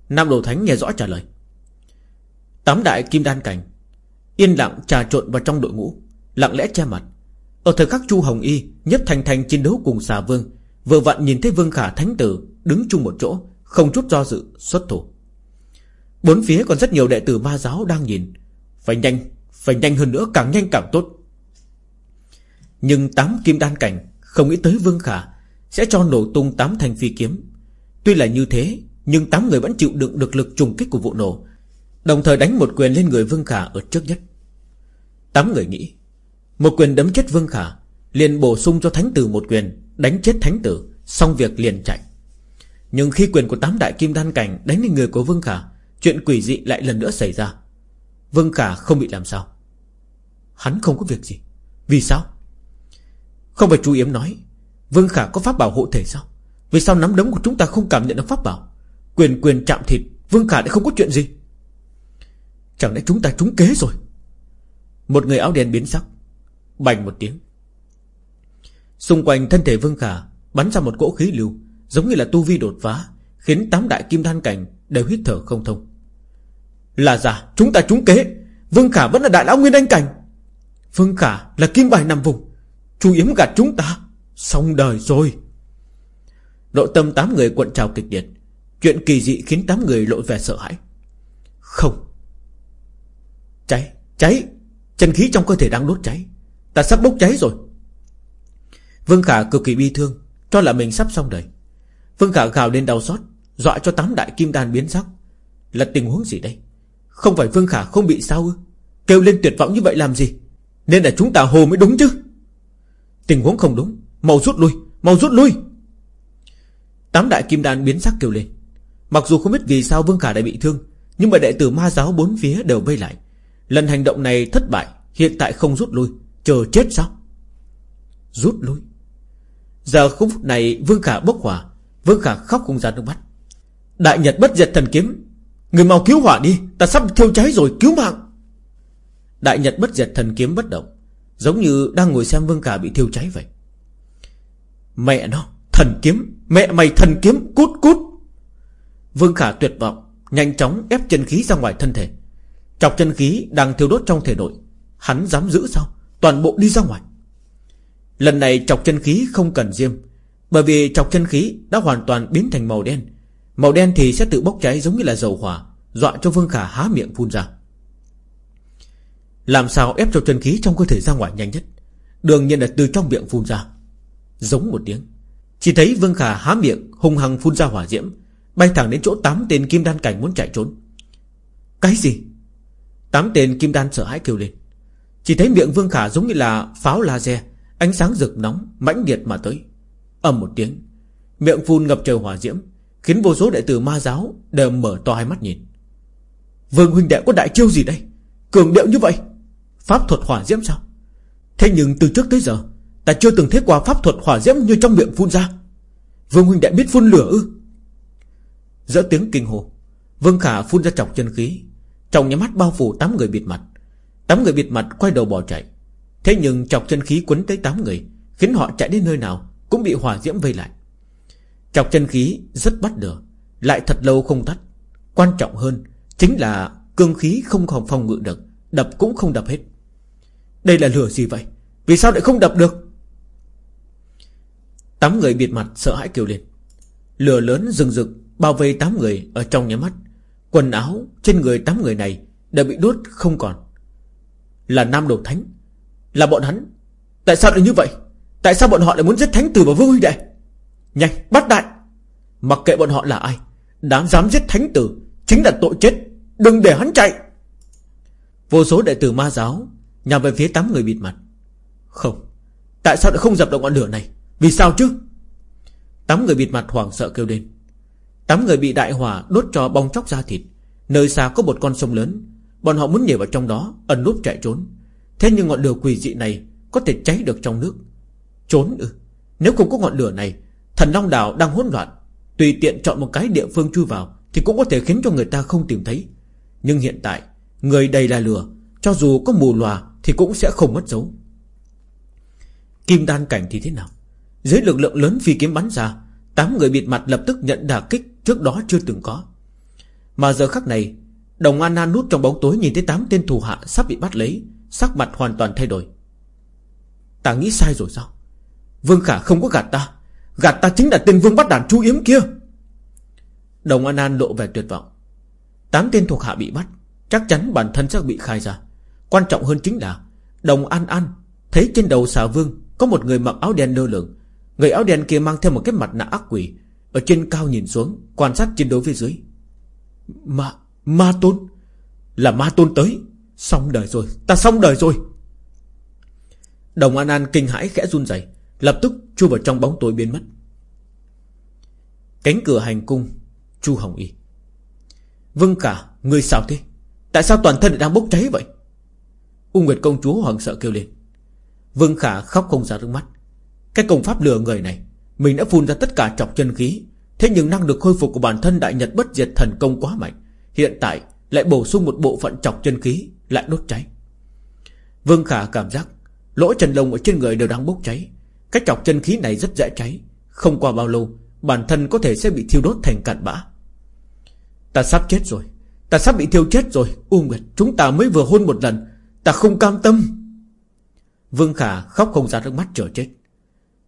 Nam Đồ Thánh nghe rõ trả lời. Tám đại kim đan cảnh, Yên lặng trà trộn vào trong đội ngũ, Lặng lẽ che mặt. Ở thời khắc Chu Hồng Y Nhất thành thành chiến đấu cùng xà vương, Vừa vặn nhìn thấy Vương Khả Thánh Tử Đứng chung một chỗ, Không chút do dự, xuất thủ. Bốn phía còn rất nhiều đệ tử ma giáo đang nhìn. Phải nhanh Phải nhanh hơn nữa, càng nhanh càng tốt. Nhưng tám kim đan cảnh, Không nghĩ tới Vương Khả, Sẽ cho nổ tung tám thanh phi kiếm. Tuy là như thế, Nhưng tám người vẫn chịu đựng được lực trùng kích của vụ nổ, Đồng thời đánh một quyền lên người Vương Khả ở trước nhất. Tám người nghĩ, Một quyền đấm chết Vương Khả, liền bổ sung cho Thánh Tử một quyền, Đánh chết Thánh Tử, Xong việc liền chạy. Nhưng khi quyền của tám đại kim đan cảnh Đánh lên người của Vương Khả Chuyện quỷ dị lại lần nữa xảy ra. Vương Khả không bị làm sao. Hắn không có việc gì. Vì sao? Không phải chú Yếm nói, Vương Khả có pháp bảo hộ thể sao? Vì sao nắm đấm của chúng ta không cảm nhận được pháp bảo? Quyền quyền chạm thịt, Vương Khả lại không có chuyện gì? Chẳng lẽ chúng ta trúng kế rồi? Một người áo đen biến sắc, Bành một tiếng. Xung quanh thân thể Vương Khả Bắn ra một cỗ khí lưu, Giống như là tu vi đột phá, Khiến tám đại kim than cảnh đều hít thở không thông. Là giả chúng ta trúng kế. Vương Khả vẫn là đại lão nguyên anh cảnh. Vương Khả là kim bài nằm vùng. Chú Yếm gạt chúng ta. Xong đời rồi. Nội tâm tám người quận trào kịch liệt. Chuyện kỳ dị khiến tám người lộ vẻ sợ hãi. Không. Cháy, cháy. Chân khí trong cơ thể đang đốt cháy. Ta sắp bốc cháy rồi. Vương Khả cực kỳ bi thương Cho là mình sắp xong đời. Vương Khả gào lên đau xót Dọa cho tám đại kim đan biến sắc. Là tình huống gì đây? Không phải Vương Khả không bị sao ư? Kêu lên tuyệt vọng như vậy làm gì? Nên là chúng ta hồ mới đúng chứ? Tình huống không đúng. Mau rút lui, Mau rút lui. Tám đại kim đan biến sắc kêu lên. Mặc dù không biết vì sao Vương Khả đã bị thương, Nhưng mà đệ tử ma giáo bốn phía đều vây lại. Lần hành động này thất bại, Hiện tại không rút lui, Chờ chết sao? Rút lui. Giờ không phút này Vương Khả bốc hỏa, Vương Khả khóc không ra nước mắt. Đại Nhật bất diệt thần kiếm Người mau cứu hỏa đi, Ta sắp thiêu cháy rồi, cứu mạng. Đại Nhật bất diệt thần kiếm bất động, Giống như đang ngồi xem Vương cả bị thiêu cháy vậy. Mẹ nó, Thần kiếm, Mẹ mày thần kiếm, Cút cút. Vương Khả tuyệt vọng, Nhanh chóng ép chân khí ra ngoài thân thể. Chọc chân khí đang thiêu đốt trong thể nội, Hắn dám giữ sao? Toàn bộ đi ra ngoài. Lần này chọc chân khí không cần diêm, Bởi vì chọc chân khí đã hoàn toàn biến thành màu đen. Màu đen thì sẽ tự bốc cháy giống như là dầu hỏa, Dọa cho Vương Khả há miệng phun ra. Làm sao ép cho chân khí trong cơ thể ra ngoài nhanh nhất? Đương nhiên là từ trong miệng phun ra. Giống một tiếng. Chỉ thấy Vương Khả há miệng, hung hăng phun ra hỏa diễm, Bay thẳng đến chỗ tám tên kim đan cảnh muốn chạy trốn. Cái gì? Tám tên kim đan sợ hãi kêu lên. Chỉ thấy miệng Vương Khả giống như là pháo laser, Ánh sáng rực nóng, mãnh liệt mà tới. Ầm một tiếng. Miệng phun ngập trời hỏa diễm Khiến vô số đệ tử ma giáo Đều mở to hai mắt nhìn. Vương huynh đệ, có đại chiêu gì đây? Cường điệu như vậy? Pháp thuật hỏa diễm sao? Thế nhưng từ trước tới giờ, Ta chưa từng thấy qua pháp thuật hỏa diễm như trong miệng phun ra. Vương huynh đệ biết phun lửa ư? Giữa tiếng kinh hồ Vương Khả phun ra chọc chân khí. Trong nhà mắt bao phủ tám người bịt mặt. Tám người bịt mặt quay đầu bỏ chạy. Thế nhưng chọc chân khí quấn tới tám người, Khiến họ chạy đến nơi nào Cũng bị hỏa diễm vây lại. Chọc chân khí rất bắt lửa, Lại thật lâu không tắt. Quan trọng hơn Chính là cương khí không còn phòng ngự được, Đập cũng không đập hết. Đây là lửa gì vậy? Vì sao lại không đập được? Tám người bịt mặt sợ hãi kêu lên. Lửa lớn rừng rực Bao vây tám người ở trong nhà mắt. Quần áo trên người tám người này Đã bị đốt không còn. Là nam đầu thánh, Là bọn hắn. Tại sao lại như vậy? Tại sao bọn họ lại muốn giết thánh tử và vương huy đệ? Nhanh, bắt đại Mặc kệ bọn họ là ai, Đáng dám giết thánh tử Chính là tội chết, Đừng để hắn chạy. Vô số đệ tử ma giáo Nhằm về phía tám người bịt mặt. Không, Tại sao lại không dập được ngọn lửa này? Vì sao chứ? Tám người bịt mặt hoảng sợ kêu lên. Tám người bị đại hỏa đốt cho bong chóc ra thịt. Nơi xa có một con sông lớn. Bọn họ muốn nhảy vào trong đó, Ẩn núp chạy trốn. Thế nhưng ngọn lửa quỷ dị này Có thể cháy được trong nước. Trốn ư? Nếu không có ngọn lửa này Thần Long Đảo đang hỗn loạn Tùy tiện chọn một cái địa phương chui vào Thì cũng có thể khiến cho người ta không tìm thấy. Nhưng hiện tại Người đầy là lừa, Cho dù có mù lòa Thì cũng sẽ không mất dấu. Kim đan cảnh thì thế nào? Dưới lực lượng lớn phi kiếm bắn ra Tám người bịt mặt lập tức nhận đả kích Trước đó chưa từng có. Mà giờ khắc này Đồng An An nút trong bóng tối nhìn thấy tám tên thù hạ sắp bị bắt lấy Sắc mặt hoàn toàn thay đổi. Ta nghĩ sai rồi sao? Vương Khả không có gạt ta. Gạt ta chính là tên vương bắt đàn chú yếm kia. Đồng An An lộ vẻ tuyệt vọng. Tám tên thuộc hạ bị bắt Chắc chắn bản thân sẽ bị khai ra. Quan trọng hơn chính là Đồng An An Thấy trên đầu xà vương Có một người mặc áo đen lơ lửng. Người áo đen kia mang theo một cái mặt nạ ác quỷ Ở trên cao nhìn xuống Quan sát chiến đấu phía dưới. Ma, ma tôn Là ma tôn tới. Xong đời rồi, ta xong đời rồi. Đồng An An kinh hãi khẽ run rẩy Lập tức chui vào trong bóng tối biến mất. Cánh cửa hành cung Chu Hồng Y. Vâng cả, người sao thế? Tại sao toàn thân lại đang bốc cháy vậy? U Nguyệt công chúa hoảng sợ kêu lên. Vương Khả khóc không ra nước mắt. Cái công pháp lừa người này Mình đã phun ra tất cả trọc chân khí Thế nhưng năng lực khôi phục của bản thân đại nhật bất diệt thần công quá mạnh Hiện tại lại bổ sung một bộ phận trọc chân khí Lại đốt cháy. Vương Khả cảm giác Lỗ chân lông ở trên người đều đang bốc cháy. Cái chọc chân khí này rất dễ cháy. Không qua bao lâu, Bản thân có thể sẽ bị thiêu đốt thành cạn bã. Ta sắp chết rồi. Ta sắp bị thiêu chết rồi. U Nguyệt, chúng ta mới vừa hôn một lần. Ta không cam tâm. Vương Khả khóc không ra nước mắt chờ chết.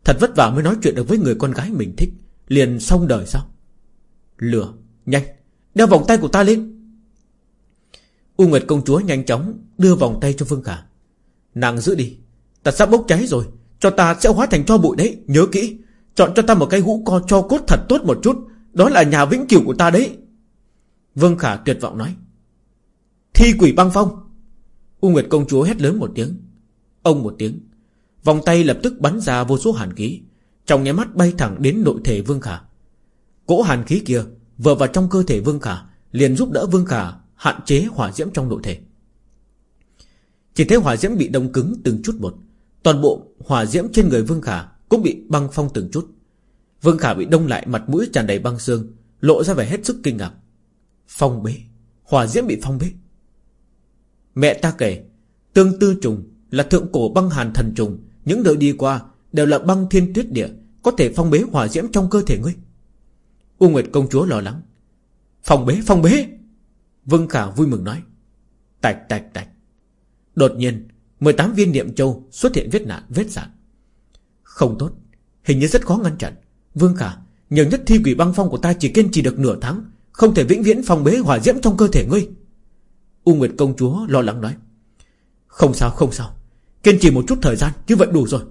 Thật vất vả mới nói chuyện được với người con gái mình thích. Liền xong đời sao? Lửa, Nhanh. Đeo vòng tay của ta lên. U Nguyệt công chúa nhanh chóng Đưa vòng tay cho Vương Khả. Nàng giữ đi. Ta sắp bốc cháy rồi. Cho ta sẽ hóa thành cho bụi đấy, Nhớ kỹ. Chọn cho ta một cái hũ co cho cốt thật tốt một chút. Đó là nhà vĩnh cửu của ta đấy. Vương Khả tuyệt vọng nói. Thi quỷ băng phong. U Nguyệt công chúa hét lớn một tiếng. Ông một tiếng. Vòng tay lập tức bắn ra vô số hàn khí. Trong nháy mắt bay thẳng đến nội thể Vương Khả. Cỗ hàn khí kia Vừa vào trong cơ thể Vương Khả Liền giúp đỡ Vương Khả hạn chế hỏa diễm trong nội thể. Chỉ thấy hỏa diễm bị đông cứng từng chút một. Toàn bộ hỏa diễm trên người Vương Khả Cũng bị băng phong từng chút. Vương Khả bị đông lại, mặt mũi tràn đầy băng xương, Lộ ra vẻ hết sức kinh ngạc. Phong bế, Hỏa diễm bị phong bế. Mẹ ta kể, Tương tư trùng là thượng cổ băng hàn thần trùng, Những đời đi qua đều là băng thiên tuyết địa, Có thể phong bế hỏa diễm trong cơ thể ngươi. U Nguyệt công chúa lo lắng. Phong bế phong bế! Vương Khả vui mừng nói. Tạch tạch tạch. Đột nhiên 18 viên niệm châu xuất hiện vết nạn, vết dạng Không tốt, Hình như rất khó ngăn chặn. Vương Khả, Nhiều nhất thi quỷ băng phong của ta chỉ kiên trì được nửa tháng, Không thể vĩnh viễn phòng bế hỏa diễm trong cơ thể ngươi. U Nguyệt công chúa lo lắng nói. Không sao không sao. Kiên trì một chút thời gian, Như vậy đủ rồi.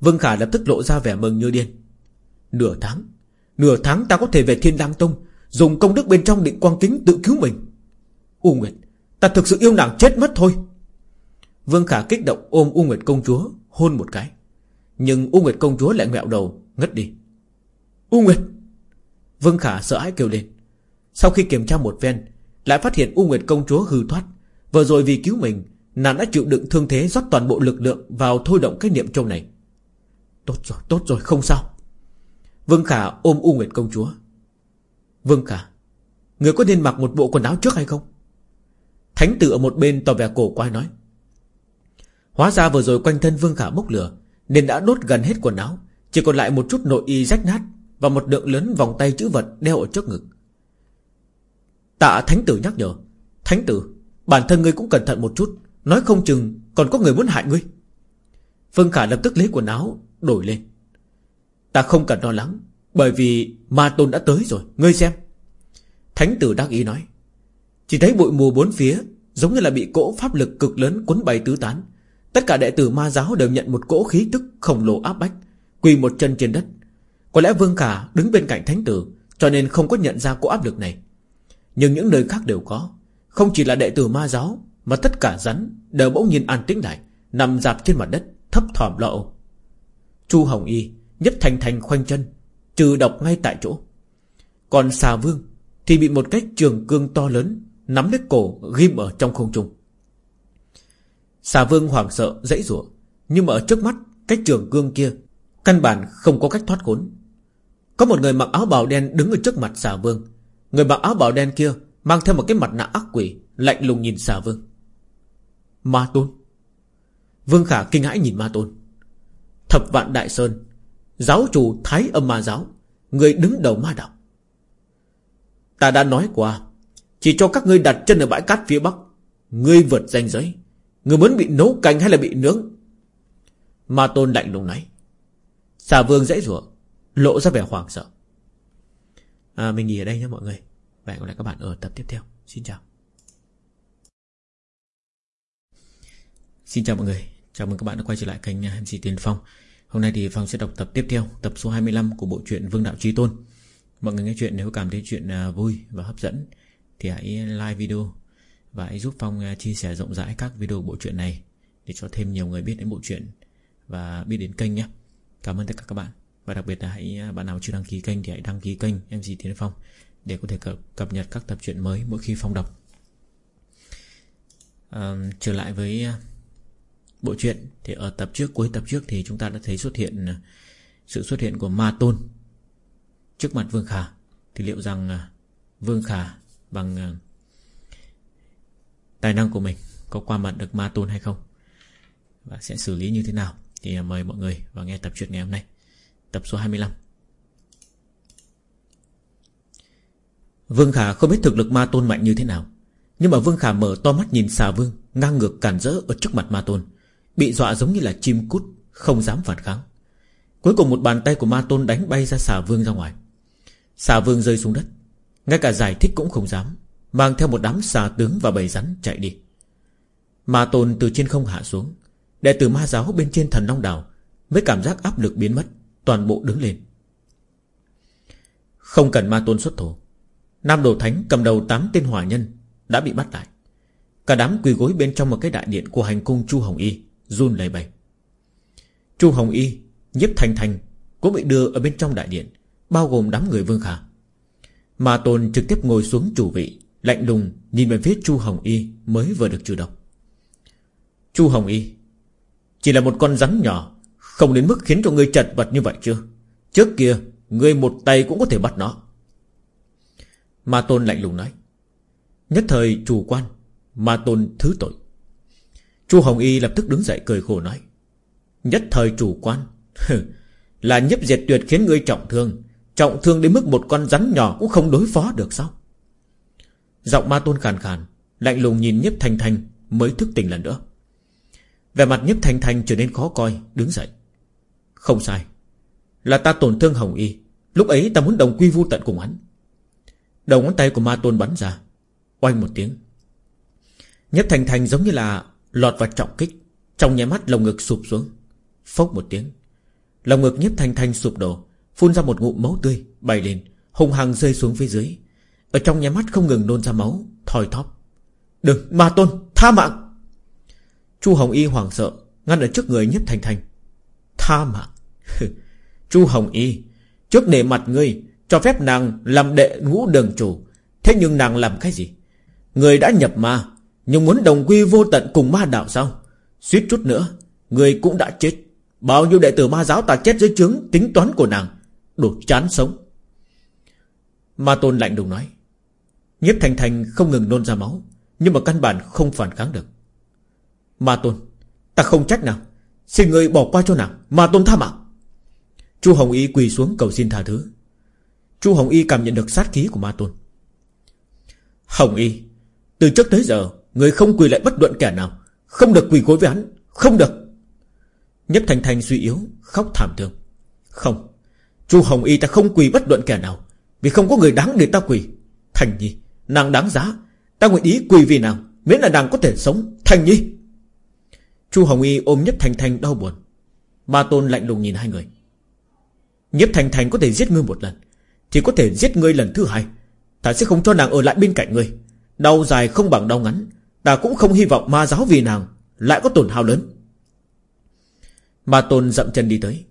Vương Khả lập tức lộ ra vẻ mừng như điên. Nửa tháng? Nửa tháng ta có thể về Thiên Lang Tông, Dùng công đức bên trong định quang kính tự cứu mình. U Nguyệt, Ta thực sự yêu nàng chết mất thôi. Vương Khả kích động ôm U Nguyệt công chúa Hôn một cái. Nhưng U Nguyệt công chúa lại ngẹo đầu Ngất đi. U Nguyệt! Vương Khả sợ hãi kêu lên. Sau khi kiểm tra một ven Lại phát hiện U Nguyệt công chúa hư thoát. Vừa rồi vì cứu mình Nàng đã chịu đựng thương thế rót toàn bộ lực lượng Vào thôi động cái niệm châu này. Tốt rồi, tốt rồi, không sao. Vương Khả ôm U Nguyệt công chúa. Vương Khả Người có nên mặc một bộ quần áo trước hay không? Thánh tử ở một bên tỏ vẻ cổ quay nói. Hóa ra vừa rồi quanh thân Vương Khả bốc lửa, Nên đã đốt gần hết quần áo, Chỉ còn lại một chút nội y rách nát Và một lượng lớn vòng tay chữ vật đeo ở trước ngực. Tạ thánh tử nhắc nhở, Thánh tử, Bản thân ngươi cũng cẩn thận một chút, Nói không chừng còn có người muốn hại ngươi. Vương Khả lập tức lấy quần áo, Đổi lên. Ta không cần lo lắng, Bởi vì ma tôn đã tới rồi, Ngươi xem. Thánh tử đắc ý nói, Chỉ thấy bụi mù bốn phía Giống như là bị cỗ pháp lực cực lớn cuốn bay tứ tán Tất cả đệ tử ma giáo đều nhận một cỗ khí tức khổng lồ áp bách, Quỳ một chân trên đất. Có lẽ Vương Khả đứng bên cạnh thánh tử, Cho nên không có nhận ra cỗ áp lực này. Nhưng những nơi khác đều có. Không chỉ là đệ tử ma giáo, mà tất cả rắn đều bỗng nhiên an tĩnh lại, Nằm dạp trên mặt đất, Thấp thỏm lo âu. Chu Hồng Y nhất thành thành khoanh chân, Trừ độc ngay tại chỗ. Còn xà vương Thì bị một cách trường cương to lớn Nắm lấy cổ ghim ở trong không trung. Xà vương hoảng sợ, dãy rủa. Nhưng mà ở trước mắt Cách trường cương kia, Căn bản không có cách thoát khốn. Có một người mặc áo bào đen đứng ở trước mặt xà vương. Người mặc áo bào đen kia Mang theo một cái mặt nạ ác quỷ, Lạnh lùng nhìn xà vương. Ma tôn. Vương Khả kinh hãi nhìn ma tôn. Thập vạn đại sơn, Giáo chủ Thái âm ma giáo, Người đứng đầu ma đạo. Ta đã nói qua, Chỉ cho các ngươi đặt chân ở bãi cát phía bắc, Ngươi vượt danh giới. Người muốn bị nấu canh hay là bị nướng? Ma tôn lạnh lùng nói. Xà vương dễ rủa Lộ ra vẻ hoảng sợ. À, Mình nghỉ ở đây nhé mọi người. Và hẹn gặp lại các bạn ở tập tiếp theo. Xin chào. Xin chào mọi người. Chào mừng các bạn đã quay trở lại kênh MC Tiền Phong. Hôm nay thì Phong sẽ đọc tập tiếp theo Tập số 25 của bộ truyện Vương Đạo Trí Tôn. Mọi người nghe chuyện nếu cảm thấy chuyện à, vui và hấp dẫn Thì hãy like video và hãy giúp Phong à, chia sẻ rộng rãi các video bộ truyện này Để cho thêm nhiều người biết đến bộ truyện Và biết đến kênh nhé. Cảm ơn tất cả các bạn. Và đặc biệt là hãy à, bạn nào chưa đăng ký kênh Thì hãy đăng ký kênh MC Tiến Phong Để có thể cập, cập nhật các tập truyện mới mỗi khi Phong đọc. À, Trở lại với à, bộ truyện Thì ở tập trước cuối tập trước Thì chúng ta đã thấy xuất hiện Sự xuất hiện của Ma Tôn Trước mặt Vương Khả. Thì liệu rằng Vương Khả Bằng tài năng của mình Có qua mặt được Ma Tôn hay không? Và sẽ xử lý như thế nào? Thì à, mời mọi người vào nghe tập truyện ngày hôm nay. Tập số 25 Vương Khả không biết thực lực Ma Tôn mạnh như thế nào, Nhưng mà Vương Khả mở to mắt nhìn xà Vương, Ngang ngược cản rỡ ở trước mặt Ma Tôn, Bị dọa giống như là chim cút, Không dám phản kháng. Cuối cùng một bàn tay của ma tôn đánh bay ra xà vương ra ngoài. Xà vương rơi xuống đất, Ngay cả giải thích cũng không dám. Mang theo một đám xà tướng và bầy rắn chạy đi Ma tôn từ trên không hạ xuống Đệ tử ma giáo bên trên thần Long Đảo Mới cảm giác áp lực biến mất Toàn bộ đứng lên Không cần ma tôn xuất thủ Nam Đồ Thánh cầm đầu 8 tên hỏa nhân Đã bị bắt lại Cả đám quỳ gối bên trong một cái đại điện Của hành cung Chu Hồng Y run lẩy bẩy. Chu Hồng Y, Nhiếp thành thành cũng bị đưa ở bên trong đại điện, bao gồm đám người Vương Khả. ma Tôn trực tiếp ngồi xuống chủ vị, lạnh lùng nhìn về phía Chu Hồng Y mới vừa được trừ độc. Chu Hồng Y, chỉ là một con rắn nhỏ, không đến mức khiến cho ngươi chật vật như vậy chưa? Trước kia, ngươi một tay cũng có thể bắt nó. Ma Tôn lạnh lùng nói. Nhất thời chủ quan, Ma Tôn thứ tội. Chu Hồng Y lập tức đứng dậy cười khổ nói Nhất thời chủ quan Là nhấp diệt tuyệt khiến ngươi trọng thương Trọng thương đến mức một con rắn nhỏ Cũng không đối phó được sao Giọng ma tôn khàn khàn, Lạnh lùng nhìn nhếp thanh thanh Mới thức tỉnh lần nữa. Về mặt nhếp thanh thanh trở nên khó coi, Đứng dậy. Không sai, Là ta tổn thương Hồng Y, Lúc ấy ta muốn đồng quy vu tận cùng hắn. Đầu ngón tay của ma tôn bắn ra, Oanh một tiếng. Nhếp thanh thanh giống như là Lọt vào trọng kích, Trong nháy mắt lồng ngực sụp xuống. Phốc một tiếng, Lồng ngực nhiếp thanh thanh sụp đổ, Phun ra một ngụm máu tươi Bay lên, hung hăng rơi xuống phía dưới. Ở trong nhà mắt không ngừng nôn ra máu Thòi thóp. Đừng, ma tôn, tha mạng. Chu Hồng Y hoảng sợ, Ngăn ở trước người nhiếp thành thành. Tha mạng? Chu Hồng Y, Trước nể mặt ngươi, Cho phép nàng làm đệ ngũ đường chủ. Thế nhưng nàng làm cái gì? Người đã nhập ma, nhưng muốn đồng quy vô tận cùng ma đạo sao? Suýt chút nữa Người cũng đã chết. Bao nhiêu đệ tử ma giáo ta chết dưới trướng tính toán của nàng, Đủ chán sống. Ma tôn lạnh đùng nói. Nhiếp thành thành không ngừng nôn ra máu, Nhưng mà căn bản không phản kháng được. Ma tôn, Ta không trách nào Xin người bỏ qua cho nàng. Ma tôn tha mạng. Chu Hồng Y quỳ xuống cầu xin tha thứ. Chu Hồng Y cảm nhận được sát khí của Ma tôn. Hồng Y, Từ trước tới giờ Người không quỳ lại bất luận kẻ nào. Không được quỳ gối với hắn. Không được. Nhếp Thành Thành suy yếu, Khóc thảm thương. Không, Chu Hồng Y ta không quỳ bất luận kẻ nào. Vì không có người đáng để ta quỳ. Thành Nhi Nàng đáng giá, Ta nguyện ý quỳ vì nàng, Miễn là nàng có thể sống. Thành Nhi. Chu Hồng Y ôm Nhất Thành Thành đau buồn. Ma Tôn lạnh lùng nhìn hai người. Nhất Thành Thành có thể giết ngươi một lần Thì có thể giết ngươi lần thứ hai. Ta sẽ không cho nàng ở lại bên cạnh ngươi. Đau dài không bằng đau ngắn, Ta cũng không hy vọng ma giáo vì nàng Lại có tổn hao lớn. Ma Tôn dậm chân đi tới.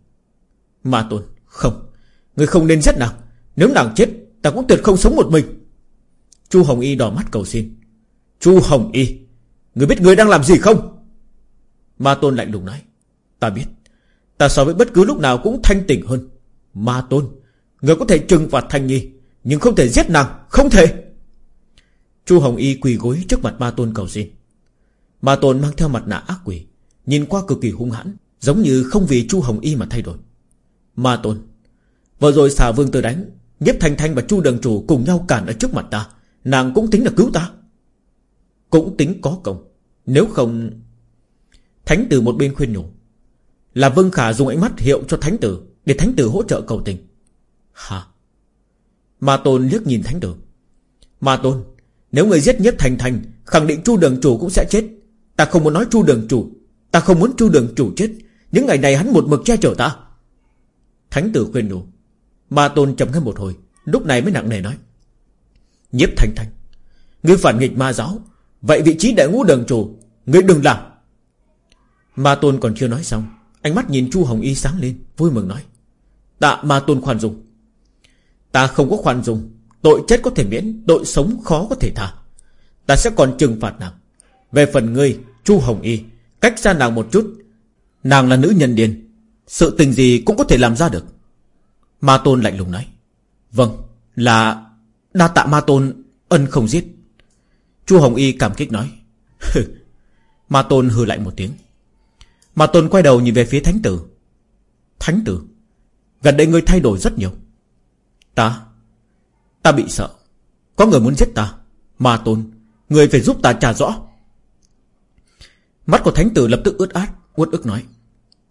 Ma Tôn, Không, ngươi không nên giết nàng. Nếu nàng chết, Ta cũng tuyệt không sống một mình. Chu Hồng Y đỏ mắt cầu xin. Chu Hồng Y, Người biết người đang làm gì không? Ma Tôn lạnh lùng nói. Ta biết. Ta so với bất cứ lúc nào cũng thanh tỉnh hơn. Ma Tôn, Người có thể trừng phạt Thanh Nhi, Nhưng không thể giết nàng. Không thể. Chu Hồng Y quỳ gối trước mặt Ma Tôn cầu xin. Ma Tôn mang theo mặt nạ ác quỷ, Nhìn qua cực kỳ hung hãn, Giống như không vì Chu Hồng Y mà thay đổi. Ma Tôn, Vừa rồi xà vương tôi đánh Nhếp Thanh Thanh và Chu Đường Chủ cùng nhau cản ở trước mặt ta. Nàng cũng tính là cứu ta. Cũng tính có công. Nếu không, Thánh tử một bên khuyên nhủ. Là Vân Khả dùng ánh mắt hiệu cho Thánh tử Để Thánh tử hỗ trợ cầu tình. Hả? Ma Tôn liếc nhìn Thánh tử. Ma Tôn, Nếu người giết nhất Thành Thành, Khẳng định Chu Đường Chủ cũng sẽ chết. Ta không muốn nói Chu Đường Chủ. Ta không muốn Chu Đường Chủ chết. Những ngày này hắn một mực che chở ta. Thánh tử khuyên nhủ. Ma Tôn trầm ngâm một hồi, Lúc này mới nặng nề nói. Nhiếp Thành Thành Ngươi phản nghịch ma giáo. Vậy vị trí đại ngũ đường chủ, Ngươi đừng làm. Ma Tôn còn chưa nói xong, Ánh mắt nhìn Chu Hồng Y sáng lên, Vui mừng nói. Tạ Ma Tôn khoan dung. Ta không có khoan dung. Tội chết có thể miễn, Tội sống khó có thể tha. Ta sẽ còn trừng phạt nàng. Về phần ngươi, Chu Hồng Y, Cách xa nàng một chút. Nàng là nữ nhân điên. Sự tình gì cũng có thể làm ra được. Ma Tôn lạnh lùng nói. Vâng là Đa tạ Ma Tôn, ân không giết. Chu Hồng Y cảm kích nói. Ma Tôn hừ lại một tiếng. Ma Tôn quay đầu nhìn về phía Thánh Tử. Thánh Tử, Gần đây ngươi thay đổi rất nhiều. Ta Ta bị sợ. Có người muốn giết ta. Ma Tôn, Người phải giúp ta trả rõ. Mắt của Thánh Tử lập tức ướt át, Uất ức nói.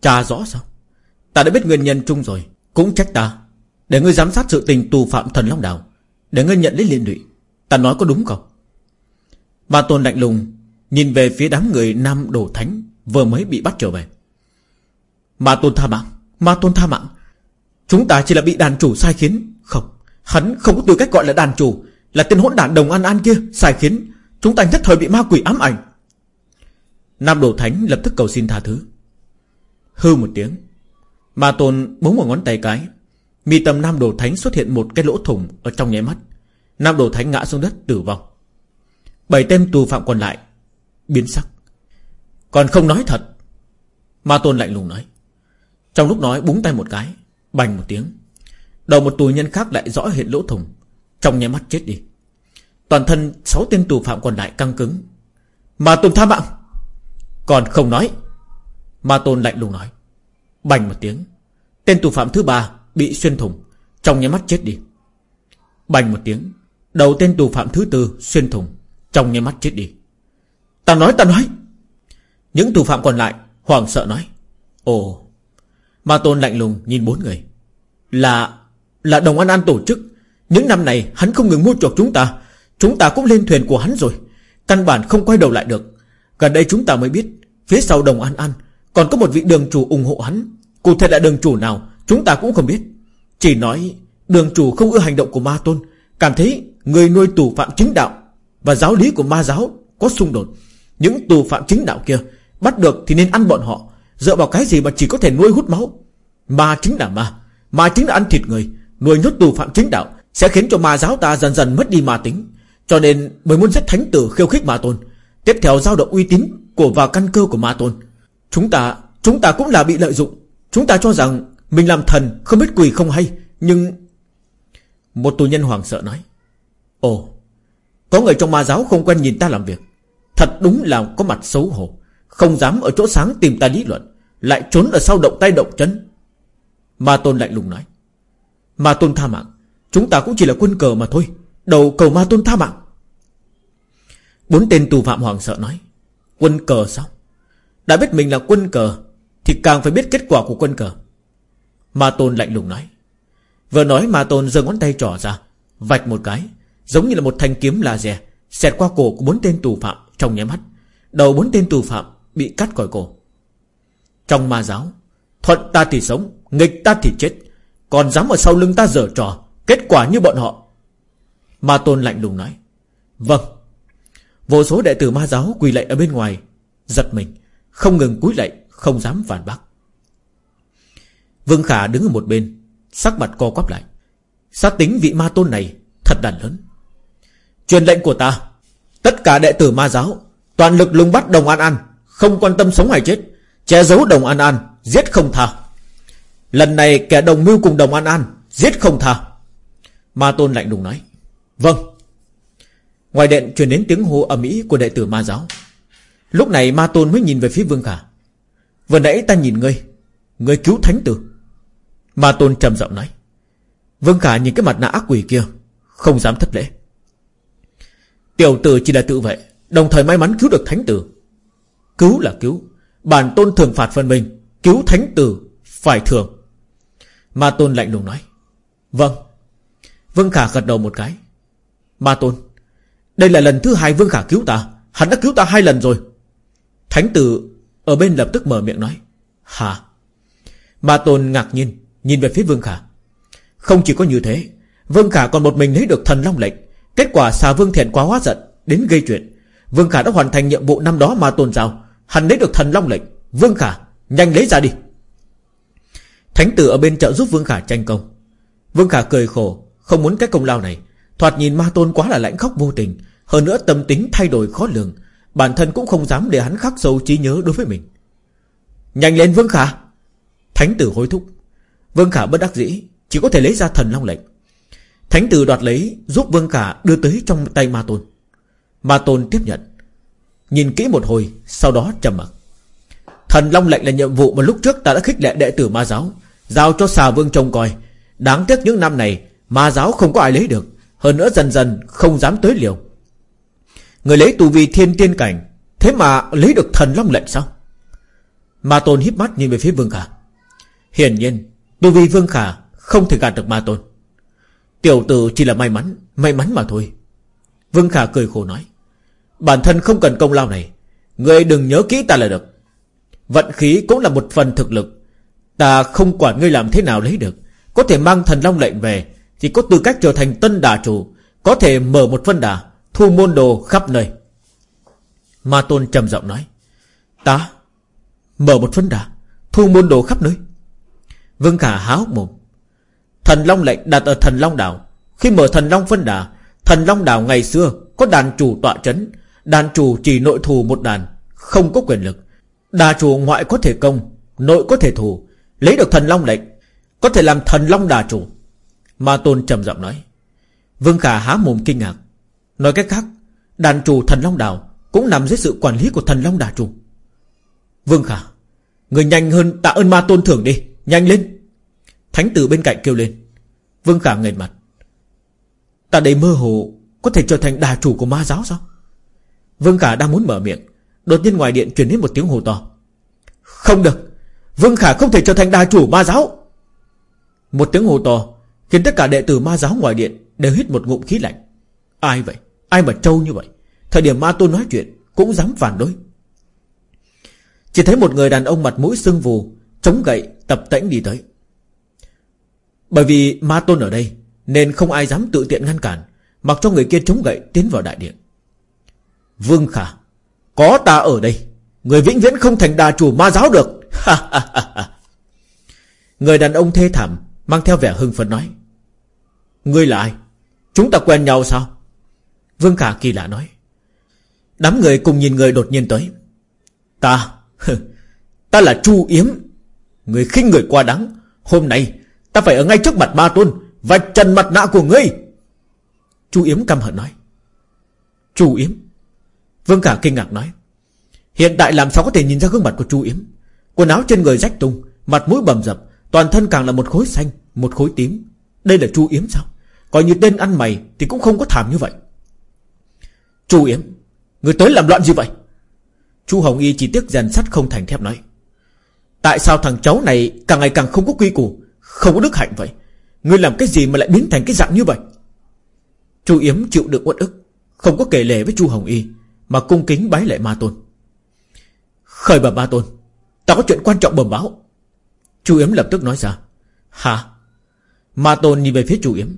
Trả rõ sao? Ta đã biết nguyên nhân chung rồi. Cũng trách ta. Để ngươi giám sát sự tình tù phạm thần Long Đào. Để ngươi nhận lấy liên lụy, Ta nói có đúng không? Ma Tôn lạnh lùng, Nhìn về phía đám người Nam Đồ Thánh Vừa mới bị bắt trở về. Ma Tôn tha mạng, Ma Tôn tha mạng. Chúng ta chỉ là bị đàn chủ sai khiến. Không, Hắn không có tư cách gọi là đàn chủ, Là tên hỗn đản đồng an an kia sai khiến. Chúng ta nhất thời bị ma quỷ ám ảnh. Nam Đồ Thánh lập tức cầu xin tha thứ. Hư một tiếng, Ma Tôn búng một ngón tay cái Mi tâm Nam Đồ Thánh xuất hiện một cái lỗ thủng Ở trong nháy mắt. Nam Đồ Thánh ngã xuống đất, tử vong. Bảy tên tù phạm còn lại, Biến sắc. Còn không nói thật, Ma Tôn lạnh lùng nói. Trong lúc nói, búng tay một cái, Bành một tiếng. Đầu một tù nhân khác lại rõ hiện lỗ thủng, Trong nháy mắt chết đi. Toàn thân sáu tên tù phạm còn lại căng cứng. Ma Tôn tha mạng. Còn không nói, Ma Tôn lạnh lùng nói. Bành một tiếng. Tên tù phạm thứ ba bị xuyên thủng, Trong nháy mắt chết đi. Bành một tiếng, Đầu tên tù phạm thứ tư xuyên thủng, Trong nháy mắt chết đi. Ta nói ta nói. Những tù phạm còn lại hoảng sợ nói, Ồ, Ma Tôn lạnh lùng nhìn bốn người. Là Là Đồng An An tổ chức. Những năm này hắn không ngừng mua chuộc chúng ta. Chúng ta cũng lên thuyền của hắn rồi. Căn bản không quay đầu lại được. Gần đây chúng ta mới biết, Phía sau Đồng An An Còn có một vị đường chủ ủng hộ hắn. Cụ thể là đường chủ nào? Chúng ta cũng không biết. Chỉ nói đường chủ không ưa hành động của ma tôn, Cảm thấy người nuôi tù phạm chính đạo Và giáo lý của ma giáo có xung đột. Những tù phạm chính đạo kia Bắt được thì nên ăn bọn họ, Dựa vào cái gì mà chỉ có thể nuôi hút máu? Ma chính là ma Ma chính là ăn thịt người. Nuôi nhốt tù phạm chính đạo Sẽ khiến cho ma giáo ta dần dần mất đi ma tính. Cho nên mới muốn giết thánh tử khiêu khích ma tôn. Tiếp theo giao động uy tín của và căn cơ của ma tôn. Chúng ta Chúng ta cũng là bị lợi dụng. Chúng ta cho rằng mình làm thần, không biết quỷ không hay, Nhưng Một tù nhân hoàng sợ nói, Ồ, Có người trong ma giáo không quen nhìn ta làm việc. Thật đúng là có mặt xấu hổ. Không dám ở chỗ sáng tìm ta lý luận, Lại trốn ở sau động tay động chân. Ma tôn lạnh lùng nói, Ma tôn tha mạng, Chúng ta cũng chỉ là quân cờ mà thôi, Đầu cầu ma tôn tha mạng. Bốn tên tù phạm hoàng sợ nói, Quân cờ sao? Đã biết mình là quân cờ Thì càng phải biết kết quả của quân cờ. Ma Tôn lạnh lùng nói. Vừa nói Ma Tôn giơ ngón tay trỏ ra, Vạch một cái, Giống như là một thanh kiếm laser, Xẹt qua cổ của bốn tên tù phạm trong nháy mắt. Đầu bốn tên tù phạm bị cắt khỏi cổ. Trong ma giáo, Thuận ta thì sống, Nghịch ta thì chết, Còn dám ở sau lưng ta dở trò, Kết quả như bọn họ. Ma Tôn lạnh lùng nói. Vâng. Vô số đệ tử ma giáo quỳ lạy ở bên ngoài, Giật mình, Không ngừng cúi lạy, Không dám phản bác. Vương Khả đứng ở một bên, Sắc mặt co quắp lại. Sát tính vị ma tôn này thật đàn lớn. Truyền lệnh của ta, Tất cả đệ tử ma giáo, Toàn lực lùng bắt đồng an an, Không quan tâm sống hay chết, Che giấu đồng an an, Giết không tha. Lần này kẻ đồng mưu cùng đồng an an, Giết không tha. Ma tôn lạnh lùng nói Vâng. Ngoài điện truyền đến tiếng hô ầm ĩ của đệ tử ma giáo. Lúc này ma tôn mới nhìn về phía Vương Khả. Vừa nãy ta nhìn ngươi Ngươi cứu thánh tử. Ma tôn trầm giọng nói. Vương Khả nhìn cái mặt nạ ác quỷ kia, Không dám thất lễ. Tiểu tử chỉ là tự vệ, Đồng thời may mắn cứu được thánh tử. Cứu là cứu, Bản tôn thường phạt phân mình, Cứu thánh tử phải thường. Ma tôn lạnh lùng nói. Vâng. Vương Khả gật đầu một cái. Ma tôn, Đây là lần thứ hai Vương Khả cứu ta, Hắn đã cứu ta hai lần rồi. Thánh tử ở bên lập tức mở miệng nói. Hả? Ma tôn ngạc nhiên. Nhìn về phía Vương Khả. Không chỉ có như thế, Vương Khả còn một mình lấy được thần long lệnh. Kết quả xà Vương Thiện quá hóa giận, Đến gây chuyện. Vương Khả đã hoàn thành nhiệm vụ năm đó mà tôn giao Hắn lấy được thần long lệnh. Vương Khả, nhanh lấy ra đi. Thánh tử ở bên trợ giúp Vương Khả tranh công. Vương Khả cười khổ, Không muốn cái công lao này. Thoạt nhìn ma tôn quá là lãnh khóc vô tình. Hơn nữa tâm tính thay đổi khó lường. Bản thân cũng không dám để hắn khắc sâu trí nhớ đối với mình. Nhanh lên Vương Khả! Thánh tử hối thúc. Vương Khả bất đắc dĩ, Chỉ có thể lấy ra thần long lệnh. Thánh tử đoạt lấy, giúp Vương Khả đưa tới trong tay Ma Tôn. Ma Tôn tiếp nhận. Nhìn kỹ một hồi, Sau đó trầm mặc. Thần long lệnh là nhiệm vụ mà lúc trước ta đã khích lệ đệ tử ma giáo, Giao cho xà vương trông coi. Đáng tiếc những năm này, Ma giáo không có ai lấy được. Hơn nữa dần dần không dám tới liều. Người lấy tù vi thiên tiên cảnh, Thế mà lấy được thần long lệnh sao? Ma Tôn híp mắt nhìn về phía Vương Khả. Hiển nhiên tù vi Vương Khả không thể gạt được Ma Tôn. Tiểu tử chỉ là may mắn May mắn mà thôi. Vương Khả cười khổ nói, Bản thân không cần công lao này, Ngươi đừng nhớ kỹ ta là được. Vận khí cũng là một phần thực lực. Ta không quản ngươi làm thế nào lấy được, Có thể mang thần long lệnh về Thì có tư cách trở thành tân đà chủ, Có thể mở một phân đà, Thu môn đồ khắp nơi. Ma Tôn trầm giọng nói, Ta Mở một phân đà, Thu môn đồ khắp nơi? Vương Khả háo mồm. Thần Long lệnh đặt ở thần Long đảo. Khi mở thần Long phân đà, Thần Long đảo ngày xưa có đàn chủ tọa chấn Đàn chủ chỉ nội thù một đàn, Không có quyền lực. Đà chủ ngoại có thể công, Nội có thể thù. Lấy được thần Long lệnh, Có thể làm thần Long đà chủ. Ma Tôn trầm giọng nói. Vương Khả há mồm kinh ngạc. Nói cách khác, Đàn chủ thần Long Đảo Cũng nằm dưới sự quản lý của thần Long Đà chủ. Vương Khả, Người nhanh hơn tạ ơn ma tôn thưởng đi. Nhanh lên. Thánh tử bên cạnh kêu lên. Vương Khả ngẩng mặt. Ta đây mơ hồ Có thể trở thành đà chủ của ma giáo sao? Vương Khả đang muốn mở miệng. Đột nhiên ngoài điện truyền đến một tiếng hồ to. Không được. Vương Khả không thể trở thành đà chủ ma giáo. Một tiếng hồ to Khiến tất cả đệ tử ma giáo ngoài điện Đều hít một ngụm khí lạnh. Ai vậy? Ai mà trâu như vậy? Thời điểm ma tôn nói chuyện Cũng dám phản đối. Chỉ thấy một người đàn ông mặt mũi sưng vù Chống gậy, tập tễnh đi tới. Bởi vì ma tôn ở đây, Nên không ai dám tự tiện ngăn cản, Mặc cho người kia chống gậy tiến vào đại điện. Vương Khả, Có ta ở đây, Người vĩnh viễn không thành đà chủ ma giáo được. Người đàn ông thê thảm, Mang theo vẻ hưng phấn nói, Ngươi là ai? Chúng ta quen nhau sao? Vương Khả kỳ lạ nói, Đám người cùng nhìn người đột nhiên tới. Ta Ta là Chu Yếm Người khinh người qua đáng. Hôm nay, ta phải ở ngay trước mặt ba tôn Và trần mặt nạ của ngươi. Chu Yếm căm hận nói. Chu Yếm? Vương Khả kinh ngạc nói. Hiện tại làm sao có thể nhìn ra gương mặt của Chu Yếm? Quần áo trên người rách tung, Mặt mũi bầm dập, Toàn thân càng là một khối xanh, Một khối tím. Đây là Chu Yếm sao? Coi như tên ăn mày Thì cũng không có thảm như vậy. Chu Yếm, Người tới làm loạn gì vậy? Chu Hồng Y chỉ tiếc rèn sắt không thành thép nói. Tại sao thằng cháu này Càng ngày càng không có quy củ, Không có đức hạnh vậy? Ngươi làm cái gì mà lại biến thành cái dạng như vậy? Chu Yếm chịu được uất ức, Không có kể lệ với Chu Hồng Y, Mà cung kính bái lệ ma tôn. Khởi bẩm ma tôn, Ta có chuyện quan trọng bẩm báo. Chu Yếm lập tức nói ra, Hả? Ma tôn nhìn về phía Chu Yếm.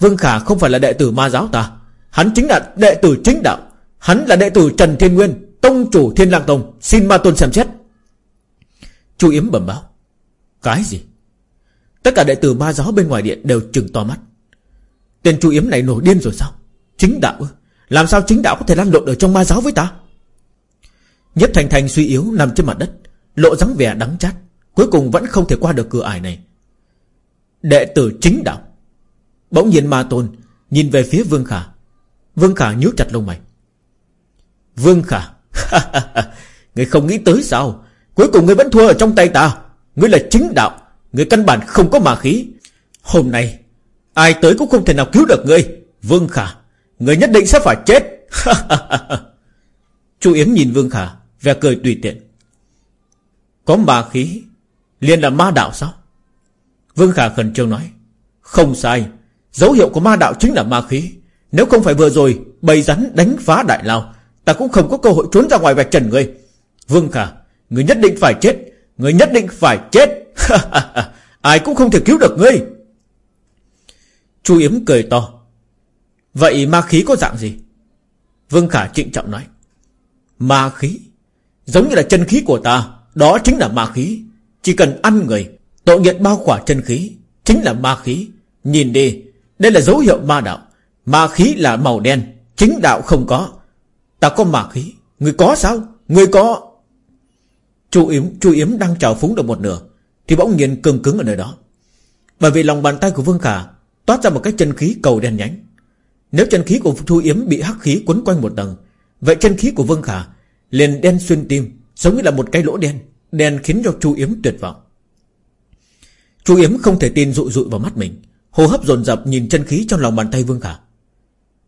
Vương Khả không phải là đệ tử ma giáo ta, Hắn chính là đệ tử chính đạo. Hắn là đệ tử Trần Thiên Nguyên, Tông chủ Thiên Lang Tông. Xin Ma Tôn xem xét. Chu Yếm bẩm báo. Cái gì? Tất cả đệ tử ma giáo bên ngoài điện đều trừng to mắt. Tên chu yếm này nổi điên rồi sao? Chính đạo ư? Làm sao chính đạo có thể lăn lộn ở trong ma giáo với ta? Nhất thành thành suy yếu nằm trên mặt đất, Lộ dáng vẻ đắng chát, Cuối cùng vẫn không thể qua được cửa ải này. Đệ tử chính đạo. Bỗng nhiên ma tôn Nhìn về phía Vương Khả. Vương Khả nhíu chặt lông mày. Vương Khả, Người không nghĩ tới sao? Cuối cùng người vẫn thua ở trong tay ta. Ngươi là chính đạo. Ngươi căn bản không có mà khí. Hôm nay, Ai tới cũng không thể nào cứu được ngươi. Vương Khả, Ngươi nhất định sẽ phải chết. Chu Yếm nhìn Vương Khả, Vẻ cười tùy tiện. Có ma khí, liền là ma đạo sao? Vương Khả khẩn trương nói, Không sai. Dấu hiệu của ma đạo chính là ma khí. Nếu không phải vừa rồi Bầy rắn đánh phá đại lao, Ta cũng không có cơ hội trốn ra ngoài vạch trần ngươi. Vương Khả người nhất định phải chết. Người nhất định phải chết. Ai cũng không thể cứu được ngươi. Chu Yếm cười to. Vậy ma khí có dạng gì? Vương Khả trịnh trọng nói. Ma khí? Giống như là chân khí của ta. Đó chính là ma khí. Chỉ cần ăn người, Tội nghiệt bao khỏa chân khí, Chính là ma khí. Nhìn đi, Đây là dấu hiệu ma đạo. Ma khí là màu đen, Chính đạo không có. Ta có ma khí. Người có sao? Người có Chu Yếm, Chu Yếm đang trào phúng được một nửa Thì bỗng nhiên cứng cứng ở nơi đó. Bởi vì lòng bàn tay của Vương Khả Toát ra một cái chân khí cầu đen nhánh. Nếu chân khí của Chu Yếm bị hắc khí quấn quanh một tầng Vậy chân khí của Vương Khả liền đen xuyên tim Giống như là một cái lỗ đen Đen khiến cho Chu Yếm tuyệt vọng. Chu Yếm không thể tin dụi dụi vào mắt mình Hô hấp dồn dập nhìn chân khí trong lòng bàn tay Vương Khả.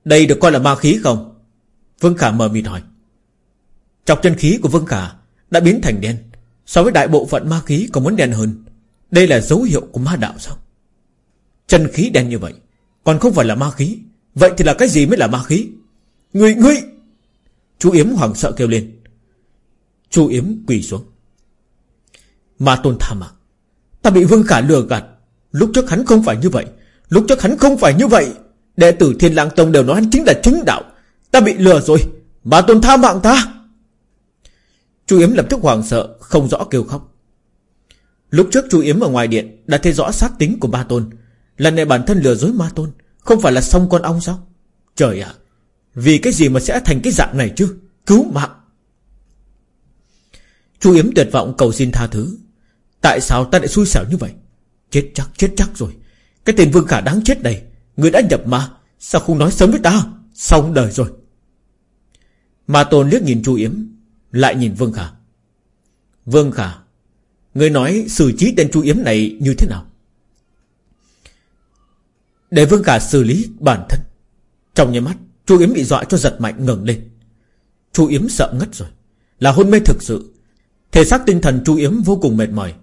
Đây được coi là ma khí không? Vương Khả mờ mịt hỏi. Chọc chân khí của Vương Khả đã biến thành đen. So với đại bộ phận ma khí còn muốn đen hơn. Đây là dấu hiệu của ma đạo sao? Chân khí đen như vậy, Còn không phải là ma khí. Vậy thì là cái gì mới là ma khí? Ngươi ngươi Chú Yếm hoảng sợ kêu lên. Chú Yếm quỳ xuống. Ma tôn tha mạng. Ta bị Vương Khả lừa gạt. Lúc trước hắn không phải như vậy. Lúc trước hắn không phải như vậy. Đệ tử Thiên Lang Tông đều nói hắn chính là chính đạo. Ta bị lừa rồi. Ma tôn tha mạng ta. Chu Yếm lập tức hoảng sợ, Không rõ kêu khóc. Lúc trước Chu Yếm ở ngoài điện Đã thấy rõ xác tính của Ma Tôn. Lần này bản thân lừa dối Ma Tôn, Không phải là xong con ong sao? Trời ạ, Vì cái gì mà sẽ thành cái dạng này chứ? Cứu mạng! Chu Yếm tuyệt vọng cầu xin tha thứ. Tại sao ta lại xui xẻo như vậy? Chết chắc chết chắc rồi. Cái tên Vương Khả đáng chết này, Người đã nhập ma, Sao không nói sớm với ta? Xong đời rồi. Ma Tôn liếc nhìn Chu Yếm. Lại nhìn Vương Khả. Vương Khả, Người nói xử trí tên chú Yếm này như thế nào? Để Vương Khả xử lý bản thân, Trong nhà mắt, Chú Yếm bị dọa cho giật mạnh ngẩng lên. Chú Yếm sợ ngất rồi, Là hôn mê thực sự. Thể xác tinh thần chú Yếm vô cùng mệt mỏi.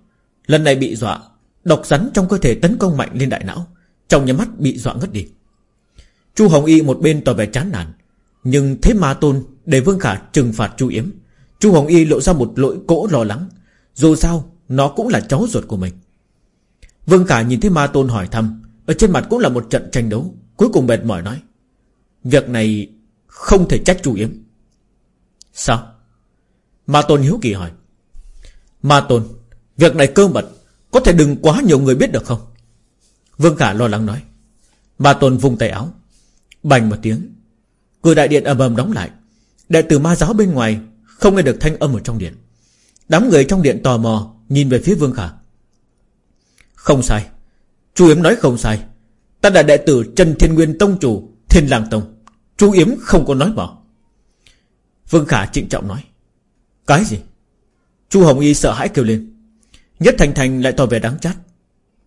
Lần này bị dọa, Độc rắn trong cơ thể tấn công mạnh lên đại não, Trong nhà mắt bị dọa ngất đi. Chu Hồng Y một bên tỏ vẻ chán nản, Nhưng thế ma tôn Để Vương Khả trừng phạt Chu Yếm. Chu Hồng Y lộ ra một lỗi cỗ lo lắng. Dù sao, nó cũng là cháu ruột của mình. Vương Khả nhìn thấy ma tôn hỏi thăm. Ở trên mặt cũng là một trận tranh đấu. Cuối cùng mệt mỏi nói. Việc này không thể trách chủ Yếm. Sao? Ma tôn hiếu kỳ hỏi. Ma tôn, Việc này cơ mật. Có thể đừng quá nhiều người biết được không? Vương Khả lo lắng nói. Ma tôn vùng tay áo. Bành một tiếng. Cửa đại điện ầm ầm đóng lại. Đệ tử ma giáo bên ngoài không nghe được thanh âm ở trong điện. Đám người trong điện tò mò, Nhìn về phía Vương Khả. Không sai. Chu Yếm nói không sai. Ta là đệ tử Trần Thiên Nguyên Tông Chủ, Thiên Lang Tông. Chu Yếm không có nói bỏ. Vương Khả trịnh trọng nói. Cái gì? Chu Hồng Y sợ hãi kêu lên. Nhất Thành Thành lại tỏ vẻ đáng chát.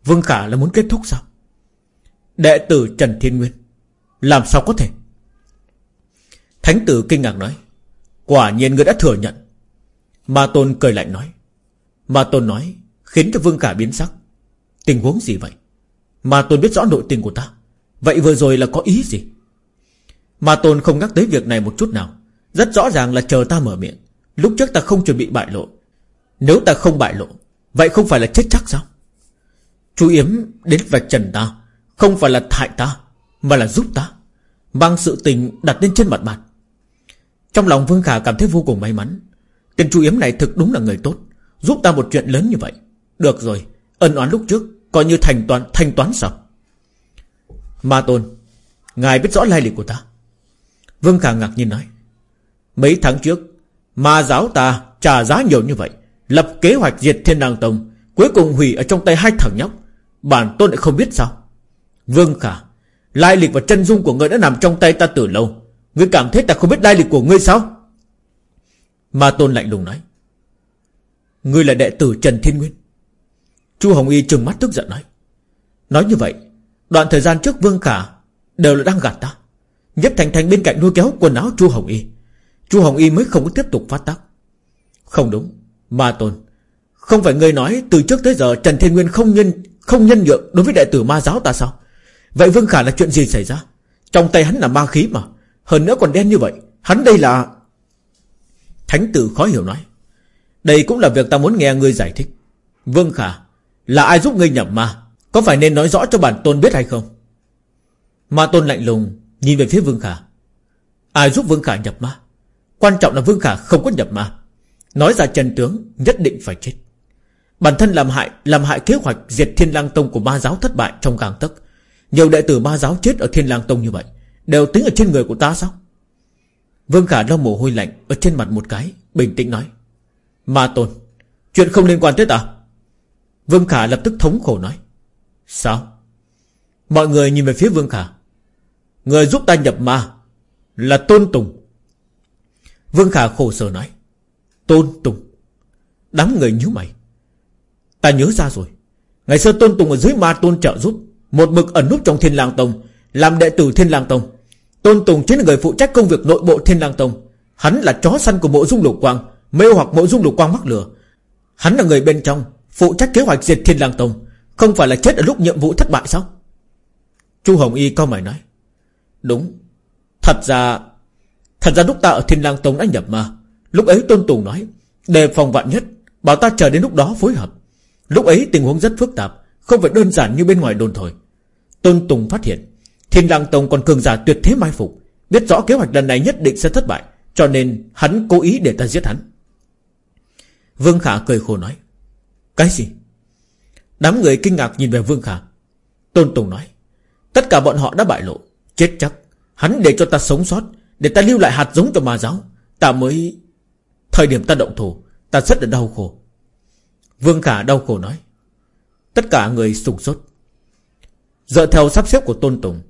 Vương Khả là muốn kết thúc sao? Đệ tử Trần Thiên Nguyên, Làm sao có thể? Thánh tử kinh ngạc nói. Quả nhiên người đã thừa nhận. Ma Tôn cười lạnh nói. Ma Tôn nói, Khiến cho Vương Khả biến sắc. Tình huống gì vậy? Ma Tôn biết rõ nội tình của ta. Vậy vừa rồi là có ý gì? Ma Tôn không nhắc tới việc này một chút nào. Rất rõ ràng là chờ ta mở miệng. Lúc trước ta không chuẩn bị bại lộ. Nếu ta không bại lộ, Vậy không phải là chết chắc sao? Chú Yếm đến vạch trần ta, Không phải là hại ta, Mà là giúp ta. Mang sự tình đặt lên trên mặt bàn. Trong lòng Vương Khả cảm thấy vô cùng may mắn. Tên chú Yếm này thực đúng là người tốt. Giúp ta một chuyện lớn như vậy. Được rồi, Ân oán lúc trước, Coi như thành toán, thanh toán sao Ma Tôn, Ngài biết rõ lai lịch của ta. Vương Khả ngạc nhiên nói. Mấy tháng trước, Ma giáo ta trả giá nhiều như vậy, Lập kế hoạch diệt thiên đàng tông, Cuối cùng hủy ở trong tay hai thằng nhóc. Bản tôn lại không biết sao. Vương Khả, Lai lịch và chân dung của người đã nằm trong tay ta từ lâu. Ngươi cảm thấy ta không biết lai lịch của ngươi sao? Ma Tôn lạnh lùng nói. Ngươi là đệ tử Trần Thiên Nguyên. Chu Hồng Y trừng mắt tức giận nói. Nói như vậy, Đoạn thời gian trước Vương Khả Đều là đang gạt ta. Nhất Thành Thành bên cạnh nuôi kéo quần áo Chu Hồng Y. Chu Hồng Y mới không có tiếp tục phát tác. Không đúng, Ma Tôn. Không phải ngươi nói từ trước tới giờ Trần Thiên Nguyên không nhân không nhân nhượng đối với đệ tử ma giáo ta sao? Vậy Vương Khả là chuyện gì xảy ra? Trong tay hắn là ma khí mà. Hơn nữa còn đen như vậy. Hắn đây là Thánh tử khó hiểu nói. Đây cũng là việc ta muốn nghe ngươi giải thích. Vương Khả, Là ai giúp ngươi nhập ma? Có phải nên nói rõ cho bản tôn biết hay không? Ma tôn lạnh lùng, Nhìn về phía Vương Khả. Ai giúp Vương Khả nhập ma? Quan trọng là Vương Khả không có nhập ma. Nói ra chân tướng, nhất định phải chết. Bản thân làm hại Làm hại kế hoạch diệt thiên lang tông của ma giáo thất bại trong càng tấc. Nhiều đệ tử ma giáo chết ở thiên lang tông như vậy. Đều tính ở trên người của ta sao? Vương Khả lau mồ hôi lạnh Ở trên mặt một cái, Bình tĩnh nói. Ma tôn, Chuyện không liên quan tới ta. Vương Khả lập tức thống khổ nói. Sao? Mọi người nhìn về phía Vương Khả. Người giúp ta nhập ma Là Tôn Tùng. Vương Khả khổ sở nói. Tôn Tùng. Đám người nhíu mày. Ta nhớ ra rồi. Ngày xưa Tôn Tùng ở dưới ma tôn trợ giúp, Một mực ẩn núp trong Thiên lang Tông, Làm đệ tử Thiên lang Tông. Tôn Tùng chính là người phụ trách công việc nội bộ Thiên lang Tông. Hắn là chó săn của mộ dung lục quang Mêu hoặc mộ dung lục quang mắc lừa Hắn là người bên trong, Phụ trách kế hoạch diệt Thiên lang Tông. Không phải là chết ở lúc nhiệm vụ thất bại sao? Chu Hồng Y cao mày nói. Đúng. Thật ra Thật ra lúc ta ở Thiên lang Tông đã nhập ma. Lúc ấy Tôn Tùng nói, Đề phòng vạn nhất, Bảo ta chờ đến lúc đó phối hợp. Lúc ấy tình huống rất phức tạp, Không phải đơn giản như bên ngoài đồn thổi. Tôn Tùng phát hiện Thiên Lang Tông còn cường giả tuyệt thế mai phục, Biết rõ kế hoạch lần này nhất định sẽ thất bại, Cho nên hắn cố ý để ta giết hắn. Vương Khả cười khổ nói, Cái gì? Đám người kinh ngạc nhìn về Vương Khả. Tôn Tùng nói, Tất cả bọn họ đã bại lộ, Chết chắc. Hắn để cho ta sống sót, Để ta lưu lại hạt giống cho ma giáo. Ta mới Thời điểm ta động thủ, Ta rất là đau khổ. Vương Khả đau khổ nói, Tất cả người sùng sốt. Dựa theo sắp xếp của Tôn Tùng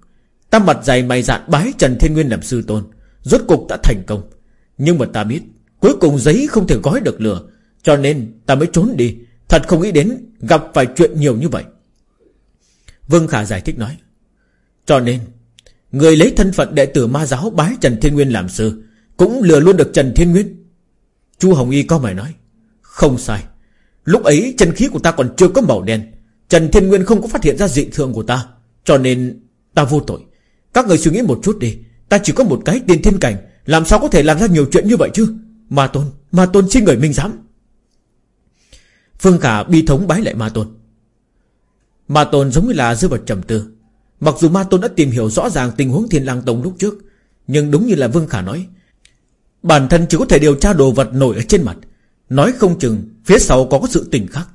Ta mặt dày mày dạn bái Trần Thiên Nguyên làm sư tôn, Rốt cục đã thành công. Nhưng mà ta biết, Cuối cùng giấy không thể gói được lửa, Cho nên ta mới trốn đi. Thật không nghĩ đến gặp phải chuyện nhiều như vậy. Vương Khả giải thích nói, Cho nên, Người lấy thân phận đệ tử ma giáo bái Trần Thiên Nguyên làm sư, Cũng lừa luôn được Trần Thiên Nguyên. Chu Hồng Y có mày nói, Không sai. Lúc ấy chân khí của ta còn chưa có màu đen, Trần Thiên Nguyên không có phát hiện ra dị thường của ta, Cho nên ta vô tội. Các người suy nghĩ một chút đi. Ta chỉ có một cái tiền thiên cảnh. Làm sao có thể làm ra nhiều chuyện như vậy chứ? Ma Tôn Ma Tôn xin người minh giám. Phương Khả bi thống bái lại Ma Tôn. Ma Tôn giống như là rơi vào trầm tư. Mặc dù Ma Tôn đã tìm hiểu rõ ràng tình huống Thiên Lang Tông lúc trước Nhưng đúng như là Vương Khả nói Bản thân chỉ có thể điều tra đồ vật nổi ở trên mặt. Nói không chừng Phía sau có, có sự tình khác.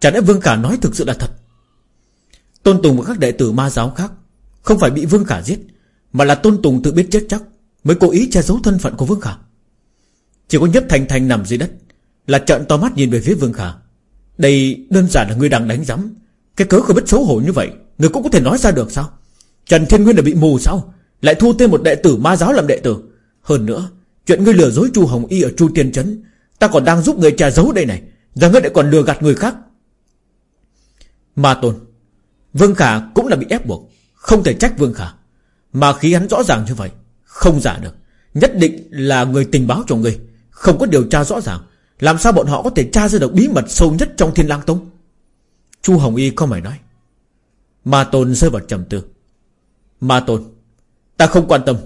Chả lẽ Vương Khả nói thực sự là thật? Tôn Tùng và các đệ tử ma giáo khác không phải bị Vương Khả giết, Mà là Tôn Tùng tự biết chết chắc, Mới cố ý che giấu thân phận của Vương Khả. Chỉ có Nhất Thành Thành nằm dưới đất, Là trợn to mắt nhìn về phía Vương Khả. Đây đơn giản là người đang đánh giấm Cái cớ không biết xấu hổ như vậy, Người cũng có thể nói ra được sao? Trần Thiên Nguyên là bị mù sao? Lại thu thêm một đệ tử ma giáo làm đệ tử. Hơn nữa, Chuyện ngươi lừa dối Chu Hồng Y ở Chu Tiên Trấn, Ta còn đang giúp người trà giấu đây này, Giờ ngươi lại còn lừa gạt người khác. Ma Tôn, Vương Khả cũng là bị ép buộc. Không thể trách Vương Khả. Mà khí hắn rõ ràng như vậy, Không giả được. Nhất định là người tình báo cho người. Không có điều tra rõ ràng. Làm sao bọn họ có thể tra ra được bí mật sâu nhất trong thiên lang tông? Chu Hồng Y không phải nói. Ma Tôn rơi vào trầm tư. Ma Tôn, Ta không quan tâm.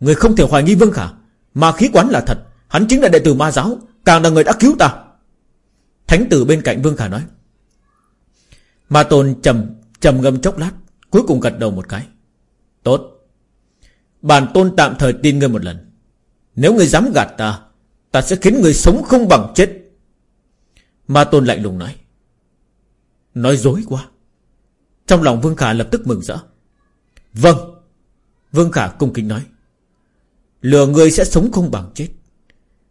Người không thể hoài nghi Vương Khả. Ma khí quán là thật. Hắn chính là đệ tử ma giáo. Càng là người đã cứu ta. Thánh tử bên cạnh Vương Khả nói. Ma Tôn trầm trầm ngâm chốc lát. Cuối cùng gật đầu một cái. Tốt. Bản tôn tạm thời tin ngươi một lần. Nếu ngươi dám gạt ta Ta sẽ khiến ngươi sống không bằng chết. Ma Tôn lạnh lùng nói. Nói dối quá. Trong lòng Vương Khả lập tức mừng rỡ. Vâng. Vương Khả cung kính nói. Lừa ngươi sẽ sống không bằng chết.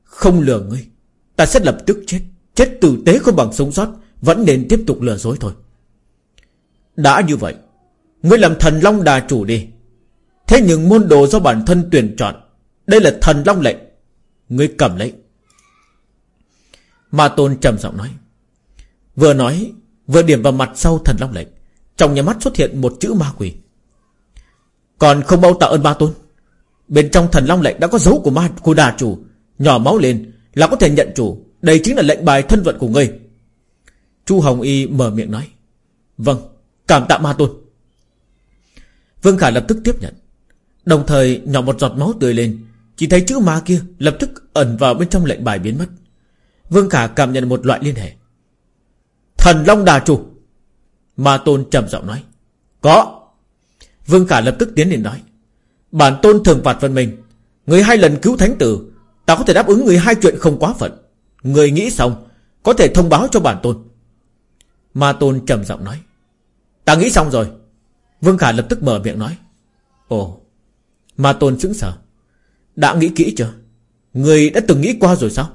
Không lừa ngươi, Ta sẽ lập tức chết. Chết tử tế không bằng sống sót, Vẫn nên tiếp tục lừa dối thôi. Đã như vậy Ngươi làm thần long đà chủ đi. Thế nhưng môn đồ do bản thân tuyển chọn, Đây là thần long lệnh. Ngươi cầm lấy. Ma tôn trầm giọng nói. Vừa nói, Vừa điểm vào mặt sau thần long lệnh. Trong nhà mắt xuất hiện một chữ ma quỷ. Còn không bao tạ ơn ma tôn. Bên trong thần long lệnh đã có dấu của ma, của đà chủ. Nhỏ máu lên là có thể nhận chủ. Đây chính là lệnh bài thân vận của ngươi. Chu Hồng Y mở miệng nói. Vâng cảm tạ ma tôn. Vương Khả lập tức tiếp nhận. Đồng thời, nhỏ một giọt máu tươi lên. Chỉ thấy chữ ma kia lập tức ẩn vào bên trong lệnh bài biến mất. Vương Khả cảm nhận một loại liên hệ. Thần Long Đà Chủ! Ma Tôn trầm giọng nói. Có! Vương Khả lập tức tiến lên nói. Bản Tôn thường phạt vận mình. Người hai lần cứu thánh tử, Ta có thể đáp ứng người hai chuyện không quá phận. Người nghĩ xong, Có thể thông báo cho bản Tôn. Ma Tôn trầm giọng nói. Ta nghĩ xong rồi. Vương Khả lập tức mở miệng nói, Ồ, Ma Tôn sững sờ Đã nghĩ kỹ chưa? Người đã từng nghĩ qua rồi sao?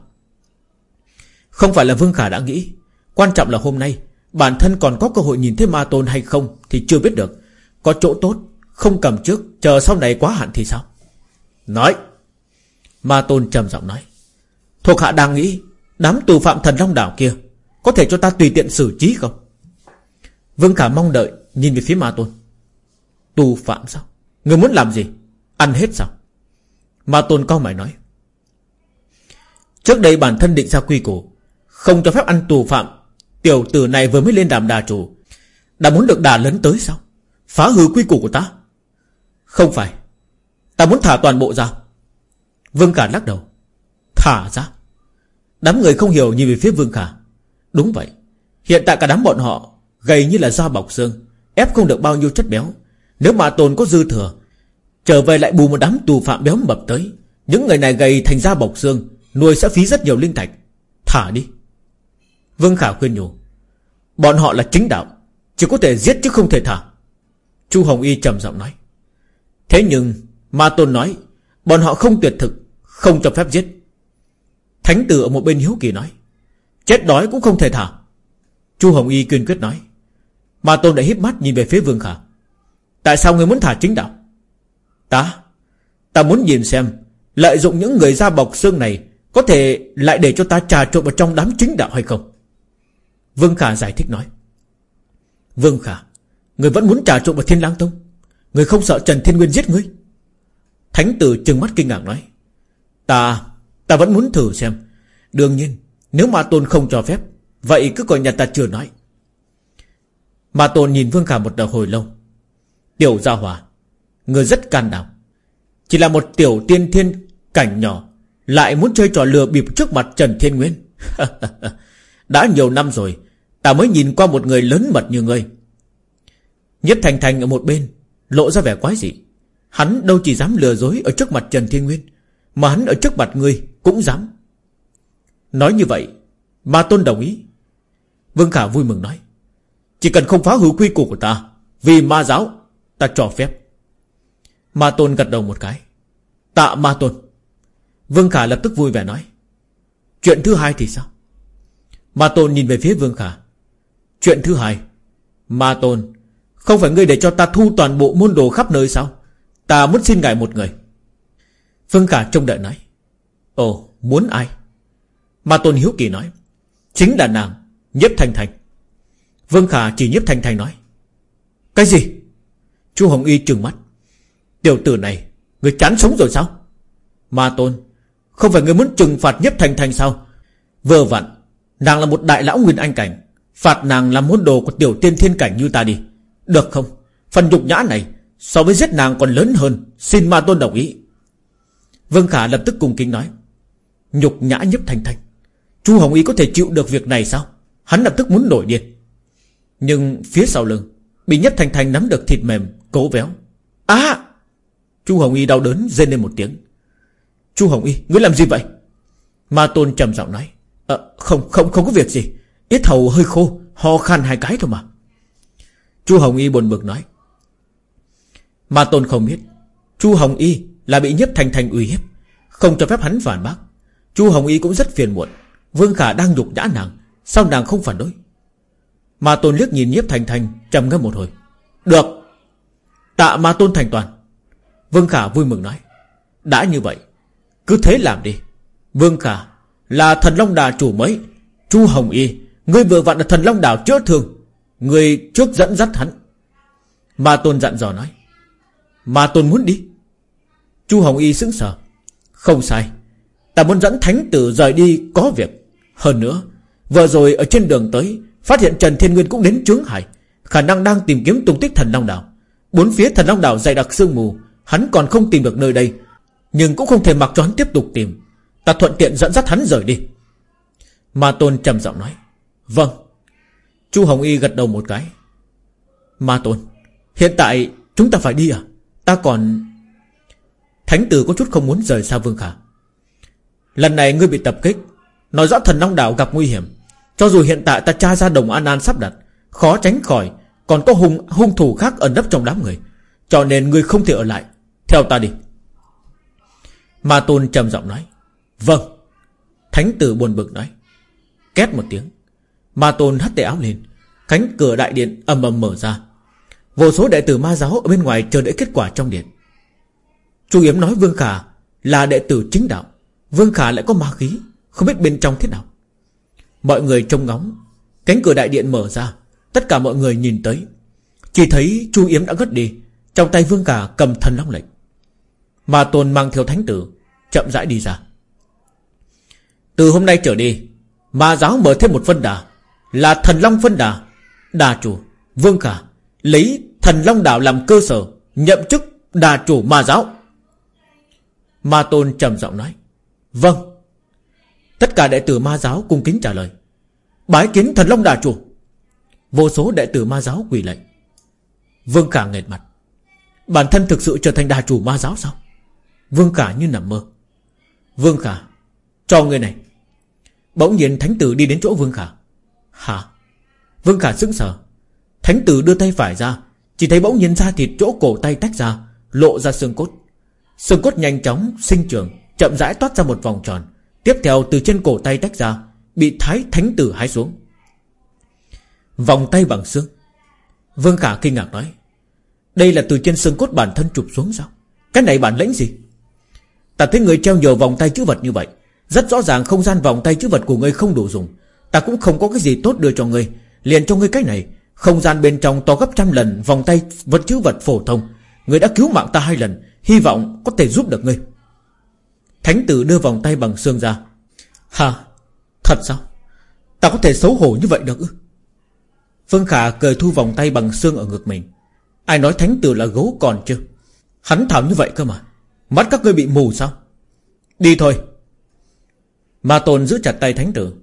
Không phải là Vương Khả đã nghĩ. Quan trọng là hôm nay, Bản thân còn có cơ hội nhìn thấy Ma Tôn hay không Thì chưa biết được. Có chỗ tốt, Không cầm trước, Chờ sau này quá hạn thì sao? Nói. Ma Tôn trầm giọng nói, Thuộc hạ đang nghĩ, Đám tù phạm thần Long Đảo kia Có thể cho ta tùy tiện xử trí không? Vương Khả mong đợi, Nhìn về phía Ma Tôn. Tu phạm sao? Người muốn làm gì? Ăn hết sao? Mà Tôn cao mày nói. Trước đây bản thân định ra quy củ, Không cho phép ăn tù phạm. Tiểu tử này vừa mới lên đàm đà chủ, Đã muốn được đà lớn tới sao? Phá hư quy củ của ta? Không phải. Ta muốn thả toàn bộ ra. Vương Khả lắc đầu. Thả ra? Đám người không hiểu nhìn về phía Vương Khả. Đúng vậy. Hiện tại cả đám bọn họ Gầy như là da bọc xương, Ép không được bao nhiêu chất béo. Nếu mà tồn có dư thừa, Trở về lại bù một đám tù phạm béo mập tới, Những người này gầy thành da bọc xương, Nuôi sẽ phí rất nhiều linh thạch. Thả đi. Vương Khả khuyên nhủ. Bọn họ là chính đạo, Chỉ có thể giết chứ không thể thả. Chu Hồng Y trầm giọng nói. Thế nhưng, Ma Tôn nói, Bọn họ không tuyệt thực, Không cho phép giết. Thánh tử ở một bên hiếu kỳ nói. Chết đói cũng không thể thả. Chu Hồng Y kiên quyết nói. Ma Tôn đã híp mắt nhìn về phía Vương Khả. Tại sao người muốn thả chính đạo? Ta Ta muốn nhìn xem Lợi dụng những người da bọc xương này Có thể lại để cho ta trà trộn vào trong đám chính đạo hay không? Vương Khả giải thích nói. Vương Khả Người vẫn muốn trà trộn vào Thiên Lang Tông? Người không sợ Trần Thiên Nguyên giết ngươi? Thánh tử trừng mắt kinh ngạc nói. Ta Ta vẫn muốn thử xem. Đương nhiên, Nếu Ma Tôn không cho phép, Vậy cứ coi nhà ta chưa nói. Ma Tôn nhìn Vương Khả một đầu hồi lâu. Tiểu Gia Hòa. Người rất can đảm. Chỉ là một tiểu tiên thiên cảnh nhỏ, Lại muốn chơi trò lừa bịp trước mặt Trần Thiên Nguyên. Đã nhiều năm rồi, Ta mới nhìn qua một người lớn mật như ngươi. Nhất Thành Thành ở một bên, Lộ ra vẻ quái dị. Hắn đâu chỉ dám lừa dối ở trước mặt Trần Thiên Nguyên, Mà hắn ở trước mặt ngươi cũng dám. Nói như vậy, Ma Tôn đồng ý. Vương Khả vui mừng nói, Chỉ cần không phá hư quy củ của ta, Vì ma giáo Ta cho phép. Ma Tôn gật đầu một cái. Tạ Ma Tôn. Vương Khả lập tức vui vẻ nói. Chuyện thứ hai thì sao? Ma Tôn nhìn về phía Vương Khả. Chuyện thứ hai. Ma Tôn, Không phải ngươi để cho ta thu toàn bộ môn đồ khắp nơi sao? Ta muốn xin ngài một người. Vương Khả trông đợi nói. Ồ, muốn ai? Ma Tôn Hiếu Kỳ nói. Chính là nàng Nhếp Thành Thành. Vương Khả chỉ Nhếp Thành Thành nói. Cái gì? Chu Hồng Y trừng mắt. Tiểu tử này, Người chán sống rồi sao? Ma Tôn, Không phải người muốn trừng phạt nhất Thành Thành sao? Vừa vặn, Nàng là một đại lão nguyên anh cảnh. Phạt nàng làm môn đồ của tiểu tiên thiên cảnh như ta đi. Được không? Phần nhục nhã này, So với giết nàng còn lớn hơn. Xin ma tôn đồng ý. Vương Khả lập tức cùng kính nói. Nhục nhã nhấp thành thành Chu Hồng Y có thể chịu được việc này sao? Hắn lập tức muốn nổi điên. Nhưng phía sau lưng, Bị nhất thành thành nắm được thịt mềm Cố véo. À! Chu Hồng Y đau đớn rên lên một tiếng. Chu Hồng Y ngươi làm gì vậy? Ma Tôn trầm giọng nói. À, Không không không có việc gì. Ít hầu hơi khô Ho khan hai cái thôi mà. Chu Hồng Y buồn bực nói. Ma Tôn không biết. Chu Hồng Y là bị nhiếp thành thành uy hiếp. Không cho phép hắn phản bác. Chu Hồng Y cũng rất phiền muộn. Vương Khả đang nhục nhã nàng. Sao nàng không phản đối? Ma Tôn liếc nhìn nhiếp thành thành trầm ngâm một hồi. Được. Tạ Ma Tôn thành toàn. Vương Khả vui mừng nói, Đã như vậy, Cứ thế làm đi. Vương Khả Là thần Long Đà chủ mới, Chu Hồng Y, Ngươi vừa vặn là thần Long Đảo chữa thương, Ngươi trước dẫn dắt hắn. Ma Tôn dặn dò nói, Ma Tôn muốn đi. Chu Hồng Y sững sờ, Không sai, Ta muốn dẫn thánh tử rời đi có việc. Hơn nữa, Vừa rồi ở trên đường tới, Phát hiện Trần Thiên Nguyên cũng đến trướng hải Khả năng đang tìm kiếm tung tích thần Long Đảo. Bốn phía thần Long Đảo dày đặc sương mù, Hắn còn không tìm được nơi đây, Nhưng cũng không thể mặc cho hắn tiếp tục tìm. Ta thuận tiện dẫn dắt hắn rời đi. Ma Tôn trầm giọng nói Vâng. Chu Hồng Y gật đầu một cái. Ma Tôn, Hiện tại chúng ta phải đi à? Ta còn Thánh tử có chút không muốn rời xa Vương Khả. Lần này ngươi bị tập kích, Nói rõ thần Long Đảo gặp nguy hiểm. Cho dù hiện tại ta tra ra đồng An An sắp đặt, Khó tránh khỏi còn có hung, hung thủ khác ẩn nấp trong đám người. Cho nên ngươi không thể ở lại. Theo ta đi. Ma Tôn trầm giọng nói. Vâng. Thánh tử buồn bực nói. Két một tiếng. Ma Tôn hất tay áo lên. Cánh cửa đại điện ầm ầm mở ra. Vô số đệ tử ma giáo ở bên ngoài chờ đợi kết quả trong điện. Chu Yếm nói Vương Khả Là đệ tử chính đạo. Vương Khả lại có ma khí Không biết bên trong thế nào. Mọi người trông ngóng. Cánh cửa đại điện mở ra. Tất cả mọi người nhìn tới. Chỉ thấy Chu Yếm đã ngất đi, Trong tay Vương cả cầm thần long lệnh. Mà Tôn mang theo thánh tử, Chậm rãi đi ra. Từ hôm nay trở đi, Ma giáo mở thêm một phân đà, Là thần long phân đà. Đà chủ, Vương cả Lấy thần long đảo làm cơ sở, Nhậm chức đà chủ ma giáo. Ma Tôn trầm giọng nói Vâng. Tất cả đệ tử ma giáo cung kính trả lời, Bái kiến thần long đà chủ. Vô số đệ tử ma giáo quỳ lệnh Vương Khả nghệt mặt. Bản thân thực sự trở thành đà chủ ma giáo sao? Vương Khả như nằm mơ. Vương Khả Cho người này. Bỗng nhiên thánh tử đi đến chỗ Vương Khả Hả? Vương Khả sững sờ. Thánh tử đưa tay phải ra, Chỉ thấy bỗng nhiên da thịt chỗ cổ tay tách ra, Lộ ra xương cốt. Xương cốt nhanh chóng sinh trưởng, Chậm rãi toát ra một vòng tròn. Tiếp theo từ trên cổ tay tách ra, Bị thái thánh tử hái xuống. Vòng tay bằng xương. Vương Khả kinh ngạc nói, Đây là từ trên xương cốt bản thân chụp xuống sao? Cái này bản lĩnh gì? Ta thấy người treo nhiều vòng tay chữ vật như vậy, Rất rõ ràng không gian vòng tay chữ vật của ngươi không đủ dùng. Ta cũng không có cái gì tốt đưa cho ngươi Liền cho ngươi cái này. Không gian bên trong to gấp trăm lần vòng tay vật chữ vật phổ thông. Ngươi đã cứu mạng ta hai lần, Hy vọng có thể giúp được ngươi Thánh tử đưa vòng tay bằng xương ra. Hà Thật sao? Ta có thể xấu hổ như vậy được ư? Phương Khả cười thu vòng tay bằng xương ở ngực mình. Ai nói thánh tử là gấu còn chưa? Hắn thảo như vậy cơ mà. Mắt các ngươi bị mù sao? Đi thôi. Ma Tôn giữ chặt tay thánh tử.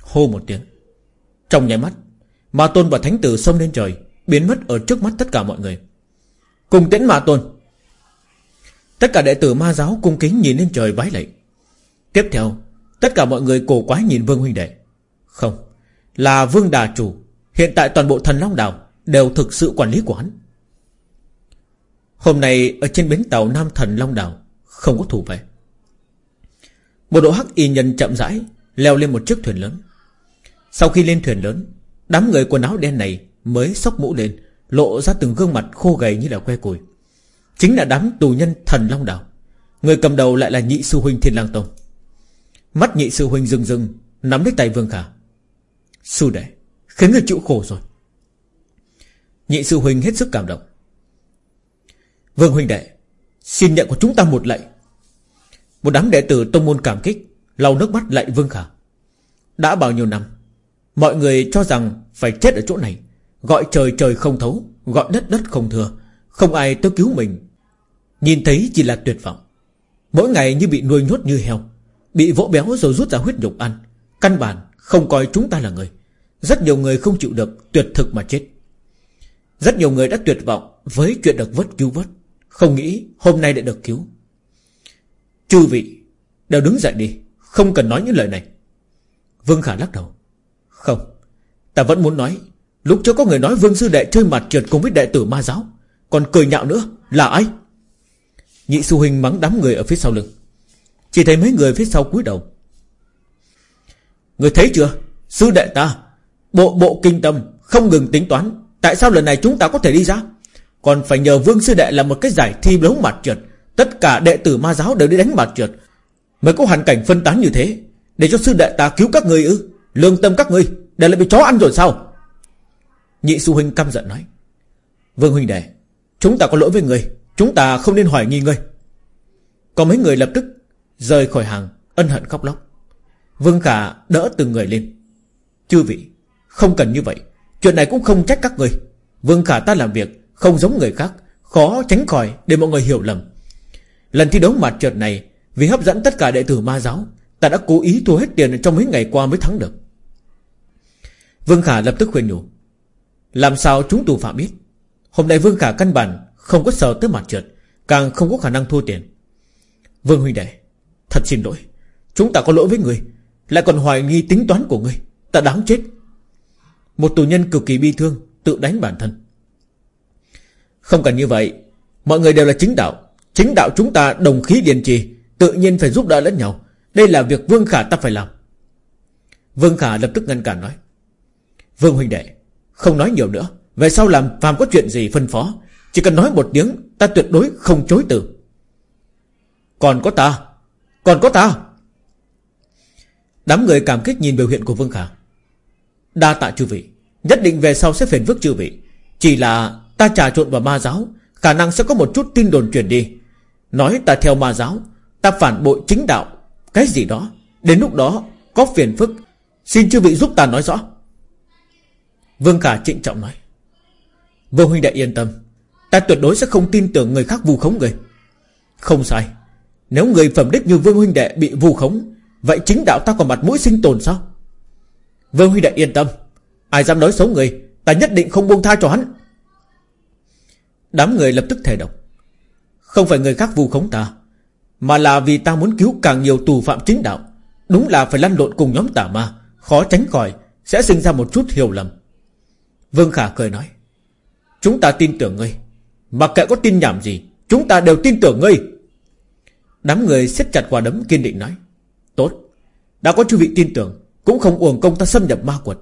Hô một tiếng. Trong nháy mắt, Ma Tôn và thánh tử xông lên trời, Biến mất ở trước mắt tất cả mọi người. Cùng tiễn Ma Tôn. Tất cả đệ tử ma giáo cung kính nhìn lên trời vái lạy. Tiếp theo, Tất cả mọi người cổ quái nhìn Vương Huynh Đệ. Không, Là Vương Đà Chủ. Hiện tại toàn bộ thần Long Đảo Đều thực sự quản lý của hắn. Hôm nay ở trên bến tàu Nam Thần Long Đảo Không có thủ vệ. Một đội hắc y nhân chậm rãi Leo lên một chiếc thuyền lớn. Sau khi lên thuyền lớn, Đám người quần áo đen này mới sóc mũ lên, Lộ ra từng gương mặt khô gầy như là que củi. Chính là đám tù nhân thần Long Đảo. Người cầm đầu lại là nhị sư huynh Thiên Lang Tông. Mắt nhị sư huynh rừng rừng Nắm lấy tay Vương Khả. Sư đệ Khiến người chịu khổ rồi. Nhị sư huynh hết sức cảm động. Vương huynh đệ, Xin nhận của chúng ta một lệnh. Một đám đệ tử tông môn cảm kích, lau nước mắt lạy Vương Khả. Đã bao nhiêu năm, Mọi người cho rằng phải chết ở chỗ này, Gọi trời trời không thấu, Gọi đất đất không thừa, Không ai tới cứu mình. Nhìn thấy chỉ là tuyệt vọng. Mỗi ngày như bị nuôi nhốt như heo, Bị vỗ béo rồi rút ra huyết nhục ăn, Căn bản không coi chúng ta là người. Rất nhiều người không chịu được, tuyệt thực mà chết. Rất nhiều người đã tuyệt vọng Với chuyện được vớt cứu vớt. Không nghĩ hôm nay đã được cứu. Chư vị, Đều đứng dậy đi, Không cần nói những lời này. Vương Khả lắc đầu. Không, Ta vẫn muốn nói, Lúc trước có người nói Vương Sư Đệ chơi mặt trượt cùng với đệ tử ma giáo, Còn cười nhạo nữa, Là ai? Nhị Sư Huynh mắng đám người ở phía sau lưng. Chỉ thấy mấy người phía sau cúi đầu. Người thấy chưa? Sư đệ ta Bộ bộ kinh tâm, Không ngừng tính toán, Tại sao lần này chúng ta có thể đi ra? Còn phải nhờ Vương Sư Đệ là một cái giải thi đấu mặt trượt, Tất cả đệ tử ma giáo đều đi đánh mặt trượt. Mới có hoàn cảnh phân tán như thế, Để cho sư đệ ta cứu các người ư? Lương tâm các ngươi, Để lại bị chó ăn rồi sao? Nhị sư huynh căm giận nói. Vương huynh đệ, Chúng ta có lỗi với người Chúng ta không nên hoài nghi ngươi. Có mấy người lập tức Rời khỏi hàng, ân hận khóc lóc. Vương Khả đỡ từng người lên. Chư vị không cần như vậy. Chuyện này cũng không trách các người. Vương Khả ta làm việc Không giống người khác, Khó tránh khỏi để mọi người hiểu lầm. Lần thi đấu mặt trượt này, Vì hấp dẫn tất cả đệ tử ma giáo, Ta đã cố ý thua hết tiền trong mấy ngày qua mới thắng được. Vương Khả lập tức khuyên nhủ, Làm sao chúng tù phạm biết Hôm nay Vương Khả căn bản Không có sợ tới mặt trượt Càng không có khả năng thua tiền. Vương huynh đệ, Thật xin lỗi. Chúng ta có lỗi với người, Lại còn hoài nghi tính toán của người. Ta đáng chết. Một tù nhân cực kỳ bi thương, Tự đánh bản thân. Không cần như vậy, Mọi người đều là chính đạo. Chính đạo chúng ta đồng khí điền trì, Tự nhiên phải giúp đỡ lẫn nhau. Đây là việc Vương Khả ta phải làm. Vương Khả lập tức ngăn cản nói. Vương huynh đệ, Không nói nhiều nữa. Về sau làm phàm có chuyện gì phân phó. Chỉ cần nói một tiếng, Ta tuyệt đối không chối từ. Còn có ta, Còn có ta. Đám người cảm kích nhìn biểu hiện của Vương Khả. Đa tạ chư vị. Nhất định về sau sẽ phiền phức chư vị. Chỉ là ta trà trộn vào ma giáo, Khả năng sẽ có một chút tin đồn truyền đi. Nói ta theo ma giáo, Ta phản bội chính đạo, Cái gì đó, Đến lúc đó có phiền phức. Xin chư vị giúp ta nói rõ. Vương Khả trịnh trọng nói. Vương huynh đệ yên tâm, Ta tuyệt đối sẽ không tin tưởng người khác vu khống người. Không sai, Nếu người phẩm đích như Vương huynh đệ bị vu khống, Vậy chính đạo ta còn mặt mũi sinh tồn sao? Vương huynh đệ yên tâm Ai dám nói xấu người, Ta nhất định không buông tha cho hắn. Đám người lập tức thề độc. Không phải người khác vu khống ta, Mà là vì ta muốn cứu càng nhiều tù phạm chính đạo. Đúng là phải lăn lộn cùng nhóm tà ma, Khó tránh khỏi Sẽ sinh ra một chút hiểu lầm. Vương Khả cười nói, Chúng ta tin tưởng ngươi, Mặc kệ có tin nhảm gì, Chúng ta đều tin tưởng ngươi. Đám người siết chặt quả đấm kiên định nói, Tốt, Đã có chư vị tin tưởng, Cũng không uổng công ta xâm nhập ma quật.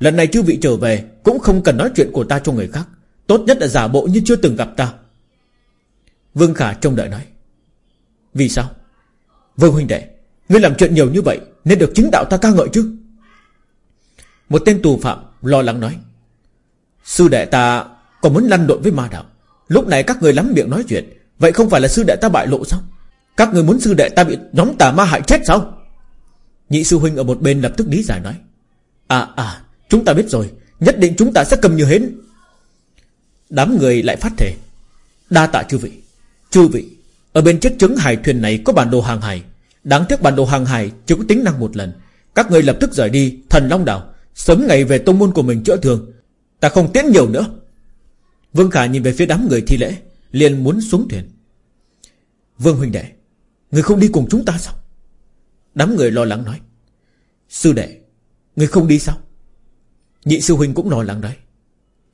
Lần này chư vị trở về, Cũng không cần nói chuyện của ta cho người khác. Tốt nhất là giả bộ như chưa từng gặp ta. Vương Khả trông đợi nói. Vì sao? Vương huynh đệ, Ngươi làm chuyện nhiều như vậy, Nên được chính đạo ta ca ngợi chứ? Một tên tù phạm lo lắng nói. Sư đệ ta còn muốn lăn lộn với ma đạo. Lúc này các người lắm miệng nói chuyện. Vậy không phải là sư đệ ta bại lộ sao? Các người muốn sư đệ ta bị nhóm tà ma hại chết sao? Nhị sư huynh ở một bên lập tức lý giải nói. À à Chúng ta biết rồi, Nhất định chúng ta sẽ cầm như hến. Đám người lại phát thể Đa tạ chư vị. Chư vị, Ở bên chiếc trứng hải thuyền này có bản đồ hàng hải. Đáng tiếc bản đồ hàng hải chỉ có tính năng một lần. Các người lập tức rời đi, Thần Long Đảo. Sớm ngày về tông môn của mình chữa thương. Ta không tiến nhiều nữa. Vương Khả nhìn về phía đám người thi lễ, liền muốn xuống thuyền. Vương huynh đệ, Người không đi cùng chúng ta sao? Đám người lo lắng nói. Sư đệ, Người không đi sao? Nhị sư huynh cũng lo lắng đấy.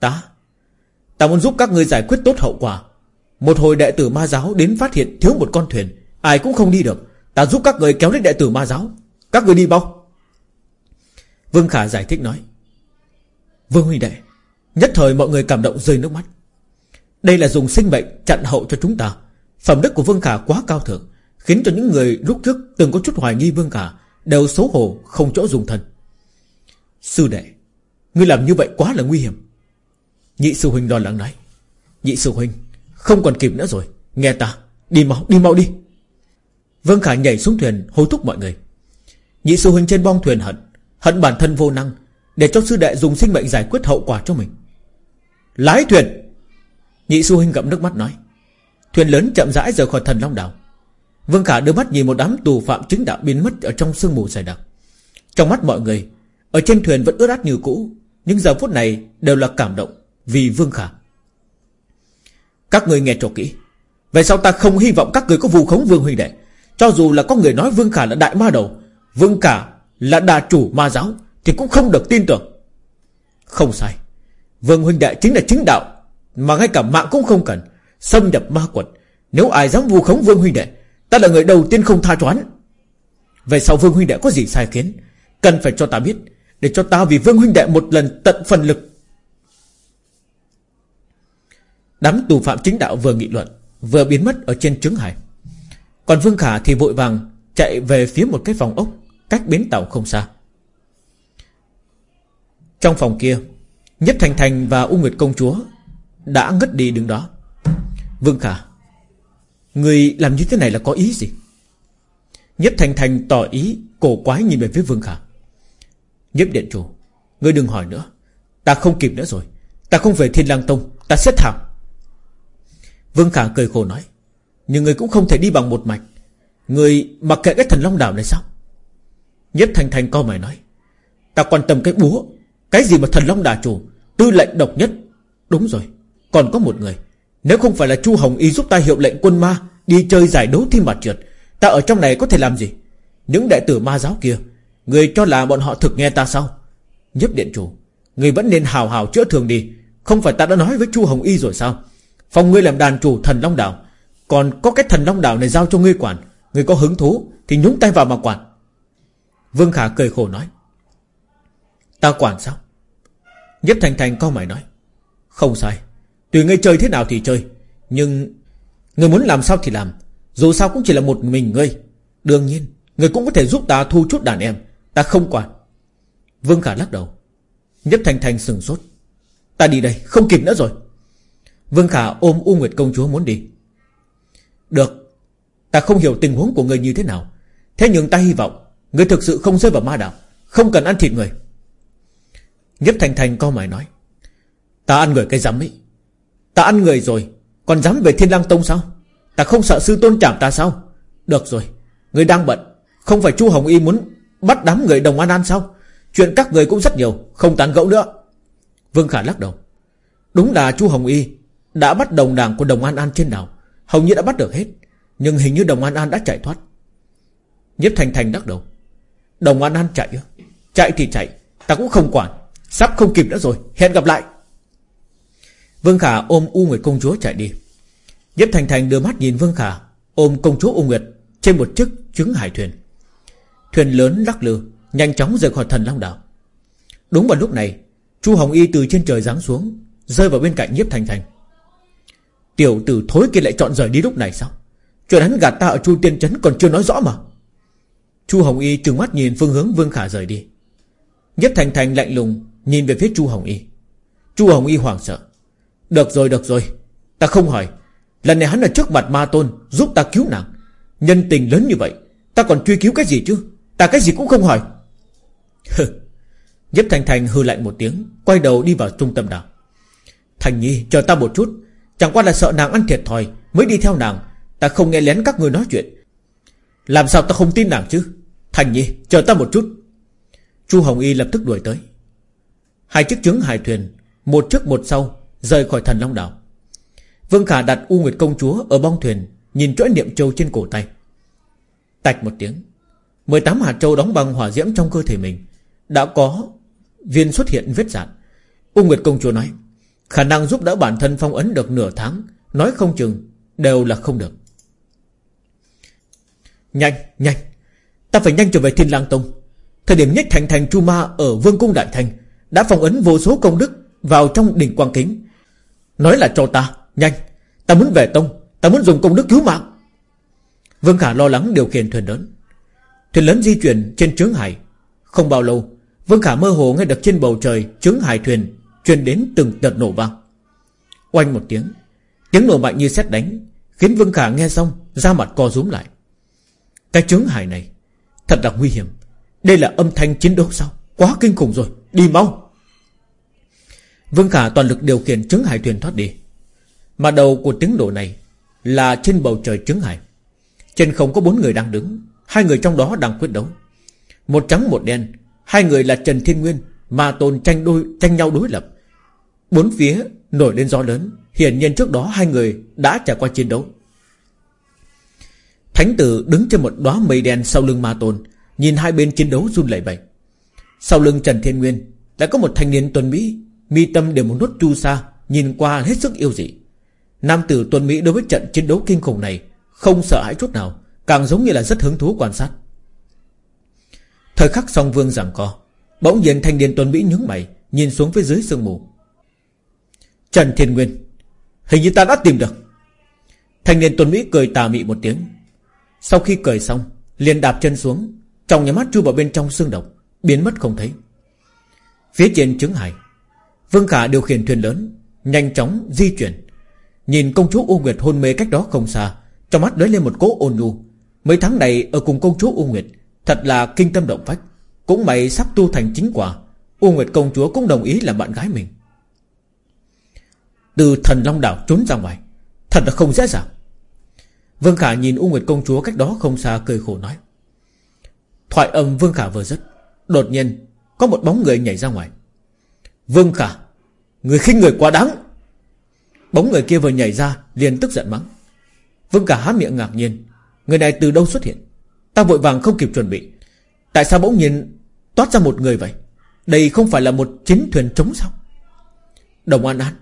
Ta Ta muốn giúp các người giải quyết tốt hậu quả. Một hồi đệ tử ma giáo đến phát hiện thiếu một con thuyền, Ai cũng không đi được. Ta giúp các người kéo đến đệ tử ma giáo. Các người đi bao Vương Khả giải thích nói. Vương huynh đệ, Nhất thời mọi người cảm động rơi nước mắt. Đây là dùng sinh mệnh chặn hậu cho chúng ta. Phẩm đức của Vương Khả quá cao thượng, Khiến cho những người lúc trước từng có chút hoài nghi Vương Khả Đều xấu hổ không chỗ dùng thân. Sư đệ Ngươi làm như vậy quá là nguy hiểm. Nhị sư huynh lo lắng nói. Nhị sư huynh, Không còn kịp nữa rồi. Nghe ta, Đi mau đi mau đi. Vương Khả nhảy xuống thuyền hối thúc mọi người. Nhị sư huynh trên bong thuyền hận Hận bản thân vô năng, Để cho sư đệ dùng sinh mệnh giải quyết hậu quả cho mình. Lái thuyền! Nhị sư huynh gặm nước mắt nói. Thuyền lớn chậm rãi rời khỏi thần Long Đảo. Vương Khả đưa mắt nhìn một đám tù phạm chứng đạo biến mất Ở trong sương mù dày đặc. Trong mắt mọi người ở trên thuyền vẫn ướt át như cũ, Nhưng giờ phút này đều là cảm động Vì Vương Khả. Các người nghe cho kỹ. Về sau ta không hy vọng các người có vu khống Vương Huynh Đệ. Cho dù là có người nói Vương Khả là đại ma đầu, Vương Khả là đà chủ ma giáo, Thì cũng không được tin tưởng. Không sai. Vương huynh đệ chính là chính đạo, Mà ngay cả mạng cũng không cần, Xâm nhập ma quật. Nếu ai dám vu khống Vương huynh đệ, Ta là người đầu tiên không tha choán. Về sau Vương huynh đệ có gì sai khiến, Cần phải cho ta biết. Để cho ta vì Vương huynh đệ một lần tận phần lực. Đám tù phạm chính đạo vừa nghị luận, Vừa biến mất ở trên trứng hải. Còn Vương Khả thì vội vàng Chạy về phía một cái phòng ốc Cách bến tàu không xa. Trong phòng kia, Nhất Thành Thành và U Nguyệt Công Chúa Đã ngất đi đứng đó. Vương Khả, Người làm như thế này là có ý gì? Nhất Thành Thành tỏ ý Cổ quái nhìn về phía Vương Khả. Nhếp Điện Chủ, Ngươi đừng hỏi nữa. Ta không kịp nữa rồi. Ta không về Thiên Lang Tông, Ta xét thảm Vương Khả cười khổ nói, Nhưng người cũng không thể đi bằng một mạch. Người mặc kệ cái thần long đảo này sao? Nhếp Thành Thành co mày nói, Ta quan tâm cái búa, Cái gì mà thần long đà chủ, Tư lệnh độc nhất. Đúng rồi, Còn có một người. Nếu không phải là Chu Hồng Y giúp ta hiệu lệnh quân ma Đi chơi giải đấu thi mặt trượt, Ta ở trong này có thể làm gì? Những đệ tử ma giáo kia Người cho là bọn họ thực nghe ta sao? Nhấp điện chủ, Người vẫn nên hào hào chữa thường đi. Không phải ta đã nói với Chu Hồng Y rồi sao? Phòng ngươi làm đàn chủ thần Long Đảo. Còn có cái thần Long Đảo này giao cho ngươi quản. Ngươi có hứng thú Thì nhúng tay vào mà quản. Vương Khả cười khổ nói. Ta quản sao? Nhất Thành Thành co mày nói. Không sai. Tùy ngươi chơi thế nào thì chơi. Nhưng Ngươi muốn làm sao thì làm. Dù sao cũng chỉ là một mình ngươi. Đương nhiên, Ngươi cũng có thể giúp ta thu chút đàn em. Ta không quản. Vương Khả lắc đầu. Nhấp Thành Thành sừng sốt. Ta đi đây, không kịp nữa rồi. Vương Khả ôm U Nguyệt Công Chúa muốn đi. Được, Ta không hiểu tình huống của người như thế nào. Thế nhưng ta hy vọng Người thực sự không rơi vào ma đạo, Không cần ăn thịt người. Nhấp Thành Thành co mày nói. Ta ăn người cái dám ấy. Ta ăn người rồi, Còn dám về Thiên lang Tông sao? Ta không sợ sư tôn chạm ta sao? Được rồi, Người đang bận, Không phải chu Hồng Y muốn Bắt đám người đồng an an sao Chuyện các người cũng rất nhiều, Không tán gẫu nữa. Vương Khả lắc đầu. Đúng là chu Hồng Y Đã bắt đồng đảng của đồng an an trên đảo. Hầu như đã bắt được hết, Nhưng hình như đồng an an đã chạy thoát. Nhếp Thành Thành đắc đầu. Đồng an an chạy Chạy thì chạy, Ta cũng không quản. Sắp không kịp nữa rồi, Hẹn gặp lại. Vương Khả ôm U Nguyệt công chúa chạy đi. Nhếp Thành Thành đưa mắt nhìn Vương Khả Ôm công chúa U Nguyệt Trên một chiếc trứng hải thuyền. Thuyền lớn lắc lư, Nhanh chóng rời khỏi thần Long Đảo. Đúng vào lúc này, Chu Hồng Y từ trên trời giáng xuống, Rơi vào bên cạnh Nhiếp Thành Thành. Tiểu tử thối kia lại chọn rời đi lúc này sao? Chuyện hắn gạt ta ở Chu Tiên Trấn còn chưa nói rõ mà. Chu Hồng Y trừng mắt nhìn phương hướng Vương Khả rời đi. Nhất Thành Thành lạnh lùng Nhìn về phía Chu Hồng Y. Chu Hồng Y hoảng sợ. Được rồi được rồi. Ta không hỏi. Lần này hắn ở trước mặt ma tôn Giúp ta cứu nàng. Nhân tình lớn như vậy, Ta còn truy cứu cái gì chứ? Ta cái gì cũng không hỏi. Nhếp Thành Thành hư lạnh một tiếng, Quay đầu đi vào trung tâm đảo. Thành Nhi, chờ ta một chút. Chẳng qua là sợ nàng ăn thiệt thòi, Mới đi theo nàng. Ta không nghe lén các người nói chuyện. Làm sao ta không tin nàng chứ? Thành Nhi, chờ ta một chút. Chu Hồng Y lập tức đuổi tới. Hai chiếc trứng hải thuyền, Một trước một sau, Rời khỏi thần Long Đảo. Vương Khả đặt U Nguyệt Công Chúa ở bong thuyền, Nhìn chỗ niệm châu trên cổ tay. Tạch một tiếng. 18 hạt châu đóng băng hỏa diễm trong cơ thể mình. Đã có Viên xuất hiện vết dạn. U Nguyệt Công Chúa nói Khả năng giúp đỡ bản thân phong ấn được nửa tháng Nói không chừng Đều là không được. Nhanh, nhanh Ta phải nhanh trở về Thiên lang Tông. Thời điểm nhất thành thành Chu Ma ở Vương Cung Đại Thành Đã phong ấn vô số công đức Vào trong đỉnh quang kính. Nói là cho ta, nhanh Ta muốn về Tông, ta muốn dùng công đức cứu mạng. Vương Khả lo lắng điều khiển thuyền lớn. Thuyền lớn di chuyển trên trướng hải. Không bao lâu, Vương Khả mơ hồ nghe được trên bầu trời Trướng hải thuyền truyền đến từng đợt nổ vang. Oanh một tiếng Tiếng nổ mạnh như sét đánh, Khiến Vương Khả nghe xong ra mặt co rúm lại. Cái trướng hải này, Thật là nguy hiểm. Đây là âm thanh chiến đấu sao? Quá kinh khủng rồi, Đi mau. Vương Khả toàn lực điều khiển trứng hải thuyền thoát đi. Mà đầu của tiếng nổ này Là trên bầu trời trứng hải. Trên không có bốn người đang đứng. Hai người trong đó đang quyết đấu. Một trắng, một đen. Hai người là Trần Thiên Nguyên Mà Tôn tranh đôi, tranh nhau đối lập. Bốn phía nổi lên gió lớn. Hiển nhiên trước đó hai người đã trải qua chiến đấu. Thánh tử đứng trên một đóa mây đen sau lưng Ma Tôn, Nhìn hai bên chiến đấu run lẩy bẩy. Sau lưng Trần Thiên Nguyên Lại có một thanh niên tuần Mỹ, Mi tâm đều một nốt chu sa, Nhìn qua hết sức yêu dị. Nam tử tuần Mỹ đối với trận chiến đấu kinh khủng này Không sợ hãi chút nào. Càng giống như là rất hứng thú quan sát. Thời khắc song vương giảng co, Bỗng nhiên thanh niên tuần Mỹ nhướng mày, Nhìn xuống phía dưới sương mù. Trần Thiên Nguyên, Hình như ta đã tìm được. Thanh niên tuần Mỹ cười tà mị một tiếng. Sau khi cười xong, liền đạp chân xuống, Trong nhà mắt chui vào bên trong xương độc, Biến mất không thấy. Phía trên trứng hải, Vương Khả điều khiển thuyền lớn, Nhanh chóng di chuyển. Nhìn công chúa U Nguyệt hôn mê cách đó không xa, Trong mắt lóe lên một cỗ ôn nhu. Mấy tháng này ở cùng công chúa U Nguyệt, Thật là kinh tâm động phách. Cũng mày sắp tu thành chính quả, U Nguyệt công chúa cũng đồng ý làm bạn gái mình. Từ thần Long Đảo trốn ra ngoài, Thật là không dễ dàng. Vương Khả nhìn U Nguyệt công chúa cách đó không xa cười khổ nói. Thoại âm Vương Khả vừa dứt, Đột nhiên Có một bóng người nhảy ra ngoài. Vương Khả, Người khinh người quá đáng. Bóng người kia vừa nhảy ra liền tức giận mắng. Vương Khả há miệng ngạc nhiên Người này từ đâu xuất hiện? Ta vội vàng không kịp chuẩn bị. Tại sao bỗng nhiên toát ra một người vậy? Đây không phải là một chiến thuyền trống sao? Đồng An An.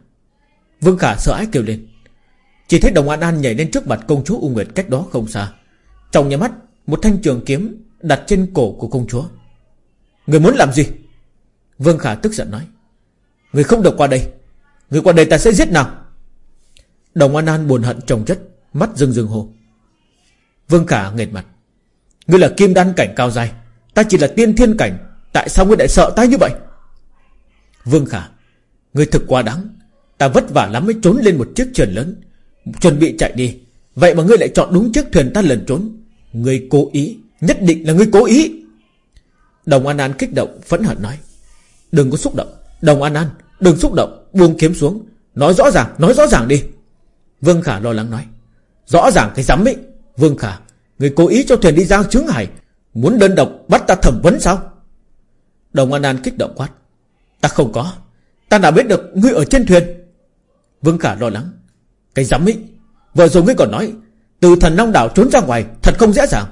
Vương Khả sợ ái kêu lên. Chỉ thấy Đồng An An nhảy lên trước mặt công chúa U Nguyệt cách đó không xa. Trong nhà mắt, Một thanh trường kiếm đặt trên cổ của công chúa. Người muốn làm gì? Vương Khả tức giận nói. Người không được qua đây. Người qua đây ta sẽ giết nào Đồng An An buồn hận trồng chất, Mắt rưng rưng hồ Vương Khả nghệt mặt. Ngươi là kim đan cảnh cao dài, Ta chỉ là tiên thiên cảnh, Tại sao ngươi lại sợ ta như vậy? Vương Khả, Ngươi thực quá đáng, Ta vất vả lắm mới trốn lên một chiếc thuyền lớn. Chuẩn bị chạy đi, Vậy mà ngươi lại chọn đúng chiếc thuyền ta lần trốn. Ngươi cố ý, Nhất định là ngươi cố ý. Đồng An An kích động, phẫn hận nói. Đừng có xúc động. Đồng An An, Đừng xúc động. Buông kiếm xuống. Nói rõ ràng, Nói rõ ràng đi. Vương Khả lo lắng nói. Rõ ràng cái rắm ấy Vương Khả, Người cố ý cho thuyền đi giao chứng hải Muốn đơn độc bắt ta thẩm vấn sao? Đồng An An kích động quát. Ta không có. Ta đã biết được ngươi ở trên thuyền? Vương Khả lo lắng. Cái dám ý Vừa rồi ngươi còn nói, Từ thần Long Đảo trốn ra ngoài Thật không dễ dàng.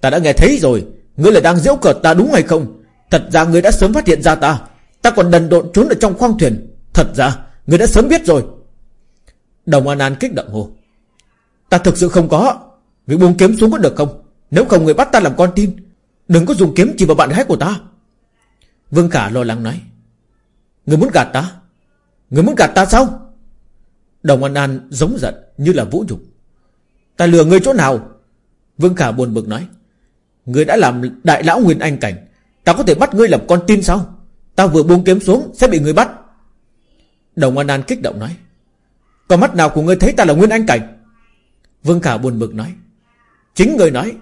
Ta đã nghe thấy rồi, Ngươi lại đang giễu cợt ta đúng hay không? Thật ra ngươi đã sớm phát hiện ra ta. Ta còn đần độn trốn ở trong khoang thuyền. Thật ra, ngươi đã sớm biết rồi. Đồng An An kích động hồ Ta thực sự không có. Người buông kiếm xuống có được không? Nếu không, người bắt ta làm con tin. Đừng có dùng kiếm chỉ vào bạn gái của ta. Vương Khả lo lắng nói. Người muốn gạt ta? Người muốn gạt ta sao? Đồng An An giống giận như là vũ nhục. Ta lừa người chỗ nào? Vương Khả buồn bực nói. Người đã làm đại lão Nguyên Anh Cảnh, Ta có thể bắt ngươi làm con tin sao? Ta vừa buông kiếm xuống sẽ bị người bắt. Đồng An An kích động nói. Con mắt nào của ngươi thấy ta là Nguyên Anh Cảnh? Vương Khả buồn bực nói. Chính người nói,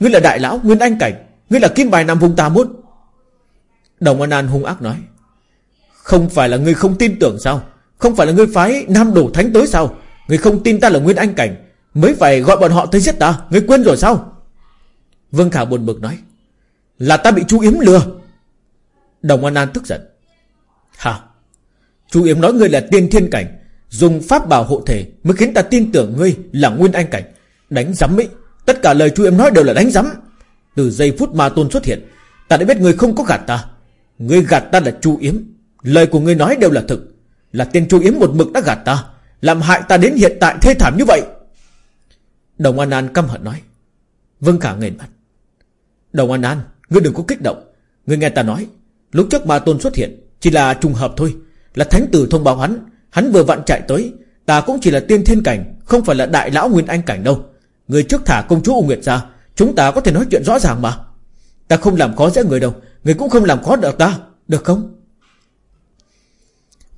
Ngươi là đại lão, Nguyên Anh Cảnh, Ngươi là kim bài nằm vùng ta muốn Đồng An An hung ác nói, Không phải là ngươi không tin tưởng sao? Không phải là ngươi phái Nam Đổ Thánh tới sao? Ngươi không tin ta là Nguyên Anh Cảnh, Mới phải gọi bọn họ tới giết ta, Ngươi quên rồi sao? Vương Khả buồn bực nói, Là ta bị chú Yếm lừa. Đồng An An tức giận, Hả? Chú Yếm nói ngươi là tiên thiên cảnh, Dùng pháp bảo hộ thể Mới khiến ta tin tưởng ngươi là Nguyên Anh Cảnh, Đánh giấm ấy Tất cả lời chú em nói đều là đánh rắm Từ giây phút ma tôn xuất hiện, Ta đã biết người không có gạt ta. Người gạt ta là chu yếm. Lời của người nói đều là thực. Là tên chu yếm một mực đã gạt ta, Làm hại ta đến hiện tại thê thảm như vậy. Đồng An An căm hận nói Vâng cả nghền mặt. Đồng An An, Ngươi đừng có kích động. Ngươi nghe ta nói, Lúc trước ma tôn xuất hiện, Chỉ là trùng hợp thôi, Là thánh tử thông báo hắn. Hắn vừa vặn chạy tới, Ta cũng chỉ là tiên thiên cảnh, Không phải là đại lão nguyên anh cảnh đâu. Người trước thả công chúa U Nguyệt ra, Chúng ta có thể nói chuyện rõ ràng mà. Ta không làm khó dễ người đâu, Người cũng không làm khó được ta, Được không?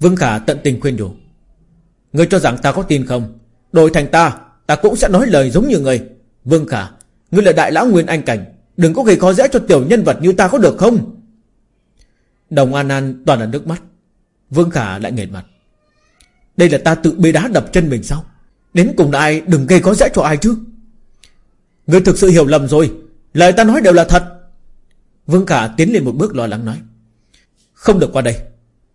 Vương Khả tận tình khuyên nhủ Người cho rằng ta có tin không? Đổi thành ta Ta cũng sẽ nói lời giống như người. Vương Khả Ngươi là đại lão nguyên anh cảnh, Đừng có gây khó dễ cho tiểu nhân vật như ta có được không? Đồng An An toàn là nước mắt. Vương Khả lại nghệt mặt. Đây là ta tự bê đá đập chân mình sao? Đến cùng là ai đừng gây khó dễ cho ai chứ? Ngươi thực sự hiểu lầm rồi. Lời ta nói đều là thật. Vương Khả tiến lên một bước lo lắng nói. Không được qua đây.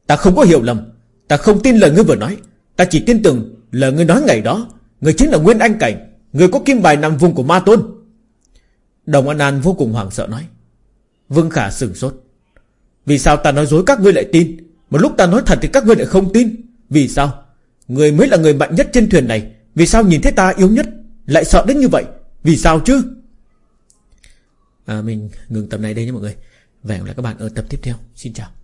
Ta không có hiểu lầm. Ta không tin lời ngươi vừa nói. Ta chỉ tin tưởng lời ngươi nói ngày đó. Ngươi chính là Nguyên Anh Cảnh. Ngươi có kim bài nằm vùng của Ma Tôn. Đồng An An vô cùng hoảng sợ nói. Vương Khả sửng sốt. Vì sao ta nói dối các ngươi lại tin? Một lúc ta nói thật thì các ngươi lại không tin. Vì sao? Người mới là người mạnh nhất trên thuyền này. Vì sao nhìn thấy ta yếu nhất? Lại sợ đến như vậy? Vì sao chứ? À, Mình ngừng tập này đây nhé mọi người. Và hẹn gặp lại các bạn ở tập tiếp theo. Xin chào.